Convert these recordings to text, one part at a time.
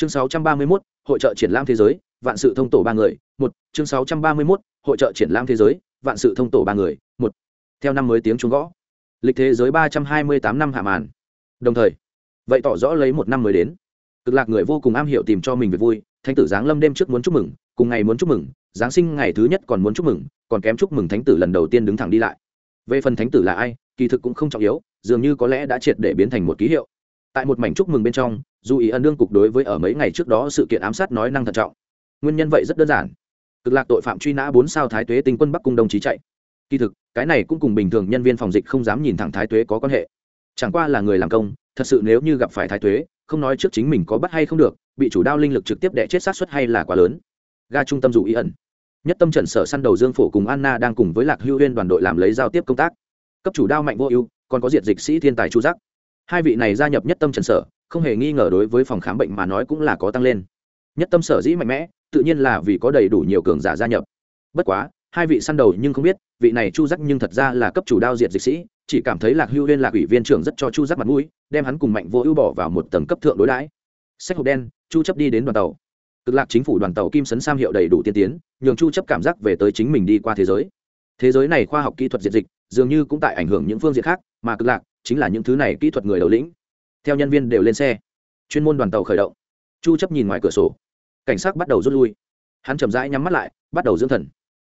chương 631, hội trợ triển lãm thế giới vạn sự thông tổ ba người một. Chương 631, hội trợ triển lãm thế giới vạn sự thông tổ ba người một. Theo năm mới tiếng chuông gõ. Lịch thế giới ba trăm hai mươi tám năm hạ màn. Đồng thời vậy tỏ rõ lấy một năm mới đến. Cực lạc người vô cùng am hiểu tìm cho mình việc vui thánh tử giáng lâm đêm trước muốn chúc mừng cùng ngày muốn chúc mừng giáng sinh ngày thứ nhất còn muốn chúc mừng còn kém chúc mừng thánh tử lần đầu tiên đứng thẳng đi lại. Về phần thánh tử là ai kỳ thực cũng không trọng yếu dường như có lẽ đã triệt để biến thành một ký hiệu. Tại một mảnh chúc mừng bên trong dù ý ân đương cục đối với ở mấy ngày trước đó sự kiện ám sát nói năng thận trọng. Nguyên nhân vậy rất đơn giản. Cực lạc tội phạm truy nã bốn sao thái tuế tinh quân bắc cung đồng chí chạy. Kỳ thực, cái này cũng cùng bình thường nhân viên phòng dịch không dám nhìn thẳng thái tuế có quan hệ. Chẳng qua là người làm công, thật sự nếu như gặp phải thái tuế, không nói trước chính mình có bắt hay không được, bị chủ đao linh lực trực tiếp đẻ chết sát xuất hay là quá lớn. Ga trung tâm dù ý ẩn. Nhất tâm trận sở săn đầu dương phổ cùng anna đang cùng với lạc hưu huyên đoàn đội làm lấy giao tiếp công tác. Cấp chủ đao mạnh vô ưu, còn có diệt dịch sĩ thiên tài chu giác. Hai vị này gia nhập nhất tâm trận sở không hề nghi ngờ đối với phòng khám bệnh mà nói cũng là có tăng lên. Nhất tâm sở dĩ mạnh mẽ, tự nhiên là vì có đầy đủ nhiều cường giả gia nhập. Bất quá, hai vị săn đầu nhưng không biết, vị này chu giác nhưng thật ra là cấp chủ đao diệt dịch sĩ, chỉ cảm thấy lạc hưu huyên lạc ủy viên trưởng rất cho chu giác mặt mũi, đem hắn cùng mạnh vô ưu bỏ vào một tầng cấp thượng đối đãi. Sách hộp đen, chu chấp đi đến đoàn tàu. Cực lạc chính phủ đoàn tàu kim sấn sam hiệu đầy đủ tiên tiến, nhường chu chấp cảm giác về tới chính mình đi qua thế giới. Thế giới này khoa học kỹ thuật diệt dịch, dường như cũng tại ảnh hưởng những phương diện khác, mà cực lạc chính là những thứ này kỹ thuật người đầu lĩnh theo nhân viên đều lên xe. Chuyên môn đoàn tàu khởi động. Chu chấp nhìn ngoài cửa sổ. Cảnh sát bắt đầu rút lui. Hắn chậm rãi nhắm mắt lại, bắt đầu dưỡng thần.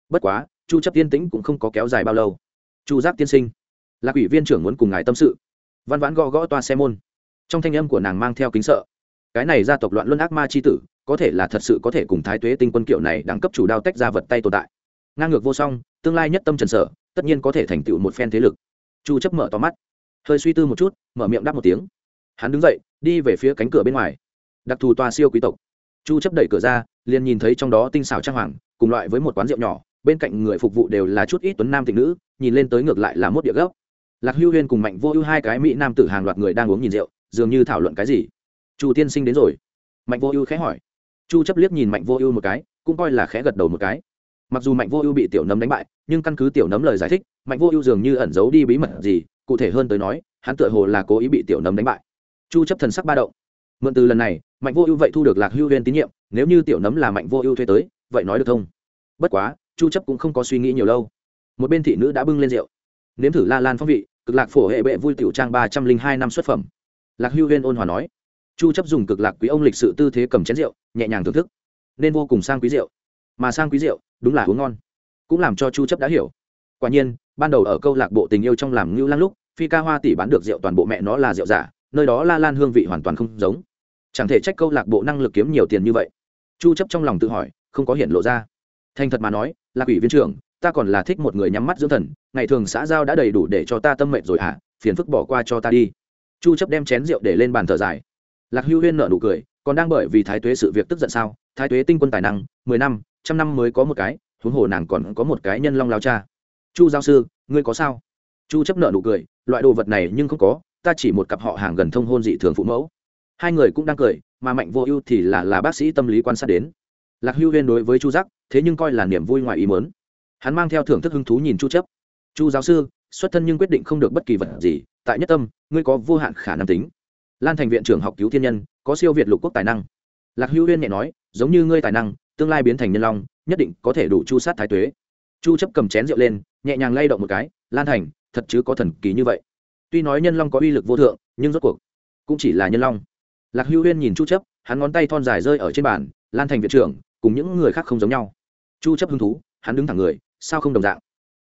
Bất quá, chu chấp tiên tĩnh cũng không có kéo dài bao lâu. Chu giác tiên sinh là ủy viên trưởng muốn cùng ngài tâm sự. Văn vãn gõ gõ toa xe môn. Trong thanh âm của nàng mang theo kính sợ. Cái này gia tộc loạn luân ác ma chi tử, có thể là thật sự có thể cùng thái tuế tinh quân kiệu này đẳng cấp chủ đao tách ra vật tay tồn tại. Ngang ngược vô song, tương lai nhất tâm trần sở, tất nhiên có thể thành tựu một phen thế lực. Chu chấp mở to mắt. Hơi suy tư một chút, mở miệng đáp một tiếng hắn đứng dậy, đi về phía cánh cửa bên ngoài. Đặc thù toa siêu quý tộc. Chu chấp đẩy cửa ra, liền nhìn thấy trong đó tinh xảo trang hoàng, cùng loại với một quán rượu nhỏ, bên cạnh người phục vụ đều là chút ít tuấn nam tịnh nữ, nhìn lên tới ngược lại là mốt địa gốc. Lạc hưu huyên cùng mạnh vô ưu hai cái mỹ nam tử hàng loạt người đang uống nhìn rượu, dường như thảo luận cái gì. Chu tiên sinh đến rồi. Mạnh vô ưu khẽ hỏi. Chu chấp liếc nhìn mạnh vô ưu một cái, cũng coi là khẽ gật đầu một cái. Mặc dù mạnh vô ưu bị tiểu nấm đánh bại, nhưng căn cứ tiểu nấm lời giải thích, mạnh vô ưu dường như ẩn giấu đi bí mật gì, cụ thể hơn tới nói, hắn tựa hồ là cố ý bị tiểu nấm đánh bại chu chấp thần sắc ba động. Mượn từ lần này, mạnh vô ưu vậy thu được lạc hưu huyên tín nhiệm, nếu như tiểu nấm là mạnh vô ưu thuê tới, vậy nói được thông bất quá, chu chấp cũng không có suy nghĩ nhiều lâu. Một bên thị nữ đã bưng lên rượu. Nếm thử la lan phong vị, cực lạc phổ hệ bệ vui tiểu trang ba trăm linh hai năm xuất phẩm. Lạc hưu huyên ôn hòa nói. Chu chấp dùng cực lạc quý ông lịch sự tư thế cầm chén rượu, nhẹ nhàng thưởng thức. Nên vô cùng sang quý rượu. Mà sang quý rượu, đúng là uống ngon. Cũng làm cho chu chấp đã hiểu. Quả nhiên, ban đầu ở câu lạc bộ tình yêu trong làm ngưu lang lúc, phi ca hoa tỷ bán được rượu toàn bộ mẹ nó là rượu giả nơi đó la lan hương vị hoàn toàn không giống. Chẳng thể trách câu lạc bộ năng lực kiếm nhiều tiền như vậy. Chu chấp trong lòng tự hỏi không có hiện lộ ra. Thành thật mà nói là quỷ viên trưởng ta còn là thích một người nhắm mắt dưỡng thần ngày thường xã giao đã đầy đủ để cho ta tâm mệnh rồi hả? À, phiền phức bỏ qua cho ta đi. Chu chấp đem chén rượu để lên bàn thở dài. Lạc hưu huyên nợ nụ cười còn đang bởi vì thái tuế sự việc tức giận sao? Thái tuế tinh quân tài năng mười năm trăm năm mới có một cái huống hồ nàng còn có một cái nhân long lao cha. Chu giáo sư ngươi có sao? Chu chấp nợ nụ cười loại đồ vật này nhưng không có ta chỉ một cặp họ hàng gần thông hôn dị thường phụ mẫu. Hai người cũng đang cười, mà mạnh vô ưu thì là là bác sĩ tâm lý quan sát đến. Lạc hưu huyên đối với chu giác, thế nhưng coi là niềm vui ngoài ý mớn hắn mang theo thưởng thức hứng thú nhìn chu chấp. Chu giáo sư, xuất thân nhưng quyết định không được bất kỳ vật gì, tại nhất tâm, ngươi có vô hạn khả năng tính. Lan thành viện trưởng học cứu thiên nhân, có siêu việt lục quốc tài năng. Lạc hưu huyên nhẹ nói, giống như ngươi tài năng, tương lai biến thành nhân long, nhất định có thể đủ chu sát thái tuế. Chu chấp cầm chén rượu lên, nhẹ nhàng lay động một cái, lan thành, thật chứ có thần kỳ như vậy tuy nói nhân long có uy lực vô thượng nhưng rốt cuộc cũng chỉ là nhân long. Lạc hữu huyên nhìn chu chấp hắn ngón tay thon dài rơi ở trên bàn lan thành viện trưởng cùng những người khác không giống nhau. Chu chấp hứng thú hắn đứng thẳng người sao không đồng dạng?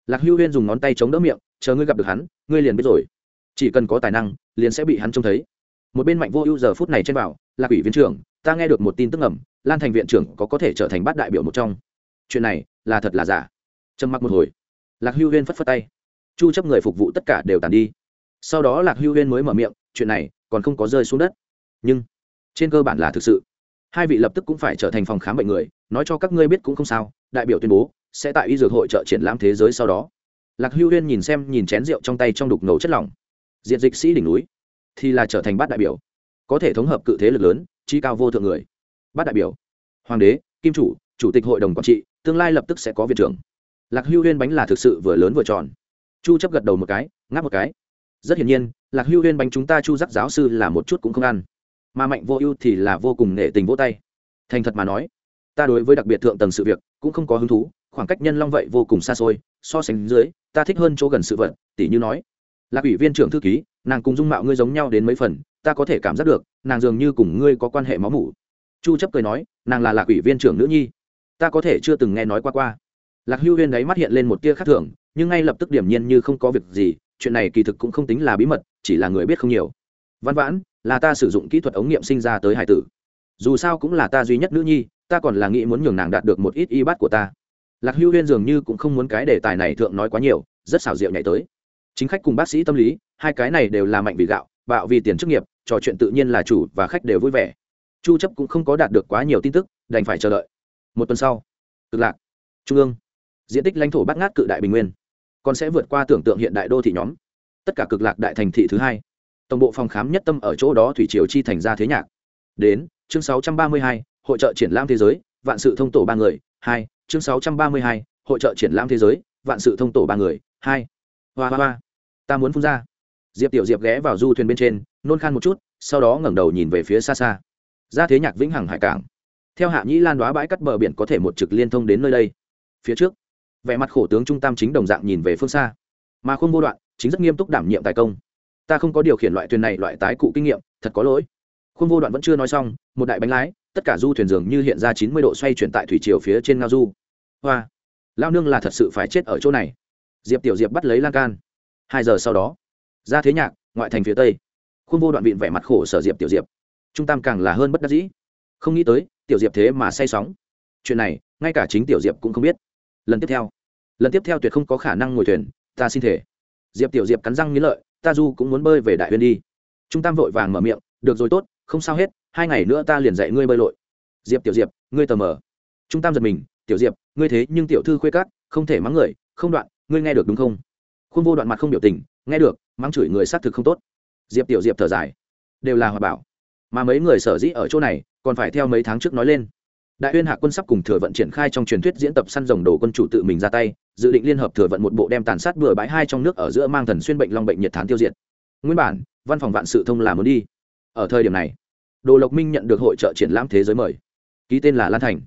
Lạc hữu huyên dùng ngón tay chống đỡ miệng chờ ngươi gặp được hắn ngươi liền biết rồi. Chỉ cần có tài năng liền sẽ bị hắn trông thấy. Một bên mạnh vô ưu giờ phút này trên bảo lạc ủy viên trưởng ta nghe được một tin tức ngầm, lan thành viện trưởng có có thể trở thành bát đại biểu một trong. Chuyện này là thật là giả. Trầm mặc một hồi lạc hưu huyên phất phất tay. Chu chấp người phục vụ tất cả đều tàn đi sau đó lạc hưu huyên mới mở miệng, chuyện này còn không có rơi xuống đất. Nhưng trên cơ bản là thực sự. Hai vị lập tức cũng phải trở thành phòng khám bệnh người, nói cho các ngươi biết cũng không sao, đại biểu tuyên bố sẽ tại y dược hội trợ triển lãm thế giới sau đó. Lạc hưu huyên nhìn xem, nhìn chén rượu trong tay trong đục ngầu chất lỏng. Diện dịch sĩ đỉnh núi, thì là trở thành bát đại biểu, có thể thống hợp cự thế lực lớn chi cao vô thượng người. Bát đại biểu, hoàng đế, kim chủ chủ tịch hội đồng quản trị, tương lai lập tức sẽ có viện trưởng. Lạc hưu huyên bánh là thực sự vừa lớn vừa tròn. Chu chấp gật đầu một cái, ngáp một cái rất hiển nhiên, lạc hưu huyên bánh chúng ta chu giác giáo sư là một chút cũng không ăn. Mà mạnh vô ưu thì là vô cùng nghệ tình vỗ tay. Thành thật mà nói, ta đối với đặc biệt thượng tầng sự việc cũng không có hứng thú, khoảng cách nhân long vậy vô cùng xa xôi, so sánh dưới, ta thích hơn chỗ gần sự vật tỷ như nói là ủy viên trưởng thư ký, nàng cùng dung mạo ngươi giống nhau đến mấy phần, ta có thể cảm giác được, nàng dường như cùng ngươi có quan hệ máu mủ. Chu chấp cười nói, nàng là lạc ủy viên trưởng nữ nhi. Ta có thể chưa từng nghe nói qua qua. Lạc hưu huyên đấy mắt hiện lên một tia khác thường, nhưng ngay lập tức điểm nhiên như không có việc gì chuyện này kỳ thực cũng không tính là bí mật, chỉ là người biết không nhiều. Văn vãn, là ta sử dụng kỹ thuật ống nghiệm sinh ra tới hải tử. Dù sao cũng là ta duy nhất nữ nhi, ta còn là nghĩ muốn nhường nàng đạt được một ít y bát của ta. Lạc hưu huyên dường như cũng không muốn cái đề tài này thượng nói quá nhiều, rất xảo diệu nhảy tới. Chính khách cùng bác sĩ tâm lý, hai cái này đều là mạnh vì gạo, bạo vì tiền chức nghiệp, trò chuyện tự nhiên là chủ và khách đều vui vẻ. Chu chấp cũng không có đạt được quá nhiều tin tức, đành phải chờ đợi. Một tuần sau, cực lạc, trung ương. Diện tích lãnh thổ bát ngát cự đại bình nguyên còn sẽ vượt qua tưởng tượng hiện đại đô thị nhóm. Tất cả cực lạc đại thành thị thứ hai. Tổng bộ phòng khám nhất tâm ở chỗ đó thủy triều chi thành ra thế nhạc. Đến chương 632, hội trợ triển lãm thế giới vạn sự thông tổ ba người hai chương 632, hội trợ triển lãm thế giới vạn sự thông tổ ba người hai. Hoa hoa hoa. Ta muốn phun ra. Diệp tiểu diệp ghé vào du thuyền bên trên nôn khan một chút sau đó ngẩng đầu nhìn về phía xa xa. Ra thế nhạc vĩnh hằng hải cảng. Theo hạ nhĩ lan đoá bãi cắt bờ biển có thể một trực liên thông đến nơi đây. Phía trước vẻ mặt khổ tướng trung tam chính đồng dạng nhìn về phương xa. Mà không vô đoạn, chính rất nghiêm túc đảm nhiệm tài công. Ta không có điều khiển loại thuyền này loại tái cụ kinh nghiệm, thật có lỗi. Khuôn vô đoạn vẫn chưa nói xong, một đại bánh lái, tất cả du thuyền dường như hiện ra chín mươi độ xoay chuyển tại thủy chiều phía trên ngao du. Hoa! Lao nương là thật sự phải chết ở chỗ này. Diệp tiểu diệp bắt lấy lan can. Hai giờ sau đó, ra thế nhạc, ngoại thành phía tây. Khuôn vô đoạn vịn vẻ mặt khổ sở diệp tiểu diệp. Trung tam càng là hơn bất đắc dĩ. Không nghĩ tới, tiểu diệp thế mà say sóng. Chuyện này, ngay cả chính tiểu diệp cũng không biết lần tiếp theo. Lần tiếp theo tuyệt không có khả năng ngồi thuyền, ta xin thể. Diệp tiểu diệp cắn răng nghĩ lợi, ta du cũng muốn bơi về đại huyên đi. Trung tam vội vàng mở miệng, được rồi tốt, không sao hết, hai ngày nữa ta liền dạy ngươi bơi lội. Diệp tiểu diệp, ngươi tờ mờ. Trung tam giật mình, tiểu diệp, ngươi thế nhưng tiểu thư khuê cát không thể mắng người, không đoạn, ngươi nghe được đúng không? Khuôn vô đoạn mặt không biểu tình, nghe được, mắng chửi người xác thực không tốt. Diệp tiểu diệp thở dài. Đều là hòa bảo. Mà mấy người sở dĩ ở chỗ này, còn phải theo mấy tháng trước nói lên đại huyên hạ quân sắp cùng thừa vận triển khai trong truyền thuyết diễn tập săn rồng đồ quân chủ tự mình ra tay, dự định liên hợp thừa vận một bộ đem tàn sát bừa bãi hai trong nước ở giữa mang thần xuyên bệnh long bệnh nhiệt thán tiêu diệt. Nguyên bản, văn phòng vạn sự thông là muốn đi. Ở thời điểm này, đồ lộc minh nhận được hội trợ triển lãm thế giới mời. Ký tên là lan thành.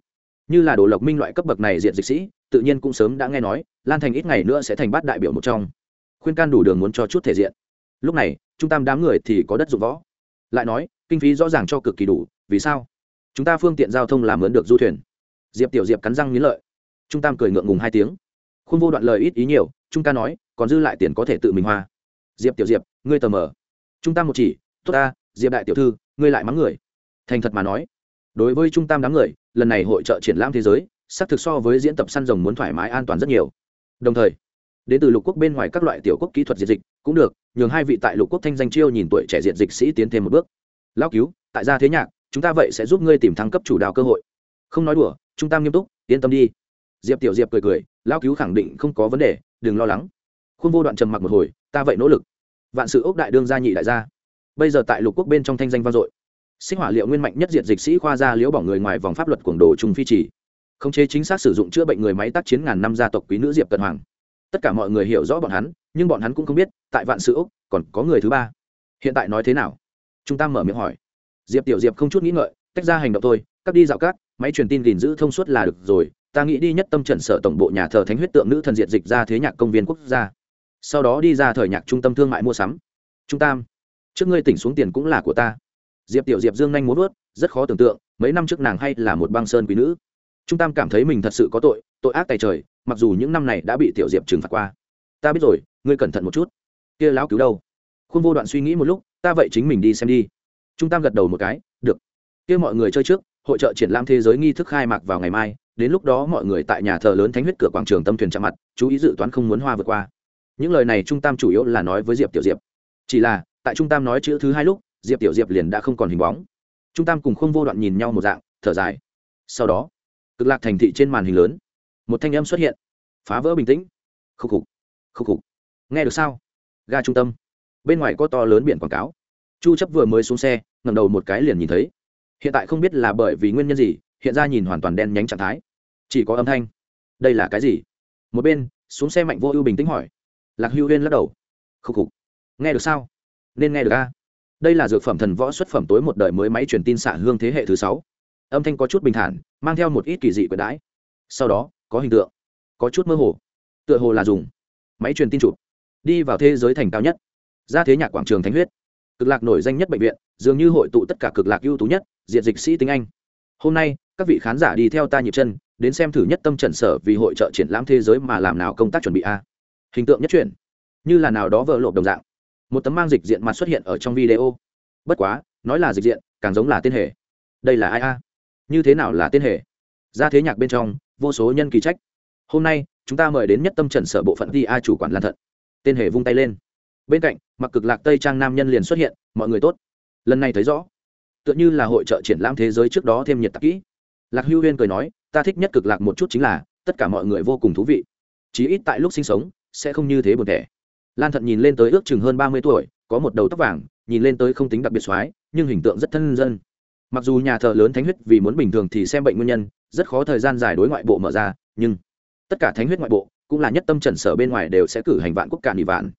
Như là đồ lộc minh loại cấp bậc này diện dịch sĩ, tự nhiên cũng sớm đã nghe nói, lan thành ít ngày nữa sẽ thành bát đại biểu một trong. Khuyên can đủ đường muốn cho chút thể diện. Lúc này, trung tam đám người thì có đất dụng võ. Lại nói, kinh phí rõ ràng cho cực kỳ đủ, vì sao? Chúng ta phương tiện giao thông làm ơn được du thuyền. Diệp tiểu diệp cắn răng nghĩ lợi. Trung tam cười ngượng ngùng hai tiếng. Khuôn vô đoạn lời ít ý nhiều, trung ca nói, còn dư lại tiền có thể tự mình hoa. Diệp tiểu diệp, ngươi tờ mờ. Trung tam một chỉ, tốt ta, diệp đại tiểu thư, ngươi lại mắng người. Thành thật mà nói. Đối với trung tam đám người, lần này hội trợ triển lãm thế giới, xác thực so với diễn tập săn rồng muốn thoải mái an toàn rất nhiều. Đồng thời, đến từ lục quốc bên ngoài các loại tiểu quốc kỹ thuật diệt dịch cũng được, nhường hai vị tại lục quốc thanh danh chiêu nhìn tuổi trẻ diệt dịch sĩ tiến thêm một bước. Lao cứu, tại gia thế nhạc chúng ta vậy sẽ giúp ngươi tìm thăng cấp chủ đạo cơ hội. Không nói đùa, chúng ta nghiêm túc, yên tâm đi. Diệp tiểu diệp cười cười lao cứu khẳng định không có vấn đề, đừng lo lắng. Khuôn vô đoạn trầm mặc một hồi, ta vậy nỗ lực. Vạn sự ốc đại đương gia nhị đại gia. Bây giờ tại lục quốc bên trong thanh danh vang dội. Sinh hỏa liệu nguyên mạnh nhất diện dịch sĩ khoa gia liễu bỏ người ngoài vòng pháp luật cuồng đồ trung phi chỉ khống chế chính xác sử dụng chữa bệnh người máy tác chiến ngàn năm gia tộc quý nữ diệp tần hoàng. Tất cả mọi người hiểu rõ bọn hắn, nhưng bọn hắn cũng không biết, tại vạn sự ốc, còn có người thứ ba. Hiện tại nói thế nào? Chúng ta mở miệng hỏi diệp tiểu diệp không chút nghĩ ngợi, tách ra hành động thôi, cắt đi dạo cát, máy truyền tin gìn giữ thông suốt là được rồi, ta nghĩ đi nhất tâm trận sở tổng bộ nhà thờ thánh huyết tượng nữ thần diệt dịch ra thế nhạc công viên quốc gia. Sau đó đi ra thời nhạc trung tâm thương mại mua sắm. Trung tam, trước ngươi tỉnh xuống tiền cũng là của ta. Diệp tiểu diệp dương nhanh muốn vớt rất khó tưởng tượng, mấy năm trước nàng hay là một băng sơn quý nữ. Trung tam cảm thấy mình thật sự có tội tội ác tài trời, mặc dù những năm này đã bị tiểu diệp trừng phạt qua. Ta biết rồi, ngươi cẩn thận một chút. Kia lão cứu đâu? Khuôn vô đoạn suy nghĩ một lúc, ta vậy chính mình đi xem đi trung tam gật đầu một cái, được. Kia mọi người chơi trước, hội trợ triển lãm thế giới nghi thức khai mạc vào ngày mai, đến lúc đó mọi người tại nhà thờ lớn thánh huyết cửa quảng trường tâm thuyền chạm mặt, chú ý dự toán không muốn hoa vượt qua. Những lời này trung tam chủ yếu là nói với diệp tiểu diệp. Chỉ là, tại trung tam nói chữ thứ hai lúc, diệp tiểu diệp liền đã không còn hình bóng. Trung tam cùng không vô đoạn nhìn nhau một dạng, thở dài. Sau đó, cực lạc thành thị trên màn hình lớn, một thanh âm xuất hiện. Phá vỡ bình tĩnh. Khúc khục khúc khục. Nghe được sao? Ga trung tâm. Bên ngoài có to lớn biển quảng cáo chu chấp vừa mới xuống xe, ngẩng đầu một cái liền nhìn thấy. Hiện tại không biết là bởi vì nguyên nhân gì, hiện ra nhìn hoàn toàn đen nhánh trạng thái. Chỉ có âm thanh. Đây là cái gì? Một bên, xuống xe mạnh vô ưu bình tĩnh hỏi. Lạc hưu huyên lắc đầu. Khúc khục. Nghe được sao? Nên nghe được a. Đây là dược phẩm thần võ xuất phẩm tối một đời mới máy truyền tin xạ hương thế hệ thứ sáu. Âm thanh có chút bình thản, mang theo một ít kỳ dị quyền đãi. Sau đó, có hình tượng. Có chút mơ hồ. Tựa hồ là dùng máy truyền tin chụp. Đi vào thế giới thành cao nhất. Ra thế nhạc quảng trường thánh huyết cực lạc nổi danh nhất bệnh viện, dường như hội tụ tất cả cực lạc ưu tú nhất, diện dịch sĩ tiếng anh. Hôm nay, các vị khán giả đi theo ta nhịp chân, đến xem thử nhất tâm trần sở vì hội trợ triển lãm thế giới mà làm nào công tác chuẩn bị a. Hình tượng nhất truyện. Như là nào đó vỡ lộp đồng dạng. Một tấm mang dịch diện mặt xuất hiện ở trong video. Bất quá, nói là dịch diện, càng giống là tên hệ đây là ai a? Như thế nào là tên hệ ra thế nhạc bên trong, vô số nhân kỳ trách. Hôm nay, chúng ta mời đến nhất tâm trần sở bộ phận đi a chủ quản lan thận. Tên hệ vung tay lên bên cạnh, mặc cực lạc tây trang nam nhân liền xuất hiện, mọi người tốt. Lần này thấy rõ, tựa như là hội trợ triển lãm thế giới trước đó thêm nhiệt tạp kỹ. Lạc hưu huyên cười nói, ta thích nhất cực lạc một chút chính là, tất cả mọi người vô cùng thú vị. Chí ít tại lúc sinh sống, sẽ không như thế buồn thẻ. Lan thận nhìn lên tới ước chừng hơn ba mươi tuổi, có một đầu tóc vàng, nhìn lên tới không tính đặc biệt x nhưng hình tượng rất thân dân. Mặc dù nhà thờ lớn thánh huyết vì muốn bình thường thì xem bệnh nguyên nhân, rất khó thời gian dài đối ngoại bộ mở ra, nhưng tất cả thánh huyết ngoại bộ, cũng là nhất tâm trần sở bên ngoài đều sẽ cử hành vạn quốc cạn ỉ vạn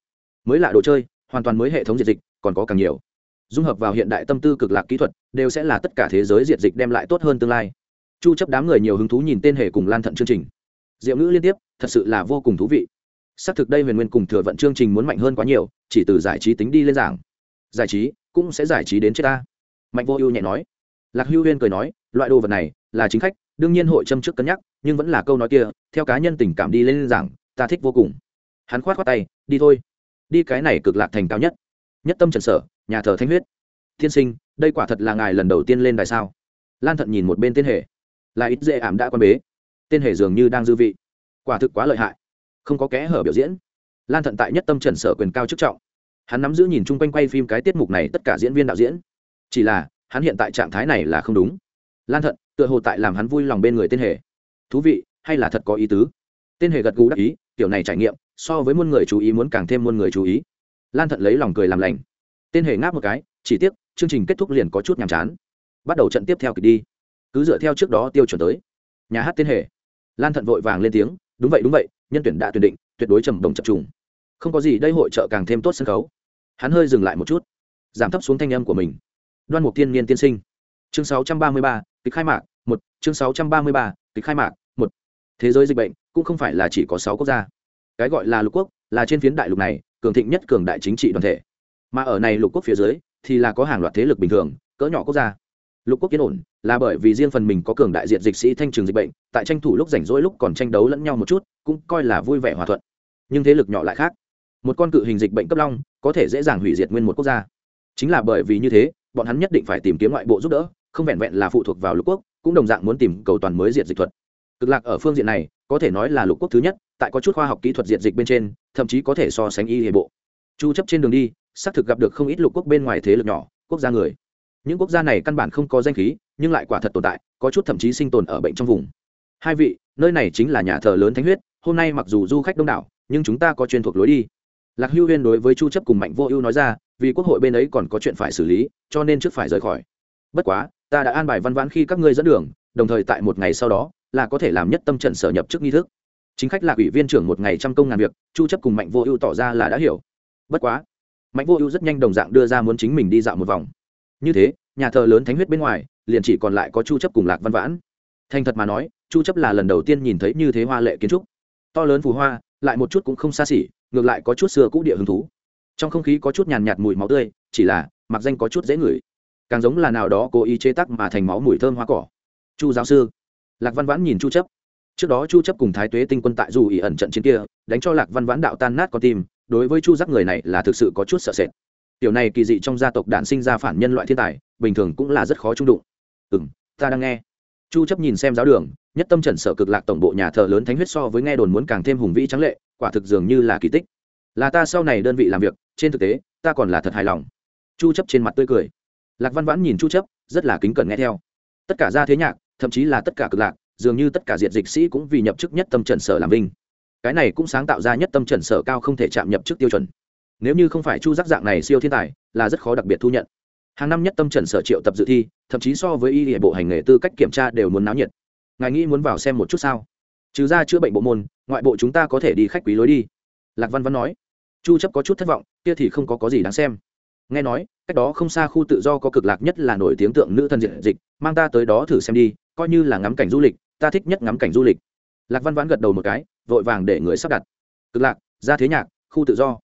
mới lạ đồ chơi, hoàn toàn mới hệ thống diệt dịch, còn có càng nhiều. Dung hợp vào hiện đại tâm tư cực lạc kỹ thuật, đều sẽ là tất cả thế giới diệt dịch đem lại tốt hơn tương lai. Chu chấp đám người nhiều hứng thú nhìn tên hề cùng lan thận chương trình. Diệu ngữ liên tiếp, thật sự là vô cùng thú vị. Xác thực đây huyền nguyên cùng thừa vận chương trình muốn mạnh hơn quá nhiều, chỉ từ giải trí tính đi lên giảng. Giải trí cũng sẽ giải trí đến chết ta. Mạnh vô ưu nhẹ nói. Lạc hưu huyên cười nói, loại đồ vật này là chính khách, đương nhiên hội châm trước cân nhắc, nhưng vẫn là câu nói kia, theo cá nhân tình cảm đi lên giảng, ta thích vô cùng. Hắn khoát khoát tay, đi thôi đi cái này cực lạc thành cao nhất. Nhất tâm trần sở, nhà thờ thanh huyết. Tiên sinh, đây quả thật là ngài lần đầu tiên lên đài sao? Lan thận nhìn một bên tên hệ là ít dễ ảm đã quan bế. Tên hệ dường như đang dư vị. Quả thực quá lợi hại. Không có kẽ hở biểu diễn. Lan thận tại nhất tâm trần sở quyền cao chức trọng. Hắn nắm giữ nhìn chung quanh quay phim cái tiết mục này tất cả diễn viên đạo diễn. Chỉ là, hắn hiện tại trạng thái này là không đúng. Lan thận, tựa hồ tại làm hắn vui lòng bên người tên hề. Thú vị, hay là thật có ý tứ? Tên hề gật gù đắc ý kiểu này trải nghiệm so với muôn người chú ý muốn càng thêm muôn người chú ý. Lan thận lấy lòng cười làm lành. Tên hề ngáp một cái chỉ tiếc chương trình kết thúc liền có chút nhàm chán. Bắt đầu trận tiếp theo kịch đi. Cứ dựa theo trước đó tiêu chuẩn tới. Nhà hát tên hề. Lan thận vội vàng lên tiếng đúng vậy đúng vậy nhân tuyển đã tuyển định tuyệt đối trầm đồng chập trùng. Không có gì đây hội trợ càng thêm tốt sân khấu. Hắn hơi dừng lại một chút giảm thấp xuống thanh âm của mình. Đoan mục tiên niên tiên sinh. Chương 633, kịch khai mạc một. Chương 633, kịch khai mạc một. Thế giới dịch bệnh cũng không phải là chỉ có sáu quốc gia cái gọi là lục quốc, là trên phiến đại lục này, cường thịnh nhất cường đại chính trị đoàn thể. Mà ở này lục quốc phía dưới, thì là có hàng loạt thế lực bình thường, cỡ nhỏ quốc gia. Lục quốc yên ổn, là bởi vì riêng phần mình có cường đại diện dịch sĩ thanh trường dịch bệnh, tại tranh thủ lúc rảnh rỗi lúc còn tranh đấu lẫn nhau một chút, cũng coi là vui vẻ hòa thuận. Nhưng thế lực nhỏ lại khác. Một con cự hình dịch bệnh cấp long, có thể dễ dàng hủy diệt nguyên một quốc gia. Chính là bởi vì như thế, bọn hắn nhất định phải tìm kiếm ngoại bộ giúp đỡ, không vẹn vẹn là phụ thuộc vào lục quốc, cũng đồng dạng muốn tìm cầu toàn mới diện dịch thuật. Cực lạc ở phương diện này có thể nói là lục quốc thứ nhất, tại có chút khoa học kỹ thuật diệt dịch bên trên, thậm chí có thể so sánh y hệ bộ. Chu chấp trên đường đi, xác thực gặp được không ít lục quốc bên ngoài thế lực nhỏ, quốc gia người. Những quốc gia này căn bản không có danh khí, nhưng lại quả thật tồn tại, có chút thậm chí sinh tồn ở bệnh trong vùng. Hai vị, nơi này chính là nhà thờ lớn thánh huyết, hôm nay mặc dù du khách đông đảo, nhưng chúng ta có chuyên thuộc lối đi. Lạc hưu huyên đối với chu chấp cùng mạnh vô ưu nói ra, vì quốc hội bên ấy còn có chuyện phải xử lý, cho nên trước phải rời khỏi. Bất quá, ta đã an bài văn vãn khi các ngươi dẫn đường, đồng thời tại một ngày sau đó là có thể làm nhất tâm trận sở nhập chức nghi thức. Chính khách là ủy viên trưởng một ngày trăm công ngàn việc, chu chấp cùng mạnh vô ưu tỏ ra là đã hiểu. Bất quá, mạnh vô ưu rất nhanh đồng dạng đưa ra muốn chính mình đi dạo một vòng. Như thế, nhà thờ lớn thánh huyết bên ngoài, liền chỉ còn lại có chu chấp cùng lạc văn vãn. Thành thật mà nói, chu chấp là lần đầu tiên nhìn thấy như thế hoa lệ kiến trúc. To lớn phù hoa, lại một chút cũng không xa xỉ, ngược lại có chút xưa cũ địa hứng thú. Trong không khí có chút nhàn nhạt mùi máu tươi, chỉ là, mặc danh có chút dễ ngửi. Càng giống là nào đó cố ý chế tác mà thành máu mùi thơm hoa cỏ. Chu giáo sư lạc văn vãn nhìn chu chấp. Trước đó chu chấp cùng thái tuế tinh quân tại dù ỉ ẩn trận chiến kia, đánh cho lạc văn vãn đạo tan nát con tim, đối với chu giác người này là thực sự có chút sợ sệt. Tiểu này kỳ dị trong gia tộc đản sinh ra phản nhân loại thiên tài, bình thường cũng là rất khó trung đụng. Ừm, ta đang nghe. Chu chấp nhìn xem giáo đường, nhất tâm trần sở cực lạc tổng bộ nhà thờ lớn thánh huyết so với nghe đồn muốn càng thêm hùng vĩ trắng lệ, quả thực dường như là kỳ tích. Là ta sau này đơn vị làm việc, trên thực tế, ta còn là thật hài lòng. Chu chấp trên mặt tươi cười. Lạc văn vãn nhìn chu chấp, rất là kính cẩn nghe theo. Tất cả gia thế nhạc thậm chí là tất cả cực lạc, dường như tất cả diện dịch sĩ cũng vì nhập chức nhất tâm trần sở làm vinh. Cái này cũng sáng tạo ra nhất tâm trần sở cao không thể chạm nhập chức tiêu chuẩn. Nếu như không phải chu giác dạng này siêu thiên tài, là rất khó đặc biệt thu nhận. Hàng năm nhất tâm trần sở triệu tập dự thi, thậm chí so với y hệ bộ hành nghề tư cách kiểm tra đều muốn náo nhiệt. Ngài nghĩ muốn vào xem một chút sao? Trừ ra chữa bệnh bộ môn, ngoại bộ chúng ta có thể đi khách quý lối đi. Lạc văn văn nói. Chu chấp có chút thất vọng, kia thì không có có gì đáng xem. Nghe nói, cách đó không xa khu tự do có cực lạc nhất là nổi tiếng tượng nữ thân diện dịch, mang ta tới đó thử xem đi coi như là ngắm cảnh du lịch, ta thích nhất ngắm cảnh du lịch. Lạc văn vãn gật đầu một cái, vội vàng để người sắp đặt. Cực lạc, ra thế nhạc, khu tự do.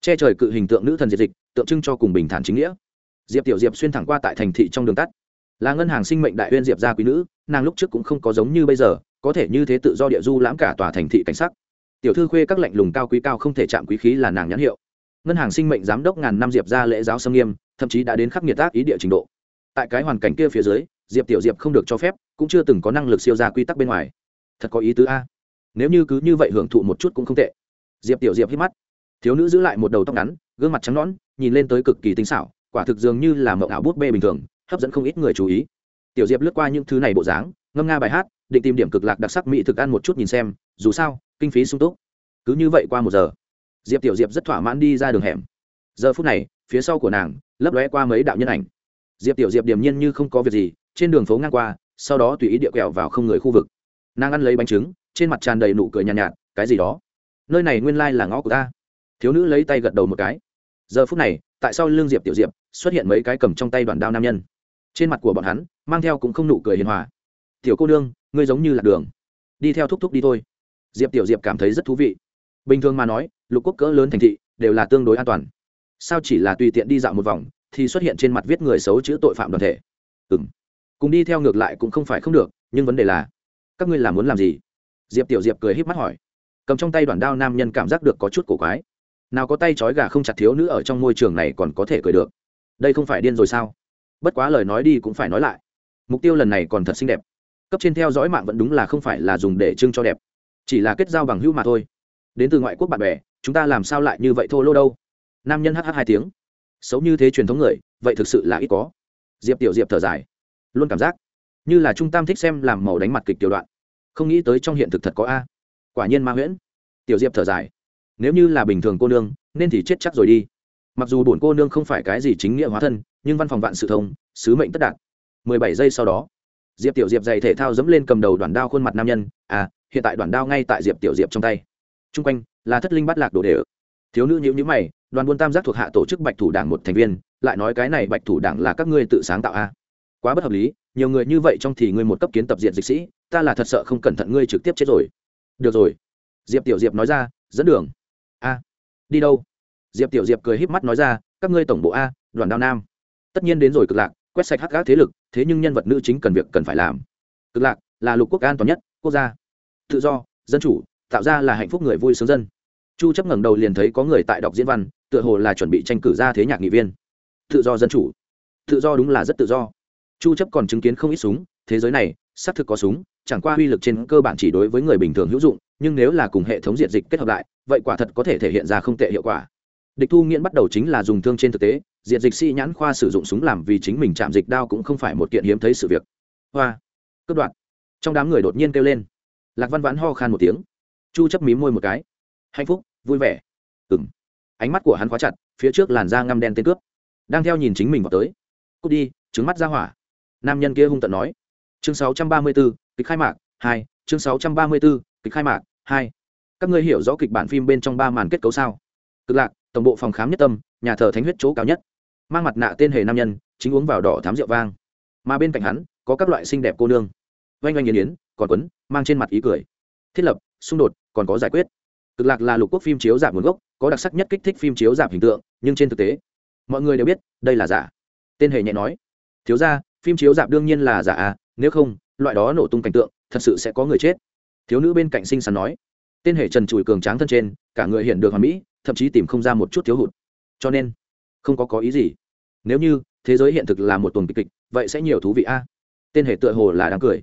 Che trời cự hình tượng nữ thần diệt dịch, tượng trưng cho cùng bình thản chính nghĩa. Diệp tiểu diệp xuyên thẳng qua tại thành thị trong đường tắt. Là ngân hàng sinh mệnh đại huyên diệp gia quý nữ, nàng lúc trước cũng không có giống như bây giờ, có thể như thế tự do địa du lãm cả tòa thành thị cảnh sắc. Tiểu thư khuê các lạnh lùng cao quý cao không thể chạm quý khí là nàng nhãn hiệu. Ngân hàng sinh mệnh giám đốc ngàn năm diệp ra lễ giáo sâm nghiêm, thậm chí đã đến khắc nghiệt tác ý địa trình độ. Tại cái hoàn cảnh kia phía dưới diệp tiểu diệp không được cho phép, cũng chưa từng có năng lực siêu ra quy tắc bên ngoài. Thật có ý tứ a. Nếu như cứ như vậy hưởng thụ một chút cũng không tệ. Diệp tiểu diệp hít mắt. Thiếu nữ giữ lại một đầu tóc ngắn, gương mặt trắng nõn, nhìn lên tới cực kỳ tinh xảo, quả thực dường như là mậu ảo bút bê bình thường, hấp dẫn không ít người chú ý. Tiểu diệp lướt qua những thứ này bộ dáng, ngâm nga bài hát, định tìm điểm cực lạc đặc sắc mỹ thực ăn một chút nhìn xem, dù sao, kinh phí sung túc. Cứ như vậy qua một giờ, diệp tiểu diệp rất thỏa mãn đi ra đường hẻm. Giờ phút này, phía sau của nàng, lấp lóe qua mấy đạo nhân ảnh. Diệp tiểu diệp điềm nhiên như không có việc gì trên đường phố ngang qua sau đó tùy ý địa quẹo vào không người khu vực. Nàng ăn lấy bánh trứng trên mặt tràn đầy nụ cười nhàn nhạt, nhạt cái gì đó? Nơi này nguyên lai là ngõ của ta. Thiếu nữ lấy tay gật đầu một cái. Giờ phút này tại sao lương diệp tiểu diệp xuất hiện mấy cái cầm trong tay đoàn đao nam nhân. Trên mặt của bọn hắn mang theo cũng không nụ cười hiền hòa. Tiểu cô đương, ngươi giống như là đường. Đi theo thúc thúc đi thôi. Diệp tiểu diệp cảm thấy rất thú vị. Bình thường mà nói lục quốc cỡ lớn thành thị đều là tương đối an toàn. Sao chỉ là tùy tiện đi dạo một vòng thì xuất hiện trên mặt viết người xấu chữ tội phạm đoàn thể? Ừ m cùng đi theo ngược lại cũng không phải không được, nhưng vấn đề là, các ngươi làm muốn làm gì? Diệp tiểu diệp cười h í p mắt hỏi. Cầm trong tay đoàn đao nam nhân cảm giác được có chút cổ quái. Nào có tay trói gà không chặt thiếu nữ ở trong môi trường này còn có thể cười được. Đây không phải điên rồi sao? Bất quá lời nói đi cũng phải nói lại. Mục tiêu lần này còn thật xinh đẹp. Cấp trên theo dõi mạng vẫn đúng là không phải là dùng để trưng cho đẹp. Chỉ là kết giao bằng hữu mà thôi. Đến từ ngoại quốc bạn bè, chúng ta làm sao lại như vậy thô lô đâu? Nam nhân hh hai tiếng. Xấu như thế truyền thống người, vậy thực sự là ít có. Diệp tiểu diệp thở dài luôn cảm giác như là trung tam thích xem làm màu đánh mặt kịch tiểu đoạn. Không nghĩ tới trong hiện thực thật có a. Quả nhiên ma huyễn. Tiểu diệp thở dài. Nếu như là bình thường cô nương, nên thì chết chắc rồi đi. Mặc dù bổn cô nương không phải cái gì chính nghĩa hóa thân, nhưng văn phòng vạn sự thông, sứ mệnh tất đạt. Mười bảy giây sau đó, diệp tiểu diệp dày thể thao dẫm lên cầm đầu đoàn đao khuôn mặt nam nhân. À hiện tại đoàn đao ngay tại diệp tiểu diệp trong tay. T r u n g quanh là thất linh bắt lạc đồ đề ự thiếu nữ nhữ nhữ mày, đoàn buôn tam giác thuộc hạ tổ chức bạch thủ đảng một thành viên, lại nói cái này bạch thủ đảng là các ngươi tự sáng tạo a quá bất hợp lý, nhiều người như vậy trong thì ngươi một cấp kiến tập diện dịch sĩ, ta là thật sợ không cẩn thận ngươi trực tiếp chết rồi. Được rồi. Diệp tiểu diệp nói ra, dẫn đường. A. Đi đâu? Diệp tiểu diệp cười híp mắt nói ra, các ngươi tổng bộ a, đoàn đao nam. Tất nhiên đến rồi cực lạc, quét sạch hắc gác thế lực, thế nhưng nhân vật nữ chính cần việc cần phải làm. Cực lạc là lục quốc an toàn nhất, quốc gia. Tự do, dân chủ, tạo ra là hạnh phúc người vui sướng dân. Chu chấp ngẩng đầu liền thấy có người tại đọc diễn văn, tựa hồ là chuẩn bị tranh cử ra thế nhạc nghị viên. Tự do dân chủ. Tự do đúng là rất tự do chu chấp còn chứng kiến không ít súng, thế giới này, xác thực có súng, chẳng qua uy lực trên cơ bản chỉ đối với người bình thường hữu dụng, nhưng nếu là cùng hệ thống diệt dịch kết hợp lại, vậy quả thật có thể thể hiện ra không tệ hiệu quả. Địch thu nghiễn bắt đầu chính là dùng thương trên thực tế, diệt dịch sĩ nhãn khoa sử dụng súng làm vì chính mình chạm dịch đao cũng không phải một kiện hiếm thấy sự việc. Hoa, cướp đoạn trong đám người đột nhiên kêu lên. Lạc văn vãn ho khan một tiếng. Chu chấp mím môi một cái. Hạnh phúc, vui vẻ. Ừm. Ánh mắt của hắn khóa chặt, phía trước làn da ngăm đen tên cướp. Đang theo nhìn chính mình vào tới. Cút đi, trứng mắt ra hỏa nam nhân kia hung tận nói. Chương 634, kịch khai mạc hai chương 634, kịch khai mạc hai. Các ngươi hiểu rõ kịch bản phim bên trong ba màn kết cấu sao? Cực lạc tổng bộ phòng khám nhất tâm nhà thờ thánh huyết chỗ cao nhất. Mang mặt nạ tên hề nam nhân chính uống vào đỏ thám rượu vang. Mà bên cạnh hắn có các loại xinh đẹp cô nương. Oanh oanh yến yến còn quấn mang trên mặt ý cười. Thiết lập xung đột còn có giải quyết. Cực lạc là lục quốc phim chiếu giảm nguồn gốc có đặc sắc nhất kích thích phim chiếu giảm hình tượng nhưng trên thực tế mọi người đều biết đây là giả. Tên hề nhẹ nói. Thiếu ra phim chiếu dạp đương nhiên là giả à nếu không, loại đó nổ tung cảnh tượng, thật sự sẽ có người chết. Thiếu nữ bên cạnh xinh xắn nói. Tên hề trần trụi cường tráng thân trên, cả người hiện được hoàn mỹ, thậm chí tìm không ra một chút thiếu hụt. Cho nên, không có có ý gì. Nếu như thế giới hiện thực là một tuần kịch kịch, vậy sẽ nhiều thú vị a. Tên hề tựa hồ là đáng cười.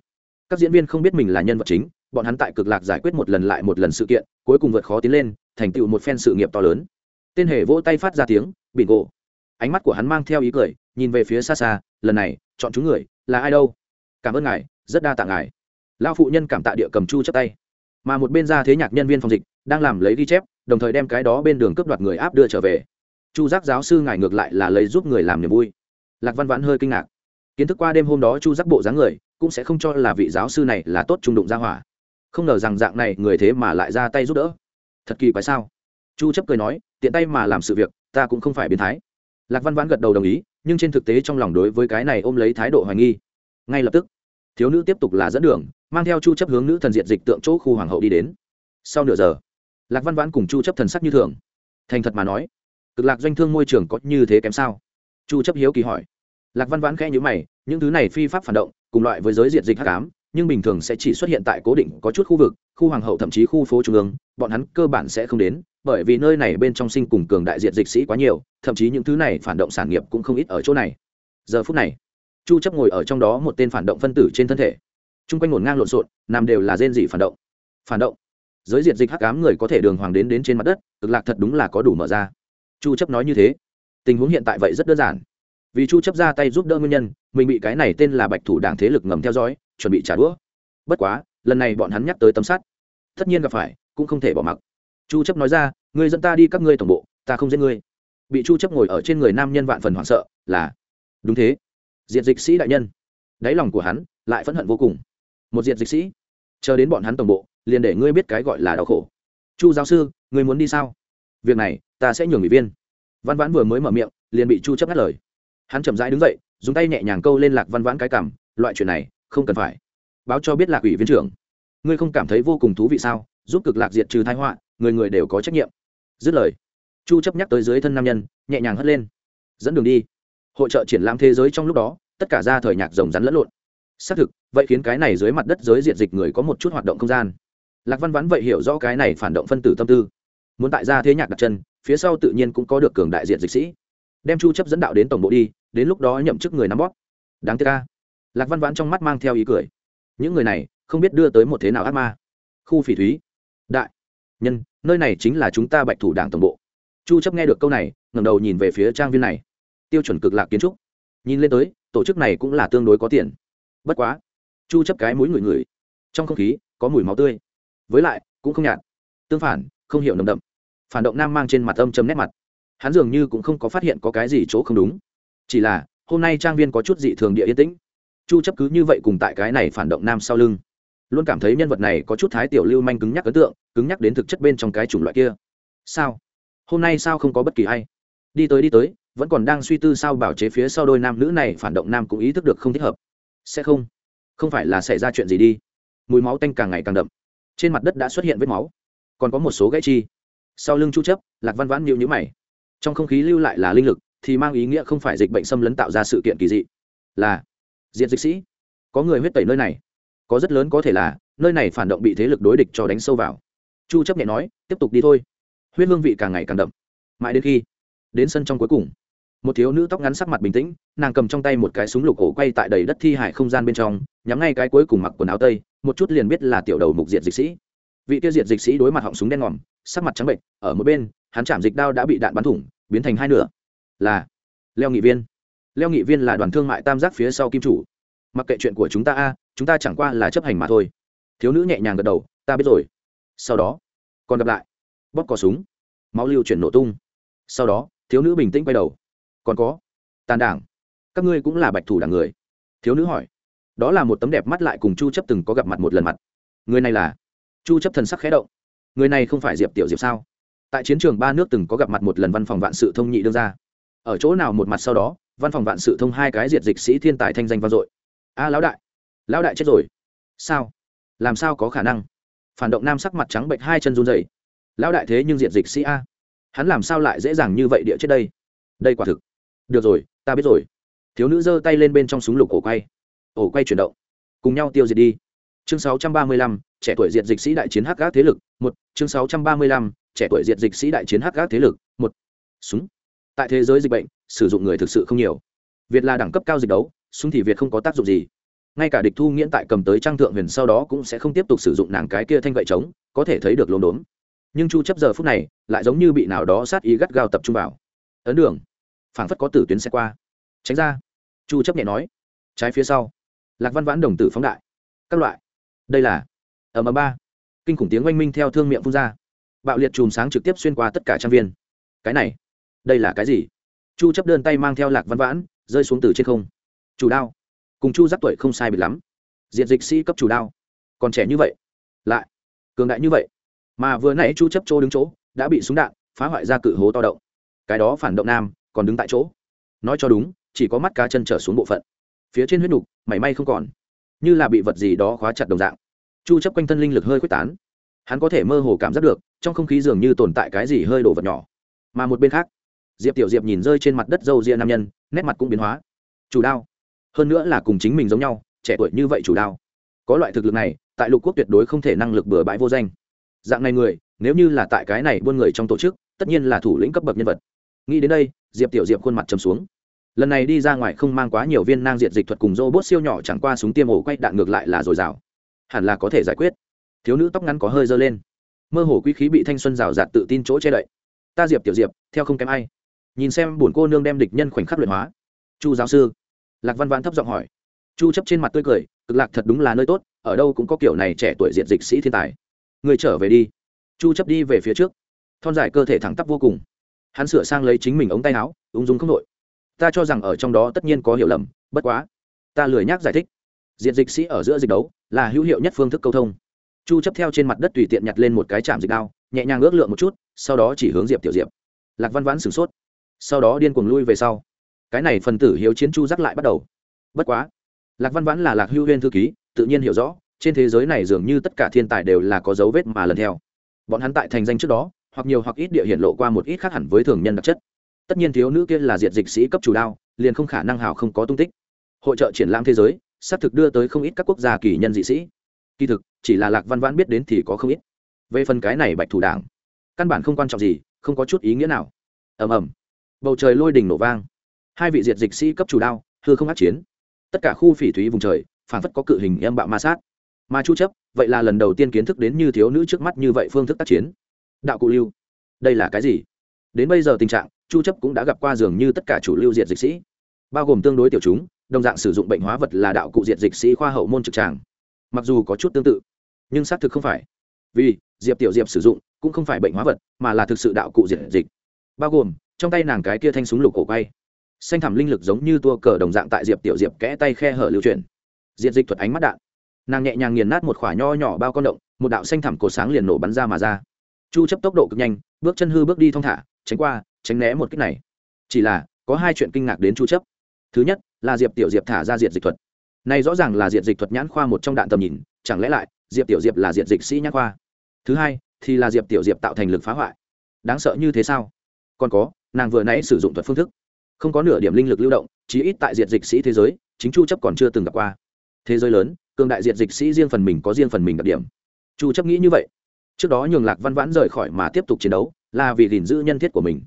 Các diễn viên không biết mình là nhân vật chính, bọn hắn tại cực lạc giải quyết một lần lại một lần sự kiện, cuối cùng vượt khó tiến lên, thành tựu một phen sự nghiệp to lớn. Tên hề vỗ tay phát ra tiếng bị ngộ ánh mắt của hắn mang theo ý cười, nhìn về phía xa xa, lần này chọn chúng người, là ai đâu? Cảm ơn ngài, rất đa tạ ngài. Lao phụ nhân cảm tạ địa cầm chu chắp tay. Mà một bên ra thế nhạc nhân viên phòng dịch, đang làm lấy ghi chép, đồng thời đem cái đó bên đường cướp đoạt người áp đưa trở về. Chu giác giáo sư ngài ngược lại là lấy giúp người làm niềm vui. Lạc văn vãn hơi kinh ngạc. Kiến thức qua đêm hôm đó chu giác bộ dáng người, cũng sẽ không cho là vị giáo sư này là tốt trung đụng ra hỏa. Không ngờ rằng dạng này người thế mà lại ra tay giúp đỡ. Thật kỳ quái sao? Chu chấp cười nói, tiện tay mà làm sự việc, ta cũng không phải biến thái. Lạc văn vãn gật đầu đồng ý nhưng trên thực tế trong lòng đối với cái này ôm lấy thái độ hoài nghi. Ngay lập tức, thiếu nữ tiếp tục là dẫn đường, mang theo chu chấp hướng nữ thần diệt dịch tượng chỗ khu hoàng hậu đi đến. Sau nửa giờ, lạc văn vãn cùng chu chấp thần sắc như thường. Thành thật mà nói, cực lạc doanh thương môi trường có như thế kém sao? Chu chấp hiếu kỳ hỏi. Lạc văn vãn khẽ nhíu mày, những thứ này phi pháp phản động, cùng loại với giới diệt dịch hắc ám nhưng bình thường sẽ chỉ xuất hiện tại cố định có chút khu vực, khu hoàng hậu thậm chí khu phố trung ương, bọn hắn cơ bản sẽ không đến, bởi vì nơi này bên trong sinh cùng cường đại diệt dịch sĩ quá nhiều, thậm chí những thứ này phản động sản nghiệp cũng không ít ở chỗ này. Giờ phút này, chu chấp ngồi ở trong đó một tên phản động phân tử trên thân thể. Trung quanh ngổn ngang lộn xộn nằm đều là rên dị phản động. Phản động? Giới diện dịch hắc ám người có thể đường hoàng đến đến trên mặt đất, cực lạc thật đúng là có đủ mở ra. Chu chấp nói như thế. Tình huống hiện tại vậy rất đơn giản. Vì chu chấp ra tay giúp đỡ nguyên nhân, mình bị cái này tên là bạch thủ đảng thế lực ngầm theo dõi chuẩn bị trả đũa. Bất quá, lần này bọn hắn nhắc tới tấm sắt, tất nhiên gặp phải, cũng không thể bỏ mặc. Chu chấp nói ra, ngươi dẫn ta đi các ngươi tổng bộ, ta không giết ngươi. Bị chu chấp ngồi ở trên người nam nhân vạn phần hoảng sợ, là, đúng thế, diệt dịch sĩ đại nhân. Đáy lòng của hắn lại phẫn hận vô cùng. Một diệt dịch sĩ, chờ đến bọn hắn tổng bộ, liền để ngươi biết cái gọi là đau khổ. Chu giáo sư, ngươi muốn đi sao? Việc này, ta sẽ nhường ủy viên. Văn vãn vừa mới mở miệng, liền bị chu chấp ngắt lời. Hắn chậm rãi đứng dậy, dùng tay nhẹ nhàng câu lên lạc văn vãn cái cằm, loại chuyện này không cần phải. Báo cho biết lạc ủy viên trưởng. Ngươi không cảm thấy vô cùng thú vị sao? Giúp cực lạc diệt trừ thái họa, người người đều có trách nhiệm. Dứt lời, chu chấp nhắc tới dưới thân nam nhân, nhẹ nhàng hất lên. Dẫn đường đi. Hội trợ triển lãm thế giới trong lúc đó, tất cả ra thời nhạc rồng rắn lẫn lộn. Xác thực, vậy khiến cái này dưới mặt đất giới diện dịch người có một chút hoạt động không gian. Lạc văn vãn vậy hiểu rõ cái này phản động phân tử tâm tư. Muốn tại ra thế nhạc đặt chân, phía sau tự nhiên cũng có được cường đại diện dịch sĩ. Đem chu chấp dẫn đạo đến tổng bộ đi, đến lúc đó nhậm chức người nắm bóp. Đáng tiếc ca lạc văn vãn trong mắt mang theo ý cười. Những người này không biết đưa tới một thế nào ác ma. Khu phỉ thúy. Đại nhân, nơi này chính là chúng ta bạch thủ đảng tổng bộ. Chu chấp nghe được câu này, ngẩng đầu nhìn về phía trang viên này. Tiêu chuẩn cực lạc kiến trúc. Nhìn lên tới, tổ chức này cũng là tương đối có tiền. Bất quá, chu chấp cái mũi người người trong không khí, có mùi máu tươi. Với lại, cũng không nhạt. Tương phản, không hiểu nồng đậm. Phản động nam mang trên mặt âm chấm nét mặt. Hắn dường như cũng không có phát hiện có cái gì chỗ không đúng. Chỉ là, hôm nay trang viên có chút dị thường địa yên tĩnh chu chấp cứ như vậy cùng tại cái này phản động nam sau lưng. Luôn cảm thấy nhân vật này có chút thái tiểu lưu manh cứng nhắc ấn tượng, cứng nhắc đến thực chất bên trong cái chủng loại kia. Sao? Hôm nay sao không có bất kỳ ai? Đi tới đi tới, vẫn còn đang suy tư sao bảo chế phía sau đôi nam nữ này phản động nam cũng ý thức được không thích hợp. Sẽ không. Không phải là xảy ra chuyện gì đi. Mùi máu tanh càng ngày càng đậm. Trên mặt đất đã xuất hiện vết máu. Còn có một số gãy chi. Sau lưng chu chấp, lạc văn vãn nhịu nhíu mày. Trong không khí lưu lại là linh lực, thì mang ý nghĩa không phải dịch bệnh xâm lấn tạo ra sự kiện kỳ dị. Là diện dịch sĩ. Có người huyết tẩy nơi này. Có rất lớn có thể là, nơi này phản động bị thế lực đối địch cho đánh sâu vào. Chu chấp nhẹ nói, tiếp tục đi thôi. Huyết hương vị càng ngày càng đậm. Mãi đến khi, đến sân trong cuối cùng, một thiếu nữ tóc ngắn sắc mặt bình tĩnh, nàng cầm trong tay một cái súng lục ổ quay tại đầy đất thi hải không gian bên trong, nhắm ngay cái cuối cùng mặc quần áo tây, một chút liền biết là tiểu đầu mục diệt dịch sĩ. Vị tiêu diệt dịch sĩ đối mặt họng súng đen ngòm, sắc mặt trắng bệnh ở một bên, hắn chạm dịch đao đã bị đạn bắn thủng, biến thành hai nửa. Là, leo nghị viên leo nghị viên là đoàn thương mại tam giác phía sau kim chủ. Mặc kệ chuyện của chúng ta a, chúng ta chẳng qua là chấp hành mà thôi. Thiếu nữ nhẹ nhàng gật đầu, ta biết rồi. Sau đó, còn gặp lại. Bóp cò súng. Máu lưu chuyển nổ tung. Sau đó, thiếu nữ bình tĩnh quay đầu. Còn có, tàn đảng. Các ngươi cũng là bạch thủ đảng người. Thiếu nữ hỏi. Đó là một tấm đẹp mắt lại cùng chu chấp từng có gặp mặt một lần mặt. Người này là? Chu chấp thần sắc khẽ động. Người này không phải diệp tiểu diệp sao? Tại chiến trường ba nước từng có gặp mặt một lần văn phòng vạn sự thông nhị đương ra. Ở chỗ nào một mặt sau đó văn phòng vạn sự thông hai cái diệt dịch sĩ thiên tài thanh danh vang dội. A lão đại. Lão đại chết rồi. Sao? Làm sao có khả năng? Phản động nam sắc mặt trắng bệnh hai chân run rẩy. Lão đại thế nhưng diệt dịch sĩ a. Hắn làm sao lại dễ dàng như vậy địa chết đây? Đây quả thực. Được rồi ta biết rồi. Thiếu nữ giơ tay lên bên trong súng lục ổ quay. Ổ quay chuyển động. Cùng nhau tiêu diệt đi. Chương 635, trẻ tuổi diệt dịch sĩ đại chiến hắc gác thế lực. Một chương 635, trẻ tuổi diệt dịch sĩ đại chiến hắc gác thế lực. Một. Súng. Tại thế giới dịch bệnh sử dụng người thực sự không nhiều. Việt là đẳng cấp cao dịch đấu, súng thì việt không có tác dụng gì. Ngay cả địch thu nghiễn tại cầm tới trang thượng huyền sau đó cũng sẽ không tiếp tục sử dụng nàng cái kia thanh gậy trống, có thể thấy được lốm đốm. Nhưng chu chấp giờ phút này lại giống như bị nào đó sát ý gắt gao tập trung vào. Ấn đường. Phảng phất có tử tuyến xe qua. Tránh ra. Chu chấp nhẹ nói. Trái phía sau. Lạc văn vãn đồng tử phóng đại. Các loại. Đây là. Ở mà ba. Kinh khủng tiếng oanh minh theo thương miệng phun ra. Bạo liệt chùm sáng trực tiếp xuyên qua tất cả trang viên. Cái này. Đây là cái gì? Chu chấp đơn tay mang theo lạc văn vãn, rơi xuống từ trên không. Chủ đao. Cùng chu giáp tuổi không sai biệt lắm. Diện dịch sĩ cấp chủ đao. Còn trẻ như vậy. Lại. Cường đại như vậy. Mà vừa nãy chu chấp chỗ đứng chỗ, đã bị súng đạn, phá hoại ra cự hố to động. Cái đó phản động nam, còn đứng tại chỗ. Nói cho đúng, chỉ có mắt cá chân trở xuống bộ phận. Phía trên huyết nục, mảy may không còn. Như là bị vật gì đó khóa chặt đồng dạng. Chu chấp quanh thân linh lực hơi quyết tán. Hắn có thể mơ hồ cảm giác được, trong không khí dường như tồn tại cái gì hơi đổ vật nhỏ. Mà một bên khác diệp tiểu diệp nhìn rơi trên mặt đất dâu ria nam nhân nét mặt cũng biến hóa chủ đao hơn nữa là cùng chính mình giống nhau trẻ tuổi như vậy chủ đao có loại thực lực này tại lục quốc tuyệt đối không thể năng lực bừa bãi vô danh dạng này người nếu như là tại cái này buôn người trong tổ chức tất nhiên là thủ lĩnh cấp bậc nhân vật nghĩ đến đây diệp tiểu diệp khuôn mặt trầm xuống lần này đi ra ngoài không mang quá nhiều viên nang diện dịch thuật cùng rô bốt siêu nhỏ chẳng qua súng tiêm ổ quay đạn ngược lại là dồi dào hẳn là có thể giải quyết thiếu nữ tóc ngắn có hơi dơ lên mơ hồ quý khí bị thanh xuân rào rạt tự tin chỗ che đậy ta diệp tiểu diệp theo không kém ai nhìn xem bổn cô nương đem địch nhân khoảnh khắc luyện hóa. Chu giáo sư, lạc văn vãn thấp giọng hỏi. Chu chấp trên mặt tươi cười, cực lạc thật đúng là nơi tốt, ở đâu cũng có kiểu này trẻ tuổi diện dịch sĩ thiên tài. Người trở về đi. Chu chấp đi về phía trước. Thon dài cơ thể thẳng tắp vô cùng. Hắn sửa sang lấy chính mình ống tay áo, ung dung không đội ta cho rằng ở trong đó tất nhiên có hiểu lầm, bất quá, ta lười nhác giải thích. Diện dịch sĩ ở giữa dịch đấu, là hữu hiệu nhất phương thức câu thông. Chu chấp theo trên mặt đất tùy tiện nhặt lên một cái chạm dịch đao, nhẹ nhàng ước lượng một chút, sau đó chỉ hướng diệp tiểu diệp. Lạc văn vãn sửng sốt sau đó điên cuồng lui về sau. Cái này phần tử hiếu chiến chu dắt lại bắt đầu. Bất quá, lạc văn vãn là lạc hưu huyên thư ký, tự nhiên hiểu rõ, trên thế giới này dường như tất cả thiên tài đều là có dấu vết mà lần theo. Bọn hắn tại thành danh trước đó, hoặc nhiều hoặc ít địa hiện lộ qua một ít khác hẳn với thường nhân đặc chất. Tất nhiên thiếu nữ kia là diệt dịch sĩ cấp chủ đao, liền không khả năng hào không có tung tích. Hội trợ triển lãm thế giới xác thực đưa tới không ít các quốc gia kỳ nhân dị sĩ. Kỳ thực, chỉ là lạc văn vãn biết đến thì có không ít. Về phần cái này bạch thủ đảng, căn bản không quan trọng gì, không có chút ý nghĩa nào. Ầm ầm bầu trời lôi đình nổ vang. Hai vị diệt dịch sĩ cấp chủ đao, hư không át chiến. Tất cả khu phỉ thúy vùng trời phản phất có cự hình em bạo ma sát. Mà chu chấp, vậy là lần đầu tiên kiến thức đến như thiếu nữ trước mắt như vậy phương thức tác chiến. Đạo cụ lưu, đây là cái gì? Đến bây giờ tình trạng, chu chấp cũng đã gặp qua dường như tất cả chủ lưu diệt dịch sĩ. Bao gồm tương đối tiểu chúng, đồng dạng sử dụng bệnh hóa vật là đạo cụ diệt dịch sĩ khoa hậu môn trực tràng. Mặc dù có chút tương tự, nhưng xác thực không phải. Vì, diệp tiểu diệp sử dụng cũng không phải bệnh hóa vật, mà là thực sự đạo cụ diệt dịch. Bao gồm trong tay nàng cái kia thanh súng lục cổ quay. Xanh thẳm linh lực giống như tua cờ đồng dạng tại diệp tiểu diệp kẽ tay khe hở lưu chuyển. Diệt dịch thuật ánh mắt đạn. Nàng nhẹ nhàng nghiền nát một khoả nho nhỏ bao con động, một đạo xanh thẳm cổ sáng liền nổ bắn ra mà ra. Chu chấp tốc độ cực nhanh, bước chân hư bước đi thong thả, tránh qua, tránh né một cách này. Chỉ là, có hai chuyện kinh ngạc đến chu chấp. Thứ nhất, là diệp tiểu diệp thả ra diệt dịch thuật. Này rõ ràng là diệt dịch thuật nhãn khoa một trong đạn tầm nhìn, chẳng lẽ lại, diệp tiểu diệp là diệt dịch sĩ nhãn khoa? Thứ hai, thì là diệp tiểu diệp tạo thành lực phá hoại. Đáng sợ như thế sao? Còn có nàng vừa nãy sử dụng thuật phương thức. Không có nửa điểm linh lực lưu động, chí ít tại diệt dịch sĩ thế giới, chính chu chấp còn chưa từng gặp qua. Thế giới lớn, cường đại diệt dịch sĩ riêng phần mình có riêng phần mình đặc điểm. Chu chấp nghĩ như vậy. Trước đó nhường lạc văn vãn rời khỏi mà tiếp tục chiến đấu, là vì gìn giữ nhân thiết của mình.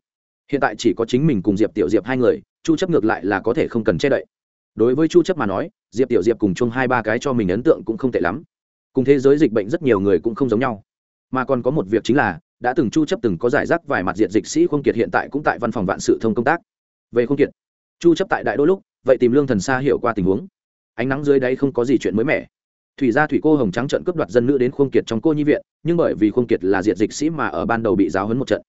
Hiện tại chỉ có chính mình cùng diệp tiểu diệp hai người, chu chấp ngược lại là có thể không cần che đậy. Đối với chu chấp mà nói, diệp tiểu diệp cùng chung hai ba cái cho mình ấn tượng cũng không tệ lắm. Cùng thế giới dịch bệnh rất nhiều người cũng không giống nhau. Mà còn có một việc chính là đã từng chu chấp từng có giải rác vài mặt diện dịch sĩ không kiệt hiện tại cũng tại văn phòng vạn sự thông công tác. Về không kiệt, chu chấp tại đại đôi lúc, vậy tìm lương thần xa hiểu qua tình huống. Ánh nắng dưới đáy không có gì chuyện mới mẻ. Thủy gia thủy cô hồng trắng trận cướp đoạt dân nữ đến khuôn kiệt trong cô nhi viện, nhưng bởi vì khuôn kiệt là diện dịch sĩ mà ở ban đầu bị giáo huấn một trận.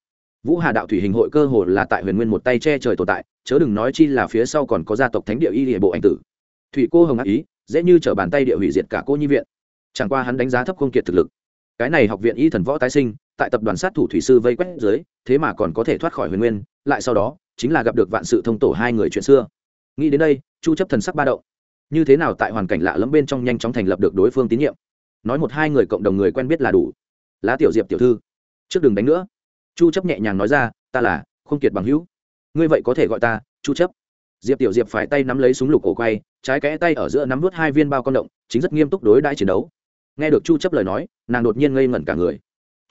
Vũ hà đạo thủy hình hội cơ hồ là tại huyền nguyên một tay che trời tồn tại, chớ đừng nói chi là phía sau còn có gia tộc thánh địa y địa bộ anh tử. Thủy cô hồng ác ý, dễ như trở bàn tay địa hủy diệt cả cô nhi viện. Chẳng qua hắn đánh giá thấp khuôn kiệt thực lực. Cái này học viện y thần võ tái sinh tại tập đoàn sát thủ thủy sư vây quét dưới thế mà còn có thể thoát khỏi huyền nguyên lại sau đó chính là gặp được vạn sự thông tổ hai người chuyện xưa. Nghĩ đến đây chu chấp thần sắc ba động. Như thế nào tại hoàn cảnh lạ lẫm bên trong nhanh chóng thành lập được đối phương tín nhiệm? Nói một hai người cộng đồng người quen biết là đủ. Lá tiểu diệp tiểu thư trước đừng đánh nữa. Chu chấp nhẹ nhàng nói ra ta là không kiệt bằng hữu. Ngươi vậy có thể gọi ta chu chấp. Diệp tiểu diệp phải tay nắm lấy súng lục cổ quay trái kẽ tay ở giữa nắm vút hai viên bao con động chính rất nghiêm túc đối đãi chiến đấu. Nghe được chu chấp lời nói nàng đột nhiên ngây ngẩn cả người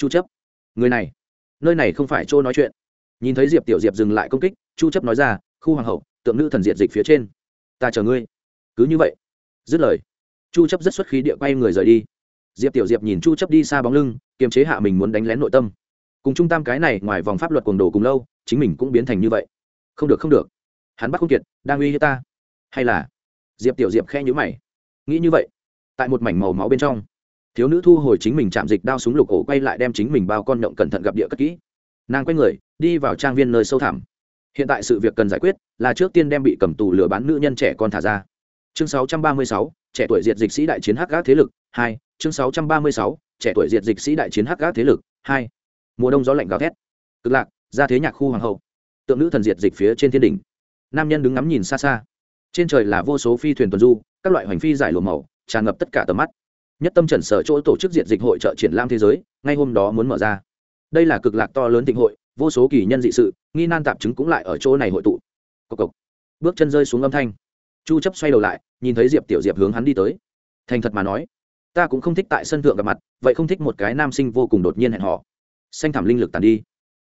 chu chấp. Người này, nơi này không phải chỗ nói chuyện. Nhìn thấy diệp tiểu diệp dừng lại công kích, chu chấp nói ra, khu hoàng hậu, tượng nữ thần diệt dịch phía trên. Ta chờ ngươi. Cứ như vậy, dứt lời, chu chấp rất xuất khí địa quay người rời đi. Diệp tiểu diệp nhìn chu chấp đi xa bóng lưng, kiềm chế hạ mình muốn đánh lén nội tâm. Cùng trung tam cái này, ngoài vòng pháp luật cuồng đồ cùng lâu, chính mình cũng biến thành như vậy. Không được không được. Hắn bắt không kiệt đang uy hiếp ta. Hay là? Diệp tiểu diệp khe nhíu mày. Nghĩ như vậy, tại một mảnh màu máu bên trong thiếu nữ thu hồi chính mình chạm dịch đao súng lục ổ quay lại đem chính mình bao con nhộng cẩn thận gặp địa cất kỹ. Nàng quay người đi vào trang viên nơi sâu thẳm. Hiện tại sự việc cần giải quyết là trước tiên đem bị cầm tù lừa bán nữ nhân trẻ con thả ra. Chương 636, trẻ tuổi diệt dịch sĩ đại chiến hắc gác thế lực hai. Chương 636, trẻ tuổi diệt dịch sĩ đại chiến hắc gác thế lực hai. Mùa đông gió lạnh gào thét. Cực lạc ra thế nhạc khu hoàng hậu. Tượng nữ thần diệt dịch phía trên thiên đỉnh. Nam nhân đứng ngắm nhìn xa xa. Trên trời là vô số phi thuyền tuần du các loại hoành phi giải lùa màu tràn ngập tất cả tầm mắt nhất tâm trần sở chỗ tổ chức diện dịch hội trợ triển lãm thế giới, ngay hôm đó muốn mở ra. Đây là cực lạc to lớn thịnh hội, vô số kỳ nhân dị sự, nghi nan tạp chứng cũng lại ở chỗ này hội tụ. Cộc cộc. Bước chân rơi xuống âm thanh. Chu chấp xoay đầu lại, nhìn thấy diệp tiểu diệp hướng hắn đi tới. Thành thật mà nói, ta cũng không thích tại sân thượng gặp mặt, vậy không thích một cái nam sinh vô cùng đột nhiên hẹn hò. Xanh thảm linh lực tàn đi.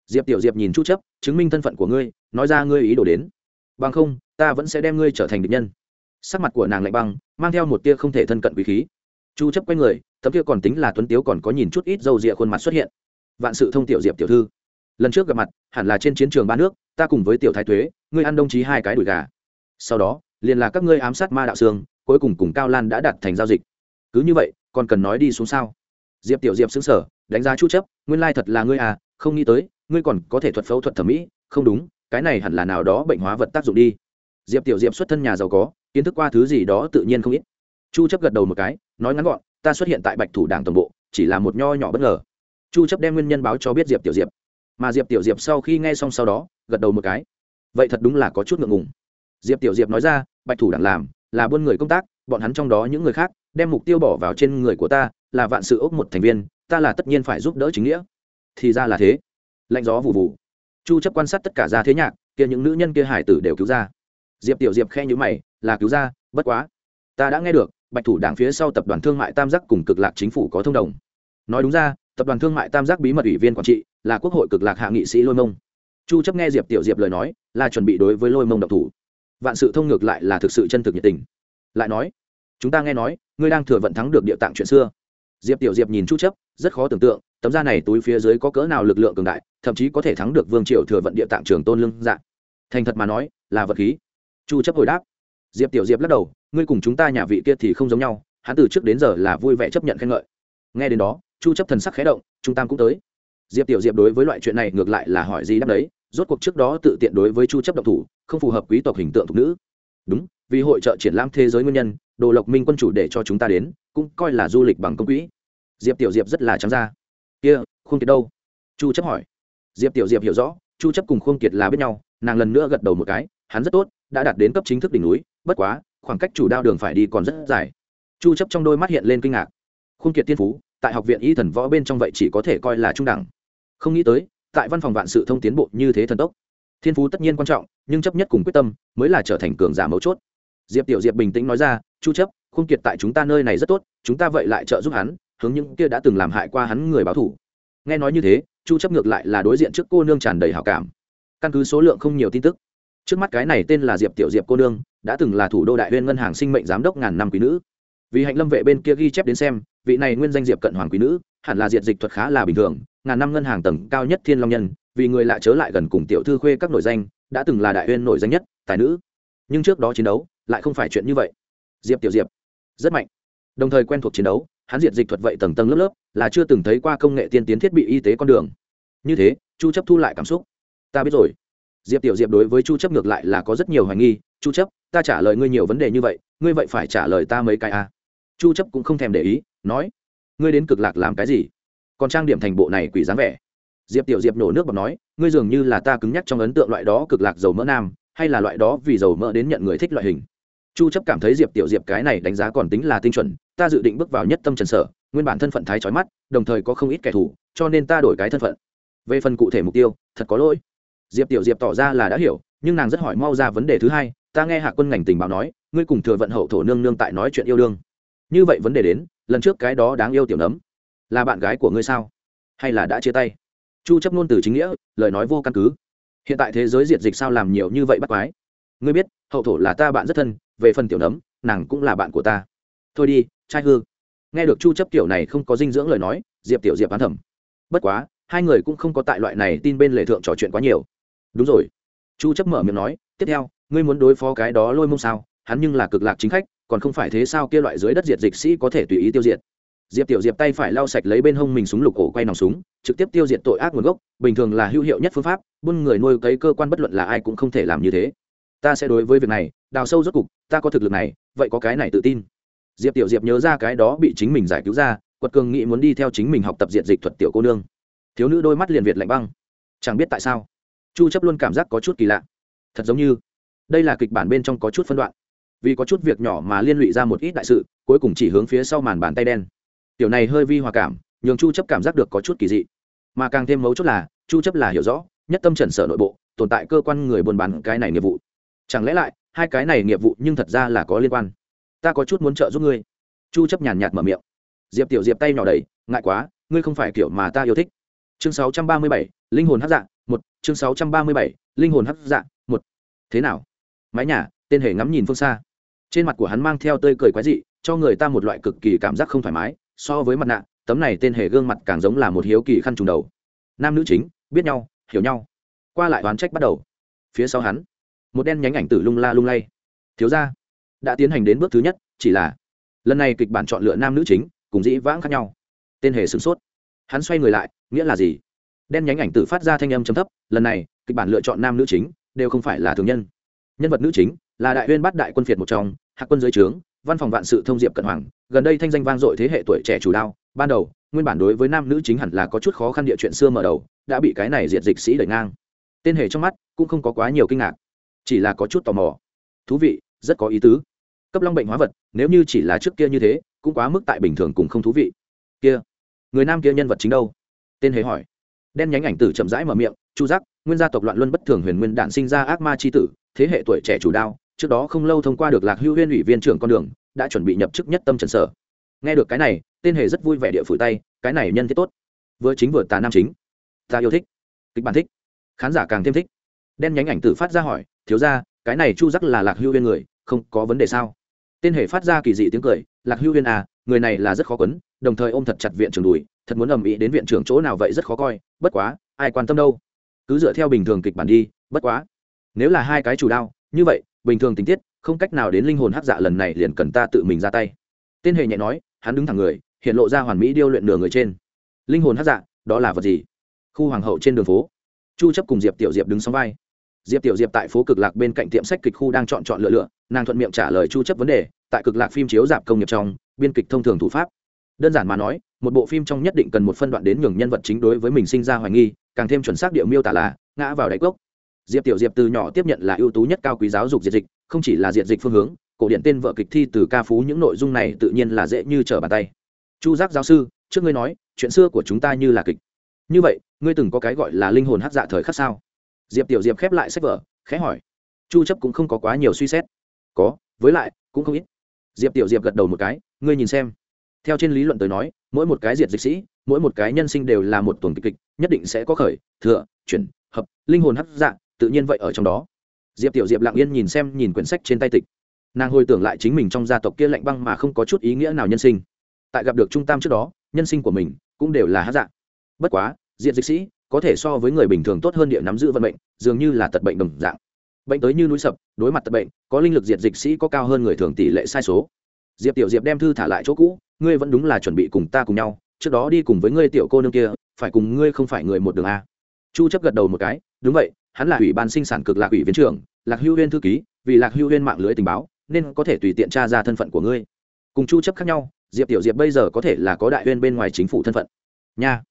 Diệp tiểu diệp nhìn chu chấp, chứng minh thân phận của ngươi, nói ra ngươi ý đồ đến. Bằng không, ta vẫn sẽ đem ngươi trở thành địch nhân. Sắc mặt của nàng lạnh băng, mang theo một tia không thể thân cận quý khí chu chấp quay người, tấm kia còn tính là tuấn tiếu còn có nhìn chút ít dâu dịa khuôn mặt xuất hiện. Vạn sự thông tiểu diệp tiểu thư. Lần trước gặp mặt, hẳn là trên chiến trường ba nước, ta cùng với tiểu thái tuế, ngươi ăn đồng chí hai cái đùi gà. Sau đó, liền là các ngươi ám sát ma đạo sương, cuối cùng cùng cao lan đã đặt thành giao dịch. Cứ như vậy, còn cần nói đi xuống sao? Diệp tiểu diệp xứng sở đánh giá chu chấp, nguyên lai thật là ngươi à không nghĩ tới, ngươi còn có thể thuật phẫu thuật thẩm mỹ, không đúng, cái này hẳn là nào đó bệnh hóa vật tác dụng đi. Diệp tiểu diệp xuất thân nhà giàu có, kiến thức qua thứ gì đó tự nhiên không ít chu chấp gật đầu một cái, nói ngắn gọn, ta xuất hiện tại bạch thủ đảng tổng bộ, chỉ là một nho nhỏ bất ngờ. Chu chấp đem nguyên nhân báo cho biết diệp tiểu diệp. Mà diệp tiểu diệp sau khi nghe xong sau đó, gật đầu một cái. Vậy thật đúng là có chút ngượng ngùng. Diệp tiểu diệp nói ra, bạch thủ đảng làm, là buôn người công tác, bọn hắn trong đó những người khác, đem mục tiêu bỏ vào trên người của ta, là vạn sự ốc một thành viên, ta là tất nhiên phải giúp đỡ chính nghĩa. Thì ra là thế. Lạnh gió vụ vụ chu chấp quan sát tất cả ra thế nhạc, kia những nữ nhân kia hải tử đều cứu ra. Diệp tiểu diệp khe như mày, là cứu ra, bất quá, ta đã nghe được bạch thủ đảng phía sau tập đoàn thương mại tam giác cùng cực lạc chính phủ có thông đồng. Nói đúng ra, tập đoàn thương mại tam giác bí mật ủy viên quản trị là quốc hội cực lạc hạ nghị sĩ lôi mông. Chu chấp nghe diệp tiểu diệp lời nói, là chuẩn bị đối với lôi mông độc thủ. Vạn sự thông ngược lại là thực sự chân thực nhiệt tình. Lại nói, chúng ta nghe nói, ngươi đang thừa vận thắng được địa tạng chuyện xưa. Diệp tiểu diệp nhìn chu chấp, rất khó tưởng tượng, tấm da này túi phía dưới có cỡ nào lực lượng cường đại, thậm chí có thể thắng được vương triều thừa vận địa tạng trường tôn lương dạng thành thật mà nói, là vật khí. Chu chấp hồi đáp diệp tiểu diệp lắc đầu, ngươi cùng chúng ta nhà vị kia thì không giống nhau, hắn từ trước đến giờ là vui vẻ chấp nhận khen ngợi. Nghe đến đó, chu chấp thần sắc khẽ động, trung tam cũng tới. Diệp tiểu diệp đối với loại chuyện này ngược lại là hỏi gì đáp đấy, rốt cuộc trước đó tự tiện đối với chu chấp độc thủ, không phù hợp quý tộc hình tượng thuộc nữ. Đúng, vì hội trợ triển lãm thế giới nguyên nhân, đồ lộc minh quân chủ để cho chúng ta đến, cũng coi là du lịch bằng công quỹ. Diệp tiểu diệp rất là trắng ra. Kia khuôn kiệt đâu? Chu chấp hỏi. Diệp tiểu diệp hiểu rõ, chu chấp cùng khuôn kiệt là biết nhau, nàng lần nữa gật đầu một cái, hắn rất tốt, đã đạt đến cấp chính thức đỉnh núi bất quá, khoảng cách chủ đao đường phải đi còn rất dài. Chu chấp trong đôi mắt hiện lên kinh ngạc. Khuôn kiệt tiên phú, tại học viện y thần võ bên trong vậy chỉ có thể coi là trung đẳng. Không nghĩ tới, tại văn phòng vạn sự thông tiến bộ như thế thần tốc. Thiên phú tất nhiên quan trọng, nhưng chấp nhất cùng quyết tâm, mới là trở thành cường giả mấu chốt. Diệp tiểu diệp bình tĩnh nói ra, chu chấp khuôn kiệt tại chúng ta nơi này rất tốt, chúng ta vậy lại trợ giúp hắn, hướng những kia đã từng làm hại qua hắn người báo thủ nghe nói như thế, chu chấp ngược lại là đối diện trước cô nương tràn đầy hảo cảm. Căn cứ số lượng không nhiều tin tức. Trước mắt cái này tên là diệp tiểu diệp cô nương đã từng là thủ đô đại huyên ngân hàng sinh mệnh giám đốc ngàn năm quý nữ. Vì hạnh lâm vệ bên kia ghi chép đến xem, vị này nguyên danh diệp cận hoàng quý nữ, hẳn là diệt dịch thuật khá là bình thường, ngàn năm ngân hàng tầng cao nhất thiên long nhân, vì người lạ chớ lại gần cùng tiểu thư khuê các nội danh, đã từng là đại huyên nổi danh nhất, tài nữ. Nhưng trước đó chiến đấu, lại không phải chuyện như vậy. Diệp tiểu diệp, rất mạnh. Đồng thời quen thuộc chiến đấu, hắn diệt dịch thuật vậy tầng tầng lớp lớp, là chưa từng thấy qua công nghệ tiên tiến thiết bị y tế con đường. Như thế, chu chấp thu lại cảm xúc. Ta biết rồi. Diệp tiểu diệp đối với chu chấp ngược lại là có rất nhiều hoài nghi, chu chấp ta trả lời ngươi nhiều vấn đề như vậy, ngươi vậy phải trả lời ta mấy cái à? chu chấp cũng không thèm để ý, nói, ngươi đến cực lạc làm cái gì? Còn trang điểm thành bộ này quỷ dáng vẻ. Diệp tiểu diệp nổ nước bọt nói, ngươi dường như là ta cứng nhắc trong ấn tượng loại đó cực lạc dầu mỡ nam, hay là loại đó vì dầu mỡ đến nhận người thích loại hình. Chu chấp cảm thấy diệp tiểu diệp cái này đánh giá còn tính là tinh chuẩn, ta dự định bước vào nhất tâm trần sở, nguyên bản thân phận thái chói mắt, đồng thời có không ít kẻ thù, cho nên ta đổi cái thân phận. Về phần cụ thể mục tiêu, thật có lỗi. Diệp tiểu diệp tỏ ra là đã hiểu, nhưng nàng rất hỏi mau ra vấn đề thứ hai ta nghe hạ quân ngành tình báo nói, ngươi cùng thừa vận hậu thổ nương nương tại nói chuyện yêu đương. Như vậy vấn đề đến, lần trước cái đó đáng yêu tiểu nấm, là bạn gái của ngươi sao? Hay là đã chia tay? Chu chấp ngôn từ chính nghĩa, lời nói vô căn cứ. Hiện tại thế giới diệt dịch sao làm nhiều như vậy bắt quái? Ngươi biết, hậu thổ là ta bạn rất thân, về phần tiểu nấm, nàng cũng là bạn của ta. Thôi đi, trai hư. Nghe được chu chấp tiểu này không có dinh dưỡng lời nói, diệp tiểu diệp bán thầm. Bất quá, hai người cũng không có tại loại này tin bên lề thượng trò chuyện quá nhiều. Đúng rồi. Chu chấp mở miệng nói, tiếp theo ngươi muốn đối phó cái đó lôi mông sao? Hắn nhưng là cực lạc chính khách, còn không phải thế sao kia loại dưới đất diệt dịch sĩ có thể tùy ý tiêu diệt? Diệp tiểu diệp tay phải lau sạch lấy bên hông mình súng lục ổ quay nòng súng, trực tiếp tiêu diệt tội ác nguồn gốc, bình thường là hữu hiệu nhất phương pháp, buôn người nuôi cấy cơ quan bất luận là ai cũng không thể làm như thế. Ta sẽ đối với việc này, đào sâu rốt cục, ta có thực lực này, vậy có cái này tự tin. Diệp tiểu diệp nhớ ra cái đó bị chính mình giải cứu ra, quật cường nghĩ muốn đi theo chính mình học tập diện dịch thuật tiểu cô nương. Thiếu nữ đôi mắt liền việt lạnh băng. Chẳng biết tại sao, chu chấp luôn cảm giác có chút kỳ lạ. Thật giống như đây là kịch bản bên trong có chút phân đoạn. Vì có chút việc nhỏ mà liên lụy ra một ít đại sự cuối cùng chỉ hướng phía sau màn bàn tay đen. Tiểu này hơi vi hòa cảm nhường chu chấp cảm giác được có chút kỳ dị. Mà càng thêm mấu chốt là chu chấp là hiểu rõ nhất tâm trần sở nội bộ tồn tại cơ quan người buôn bán cái này nghiệp vụ. Chẳng lẽ lại hai cái này nghiệp vụ nhưng thật ra là có liên quan? Ta có chút muốn trợ giúp ngươi. Chu chấp nhàn nhạt mở miệng. Diệp tiểu diệp tay nhỏ đầy ngại quá ngươi không phải kiểu mà ta yêu thích. Chương 637, linh hồn hấp dạ một chương 637, linh hồn hấp dạ một. Thế nào? Mái nhà, tên hề ngắm nhìn phương xa. Trên mặt của hắn mang theo tơi cười quái dị, cho người ta một loại cực kỳ cảm giác không thoải mái. So với mặt nạ, tấm này tên hề gương mặt càng giống là một hiếu kỳ khăn trùng đầu. Nam nữ chính, biết nhau, hiểu nhau. Qua lại đoán trách bắt đầu. Phía sau hắn, một đen nhánh ảnh tử lung la lung lay. Thiếu ra đã tiến hành đến bước thứ nhất, chỉ là lần này kịch bản chọn lựa nam nữ chính, cùng dĩ vãng khác nhau. Tên hề sửng sốt. Hắn xoay người lại, nghĩa là gì? Đen nhánh ảnh tử phát ra thanh âm chấm thấp, lần này, kịch bản lựa chọn nam nữ chính, đều không phải là thường nhân nhân vật nữ chính là đại huyên bắt đại quân phiệt một trong hạc quân dưới trướng, văn phòng vạn sự thông diệp cận hoàng. Gần đây thanh danh vang dội thế hệ tuổi trẻ chủ đao. Ban đầu, nguyên bản đối với nam nữ chính hẳn là có chút khó khăn địa chuyện xưa mở đầu, đã bị cái này diệt dịch sĩ đẩy ngang. Tên hề trong mắt cũng không có quá nhiều kinh ngạc, chỉ là có chút tò mò. Thú vị, rất có ý tứ. Cấp long bệnh hóa vật, nếu như chỉ là trước kia như thế, cũng quá mức tại bình thường cùng không thú vị. Kia, người nam kia nhân vật chính đâu? Tên hề hỏi. Đen nhánh ảnh tử chậm rãi mở miệng, chu giác, nguyên gia tộc loạn luân bất thường huyền nguyên đạn sinh ra ác ma c h i tử thế hệ tuổi trẻ chủ đao, trước đó không lâu thông qua được lạc hưu huyên ủy viên trưởng con đường, đã chuẩn bị nhập chức nhất tâm trần sở. Nghe được cái này, tên hề rất vui vẻ địa phủ tay, cái này nhân thiết tốt. Vừa chính vừa tà nam chính. Ta yêu thích. Kịch bản thích. Khán giả càng thêm thích. Đen nhánh ảnh tử phát ra hỏi, thiếu ra cái này chu rắc là lạc hưu huyên người, không có vấn đề sao? Tên hề phát ra kỳ dị tiếng cười, lạc hưu huyên à người này là rất khó quấn, đồng thời ôm thật chặt viện trưởng đùi, thật muốn ầm ĩ đến viện trưởng chỗ nào vậy rất khó coi, bất quá, ai quan tâm đâu. Cứ dựa theo bình thường kịch bản đi, bất quá nếu là hai cái chủ đao, như vậy, bình thường tình tiết, không cách nào đến linh hồn hắc dạ lần này liền cần ta tự mình ra tay. Tên hề nhẹ nói, hắn đứng thẳng người, hiện lộ ra hoàn mỹ điêu luyện nửa người trên. Linh hồn hắc dạ đó là vật gì? Khu hoàng hậu trên đường phố. Chu chấp cùng diệp tiểu diệp đứng song vai. Diệp tiểu diệp tại phố cực lạc bên cạnh tiệm sách kịch khu đang chọn chọn lựa lựa, nàng thuận miệng trả lời chu chấp vấn đề, tại cực lạc phim chiếu dạp công nghiệp trong, biên kịch thông thường thủ pháp. Đơn giản mà nói, một bộ phim trong nhất định cần một phân đoạn đến nhường nhân vật chính đối với mình sinh ra hoài nghi, càng thêm chuẩn xác địa miêu tả là, ngã vào đáy cốc diệp tiểu diệp từ nhỏ tiếp nhận là ưu tú nhất cao quý giáo dục diệt dịch, không chỉ là diệt dịch phương hướng, cổ điển tên vợ kịch thi từ ca phú những nội dung này tự nhiên là dễ như trở bàn tay. Chu giác giáo sư, trước ngươi nói, chuyện xưa của chúng ta như là kịch. Như vậy, ngươi từng có cái gọi là linh hồn hát dạ thời khắc sao? Diệp tiểu diệp khép lại sách vở, khẽ hỏi. Chu chấp cũng không có quá nhiều suy xét. Có, với lại, cũng không ít. Diệp tiểu diệp gật đầu một cái, ngươi nhìn xem. Theo trên lý luận tới nói, mỗi một cái diệt dịch sĩ, mỗi một cái nhân sinh đều là một tuần kịch kịch, nhất định sẽ có khởi, thừa, chuyển, hợp, linh hồn hấp dạ tự nhiên vậy ở trong đó. Diệp tiểu diệp lặng yên nhìn xem, nhìn quyển sách trên tay tịch. Nàng hồi tưởng lại chính mình trong gia tộc kia lạnh băng mà không có chút ý nghĩa nào nhân sinh. Tại gặp được trung tam trước đó, nhân sinh của mình cũng đều là hát dạng. bất quá, diện dịch sĩ có thể so với người bình thường tốt hơn địa nắm giữ vận mệnh, dường như là tật bệnh đồng dạng. Bệnh tới như núi sập, đối mặt tật bệnh, có linh lực diệt dịch sĩ có cao hơn người thường tỷ lệ sai số. Diệp tiểu diệp đem thư thả lại chỗ cũ, ngươi vẫn đúng là chuẩn bị cùng ta cùng nhau, trước đó đi cùng với ngươi tiểu cô nương kia, phải cùng ngươi không phải người một đường a. Chu chấp gật đầu một cái, đúng vậy hắn là ủy ban sinh sản cực lạc ủy viên trưởng, lạc hưu huyên thư ký, vì lạc hưu huyên mạng lưới tình báo, nên có thể tùy tiện tra ra thân phận của ngươi. Cùng chu chấp khác nhau, diệp tiểu diệp bây giờ có thể là có đại huyên bên ngoài chính phủ thân phận. Nha.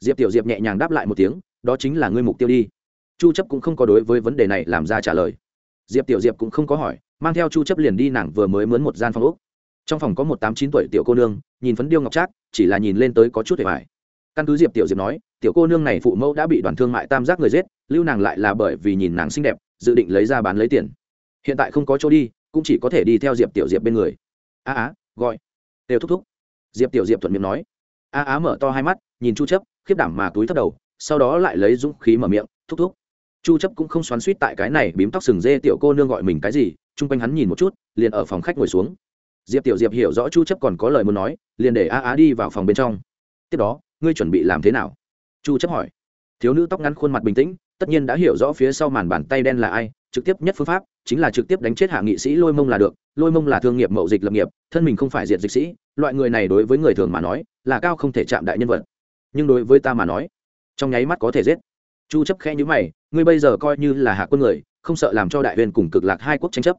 Diệp tiểu diệp nhẹ nhàng đáp lại một tiếng, đó chính là ngươi mục tiêu đi. Chu chấp cũng không có đối với vấn đề này làm ra trả lời. Diệp tiểu diệp cũng không có hỏi, mang theo chu chấp liền đi nàng vừa mới mướn một gian phòng úc trong phòng có một tám chín tuổi tiểu cô nương, nhìn phấn điêu ngọc trác, chỉ là nhìn lên tới có chút hề vải căn cứ diệp tiểu diệp nói, tiểu cô nương này phụ mẫu đã bị đoàn thương mại tam giác người giết, lưu nàng lại là bởi vì nhìn nàng xinh đẹp, dự định lấy ra bán lấy tiền. Hiện tại không có chỗ đi, cũng chỉ có thể đi theo diệp tiểu diệp bên người. A á, gọi. Đều thúc thúc. Diệp tiểu diệp thuận miệng nói. A á mở to hai mắt, nhìn chu chấp, khiếp đảm mà túi thấp đầu, sau đó lại lấy dũng khí mở miệng, thúc thúc. Chu chấp cũng không xoắn suýt tại cái này bím tóc sừng dê tiểu cô nương gọi mình cái gì, chung quanh hắn nhìn một chút, liền ở phòng khách ngồi xuống. Diệp tiểu diệp hiểu rõ chu chấp còn có lời muốn nói, liền để a á đi vào phòng bên trong. Tiếp đó ngươi chuẩn bị làm thế nào? Chu chấp hỏi. Thiếu nữ tóc ngắn khuôn mặt bình tĩnh, tất nhiên đã hiểu rõ phía sau màn bàn tay đen là ai, trực tiếp nhất phương pháp chính là trực tiếp đánh chết hạ nghị sĩ lôi mông là được. Lôi mông là thương nghiệp mậu dịch lập nghiệp, thân mình không phải diệt dịch sĩ, loại người này đối với người thường mà nói là cao không thể chạm đại nhân vật. Nhưng đối với ta mà nói, trong nháy mắt có thể giết. Chu chấp khẽ như mày, ngươi bây giờ coi như là hạ quân người, không sợ làm cho đại huyền cùng cực lạc hai quốc tranh chấp.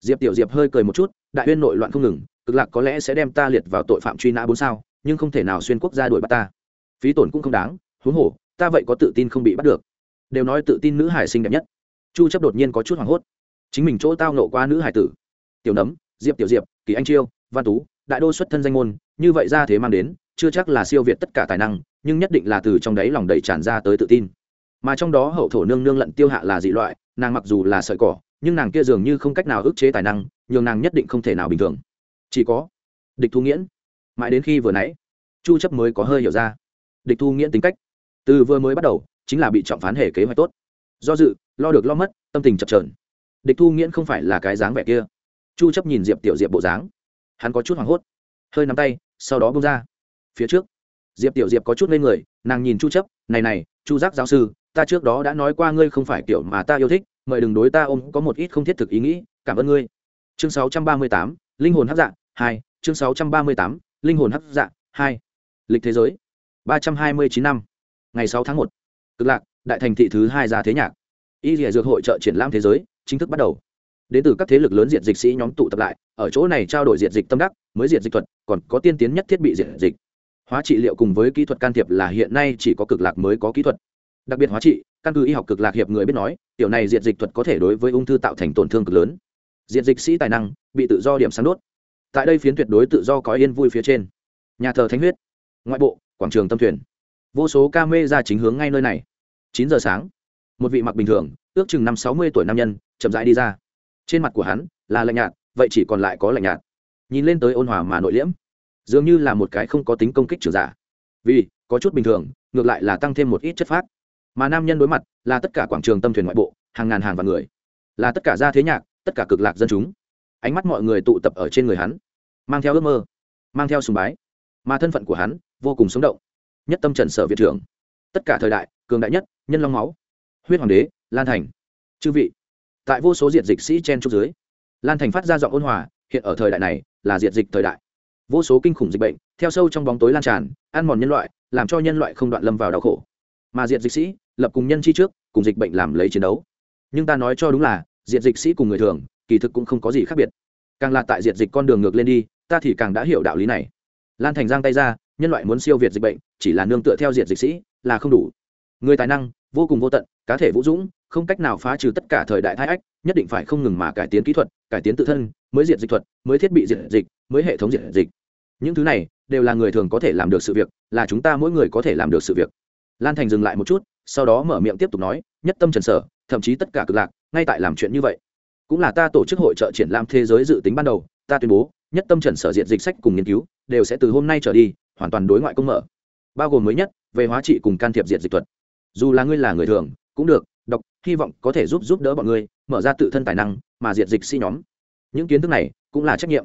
Diệp tiểu diệp hơi cười một chút, đại huyên nội loạn không ngừng, cực lạc có lẽ sẽ đem ta liệt vào tội phạm truy nã bốn sao, nhưng không thể nào xuyên quốc gia đuổi bắt ta phí tổn cũng không đáng, huống hồ, ta vậy có tự tin không bị bắt được. Đều nói tự tin nữ hải sinh đẹp nhất. Chu chấp đột nhiên có chút hoảng hốt. Chính mình chỗ tao nộ qua nữ hải tử. Tiểu nấm, diệp tiểu diệp, kỳ anh chiêu, văn tú, đại đô xuất thân danh môn, như vậy ra thế mang đến, chưa chắc là siêu việt tất cả tài năng, nhưng nhất định là từ trong đáy lòng đầy tràn ra tới tự tin. Mà trong đó hậu thổ nương nương lận tiêu hạ là dị loại, nàng mặc dù là sợi cỏ, nhưng nàng kia dường như không cách nào ức chế tài năng, nhường nàng nhất định không thể nào bình thường. Chỉ có địch thu nghiễn. Mãi đến khi vừa nãy, chu chấp mới có hơi hiểu ra địch thu nghiễn tính cách. Từ vừa mới bắt đầu chính là bị trọng phán hề kế hoạch tốt. Do dự lo được lo mất tâm tình chập trờn địch thu nghiễn không phải là cái dáng vẻ kia. Chu chấp nhìn diệp tiểu diệp bộ dáng. Hắn có chút hoảng hốt. Hơi nắm tay sau đó bông ra. Phía trước diệp tiểu diệp có chút lên người nàng nhìn chu chấp này này chu giác giáo sư ta trước đó đã nói qua ngươi không phải kiểu mà ta yêu thích mời đừng đối ta ôm có một ít không thiết thực ý nghĩ cảm ơn ngươi. Chương 638, linh hồn hấp dạng hai chương 638, linh hồn hấp dạng hai. Lịch thế giới. 329 năm, ngày 6 tháng 1. cực lạc, đại thành thị thứ hai ra thế nhạc. Y lìa dược hội trợ triển lãm thế giới, chính thức bắt đầu. Đến từ các thế lực lớn diệt dịch sĩ nhóm tụ tập lại, ở chỗ này trao đổi diệt dịch tâm đắc, mới diệt dịch thuật, còn có tiên tiến nhất thiết bị diệt dịch. Hóa trị liệu cùng với kỹ thuật can thiệp là hiện nay chỉ có cực lạc mới có kỹ thuật. Đặc biệt hóa trị, căn cứ y học cực lạc hiệp người biết nói, tiểu này diệt dịch thuật có thể đối với ung thư tạo thành tổn thương cực lớn. Diệt dịch sĩ tài năng, bị tự do điểm sáng đốt. Tại đây phiến tuyệt đối tự do có yên vui phía trên. Nhà thờ thánh huyết. Ngoại bộ quảng trường tâm thuyền. Vô số ca mê ra chính hướng ngay nơi này. Chín giờ sáng, một vị mặc bình thường, ước chừng năm sáu mươi tuổi nam nhân, chậm rãi đi ra. Trên mặt của hắn là lạnh nhạt, vậy chỉ còn lại có lạnh nhạt. Nhìn lên tới ôn hòa mà nội liễm, dường như là một cái không có tính công kích trừ giả. Vì, có chút bình thường, ngược lại là tăng thêm một ít chất phát mà nam nhân đối mặt là tất cả quảng trường tâm thuyền ngoại bộ, hàng ngàn hàng vạn người. Là tất cả gia thế nhạc, tất cả cực lạc dân chúng. Ánh mắt mọi người tụ tập ở trên người hắn, mang theo ước mơ, mang theo sùng bái. Mà thân phận của hắn vô cùng sống động. Nhất tâm trần sở việt trưởng. Tất cả thời đại, cường đại nhất, nhân long máu. Huyết hoàng đế, lan thành. Chư vị, tại vô số diệt dịch sĩ chen trúc dưới, lan thành phát ra giọng ôn hòa, hiện ở thời đại này, là diệt dịch thời đại. Vô số kinh khủng dịch bệnh, theo sâu trong bóng tối lan tràn, ăn mòn nhân loại, làm cho nhân loại không đoạn lâm vào đau khổ. Mà diệt dịch sĩ, lập cùng nhân chi trước, cùng dịch bệnh làm lấy chiến đấu. Nhưng ta nói cho đúng là, diệt dịch sĩ cùng người thường, kỳ thực cũng không có gì khác biệt. Càng là tại diệt dịch con đường ngược lên đi, ta thì càng đã hiểu đạo lý này. Lan thành giang tay ra nhân loại muốn siêu việt dịch bệnh, chỉ là nương tựa theo diệt dịch sĩ, là không đủ. Người tài năng, vô cùng vô tận, cá thể vũ dũng, không cách nào phá trừ tất cả thời đại thái ách, nhất định phải không ngừng mà cải tiến kỹ thuật, cải tiến tự thân, mới diệt dịch thuật, mới thiết bị diệt dịch, mới hệ thống diệt dịch. Những thứ này đều là người thường có thể làm được sự việc, là chúng ta mỗi người có thể làm được sự việc. Lan thành dừng lại một chút, sau đó mở miệng tiếp tục nói, nhất tâm trần sở, thậm chí tất cả cực lạc, ngay tại làm chuyện như vậy. Cũng là ta tổ chức hội trợ triển lãm thế giới dự tính ban đầu, ta tuyên bố, nhất tâm trần sở diện dịch sách cùng nghiên cứu, đều sẽ từ hôm nay trở đi hoàn toàn đối ngoại công mở. Bao gồm mới nhất, về hóa trị cùng can thiệp diện dịch thuật. Dù là ngươi là người thường, cũng được đọc hy vọng có thể giúp giúp đỡ bọn ngươi, mở ra tự thân tài năng, mà diệt dịch si nhóm. Những kiến thức này cũng là trách nhiệm.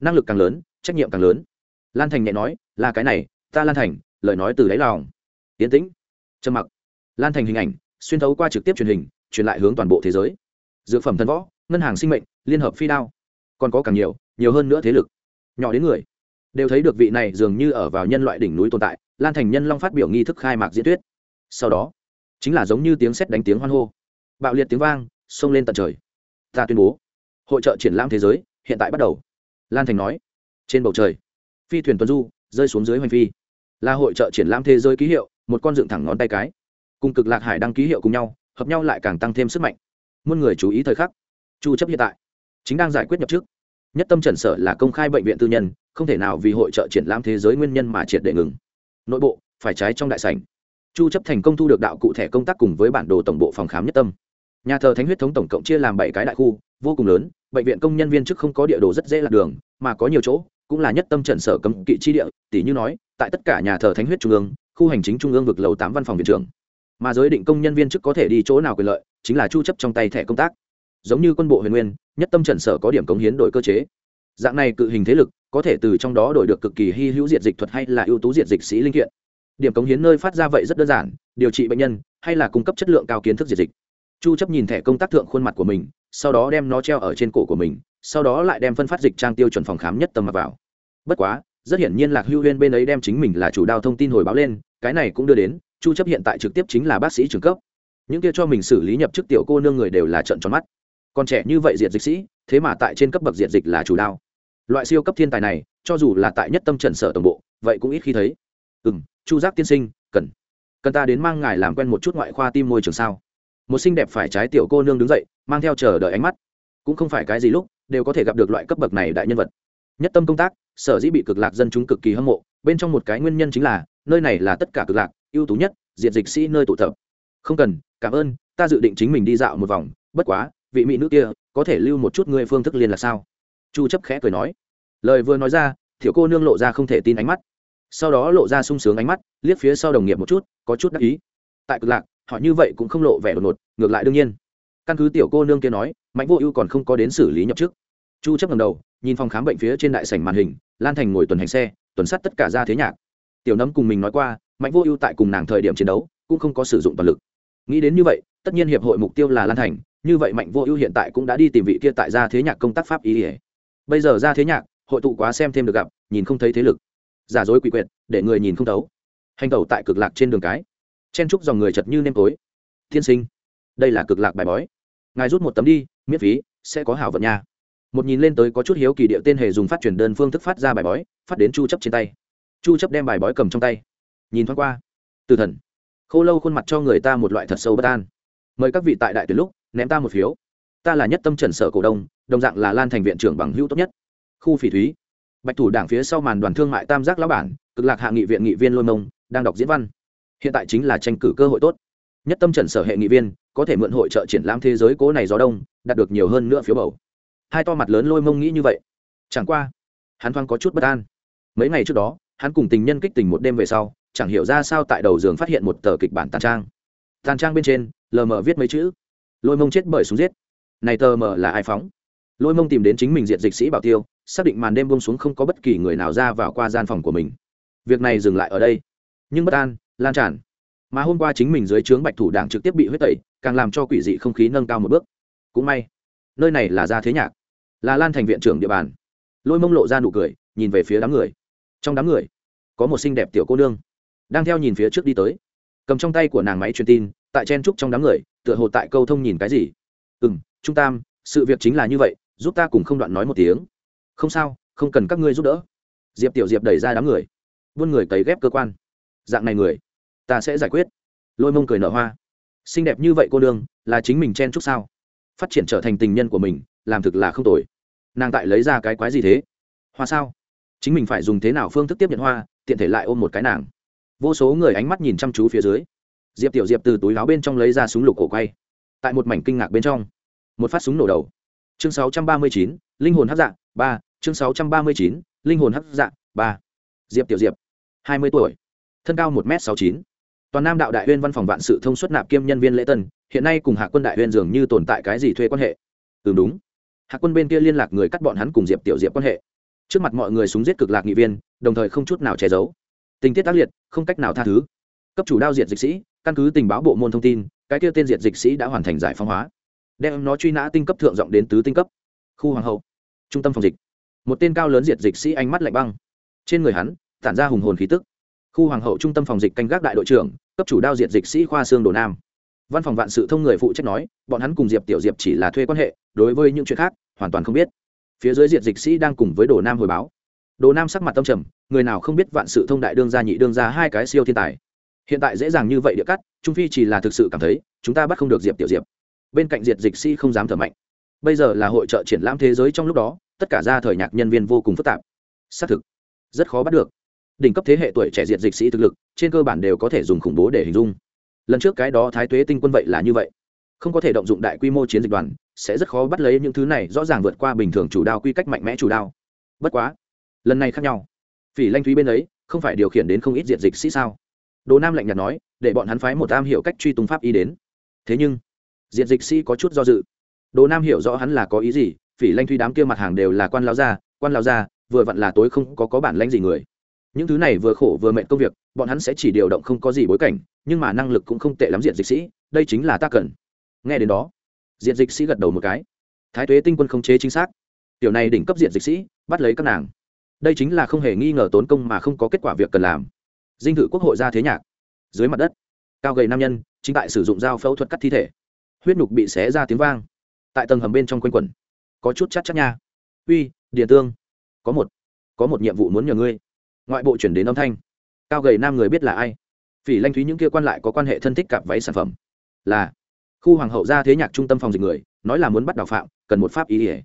Năng lực càng lớn, trách nhiệm càng lớn. Lan thành nhẹ nói, là cái này, ta lan thành, lời nói từ đáy lòng. Tiến tĩnh, trầm mặc. Lan thành hình ảnh, xuyên thấu qua trực tiếp truyền hình, truyền lại hướng toàn bộ thế giới. Dược phẩm thần võ, ngân hàng sinh mệnh, liên hợp phi đao. Còn có càng nhiều nhiều hơn nữa thế lực. Nhỏ đến người đều thấy được vị này dường như ở vào nhân loại đỉnh núi tồn tại, lan thành nhân long phát biểu nghi thức khai mạc diễn thuyết. Sau đó, chính là giống như tiếng sét đánh tiếng hoan hô, bạo liệt tiếng vang, xông lên tận trời. Ta tuyên bố, hội trợ triển lãm thế giới, hiện tại bắt đầu. Lan thành nói, trên bầu trời, phi thuyền tuần du, rơi xuống dưới hoành phi. Là hội trợ triển lãm thế giới ký hiệu, một con dựng thẳng ngón tay cái. Cùng cực lạc hải đăng ký hiệu cùng nhau, hợp nhau lại càng tăng thêm sức mạnh. Muôn người chú ý thời khắc. Chu chấp hiện tại, chính đang giải quyết nhập trước nhất tâm trần sở là công khai bệnh viện tư nhân không thể nào vì hội trợ triển lãm thế giới nguyên nhân mà triệt để ngừng. Nội bộ, phải trái trong đại sảnh. Chu chấp thành công thu được đạo cụ thể công tác cùng với bản đồ tổng bộ phòng khám nhất tâm. Nhà thờ thánh huyết thống tổng cộng chia làm bảy cái đại khu, vô cùng lớn, bệnh viện công nhân viên chức không có địa đồ rất dễ lạc đường, mà có nhiều chỗ, cũng là nhất tâm trận sở cấm kỵ chi địa tỷ như nói, tại tất cả nhà thờ thánh huyết trung ương, khu hành chính trung ương vực lầu tám văn phòng viện trưởng. Mà giới định công nhân viên chức có thể đi chỗ nào quyền lợi, chính là chu chấp trong tay thẻ công tác. Giống như quân bộ huyền nguyên, nhất tâm trận sở có điểm cống hiến đổi cơ chế. Dạng này cự hình thế lực có thể từ trong đó đổi được cực kỳ hy hữu diệt dịch thuật hay là ưu tú diệt dịch sĩ linh kiện. Điểm cống hiến nơi phát ra vậy rất đơn giản, điều trị bệnh nhân hay là cung cấp chất lượng cao kiến thức diệt dịch. Chu chấp nhìn thẻ công tác thượng khuôn mặt của mình, sau đó đem nó treo ở trên cổ của mình, sau đó lại đem phân phát dịch trang tiêu chuẩn phòng khám nhất tâm mặc vào. Bất quá, rất hiển nhiên lạc hưu huyên bên ấy đem chính mình là chủ đao thông tin hồi báo lên, cái này cũng đưa đến, chu chấp hiện tại trực tiếp chính là bác sĩ trưởng cấp. Những kia cho mình xử lý nhập chức tiểu cô nương người đều là trận tròn mắt. Còn trẻ như vậy diệt dịch sĩ, thế mà tại trên cấp bậc diệt dịch là chủ đao loại siêu cấp thiên tài này, cho dù là tại nhất tâm trần sở tổng bộ, vậy cũng ít khi thấy. Ừm, chu giác tiên sinh, cần. Cần ta đến mang ngài làm quen một chút ngoại khoa tim môi trường sao? Một xinh đẹp phải trái tiểu cô nương đứng dậy, mang theo chờ đợi ánh mắt. Cũng không phải cái gì lúc, đều có thể gặp được loại cấp bậc này đại nhân vật. Nhất tâm công tác, sở dĩ bị cực lạc dân chúng cực kỳ hâm mộ, bên trong một cái nguyên nhân chính là, nơi này là tất cả cực lạc, ưu tú nhất, diện dịch sĩ nơi tụ tập. Không cần, cảm ơn, ta dự định chính mình đi dạo một vòng, bất quá, vị mỹ nữ kia, có thể lưu một chút ngươi phương thức liên là sao? Chu chấp khẽ cười nói. Lời vừa nói ra, tiểu cô nương lộ ra không thể tin ánh mắt. Sau đó lộ ra sung sướng ánh mắt, liếc phía sau đồng nghiệp một chút, có chút đắc ý. Tại cực lạc, họ như vậy cũng không lộ vẻ đột ngột, ngược lại đương nhiên. Căn cứ tiểu cô nương kia nói, mạnh vô ưu còn không có đến xử lý nhập chức. Chu chấp ngẩng đầu, nhìn phòng khám bệnh phía trên đại sảnh màn hình, lan thành ngồi tuần hành xe, tuần sát tất cả ra thế nhạc. Tiểu nấm cùng mình nói qua, mạnh vô ưu tại cùng nàng thời điểm chiến đấu, cũng không có sử dụng toàn lực. Nghĩ đến như vậy, tất nhiên hiệp hội mục tiêu là lan thành, như vậy mạnh vô ưu hiện tại cũng đã đi tìm vị kia tại gia thế nhạc công tác pháp ý ỉa bây giờ ra thế nhạc, hội tụ quá xem thêm được gặp, nhìn không thấy thế lực. Giả dối quỷ quyệt, để người nhìn không thấu. Hành tẩu tại cực lạc trên đường cái. Chen trúc dòng người chật như nêm tối. Tiên sinh, đây là cực lạc bài bói. Ngài rút một tấm đi, miễn phí, sẽ có hảo vận nha. Một nhìn lên tới có chút hiếu kỳ địa tên hề dùng phát truyền đơn phương thức phát ra bài bói, phát đến chu chấp trên tay. Chu chấp đem bài bói cầm trong tay. Nhìn thoáng qua. Từ thần. Khô lâu khuôn mặt cho người ta một loại thật sâu bất an. Mời các vị tại đại tuyển lúc, ném ta một phiếu ta là nhất tâm trần sở cổ đông, đồng dạng là lan thành viện trưởng bằng hữu tốt nhất. Khu phỉ thúy. Bạch thủ đảng phía sau màn đoàn thương mại tam giác lão bản, cực lạc hạ nghị viện nghị viên lôi mông, đang đọc diễn văn. Hiện tại chính là tranh cử cơ hội tốt. Nhất tâm trần sở hệ nghị viên, có thể mượn hội trợ triển lãm thế giới cố này gió đông, đạt được nhiều hơn nữa phiếu bầu. Hai to mặt lớn lôi mông nghĩ như vậy. Chẳng qua, hắn thoáng có chút bất an. Mấy ngày trước đó, hắn cùng tình nhân kích tình một đêm về sau, chẳng hiểu ra sao tại đầu giường phát hiện một tờ kịch bản tàn trang. Tàn trang bên trên, lờ mờ viết mấy chữ. Lôi mông chết bởi súng giết này tờ mờ là ai phóng? Lôi mông tìm đến chính mình diện dịch sĩ bảo tiêu, xác định màn đêm bông xuống không có bất kỳ người nào ra vào qua gian phòng của mình. Việc này dừng lại ở đây. Nhưng bất an, lan tràn. Mà hôm qua chính mình dưới trướng bạch thủ đảng trực tiếp bị huyết tẩy, càng làm cho quỷ dị không khí nâng cao một bước. Cũng may, nơi này là gia thế nhạc, là lan thành viện trưởng địa bàn. Lôi mông lộ ra nụ cười, nhìn về phía đám người. Trong đám người, có một xinh đẹp tiểu cô nương, đang theo nhìn phía trước đi tới. Cầm trong tay của nàng máy truyền tin, tại chen trúc trong đám người, tựa hồ tại câu thông nhìn cái gì. Ừ m trung tam, sự việc chính là như vậy, giúp ta cùng không đoạn nói một tiếng. Không sao, không cần các ngươi giúp đỡ. Diệp tiểu diệp đẩy ra đám người. Buôn người cấy ghép cơ quan. Dạng này người, ta sẽ giải quyết. Lôi mông cười nở hoa. Xinh đẹp như vậy cô đương là chính mình chen chúc sao? Phát triển trở thành tình nhân của mình, làm thực là không tồi. Nàng tại lấy ra cái quái gì thế? Hoa sao? Chính mình phải dùng thế nào phương thức tiếp nhận hoa, tiện thể lại ôm một cái nàng. Vô số người ánh mắt nhìn chăm chú phía dưới. Diệp tiểu diệp từ túi áo bên trong lấy ra súng lục cổ quay. Tại một mảnh kinh ngạc bên trong một phát súng nổ đầu. Chương 639, linh hồn hấp dạng ba. Chương 639, linh hồn hấp dạng ba. Diệp tiểu diệp hai mươi tuổi thân cao một m sáu chín. Toàn nam đạo đại huyên văn phòng vạn sự thông suất nạp kiêm nhân viên lễ tân hiện nay cùng hạ quân đại huyên dường như tồn tại cái gì thuê quan hệ? Ừ đúng. Hạ quân bên kia liên lạc người cắt bọn hắn cùng diệp tiểu diệp quan hệ. Trước mặt mọi người súng giết cực lạc nghị viên đồng thời không chút nào che giấu. Tình tiết tác liệt không cách nào tha thứ. Cấp chủ đao diệt dịch sĩ căn cứ tình báo bộ môn thông tin cái kia tên diệt dịch sĩ đã hoàn thành giải phóng hóa đem nó truy nã tinh cấp thượng giọng đến tứ tinh cấp. Khu hoàng hậu, trung tâm phòng dịch. Một tên cao lớn diệt dịch sĩ ánh mắt lạnh băng. Trên người hắn, tản ra hùng hồn khí tức. Khu hoàng hậu trung tâm phòng dịch canh gác đại đội trưởng, cấp chủ đao diệt dịch sĩ khoa xương đồ nam. Văn phòng vạn sự thông người phụ trách nói, bọn hắn cùng diệp tiểu diệp chỉ là thuê quan hệ, đối với những chuyện khác, hoàn toàn không biết. Phía dưới diệt dịch sĩ đang cùng với đồ nam hồi báo. Đồ nam sắc mặt tâm trầm, người nào không biết vạn sự thông đại đương gia nhị đương gia hai cái siêu thiên tài. Hiện tại dễ dàng như vậy địa cắt, trung phi chỉ là thực sự cảm thấy, chúng ta bắt không được diệp tiểu diệp bên cạnh diệt dịch sĩ không dám thở mạnh. Bây giờ là hội trợ triển lãm thế giới trong lúc đó, tất cả ra thời nhạc nhân viên vô cùng phức tạp. Xác thực, rất khó bắt được. Đỉnh cấp thế hệ tuổi trẻ diệt dịch sĩ thực lực, trên cơ bản đều có thể dùng khủng bố để hình dung. Lần trước cái đó thái tuế tinh quân vậy là như vậy. Không có thể động dụng đại quy mô chiến dịch đoàn, sẽ rất khó bắt lấy những thứ này, rõ ràng vượt qua bình thường chủ đao quy cách mạnh mẽ chủ đao. Bất quá, lần này khác nhau. Phỉ lanh thúy bên ấy, không phải điều khiển đến không ít diệt dịch sĩ sao? Đồ nam lạnh nhạt nói, để bọn hắn phái một am hiểu cách truy tung pháp y đến. Thế nhưng diện dịch sĩ có chút do dự. Đồ nam hiểu rõ hắn là có ý gì, phỉ lanh thuy đám kia mặt hàng đều là quan lao gia, quan lao gia, vừa vặn là tối không có có bản lãnh gì người. Những thứ này vừa khổ vừa mệt công việc, bọn hắn sẽ chỉ điều động không có gì bối cảnh, nhưng mà năng lực cũng không tệ lắm diện dịch sĩ, đây chính là ta cần. Nghe đến đó diện dịch sĩ gật đầu một cái. Thái tuế tinh quân không chế chính xác. Tiểu này đỉnh cấp diện dịch sĩ, bắt lấy các nàng. Đây chính là không hề nghi ngờ tốn công mà không có kết quả việc cần làm. Dinh thự quốc hội ra thế nhạc. Dưới mặt đất, cao gầy nam nhân, chính tại sử dụng dao phẫu thuật cắt thi thể huyết nhục bị xé ra tiếng vang. Tại tầng hầm bên trong quanh quẩn. Có chút chắc chắc nha. Uy địa tương. Có một có một nhiệm vụ muốn nhờ ngươi. Ngoại bộ chuyển đến âm thanh. Cao gầy nam người biết là ai? Phỉ lanh thúy những kia quan lại có quan hệ thân thích cặp váy sản phẩm. Là, khu hoàng hậu ra thế nhạc trung tâm phòng dịch người, nói là muốn bắt đào phạm, cần một pháp y ỉa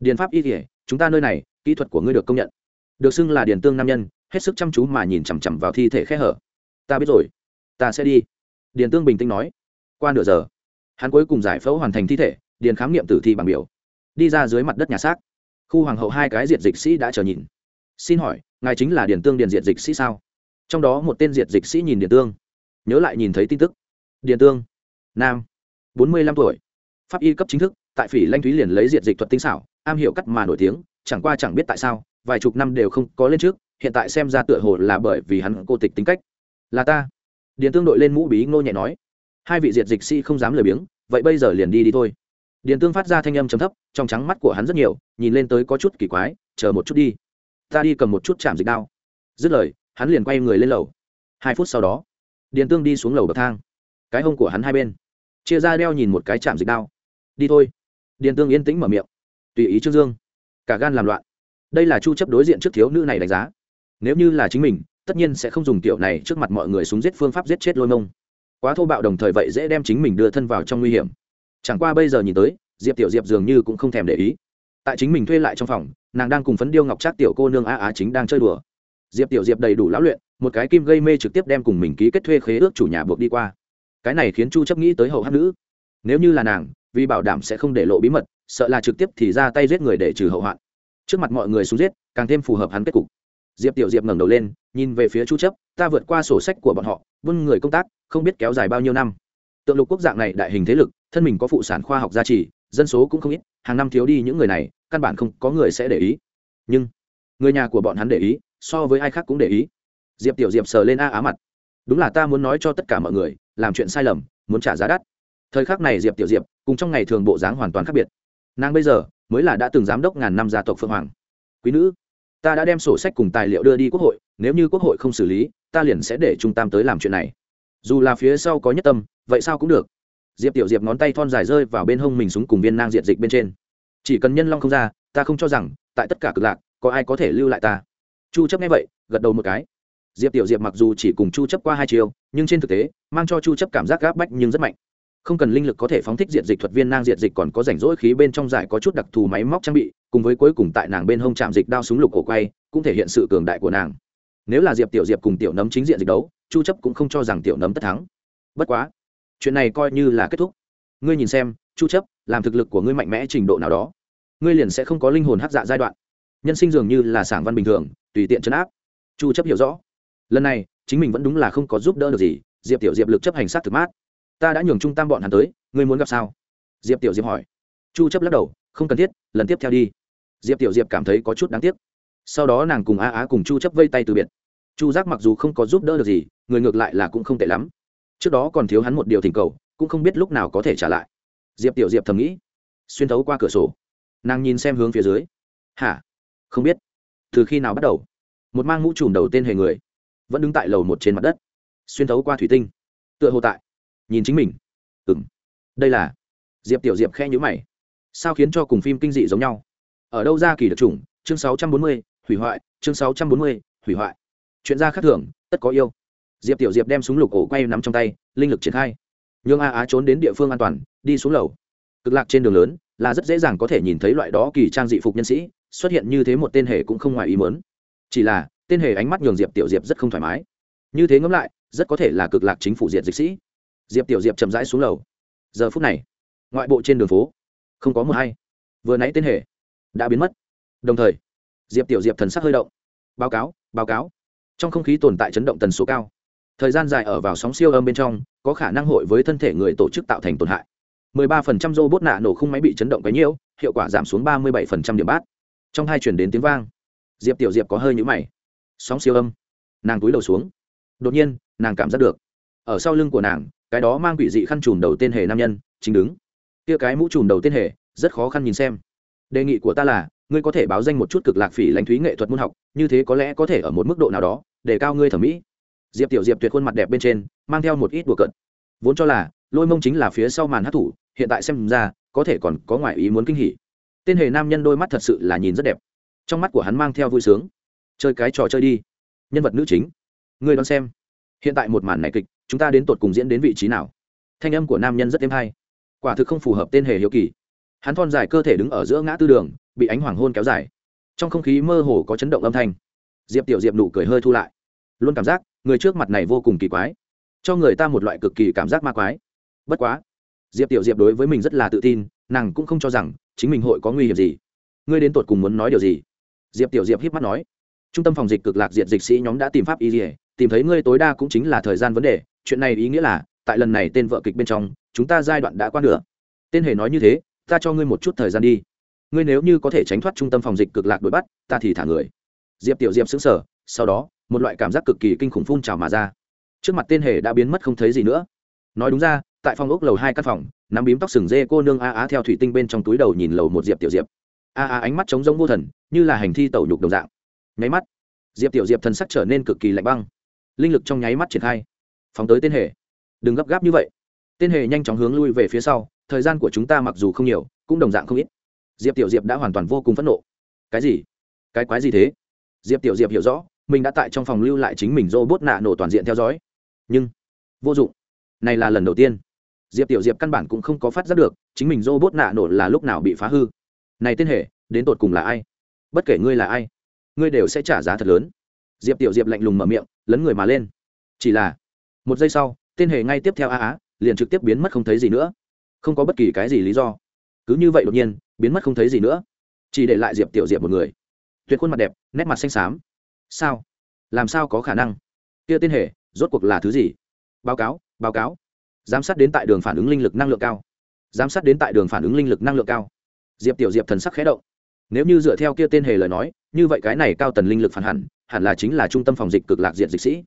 điền pháp y ỉa chúng ta nơi này, kỹ thuật của ngươi được công nhận. Được xưng là điền tương nam nhân, hết sức chăm chú mà nhìn chằm chằm vào thi thể khe hở. Ta biết rồi. Ta sẽ đi. Điền tương bình tĩnh nói. Qua nửa giờ hắn cuối cùng giải phẫu hoàn thành thi thể, điền khám nghiệm tử thi bằng biểu. Đi ra dưới mặt đất nhà xác. Khu hoàng hậu hai cái diệt dịch sĩ đã chờ nhìn. Xin hỏi, ngài chính là điền tương điền diệt dịch sĩ sao? Trong đó một tên diệt dịch sĩ nhìn điền tương. Nhớ lại nhìn thấy tin tức. Điền tương, nam, bốn mươi lăm tuổi. Pháp y cấp chính thức, tại phỉ lanh thúy liền lấy diệt dịch thuật tinh xảo, am hiểu cắt mà nổi tiếng, chẳng qua chẳng biết tại sao, vài chục năm đều không có lên trước, hiện tại xem ra tựa hồ là bởi vì hắn cô tịch tính cách. Là ta. Điền tương đội lên mũ bí ngô nhẹ nói hai vị diệt dịch sĩ không dám lười biếng, vậy bây giờ liền đi đi thôi. Điền tương phát ra thanh âm chấm thấp, trong trắng mắt của hắn rất nhiều, nhìn lên tới có chút kỳ quái, chờ một chút đi. Ta đi cầm một chút chạm dịch đao. Dứt lời, hắn liền quay người lên lầu. Hai phút sau đó, điền tương đi xuống lầu bậc thang. Cái hông của hắn hai bên. Chia ra đeo nhìn một cái chạm dịch đao. Đi thôi. Điền tương yên tĩnh mở miệng. Tùy ý trương dương. Cả gan làm loạn. Đây là chu chấp đối diện trước thiếu nữ này đánh giá. Nếu như là chính mình, tất nhiên sẽ không dùng tiểu này trước mặt mọi người súng giết phương pháp giết chết lôi mông quá thô bạo đồng thời vậy dễ đem chính mình đưa thân vào trong nguy hiểm. Chẳng qua bây giờ nhìn tới, diệp tiểu diệp dường như cũng không thèm để ý. Tại chính mình thuê lại trong phòng, nàng đang cùng phấn điêu ngọc trác tiểu cô nương a á chính đang chơi đùa. Diệp tiểu diệp đầy đủ lão luyện, một cái kim gây mê trực tiếp đem cùng mình ký kết thuê khế ước chủ nhà buộc đi qua. Cái này khiến chu chấp nghĩ tới hậu hát nữ. Nếu như là nàng, vì bảo đảm sẽ không để lộ bí mật, sợ là trực tiếp thì ra tay giết người để trừ hậu hoạn. Trước mặt mọi người xuống giết, càng thêm phù hợp hắn kết cục diệp tiểu diệp ngẩng đầu lên, nhìn về phía chu chấp, ta vượt qua sổ sách của bọn họ, vươn người công tác, không biết kéo dài bao nhiêu năm. Tượng lục quốc dạng này đại hình thế lực, thân mình có phụ sản khoa học gia trì, dân số cũng không ít, hàng năm thiếu đi những người này, căn bản không có người sẽ để ý. Nhưng, người nhà của bọn hắn để ý, so với ai khác cũng để ý. Diệp tiểu diệp sờ lên a á mặt. Đúng là ta muốn nói cho tất cả mọi người, làm chuyện sai lầm, muốn trả giá đắt. Thời khắc này diệp tiểu diệp, cùng trong ngày thường bộ dáng hoàn toàn khác biệt. Nàng bây giờ mới là đã từng giám đốc ngàn năm gia tộc phượng hoàng. Quý nữ ta đã đem sổ sách cùng tài liệu đưa đi quốc hội, nếu như quốc hội không xử lý, ta liền sẽ để trung tam tới làm chuyện này. Dù là phía sau có nhất tâm, vậy sao cũng được. Diệp tiểu diệp ngón tay thon dài rơi vào bên hông mình súng cùng viên nang diện dịch bên trên. Chỉ cần nhân long không ra, ta không cho rằng, tại tất cả cực lạc, có ai có thể lưu lại ta. Chu chấp nghe vậy, gật đầu một cái. Diệp tiểu diệp mặc dù chỉ cùng chu chấp qua hai chiều, nhưng trên thực tế, mang cho chu chấp cảm giác gáp bách nhưng rất mạnh không cần linh lực có thể phóng thích diện dịch thuật viên nang diện dịch, còn có rảnh rỗi khí bên trong giải có chút đặc thù máy móc trang bị, cùng với cuối cùng tại nàng bên hông chạm dịch đao súng lục cổ quay, cũng thể hiện sự cường đại của nàng. Nếu là diệp tiểu diệp cùng tiểu nấm chính diện dịch đấu, chu chấp cũng không cho rằng tiểu nấm tất thắng. Bất quá, chuyện này coi như là kết thúc. Ngươi nhìn xem, chu chấp, làm thực lực của ngươi mạnh mẽ trình độ nào đó, ngươi liền sẽ không có linh hồn hắc dạ giai đoạn. Nhân sinh dường như là sảng văn bình thường, tùy tiện chấn áp. Chu chấp hiểu rõ. Lần này, chính mình vẫn đúng là không có giúp đỡ được gì, diệp tiểu diệp lực chấp hành sát thực mát ta đã nhường trung tam bọn hắn tới, ngươi muốn gặp sao? Diệp tiểu diệp hỏi. Chu chấp lắc đầu, không cần thiết, lần tiếp theo đi. Diệp tiểu diệp cảm thấy có chút đáng tiếc. Sau đó nàng cùng a á cùng chu chấp vây tay từ biệt. Chu giác mặc dù không có giúp đỡ được gì, người ngược lại là cũng không tệ lắm. Trước đó còn thiếu hắn một điều thỉnh cầu, cũng không biết lúc nào có thể trả lại. Diệp tiểu diệp thầm nghĩ, xuyên thấu qua cửa sổ. Nàng nhìn xem hướng phía dưới. Hả? Không biết. Từ khi nào bắt đầu? Một mang mũ trùm đầu tên hề người, vẫn đứng tại lầu một trên mặt đất. Xuyên thấu qua thủy tinh. Tựa hồ tại nhìn chính mình. Ừ m đây là. Diệp tiểu diệp khe nhữ mày. Sao khiến cho cùng phim kinh dị giống nhau? Ở đâu ra kỳ được chủng? Chương sáu trăm bốn mươi, hủy hoại. Chương sáu trăm bốn mươi, hủy hoại. Chuyện ra khác thường, tất có yêu. Diệp tiểu diệp đem súng lục ổ quay nắm trong tay, linh lực triển khai. Nhường a á trốn đến địa phương an toàn, đi xuống lầu. Cực lạc trên đường lớn, là rất dễ dàng có thể nhìn thấy loại đó kỳ trang dị phục nhân sĩ, xuất hiện như thế một tên hề cũng không ngoài ý mớn chỉ là, tên hề ánh mắt nhường diệp tiểu diệp rất không thoải mái. Như thế ngẫm lại, rất có thể là cực lạc chính phủ diệt dịch sĩ diệp tiểu diệp chậm rãi xuống lầu giờ phút này ngoại bộ trên đường phố không có mờ hay vừa nãy tên hề đã biến mất đồng thời diệp tiểu diệp thần sắc hơi động báo cáo báo cáo trong không khí tồn tại chấn động tần số cao thời gian dài ở vào sóng siêu âm bên trong có khả năng hội với thân thể người tổ chức tạo thành tổn hại 13% robot nạ nổ khung máy bị chấn động cái nhiễu hiệu quả giảm xuống 37% điểm bát trong hai chuyển đến tiếng vang diệp tiểu diệp có hơi nhũ mày sóng siêu âm nàng túi đầu xuống đột nhiên nàng cảm giác được ở sau lưng của nàng cái đó mang quỷ dị khăn trùm đầu tên hề nam nhân, chính đứng. Kia cái mũ trùm đầu tên hề, rất khó khăn nhìn xem. Đề nghị của ta là, ngươi có thể báo danh một chút cực lạc phỉ lãnh thúy nghệ thuật môn học, như thế có lẽ có thể ở một mức độ nào đó, để cao ngươi thẩm mỹ. Diệp tiểu diệp tuyệt khuôn mặt đẹp bên trên, mang theo một ít đùa cận vốn cho là, lôi mông chính là phía sau màn hát thủ, hiện tại xem ra, có thể còn có ngoại ý muốn kinh hỉ. Tên hề nam nhân đôi mắt thật sự là nhìn rất đẹp. Trong mắt của hắn mang theo vui sướng. Chơi cái trò chơi đi. Nhân vật nữ chính. Ngươi đón xem hiện tại một màn này kịch, chúng ta đến tột cùng diễn đến vị trí nào? Thanh âm của nam nhân rất êm hay. Quả thực không phù hợp tên hề hiếu kỳ. Hắn thon dài cơ thể đứng ở giữa ngã tư đường, bị ánh hoàng hôn kéo dài. Trong không khí mơ hồ có chấn động âm thanh. Diệp tiểu diệp nụ cười hơi thu lại. Luôn cảm giác, người trước mặt này vô cùng kỳ quái. Cho người ta một loại cực kỳ cảm giác ma quái. Bất quá, diệp tiểu diệp đối với mình rất là tự tin, nàng cũng không cho rằng chính mình hội có nguy hiểm gì. Ngươi đến tột cùng muốn nói điều gì? Diệp tiểu diệp hiếp mắt nói. Trung tâm phòng dịch cực lạc diệt dịch sĩ nhóm đã tìm pháp y dỉa tìm thấy ngươi tối đa cũng chính là thời gian vấn đề, chuyện này ý nghĩa là, tại lần này tên vợ kịch bên trong, chúng ta giai đoạn đã qua nửa. Tên hề nói như thế, ta cho ngươi một chút thời gian đi. Ngươi nếu như có thể tránh thoát trung tâm phòng dịch cực lạc đuổi bắt, ta thì thả người. Diệp tiểu diệp xứng sở sau đó, một loại cảm giác cực kỳ kinh khủng phun trào mà ra. Trước mặt tên hề đã biến mất không thấy gì nữa. Nói đúng ra, tại phòng ốc lầu hai căn phòng, nắm bím tóc sừng dê cô nương a á theo thủy tinh bên trong túi đầu nhìn lầu một diệp tiểu diệp. A a ánh mắt trống rỗng vô thần, như là hành thi tẩu nhục đồng dạng. Nháy mắt, diệp tiểu diệp thần sắc trở nên cực kỳ lạnh băng linh lực trong nháy mắt triển khai. Phóng tới tên hề. Đừng gấp gáp như vậy. Tên hề nhanh chóng hướng lui về phía sau, thời gian của chúng ta mặc dù không nhiều, cũng đồng dạng không ít. Diệp tiểu diệp đã hoàn toàn vô cùng phẫn nộ. Cái gì? Cái quái gì thế? Diệp tiểu diệp hiểu rõ, mình đã tại trong phòng lưu lại chính mình robot nạ nổ toàn diện theo dõi. Nhưng, vô dụng. Này là lần đầu tiên. Diệp tiểu diệp căn bản cũng không có phát giác được, chính mình robot nạ nổ là lúc nào bị phá hư. Này tên hệ đến tột cùng là ai? Bất kể ngươi là ai, ngươi đều sẽ trả giá thật lớn diệp tiểu diệp lạnh lùng mở miệng, lấn người mà lên. Chỉ là, một giây sau, tên hề ngay tiếp theo a á liền trực tiếp biến mất không thấy gì nữa. Không có bất kỳ cái gì lý do. Cứ như vậy đột nhiên, biến mất không thấy gì nữa. Chỉ để lại diệp tiểu diệp một người. Tuyệt khuôn mặt đẹp, nét mặt xanh xám. Sao? Làm sao có khả năng? Kia tên hề, rốt cuộc là thứ gì? Báo cáo báo cáo. Giám sát đến tại đường phản ứng linh lực năng lượng cao. Giám sát đến tại đường phản ứng linh lực năng lượng cao. Diệp tiểu diệp thần sắc khẽ động. Nếu như dựa theo kia tên hề lời nói, như vậy cái này cao tần linh lực phản hẳn hẳn là chính là trung tâm phòng dịch cực lạc diện dịch sĩ.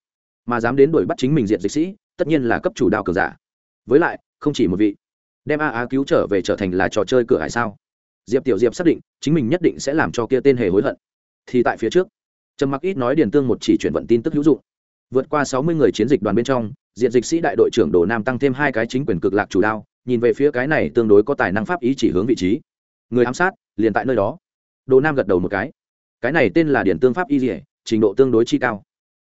Mà dám đến đuổi bắt chính mình diện dịch sĩ, tất nhiên là cấp chủ đạo cường giả. Với lại, không chỉ một vị. Đem a á cứu trở về trở thành là trò chơi cửa hải sao? Diệp tiểu diệp xác định, chính mình nhất định sẽ làm cho kia tên hề hối hận. Thì tại phía trước, trầm mặc ít nói điền tương một chỉ chuyển vận tin tức hữu dụng. Vượt qua sáu mươi người chiến dịch đoàn bên trong diện dịch sĩ đại đội trưởng đồ nam tăng thêm hai cái chính quyền cực lạc chủ đao nhìn về phía cái này tương đối có tài năng pháp ý chỉ hướng vị trí. Người ám sát, liền tại nơi đó. Đồ nam gật đầu một cái. Cái này tên là điển tương pháp y dỉa trình độ tương đối chi cao.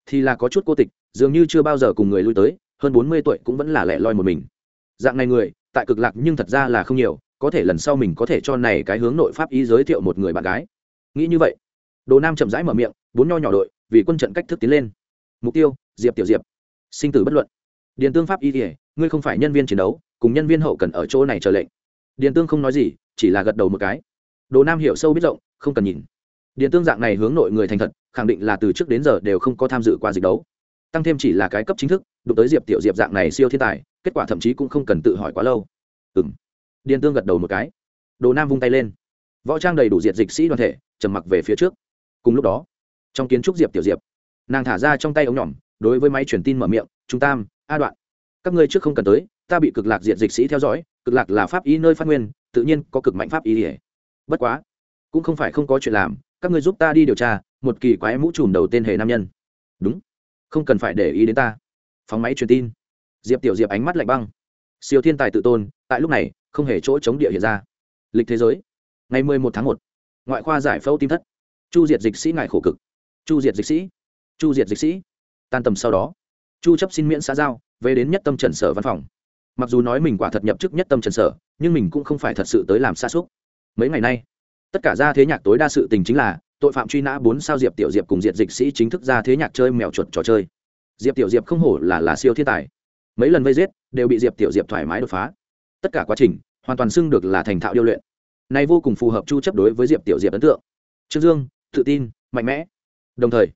Thì là có chút cô tịch, dường như chưa bao giờ cùng người lui tới, hơn bốn mươi tuổi cũng vẫn là lẻ loi một mình. Dạng này người, tại cực lạc nhưng thật ra là không nhiều, có thể lần sau mình có thể cho này cái hướng nội pháp y giới thiệu một người bạn gái. Nghĩ như vậy, đồ nam chậm rãi mở miệng, bốn nho nhỏ đội, vì quân trận cách thức tiến lên. Mục tiêu, diệp tiểu diệp. Sinh tử bất luận. Điền tương pháp y thể ngươi không phải nhân viên chiến đấu, cùng nhân viên hậu cần ở chỗ này chờ lệnh. Điền tương không nói gì, chỉ là gật đầu một cái. Đồ nam hiểu sâu biết rộng, không cần nhìn điền tương dạng này hướng nội người thành thật, khẳng định là từ trước đến giờ đều không có tham dự qua dịch đấu. Tăng thêm chỉ là cái cấp chính thức, đụng tới diệp tiểu diệp dạng này siêu thiên tài, kết quả thậm chí cũng không cần tự hỏi quá lâu. Ừ m điền tương gật đầu một cái. Đồ nam vung tay lên. Võ trang đầy đủ diệt dịch sĩ đoàn thể, trầm mặc về phía trước. Cùng lúc đó, trong kiến trúc diệp tiểu diệp, nàng thả ra trong tay ống nhỏm, đối với máy truyền tin mở miệng, trung tam, a đoạn, các ngươi trước không cần tới, ta bị cực lạc diệt dịch sĩ theo dõi, cực lạc là pháp y nơi phát nguyên, tự nhiên có cực mạnh pháp y. Ỉa bất quá, cũng không phải không có chuyện làm các ngươi giúp ta đi điều tra, một kỳ quái mũ trùm đầu tên hề nam nhân. Đúng. Không cần phải để ý đến ta. Phóng máy truyền tin. Diệp tiểu diệp ánh mắt lạnh băng. Siêu thiên tài tự tôn, tại lúc này, không hề chỗ chống địa hiện ra. Lịch thế giới. Ngày mười một tháng một. Ngoại khoa giải phẫu tim thất. Chu diệt dịch sĩ ngại khổ cực. Chu diệt dịch sĩ. Chu diệt dịch sĩ. Tan tầm sau đó. Chu chấp xin miễn xã giao, về đến nhất tâm trần sở văn phòng. Mặc dù nói mình quả thật nhập chức nhất tâm trần sở, nhưng mình cũng không phải thật sự tới làm xa xúc mấy ngày nay tất cả ra thế nhạc tối đa sự tình chính là, tội phạm truy nã bốn sao diệp tiểu diệp cùng diệt dịch sĩ chính thức ra thế nhạc chơi mèo chuột trò chơi. Diệp tiểu diệp không hổ là là siêu thiên tài. Mấy lần vây giết, đều bị diệp tiểu diệp thoải mái đột phá. Tất cả quá trình, hoàn toàn xưng được là thành thạo điêu luyện. Này vô cùng phù hợp chu chấp đối với diệp tiểu diệp ấn tượng. Trương dương, tự tin, mạnh mẽ. Đồng thời,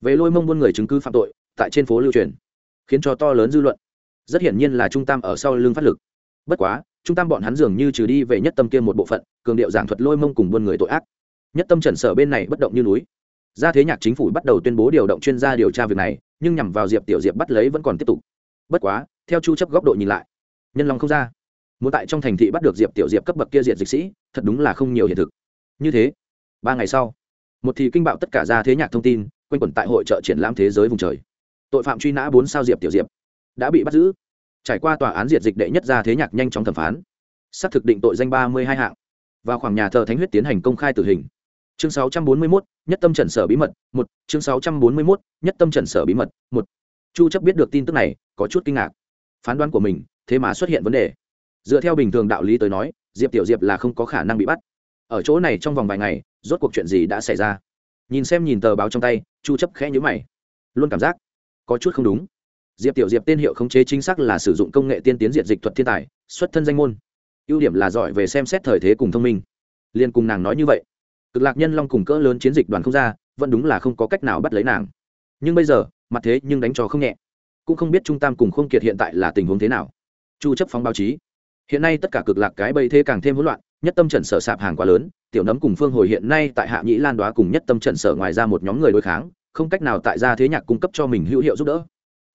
về lôi mông buôn người chứng cứ phạm tội, tại trên phố lưu truyền, khiến cho to lớn dư luận. Rất hiển nhiên là trung tam ở sau lưng phát lực. Bất quá trung tam bọn hắn dường như trừ đi về nhất tâm kia một bộ phận, cường điệu giảng thuật lôi mông cùng buôn người tội ác. Nhất tâm trần sở bên này bất động như núi. Ra thế nhạc chính phủ bắt đầu tuyên bố điều động chuyên gia điều tra việc này, nhưng nhằm vào diệp tiểu diệp bắt lấy vẫn còn tiếp tục. Bất quá, theo chu chấp góc độ nhìn lại, nhân lòng không ra. Muốn tại trong thành thị bắt được diệp tiểu diệp cấp bậc kia diệt dịch sĩ, thật đúng là không nhiều hiện thực. Như thế, ba ngày sau, một thì kinh bạo tất cả ra thế nhạc thông tin, quanh quẩn tại hội trợ triển lãm thế giới vùng trời. Tội phạm truy nã bốn sao diệp tiểu diệp đã bị bắt giữ trải qua tòa án diệt dịch đệ nhất ra thế nhạc nhanh chóng thẩm phán. Xác thực định tội danh ba mươi hai hạng. Và khoảng nhà thờ thánh huyết tiến hành công khai tử hình. Chương sáu trăm bốn mươi 641, nhất tâm trần sở bí mật một. Chương sáu trăm bốn mươi 641, nhất tâm trần sở bí mật một. Chu chấp biết được tin tức này có chút kinh ngạc. Phán đoán của mình thế mà xuất hiện vấn đề. Dựa theo bình thường đạo lý tới nói diệp tiểu diệp là không có khả năng bị bắt. Ở chỗ này trong vòng vài ngày rốt cuộc chuyện gì đã xảy ra? Nhìn xem nhìn tờ báo trong tay chu chấp khẽ nhíu mày. Luôn cảm giác có chút không đúng diệp tiểu diệp tên hiệu khống chế chính xác là sử dụng công nghệ tiên tiến diện dịch thuật thiên tài, xuất thân danh môn. Ưu điểm là giỏi về xem xét thời thế cùng thông minh. Liên cùng nàng nói như vậy, cực lạc nhân long cùng cỡ lớn chiến dịch đoàn không ra, vẫn đúng là không có cách nào bắt lấy nàng. Nhưng bây giờ, mặt thế nhưng đánh trò không nhẹ. Cũng không biết trung tam cùng không kiệt hiện tại là tình huống thế nào. Chu chấp phóng báo chí. Hiện nay tất cả cực lạc cái bầy thế càng thêm hỗn loạn, nhất tâm trận sở sạp hàng quá lớn, tiểu nấm cùng phương hồi hiện nay tại hạ nhĩ lan đoá cùng nhất tâm trận sở ngoài ra một nhóm người đối kháng, không cách nào tại ra thế nhạc cung cấp cho mình hữu hiệu giúp đỡ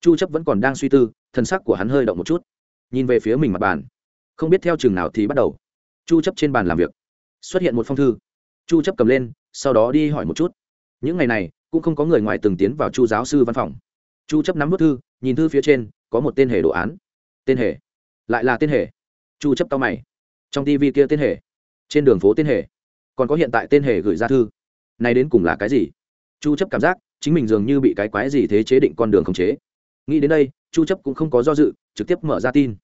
chu chấp vẫn còn đang suy tư, thân sắc của hắn hơi động một chút. Nhìn về phía mình mặt bàn. Không biết theo trường nào thì bắt đầu. Chu chấp trên bàn làm việc. Xuất hiện một phong thư. Chu chấp cầm lên, sau đó đi hỏi một chút. Những ngày này, cũng không có người ngoài từng tiến vào chu giáo sư văn phòng. Chu chấp nắm bút thư, nhìn thư phía trên, có một tên hề đồ án. Tên hề? Lại là tên hề? Chu chấp tao mày. Trong tivi kia tên hề? Trên đường phố tên hề? Còn có hiện tại tên hề gửi ra thư? Này đến cùng là cái gì? Chu chấp cảm giác, chính mình dường như bị cái quái gì thế chế định con đường khống chế nghĩ đến đây, chu chấp cũng không có do dự, trực tiếp mở ra tin.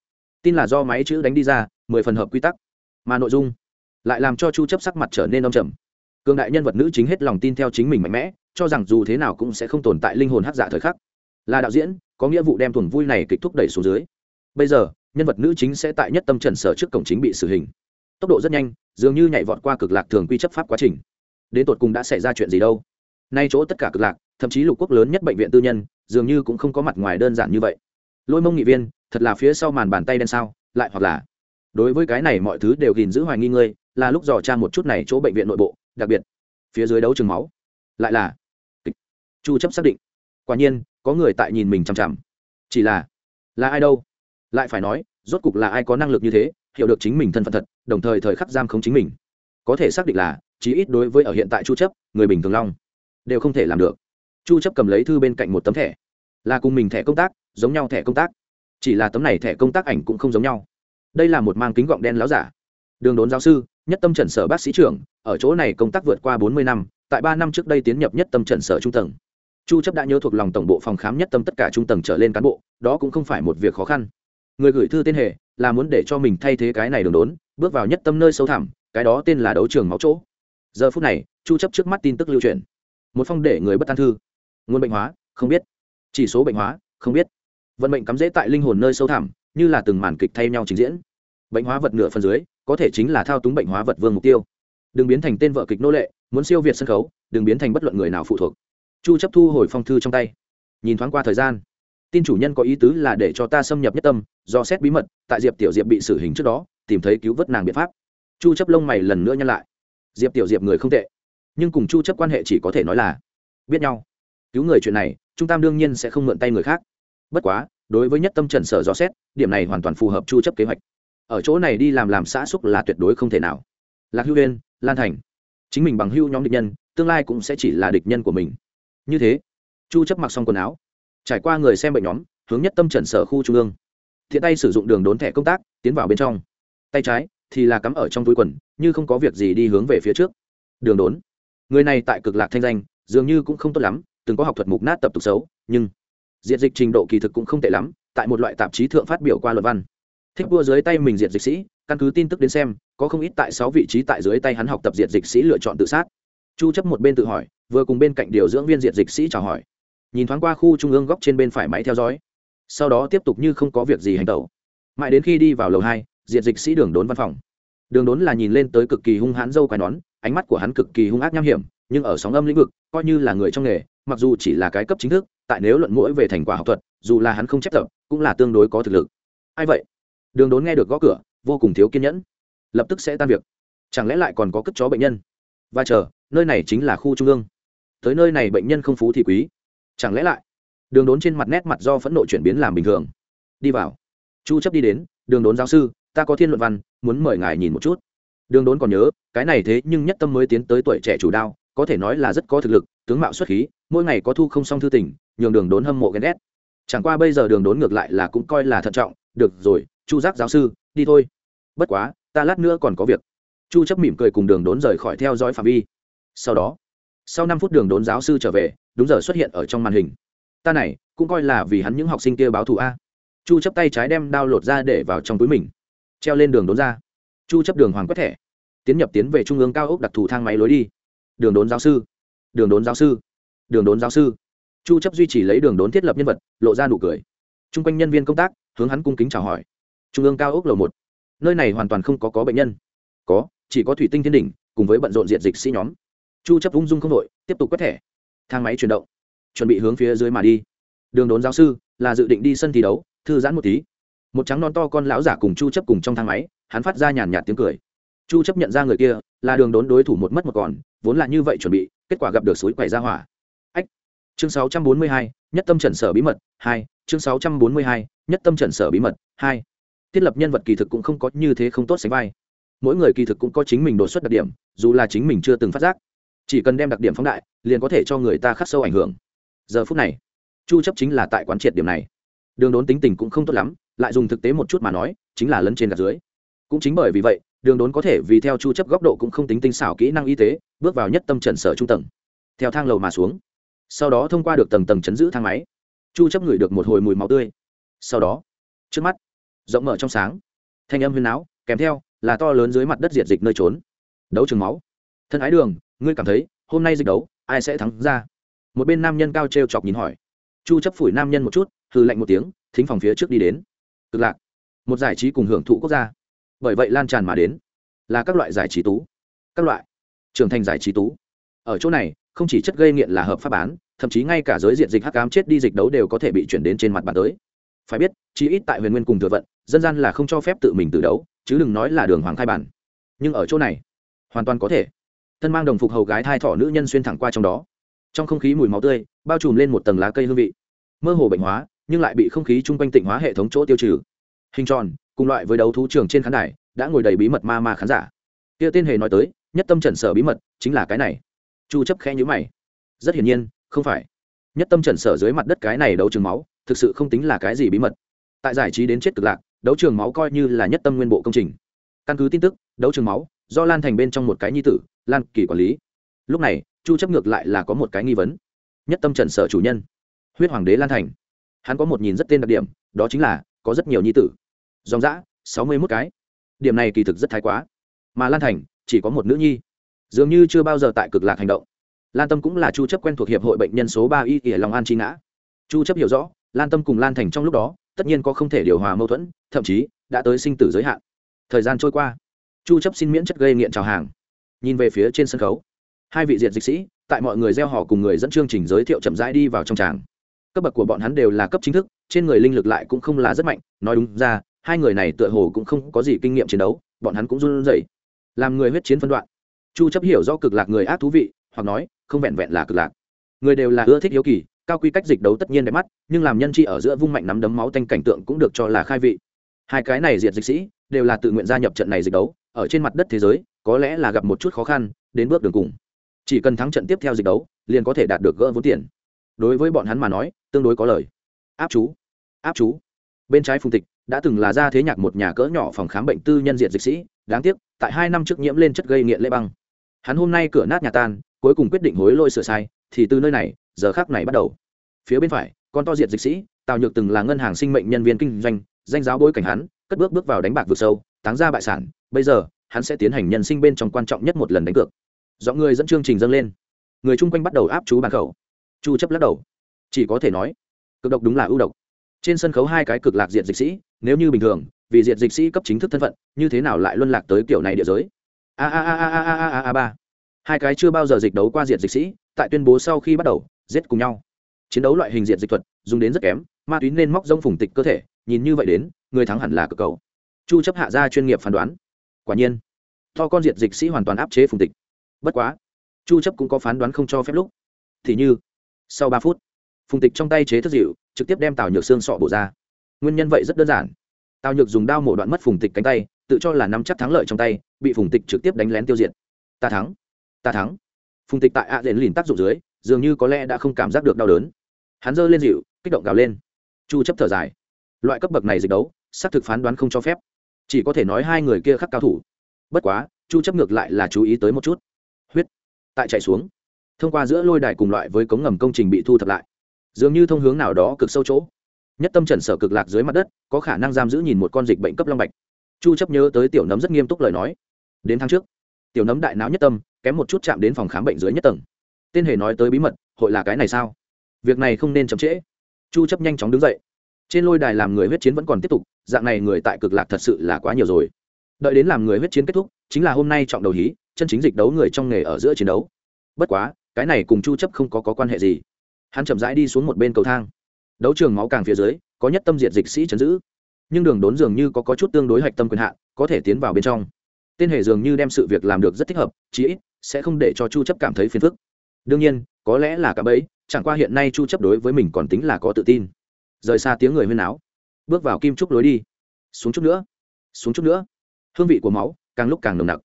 Tin là do máy chữ đánh đi ra, mười phần hợp quy tắc. Mà nội dung lại làm cho chu chấp sắc mặt trở nên âm trầm. Cường đại nhân vật nữ chính hết lòng tin theo chính mình mạnh mẽ, cho rằng dù thế nào cũng sẽ không tồn tại linh hồn hắc dạ thời khắc. Là đạo diễn, có nghĩa vụ đem thuần vui này kịch thúc đẩy xuống dưới. Bây giờ, nhân vật nữ chính sẽ tại nhất tâm trần sở trước cổng chính bị xử hình. Tốc độ rất nhanh, dường như nhảy vọt qua cực lạc thường quy chấp pháp quá trình. Đến tột cùng đã xảy ra chuyện gì đâu? Nay chỗ tất cả cực lạc, thậm chí lục quốc lớn nhất bệnh viện tư nhân dường như cũng không có mặt ngoài đơn giản như vậy. Lôi mông nghị viên, thật là phía sau màn bàn tay đen sao, lại hoặc là đối với cái này mọi thứ đều gìn giữ hoài nghi ngươi, là lúc dò tra một chút này chỗ bệnh viện nội bộ, đặc biệt phía dưới đấu trường máu. Lại là chu chấp xác định. Quả nhiên, có người tại nhìn mình chằm chằm. Chỉ là là ai đâu? Lại phải nói, rốt cục là ai có năng lực như thế, hiểu được chính mình thân phận thật, đồng thời thời khắc giam không chính mình. Có thể xác định là, chí ít đối với ở hiện tại chu chấp, người bình thường long, đều không thể làm được chu chấp cầm lấy thư bên cạnh một tấm thẻ. Là cùng mình thẻ công tác, giống nhau thẻ công tác. Chỉ là tấm này thẻ công tác ảnh cũng không giống nhau. Đây là một mang kính gọng đen láo giả. Đường đốn giáo sư, nhất tâm trần sở bác sĩ trưởng, ở chỗ này công tác vượt qua bốn mươi năm, tại ba năm trước đây tiến nhập nhất tâm trần sở trung tầng. Chu chấp đã nhớ thuộc lòng tổng bộ phòng khám nhất tâm tất cả trung tầng trở lên cán bộ, đó cũng không phải một việc khó khăn. Người gửi thư tên hệ là muốn để cho mình thay thế cái này đường đốn, bước vào nhất tâm nơi sâu thẳm, cái đó tên là đấu trường máu chỗ. Giờ phút này, chu chấp trước mắt tin tức lưu truyền. Một phong để người bất an thư nguồn bệnh hóa, không biết. Chỉ số bệnh hóa, không biết. Vận mệnh cắm rễ tại linh hồn nơi sâu thẳm, như là từng màn kịch thay nhau trình diễn. Bệnh hóa vật nửa phần dưới, có thể chính là thao túng bệnh hóa vật vương mục tiêu. Đừng biến thành tên vợ kịch nô lệ, muốn siêu việt sân khấu, đừng biến thành bất luận người nào phụ thuộc. Chu chấp thu hồi phong thư trong tay. Nhìn thoáng qua thời gian, tin chủ nhân có ý tứ là để cho ta xâm nhập nhất tâm, do xét bí mật, tại diệp tiểu diệp bị xử hình trước đó, tìm thấy cứu vớt nàng biện pháp. Chu chấp lông mày lần nữa nhăn lại. Diệp tiểu diệp người không tệ, nhưng cùng chu chấp quan hệ chỉ có thể nói là biết nhau cứu người chuyện này, trung tam đương nhiên sẽ không mượn tay người khác. Bất quá, đối với nhất tâm trần sở dò xét, điểm này hoàn toàn phù hợp chu chấp kế hoạch. Ở chỗ này đi làm làm xã xúc là tuyệt đối không thể nào. Lạc hưu huyên lan thành. Chính mình bằng hưu nhóm địch nhân, tương lai cũng sẽ chỉ là địch nhân của mình. Như thế, chu chấp mặc xong quần áo, trải qua người xem bệnh nhóm, hướng nhất tâm trần sở khu trung ương. Thiện tay sử dụng đường đốn thẻ công tác, tiến vào bên trong. Tay trái thì là cắm ở trong túi quần, như không có việc gì đi hướng về phía trước. Đường đốn. Người này tại cực lạc thanh danh, dường như cũng không tốt lắm từng có học thuật mục nát tập tục xấu, nhưng diệt dịch trình độ kỳ thực cũng không tệ lắm, tại một loại tạp chí thượng phát biểu qua luật văn. Thích vua dưới tay mình diệt dịch sĩ, căn cứ tin tức đến xem, có không ít tại sáu vị trí tại dưới tay hắn học tập diệt dịch sĩ lựa chọn tự sát. Chu chấp một bên tự hỏi, vừa cùng bên cạnh điều dưỡng viên diệt dịch sĩ chào hỏi. Nhìn thoáng qua khu trung ương góc trên bên phải máy theo dõi. Sau đó tiếp tục như không có việc gì hành tẩu mãi đến khi đi vào lầu hai, diệt dịch sĩ đường đốn văn phòng. Đường đốn là nhìn lên tới cực kỳ hung hãn dâu quai nón, ánh mắt của hắn cực kỳ hung ác nham hiểm, nhưng ở sóng âm lĩnh vực, coi như là người trong nghề mặc dù chỉ là cái cấp chính thức, tại nếu luận mũi về thành quả học thuật, dù là hắn không chép tập, cũng là tương đối có thực lực. Ai vậy? Đường đốn nghe được gõ cửa, vô cùng thiếu kiên nhẫn. Lập tức sẽ tan việc. Chẳng lẽ lại còn có cất chó bệnh nhân? Và chờ, nơi này chính là khu trung ương. Tới nơi này bệnh nhân không phú thì quý. Chẳng lẽ lại? Đường đốn trên mặt nét mặt do phẫn nộ chuyển biến làm bình thường. Đi vào. Chu chấp đi đến, đường đốn giáo sư, ta có thiên luận văn, muốn mời ngài nhìn một chút. Đường đốn còn nhớ, cái này thế nhưng nhất tâm mới tiến tới tuổi trẻ chủ đao có thể nói là rất có thực lực, tướng mạo xuất khí, mỗi ngày có thu không xong thư tình, nhường đường đốn hâm mộ ghen ghét. Chẳng qua bây giờ đường đốn ngược lại là cũng coi là thận trọng, được rồi, chu giác giáo sư, đi thôi. Bất quá, ta lát nữa còn có việc. Chu chấp mỉm cười cùng đường đốn rời khỏi theo dõi phạm vi. Sau đó, sau 5 phút đường đốn giáo sư trở về, đúng giờ xuất hiện ở trong màn hình. Ta này, cũng coi là vì hắn những học sinh kia báo thù a. Chu chấp tay trái đem đao lột ra để vào trong túi mình, treo lên đường đốn ra. Chu chấp đường hoàng quét thẻ, tiến nhập tiến về trung ương cao ốc đặc thù thang máy lối đi đường đốn giáo sư, đường đốn giáo sư, đường đốn giáo sư. Chu chấp duy trì lấy đường đốn thiết lập nhân vật, lộ ra nụ cười. Trung quanh nhân viên công tác, hướng hắn cung kính chào hỏi. Trung ương cao ốc lầu một. Nơi này hoàn toàn không có có bệnh nhân. Có, chỉ có thủy tinh thiên đỉnh, cùng với bận rộn diện dịch sĩ nhóm. Chu chấp ung dung không đội tiếp tục quét thẻ. Thang máy chuyển động. Chuẩn bị hướng phía dưới mà đi. Đường đốn giáo sư, là dự định đi sân thi đấu, thư giãn một tí. Một trắng non to con lão giả cùng chu chấp cùng trong thang máy, hắn phát ra nhàn nhạt tiếng cười chu chấp nhận ra người kia là đường đốn đối thủ một mất một còn vốn là như vậy chuẩn bị kết quả gặp được suối quẩy ra hỏa. Ách. Chương 642, nhất tâm Trần sở bí mật 2, chương 642, nhất tâm Trần sở bí mật 2. thiết lập nhân vật kỳ thực cũng không có như thế không tốt sánh vai. Mỗi người kỳ thực cũng có chính mình đột xuất đặc điểm dù là chính mình chưa từng phát giác. Chỉ cần đem đặc điểm phóng đại liền có thể cho người ta khắc sâu ảnh hưởng. Giờ phút này chu chấp chính là tại quán triệt điểm này. Đường đốn tính tình cũng không tốt lắm lại dùng thực tế một chút mà nói chính là lấn trên gạt dưới. Cũng chính bởi vì vậy đường đốn có thể vì theo chu chấp góc độ cũng không tính tinh xảo kỹ năng y tế, bước vào nhất tâm trần sở trung tầng. Theo thang lầu mà xuống, sau đó thông qua được tầng tầng chấn giữ thang máy, chu chấp ngửi được một hồi mùi máu tươi. Sau đó, trước mắt, rộng mở trong sáng, thanh âm huyên áo kèm theo là to lớn dưới mặt đất diệt dịch nơi trốn. Đấu trường máu. Thân ái đường, ngươi cảm thấy, hôm nay dịch đấu, ai sẽ thắng ra? Một bên nam nhân cao treo chọc nhìn hỏi. Chu chấp phủi nam nhân một chút, hừ lạnh một tiếng, thính phòng phía trước đi đến. Cực lạc. Một giải trí cùng hưởng thụ quốc gia bởi vậy lan tràn mà đến. Là các loại giải trí tú. Các loại. Trưởng thành giải trí tú. Ở chỗ này, không chỉ chất gây nghiện là hợp pháp bán, thậm chí ngay cả giới diện dịch hắc ám chết đi dịch đấu đều có thể bị chuyển đến trên mặt bàn tới. Phải biết, chí ít tại huyền nguyên cùng thừa vận, dân gian là không cho phép tự mình tự đấu, chứ đừng nói là đường hoàng khai bản. Nhưng ở chỗ này, hoàn toàn có thể. Thân mang đồng phục hầu gái thai thỏ nữ nhân xuyên thẳng qua trong đó. Trong không khí mùi máu tươi, bao trùm lên một tầng lá cây hương vị. Mơ hồ bệnh hóa, nhưng lại bị không khí chung quanh tịnh hóa hệ thống chỗ tiêu trừ. Hình tròn cùng loại với đấu thú trường trên khán đài, đã ngồi đầy bí mật ma ma khán giả. Kia tên hề nói tới, nhất tâm trần sở bí mật, chính là cái này. Chu chấp khẽ nhíu mày. Rất hiển nhiên, không phải. Nhất tâm trần sở dưới mặt đất cái này đấu trường máu, thực sự không tính là cái gì bí mật. Tại giải trí đến chết cực lạc, đấu trường máu coi như là nhất tâm nguyên bộ công trình. Căn cứ tin tức, đấu trường máu, do lan thành bên trong một cái nhi tử, lan kỳ quản lý. Lúc này, chu chấp ngược lại là có một cái nghi vấn. Nhất tâm trần sở chủ nhân, huyết hoàng đế lan thành. Hắn có một nhìn rất tên đặc điểm, đó chính là có rất nhiều nhi tử dòng dã, sáu mươi mốt cái. Điểm này kỳ thực rất thái quá. Mà lan thành, chỉ có một nữ nhi. Dường như chưa bao giờ tại cực lạc hành động. Lan tâm cũng là chu chấp quen thuộc hiệp hội bệnh nhân số ba y ỉa long an chi ngã. Chu chấp hiểu rõ, lan tâm cùng lan thành trong lúc đó, tất nhiên có không thể điều hòa mâu thuẫn, thậm chí, đã tới sinh tử giới hạn. Thời gian trôi qua, chu chấp xin miễn chất gây nghiện chào hàng. Nhìn về phía trên sân khấu, hai vị diện dịch sĩ, tại mọi người gieo họ cùng người dẫn chương trình giới thiệu chậm rãi đi vào trong tràng. Cấp bậc của bọn hắn đều là cấp chính thức, trên người linh lực lại cũng không là rất mạnh, nói đúng ra hai người này tựa hồ cũng không có gì kinh nghiệm chiến đấu, bọn hắn cũng run rẩy, làm người huyết chiến phân đoạn. Chu chấp hiểu do cực lạc người ác thú vị, hoặc nói, không vẹn vẹn là cực lạc. Người đều là ưa thích hiếu kỳ, cao quy cách dịch đấu tất nhiên đẹp mắt, nhưng làm nhân chi ở giữa vung mạnh nắm đấm máu tanh cảnh tượng cũng được cho là khai vị. Hai cái này diệt dịch sĩ, đều là tự nguyện gia nhập trận này dịch đấu, ở trên mặt đất thế giới, có lẽ là gặp một chút khó khăn, đến bước đường cùng. Chỉ cần thắng trận tiếp theo dịch đấu, liền có thể đạt được gỡ vốn tiền. Đối với bọn hắn mà nói, tương đối có lời. Áp chú. Áp chú. Bên trái phùng tịch đã từng là gia thế nhạc một nhà cỡ nhỏ phòng khám bệnh tư nhân diện dịch sĩ, đáng tiếc, tại hai năm trước nhiễm lên chất gây nghiện lễ băng. Hắn hôm nay cửa nát nhà tan, cuối cùng quyết định hối lôi sửa sai, thì từ nơi này, giờ khác này bắt đầu. Phía bên phải, con to diệt dịch sĩ, tào nhược từng là ngân hàng sinh mệnh nhân viên kinh doanh, danh giáo bối cảnh hắn, cất bước bước vào đánh bạc vượt sâu, táng ra bại sản. Bây giờ, hắn sẽ tiến hành nhân sinh bên trong quan trọng nhất một lần đánh cược. Do người dẫn chương trình dâng lên. Người chung quanh bắt đầu áp chú bàn khẩu. Chu chấp lắc đầu. Chỉ có thể nói, cực độc đúng là ưu độc. Trên sân khấu hai cái cực lạc diện dịch sĩ nếu như bình thường, vì diện dịch sĩ cấp chính thức thân phận, như thế nào lại luân lạc tới kiểu này địa giới? A a a a a a a a, ba. Hai cái chưa bao giờ dịch đấu qua diện dịch sĩ, tại tuyên bố sau khi bắt đầu, giết cùng nhau. Chiến đấu loại hình diện dịch thuật, dùng đến rất kém, ma túy nên móc rông phùng tịch cơ thể, nhìn như vậy đến, người thắng hẳn là cực cầu. Chu chấp hạ ra chuyên nghiệp phán đoán. Quả nhiên, to con diệt dịch sĩ hoàn toàn áp chế phùng tịch. Bất quá, chu chấp cũng có phán đoán không cho phép lúc. Thì như, sau 3 phút, phùng tịch trong tay chế thức dịu, trực tiếp đem tào nhược xương sọ bổ ra nguyên nhân vậy rất đơn giản. Tào nhược dùng đao mổ đoạn mất phùng tịch cánh tay, tự cho là nắm chắc thắng lợi trong tay, bị phùng tịch trực tiếp đánh lén tiêu diệt. Ta thắng ta thắng. Phùng tịch tại ạ à lìn tác dụng dưới, dường như có lẽ đã không cảm giác được đau đớn. Hắn giơ lên dịu, kích động gào lên. Chu chấp thở dài. Loại cấp bậc này dịch đấu, xác thực phán đoán không cho phép. Chỉ có thể nói hai người kia khắc cao thủ. Bất quá, chu chấp ngược lại là chú ý tới một chút. Huyết. Tại chạy xuống. Thông qua giữa lôi đài cùng loại với cống ngầm công trình bị thu thập lại. Dường như thông hướng nào đó cực sâu chỗ nhất tâm trần sở cực lạc dưới mặt đất có khả năng giam giữ nhìn một con dịch bệnh cấp long bạch. Chu chấp nhớ tới tiểu nấm rất nghiêm túc lời nói. Đến tháng trước tiểu nấm đại não nhất tâm kém một chút chạm đến phòng khám bệnh dưới nhất tầng. Tên hề nói tới bí mật hội là cái này sao? Việc này không nên chậm trễ. Chu chấp nhanh chóng đứng dậy. Trên lôi đài làm người huyết chiến vẫn còn tiếp tục dạng này người tại cực lạc thật sự là quá nhiều rồi. Đợi đến làm người huyết chiến kết thúc chính là hôm nay trọng đầu hí chân chính dịch đấu người trong nghề ở giữa chiến đấu. Bất quá cái này cùng chu chấp không có, có quan hệ gì. Hắn chậm rãi đi xuống một bên cầu thang đấu trường máu càng phía dưới có nhất tâm diệt dịch sĩ chấn giữ. Nhưng đường đốn dường như có, có chút tương đối hạch tâm quyền hạn có thể tiến vào bên trong. Tên hề dường như đem sự việc làm được rất thích hợp chí ít sẽ không để cho chu chấp cảm thấy phiền phức. Đương nhiên có lẽ là cả bấy chẳng qua hiện nay chu chấp đối với mình còn tính là có tự tin. Rời xa tiếng người huyên áo bước vào kim trúc lối đi. Xuống chút nữa. Xuống chút nữa. Hương vị của máu càng lúc càng nồng nặc.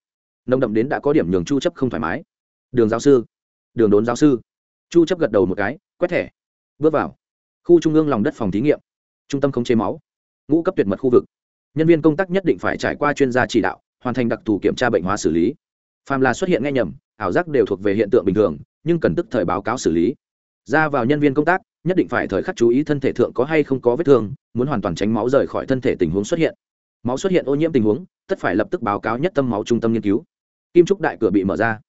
Nồng đậm đến đã có điểm nhường chu chấp không thoải mái. Đường giáo sư. Đường đốn giáo sư. Chu chấp gật đầu một cái quét thẻ. Bước vào khu trung ương lòng đất phòng thí nghiệm. Trung tâm khống chế máu. Ngũ cấp tuyệt mật khu vực. Nhân viên công tác nhất định phải trải qua chuyên gia chỉ đạo, hoàn thành đặc thù kiểm tra bệnh hóa xử lý. Phàm là xuất hiện nghe nhầm, ảo giác đều thuộc về hiện tượng bình thường, nhưng cần tức thời báo cáo xử lý. Ra vào nhân viên công tác, nhất định phải thời khắc chú ý thân thể thượng có hay không có vết thương, muốn hoàn toàn tránh máu rời khỏi thân thể tình huống xuất hiện. Máu xuất hiện ô nhiễm tình huống, tất phải lập tức báo cáo nhất tâm máu trung tâm nghiên cứu. Kim trúc đại cửa bị mở ra.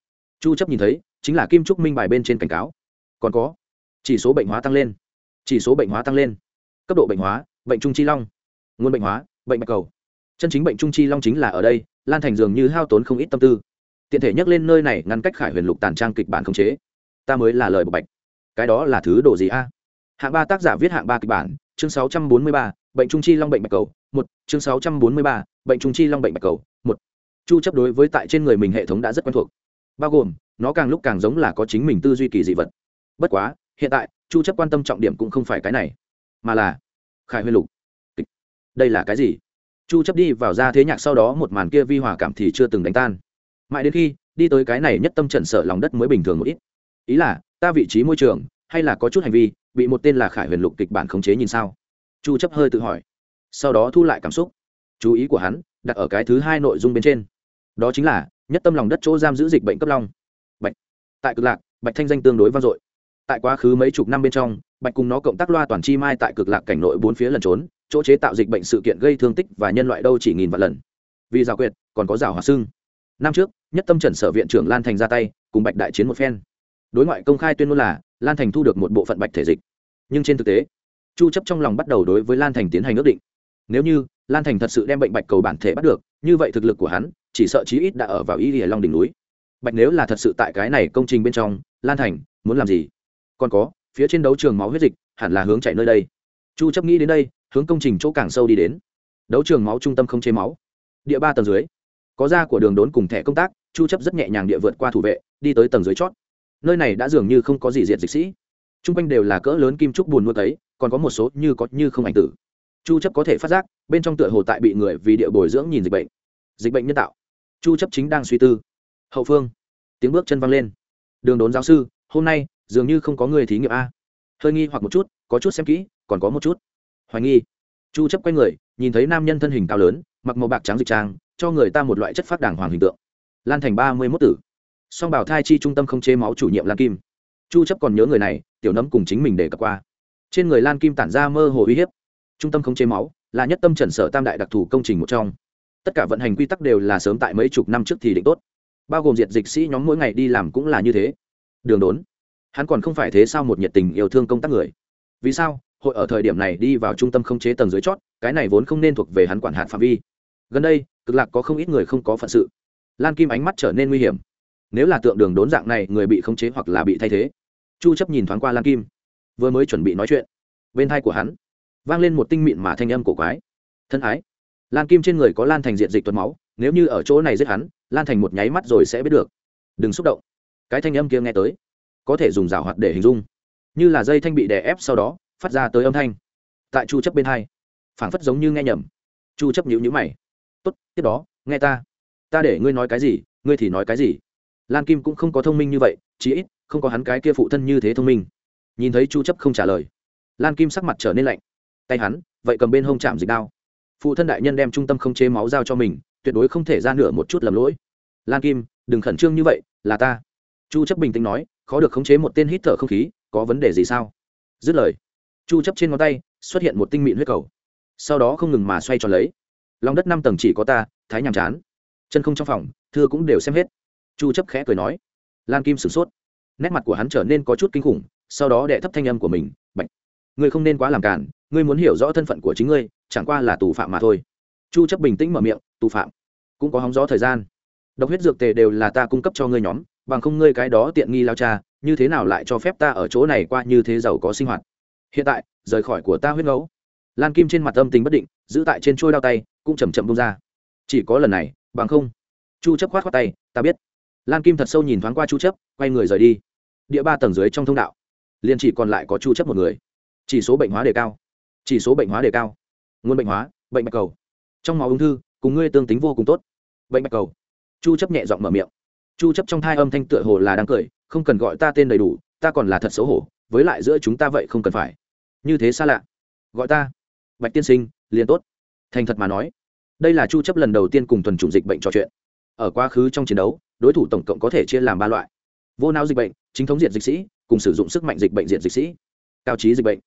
Chu chấp nhìn thấy, chính là kim trúc minh bài bên trên cảnh cáo. Còn có, chỉ số bệnh hóa tăng lên chỉ số bệnh hóa tăng lên. Cấp độ bệnh hóa, bệnh trung chi long. Nguồn bệnh hóa, bệnh bạch cầu. Chân chính bệnh trung chi long chính là ở đây, lan thành dường như hao tốn không ít tâm tư. Tiện thể nhắc lên nơi này ngăn cách khải huyền lục tàn trang kịch bản khống chế. Ta mới là lời bộc bạch. Cái đó là thứ đồ gì a? Hạng ba tác giả viết hạng ba kịch bản, chương sáu trăm bốn mươi ba, bệnh trung chi long bệnh bạch cầu, một, chương sáu trăm bốn mươi ba, bệnh trung chi long bệnh bạch cầu, một. Chu chấp đối với tại trên người mình hệ thống đã rất quen thuộc. Bao gồm, nó càng lúc càng giống là có chính mình tư duy kỳ dị vật. Bất quá hiện tại, chu chấp quan tâm trọng điểm cũng không phải cái này, mà là khải huyền lục. Đây là cái gì? Chu chấp đi vào ra thế nhạc sau đó một màn kia vi hòa cảm thì chưa từng đánh tan. Mãi đến khi đi tới cái này nhất tâm trận sợ lòng đất mới bình thường một ít. Ý là, ta vị trí môi trường, hay là có chút hành vi, bị một tên là khải huyền lục kịch bản khống chế nhìn sao? Chu chấp hơi tự hỏi. Sau đó thu lại cảm xúc. Chú ý của hắn đặt ở cái thứ hai nội dung bên trên. Đó chính là, nhất tâm lòng đất chỗ giam giữ dịch bệnh cấp long. Bệnh tại cực lạc, bạch thanh danh tương đối vang dội tại quá khứ mấy chục năm bên trong, bạch cùng nó cộng tác loa toàn chi mai tại cực lạc cảnh nội bốn phía lần trốn, chỗ chế tạo dịch bệnh sự kiện gây thương tích và nhân loại đâu chỉ nghìn vạn lần. Vì rào quyệt, còn có rào hòa xương. năm trước, nhất tâm trần sở viện trưởng lan thành ra tay, cùng bạch đại chiến một phen. Đối ngoại công khai tuyên ngôn là, lan thành thu được một bộ phận bạch thể dịch. Nhưng trên thực tế, chu chấp trong lòng bắt đầu đối với lan thành tiến hành ước định. Nếu như lan thành thật sự đem bệnh bạch cầu bản thể bắt được, như vậy thực lực của hắn, chỉ sợ chí ít đã ở vào ý lìa long đỉnh núi. Bạch nếu là thật sự tại cái này công trình bên trong, lan thành muốn làm gì? Còn có, phía trên đấu trường máu huyết dịch, hẳn là hướng chạy nơi đây. Chu chấp nghĩ đến đây, hướng công trình chỗ càng sâu đi đến. Đấu trường máu trung tâm không chế máu. Địa ba tầng dưới. Có da của đường đốn cùng thẻ công tác, chu chấp rất nhẹ nhàng địa vượt qua thủ vệ, đi tới tầng dưới chót. Nơi này đã dường như không có gì diệt dịch sĩ. Trung quanh đều là cỡ lớn kim trúc buồn nuôi thấy còn có một số như có như không ảnh tử. Chu chấp có thể phát giác, bên trong tựa hồ tại bị người vì địa bồi dưỡng nhìn dịch bệnh. Dịch bệnh nhân tạo. Chu chấp chính đang suy tư. Hậu phương. Tiếng bước chân văng lên. Đường đốn giáo sư, hôm nay dường như không có người thí nghiệm a. Hơi nghi hoặc một chút, có chút xem kỹ, còn có một chút. Hoài nghi. Chu chấp quay người, nhìn thấy nam nhân thân hình cao lớn, mặc màu bạc trắng dịch trang, cho người ta một loại chất phát đàng hoàng hình tượng. Lan thành ba mươi 31 tử. Song bảo thai chi trung tâm không chế máu chủ nhiệm lan kim. Chu chấp còn nhớ người này, tiểu nấm cùng chính mình để cập qua. Trên người lan kim tản ra mơ hồ uy hiếp. Trung tâm không chế máu là nhất tâm trần sở tam đại đặc thù công trình một trong. Tất cả vận hành quy tắc đều là sớm tại mấy chục năm trước thì định tốt. Bao gồm diệt dịch sĩ nhóm mỗi ngày đi làm cũng là như thế. Đường đốn hắn còn không phải thế sao một nhiệt tình yêu thương công tác người? Vì sao? Hội ở thời điểm này đi vào trung tâm không chế tầng dưới chót, cái này vốn không nên thuộc về hắn quản hạt phạm vi. Gần đây, cực lạc có không ít người không có phận sự. Lan kim ánh mắt trở nên nguy hiểm. Nếu là tượng đường đốn dạng này, người bị khống chế hoặc là bị thay thế. Chu chấp nhìn thoáng qua lan kim. Vừa mới chuẩn bị nói chuyện, bên thai của hắn vang lên một tinh mịn mà thanh âm cổ quái. Thân ái. Lan kim trên người có lan thành diện dịch tuần máu, nếu như ở chỗ này giết hắn, lan thành một nháy mắt rồi sẽ biết được. Đừng xúc động. Cái thanh âm kia nghe tới có thể dùng rào hoạt để hình dung. Như là dây thanh bị đè ép sau đó, phát ra tới âm thanh. Tại chu chấp bên hai, phảng phất giống như nghe nhầm. Chu chấp nhíu nhíu mày. Tốt, tiếp đó, nghe ta. Ta để ngươi nói cái gì, ngươi thì nói cái gì. Lan kim cũng không có thông minh như vậy, chí ít, không có hắn cái kia phụ thân như thế thông minh. Nhìn thấy chu chấp không trả lời, lan kim sắc mặt trở nên lạnh. Tay hắn, vậy cầm bên hông chạm dịch đao. Phụ thân đại nhân đem trung tâm không chế máu giao cho mình, tuyệt đối không thể ra nửa một chút lầm lỗi. Lan kim, đừng khẩn trương như vậy, là ta. Chu chấp bình tĩnh nói khó được khống chế một tên hít thở không khí, có vấn đề gì sao? Dứt lời, chu chấp trên ngón tay xuất hiện một tinh mịn huyết cầu. Sau đó không ngừng mà xoay tròn lấy. Lòng đất năm tầng chỉ có ta, thái nhàm chán. Chân không trong phòng thưa cũng đều xem hết. Chu chấp khẽ cười nói. Lan kim sửng sốt. Nét mặt của hắn trở nên có chút kinh khủng, sau đó đệ thấp thanh âm của mình, bạch. Ngươi không nên quá làm cản ngươi muốn hiểu rõ thân phận của chính ngươi, chẳng qua là tù phạm mà thôi. Chu chấp bình tĩnh mở miệng, tù phạm. Cũng có hóng gió thời gian. Độc huyết dược tề đều là ta cung cấp cho ngươi nhóm bằng không ngươi cái đó tiện nghi lao cha, như thế nào lại cho phép ta ở chỗ này qua như thế giàu có sinh hoạt? Hiện tại, rời khỏi của ta huyết ngẫu. Lan kim trên mặt âm tình bất định, giữ tại trên trôi đao tay, cũng chầm chậm bông ra. Chỉ có lần này, bằng không. Chu chấp khoát khoát tay, ta biết. Lan kim thật sâu nhìn thoáng qua chu chấp, quay người rời đi. Địa ba tầng dưới trong thông đạo, liền chỉ còn lại có chu chấp một người. Chỉ số bệnh hóa đề cao. Chỉ số bệnh hóa đề cao. Nguồn bệnh hóa, bệnh bạch cầu. Trong máu ung thư, cùng ngươi tương tính vô cùng tốt. Bệnh bạch cầu. Chu chấp nhẹ giọng mở miệng chu chấp trong thai âm thanh tựa hồ là đang cười, không cần gọi ta tên đầy đủ, ta còn là thật xấu hổ, với lại giữa chúng ta vậy không cần phải. Như thế xa lạ. Gọi ta. Bạch tiên sinh, liền tốt. Thành thật mà nói. Đây là chu chấp lần đầu tiên cùng tuần chủng dịch bệnh trò chuyện. Ở quá khứ trong chiến đấu, đối thủ tổng cộng có thể chia làm ba loại. Vô não dịch bệnh, chính thống diện dịch sĩ, cùng sử dụng sức mạnh dịch bệnh diện dịch sĩ. Cao trí dịch bệnh.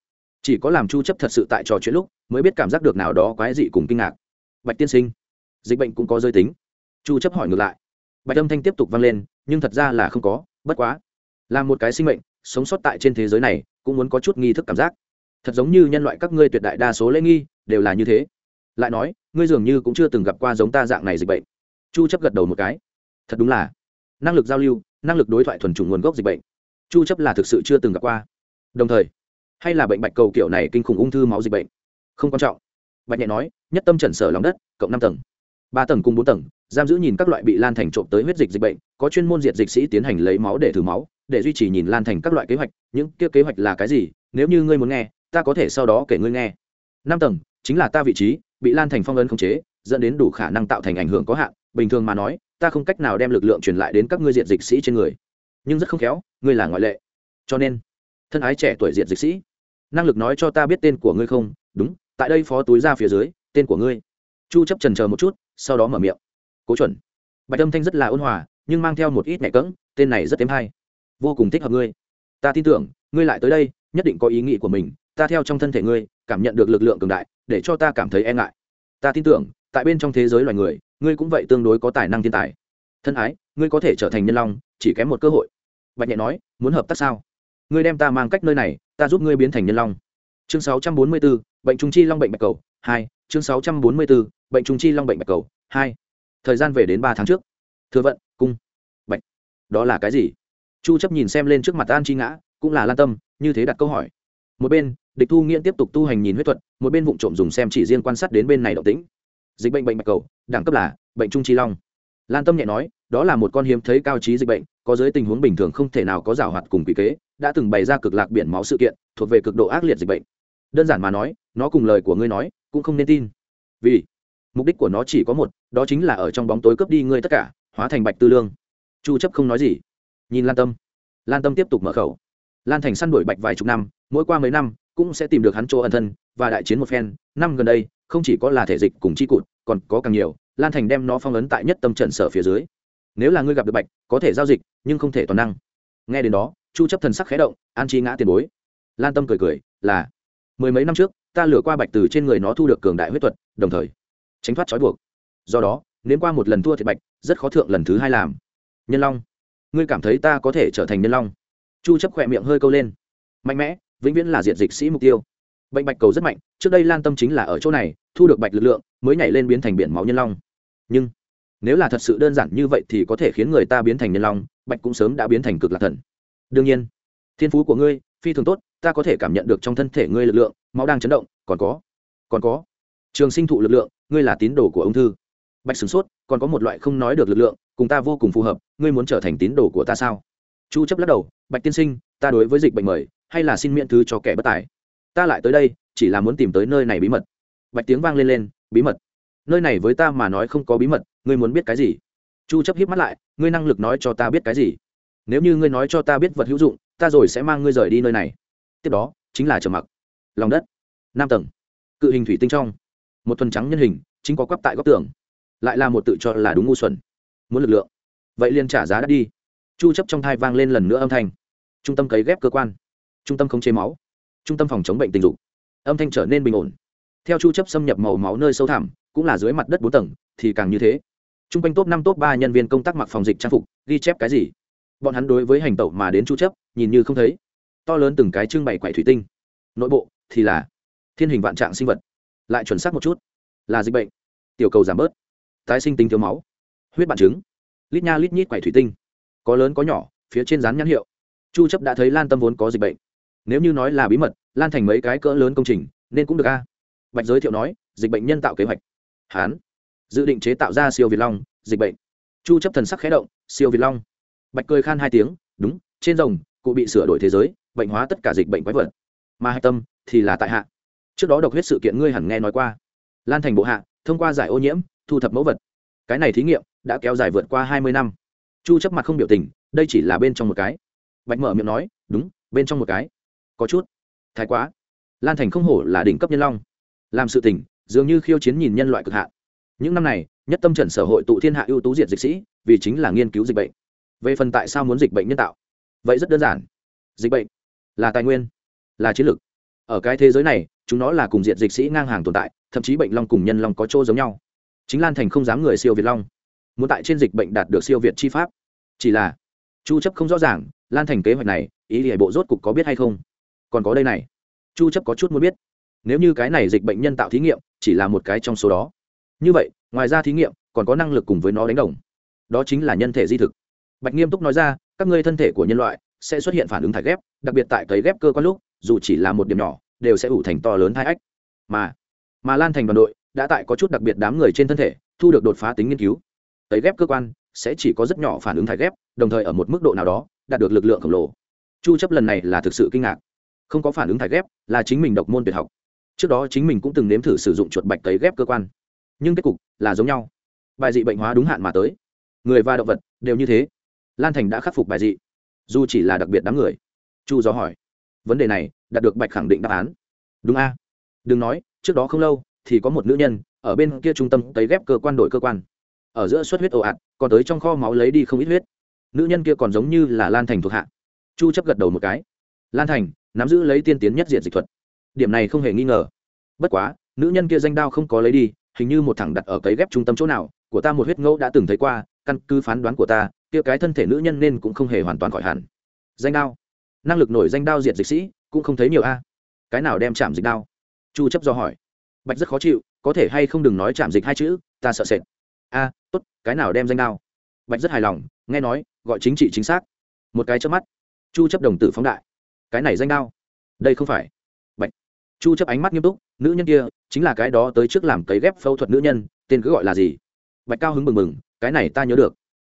Chỉ có làm chu chấp thật sự tại trò chuyện lúc, mới biết cảm giác được nào đó quái dị cùng kinh ngạc. Bạch tiên sinh, dịch bệnh cũng có giới tính. Chu chấp hỏi ngược lại bạch âm thanh tiếp tục vang lên, nhưng thật ra là không có, bất quá. Là một cái sinh mệnh, sống sót tại trên thế giới này, cũng muốn có chút nghi thức cảm giác. Thật giống như nhân loại các ngươi tuyệt đại đa số lễ nghi, đều là như thế. Lại nói, ngươi dường như cũng chưa từng gặp qua giống ta dạng này dịch bệnh. Chu chấp gật đầu một cái. Thật đúng là. Năng lực giao lưu, năng lực đối thoại thuần chủng nguồn gốc dịch bệnh. Chu chấp là thực sự chưa từng gặp qua. Đồng thời, hay là bệnh bạch cầu kiểu này kinh khủng ung thư máu dịch bệnh? Không quan trọng. Bạch nhẹ nói, nhất tâm trần sở lòng đất, cộng năm tầng ba tầng cùng bốn tầng, giam giữ nhìn các loại bị lan thành trộm tới huyết dịch dịch bệnh, có chuyên môn diệt dịch sĩ tiến hành lấy máu để thử máu, để duy trì nhìn lan thành các loại kế hoạch, những kia kế hoạch là cái gì, nếu như ngươi muốn nghe, ta có thể sau đó kể ngươi nghe. Năm tầng, chính là ta vị trí, bị lan thành phong ấn khống chế, dẫn đến đủ khả năng tạo thành ảnh hưởng có hạn, bình thường mà nói, ta không cách nào đem lực lượng truyền lại đến các ngươi diệt dịch sĩ trên người. Nhưng rất không khéo, ngươi là ngoại lệ. Cho nên, thân ái trẻ tuổi diệt dịch sĩ, năng lực nói cho ta biết tên của ngươi không? Đúng, tại đây phó túi ra phía dưới, tên của ngươi chu chấp trần chờ một chút sau đó mở miệng. Cố chuẩn. Bạch âm thanh rất là ôn hòa nhưng mang theo một ít nhẹ cỡng tên này rất êm hay vô cùng thích hợp ngươi. Ta tin tưởng ngươi lại tới đây nhất định có ý nghĩ của mình ta theo trong thân thể ngươi cảm nhận được lực lượng cường đại để cho ta cảm thấy e ngại. Ta tin tưởng tại bên trong thế giới loài người ngươi cũng vậy tương đối có tài năng thiên tài. Thân ái ngươi có thể trở thành nhân long chỉ kém một cơ hội. Bạch nhẹ nói muốn hợp tác sao? Ngươi đem ta mang cách nơi này ta giúp ngươi biến thành nhân long. Chương 644, bệnh trung chi long bệnh bạch cầu hai chương 644, bệnh trung chi long bệnh bạch cầu hai. Thời gian về đến ba tháng trước. Thừa vận cung. Bệnh. đó là cái gì? Chu chấp nhìn xem lên trước mặt an chi ngã cũng là lan tâm như thế đặt câu hỏi. Một bên địch thu nghiễn tiếp tục tu hành nhìn huyết thuật một bên vụng trộm dùng xem chỉ riêng quan sát đến bên này động tĩnh. Dịch bệnh bệnh bạch cầu đẳng cấp là bệnh trung chi long. Lan tâm nhẹ nói đó là một con hiếm thấy cao trí dịch bệnh có dưới tình huống bình thường không thể nào có giảo hoạt cùng quỷ kế đã từng bày ra cực lạc biển máu sự kiện thuộc về cực độ ác liệt dịch bệnh. Đơn giản mà nói nó cùng lời của ngươi nói, cũng không nên tin. Vì mục đích của nó chỉ có một, đó chính là ở trong bóng tối cướp đi ngươi tất cả, hóa thành bạch tư lương. Chu chấp không nói gì. Nhìn lan tâm. Lan tâm tiếp tục mở khẩu. Lan thành săn đuổi bạch vài chục năm, mỗi qua mấy năm, cũng sẽ tìm được hắn chỗ ẩn thân và đại chiến một phen. Năm gần đây, không chỉ có là thể dịch cùng chi cụt, còn có càng nhiều, lan thành đem nó phong ấn tại nhất tâm trận sở phía dưới. Nếu là ngươi gặp được bạch, có thể giao dịch, nhưng không thể toàn năng. Nghe đến đó, chu chấp thần sắc khẽ động, an chi ngã tiền bối. Lan tâm cười cười, là mười mấy năm trước ta lừa qua bạch từ trên người nó thu được cường đại huyết thuật, đồng thời tránh thoát trói buộc. Do đó nếu qua một lần thua thiệt bạch, rất khó thượng lần thứ hai làm. Nhân long, ngươi cảm thấy ta có thể trở thành nhân long? Chu chấp khỏe miệng hơi câu lên. Mạnh mẽ, vĩnh viễn là diệt dịch sĩ mục tiêu. Bệnh bạch cầu rất mạnh, trước đây lan tâm chính là ở chỗ này, thu được bạch lực lượng, mới nhảy lên biến thành biển máu nhân long. Nhưng, nếu là thật sự đơn giản như vậy thì có thể khiến người ta biến thành nhân long, bạch cũng sớm đã biến thành cực lạc thần. Đương nhiên, thiên phú của ngươi phi thường tốt ta có thể cảm nhận được trong thân thể ngươi lực lượng, máu đang chấn động, còn có còn có. Trường sinh thụ lực lượng, ngươi là tín đồ của ung thư. Bạch sửng sốt, còn có một loại không nói được lực lượng, cùng ta vô cùng phù hợp, ngươi muốn trở thành tín đồ của ta sao? Chu chấp lắc đầu, bạch tiên sinh, ta đối với dịch bệnh mời, hay là xin miễn thứ cho kẻ bất tài. Ta lại tới đây, chỉ là muốn tìm tới nơi này bí mật. Bạch tiếng vang lên lên, bí mật? Nơi này với ta mà nói không có bí mật, ngươi muốn biết cái gì? Chu chấp hiếp mắt lại, ngươi năng lực nói cho ta biết cái gì? Nếu như ngươi nói cho ta biết vật hữu dụng, ta rồi sẽ mang ngươi rời đi nơi này tiếp đó chính là trầm mặc. Lòng đất năm tầng, cự hình thủy tinh trong. Một thuần trắng nhân hình, chính có quắp tại góc tường. Lại là một tự cho là đúng ngu xuẩn. Muốn lực lượng. Vậy liền trả giá đã đi. Chu chấp trong thai vang lên lần nữa âm thanh. Trung tâm cấy ghép cơ quan. Trung tâm không chế máu. Trung tâm phòng chống bệnh tình dục. Âm thanh trở nên bình ổn. Theo chu chấp xâm nhập màu máu nơi sâu thẳm, cũng là dưới mặt đất bốn tầng, thì càng như thế. Trung quanh top năm, top ba nhân viên công tác mặc phòng dịch trang phục, ghi chép cái gì? Bọn hắn đối với hành tẩu mà đến chu chấp, nhìn như không thấy to lớn từng cái trưng bày quậy thủy tinh. Nội bộ thì là thiên hình vạn trạng sinh vật. Lại chuẩn xác một chút, là dịch bệnh. Tiểu cầu giảm bớt, tái sinh tính thiếu máu, huyết bản trứng lít nha lít nhít quậy thủy tinh. Có lớn có nhỏ, phía trên rán nhãn hiệu. Chu chấp đã thấy lan tâm vốn có dịch bệnh. Nếu như nói là bí mật, lan thành mấy cái cỡ lớn công trình, nên cũng được a. Bạch giới thiệu nói, dịch bệnh nhân tạo kế hoạch. Hán, dự định chế tạo ra siêu việt long, dịch bệnh. Chu chấp thần sắc khẽ động, siêu việt long. Bạch cười khan hai tiếng, đúng, trên rồng cụ bị sửa đổi thế giới, bệnh hóa tất cả dịch bệnh quái vật. Mà hạch tâm, thì là tại hạ. Trước đó độc huyết sự kiện ngươi hẳn nghe nói qua. Lan thành bộ hạ, thông qua giải ô nhiễm, thu thập mẫu vật. Cái này thí nghiệm đã kéo dài vượt qua hai mươi năm. Chu chấp mặt không biểu tình, đây chỉ là bên trong một cái. Bạch mở miệng nói, đúng, bên trong một cái. Có chút. Thái quá. Lan thành không hổ là đỉnh cấp nhân long. Làm sự tình, dường như khiêu chiến nhìn nhân loại cực hạn. Những năm này, nhất tâm trần sở hội tụ thiên hạ ưu tú diệt dịch sĩ, vì chính là nghiên cứu dịch bệnh. Về phần tại sao muốn dịch bệnh nhân tạo vậy rất đơn giản. Dịch bệnh là tài nguyên, là chiến lược. Ở cái thế giới này, chúng nó là cùng diện dịch sĩ ngang hàng tồn tại, thậm chí bệnh long cùng nhân long có chỗ giống nhau. Chính lan thành không dám người siêu việt long. Muốn tại trên dịch bệnh đạt được siêu việt chi pháp. Chỉ là, chu chấp không rõ ràng, lan thành kế hoạch này, ý hệ bộ rốt cục có biết hay không? Còn có đây này. Chu chấp có chút muốn biết. Nếu như cái này dịch bệnh nhân tạo thí nghiệm chỉ là một cái trong số đó. Như vậy, ngoài ra thí nghiệm còn có năng lực cùng với nó đánh đồng. Đó chính là nhân thể di thực. Bạch nghiêm túc nói ra các ngươi thân thể của nhân loại sẽ xuất hiện phản ứng thải ghép, đặc biệt tại cấy ghép cơ quan lúc, dù chỉ là một điểm nhỏ, đều sẽ ủ thành to lớn thai ách. Mà mà lan thành đoàn đội đã tại có chút đặc biệt đám người trên thân thể, thu được đột phá tính nghiên cứu. Cấy ghép cơ quan sẽ chỉ có rất nhỏ phản ứng thải ghép, đồng thời ở một mức độ nào đó đạt được lực lượng khổng lồ. Chu chấp lần này là thực sự kinh ngạc. Không có phản ứng thải ghép là chính mình độc môn tuyệt học. Trước đó chính mình cũng từng nếm thử sử dụng chuột bạch cấy ghép cơ quan. Nhưng kết cục là giống nhau. Bài dị bệnh hóa đúng hạn mà tới. Người và động vật đều như thế lan thành đã khắc phục bài dị. Dù chỉ là đặc biệt đám người. Chu gió hỏi. Vấn đề này, đạt được bạch khẳng định đáp án. Đúng a. Đừng nói, trước đó không lâu, thì có một nữ nhân, ở bên kia trung tâm cấy ghép cơ quan đổi cơ quan. Ở giữa suất huyết ồ ạt, còn tới trong kho máu lấy đi không ít huyết. Nữ nhân kia còn giống như là lan thành thuộc hạ. Chu chấp gật đầu một cái. Lan thành, nắm giữ lấy tiên tiến nhất diện dịch thuật. Điểm này không hề nghi ngờ. Bất quá, nữ nhân kia danh đao không có lấy đi, hình như một thằng đặt ở cấy ghép trung tâm chỗ nào, của ta một huyết ngẫu đã từng thấy qua, căn cứ phán đoán của ta kia cái thân thể nữ nhân nên cũng không hề hoàn toàn khỏi hẳn. Danh đao. Năng lực nổi danh đao diệt dịch sĩ, cũng không thấy nhiều a. Cái nào đem chạm dịch đao? Chu chấp do hỏi. Bạch rất khó chịu, có thể hay không đừng nói chạm dịch hai chữ, ta sợ sệt. A, tốt, cái nào đem danh đao? Bạch rất hài lòng, nghe nói, gọi chính trị chính xác. Một cái chớp mắt, chu chấp đồng tử phóng đại. Cái này danh đao? Đây không phải. Bạch. Chu chấp ánh mắt nghiêm túc, nữ nhân kia, chính là cái đó tới trước làm cấy ghép phẫu thuật nữ nhân, tên cứ gọi là gì? Bạch cao hứng mừng mừng cái này ta nhớ được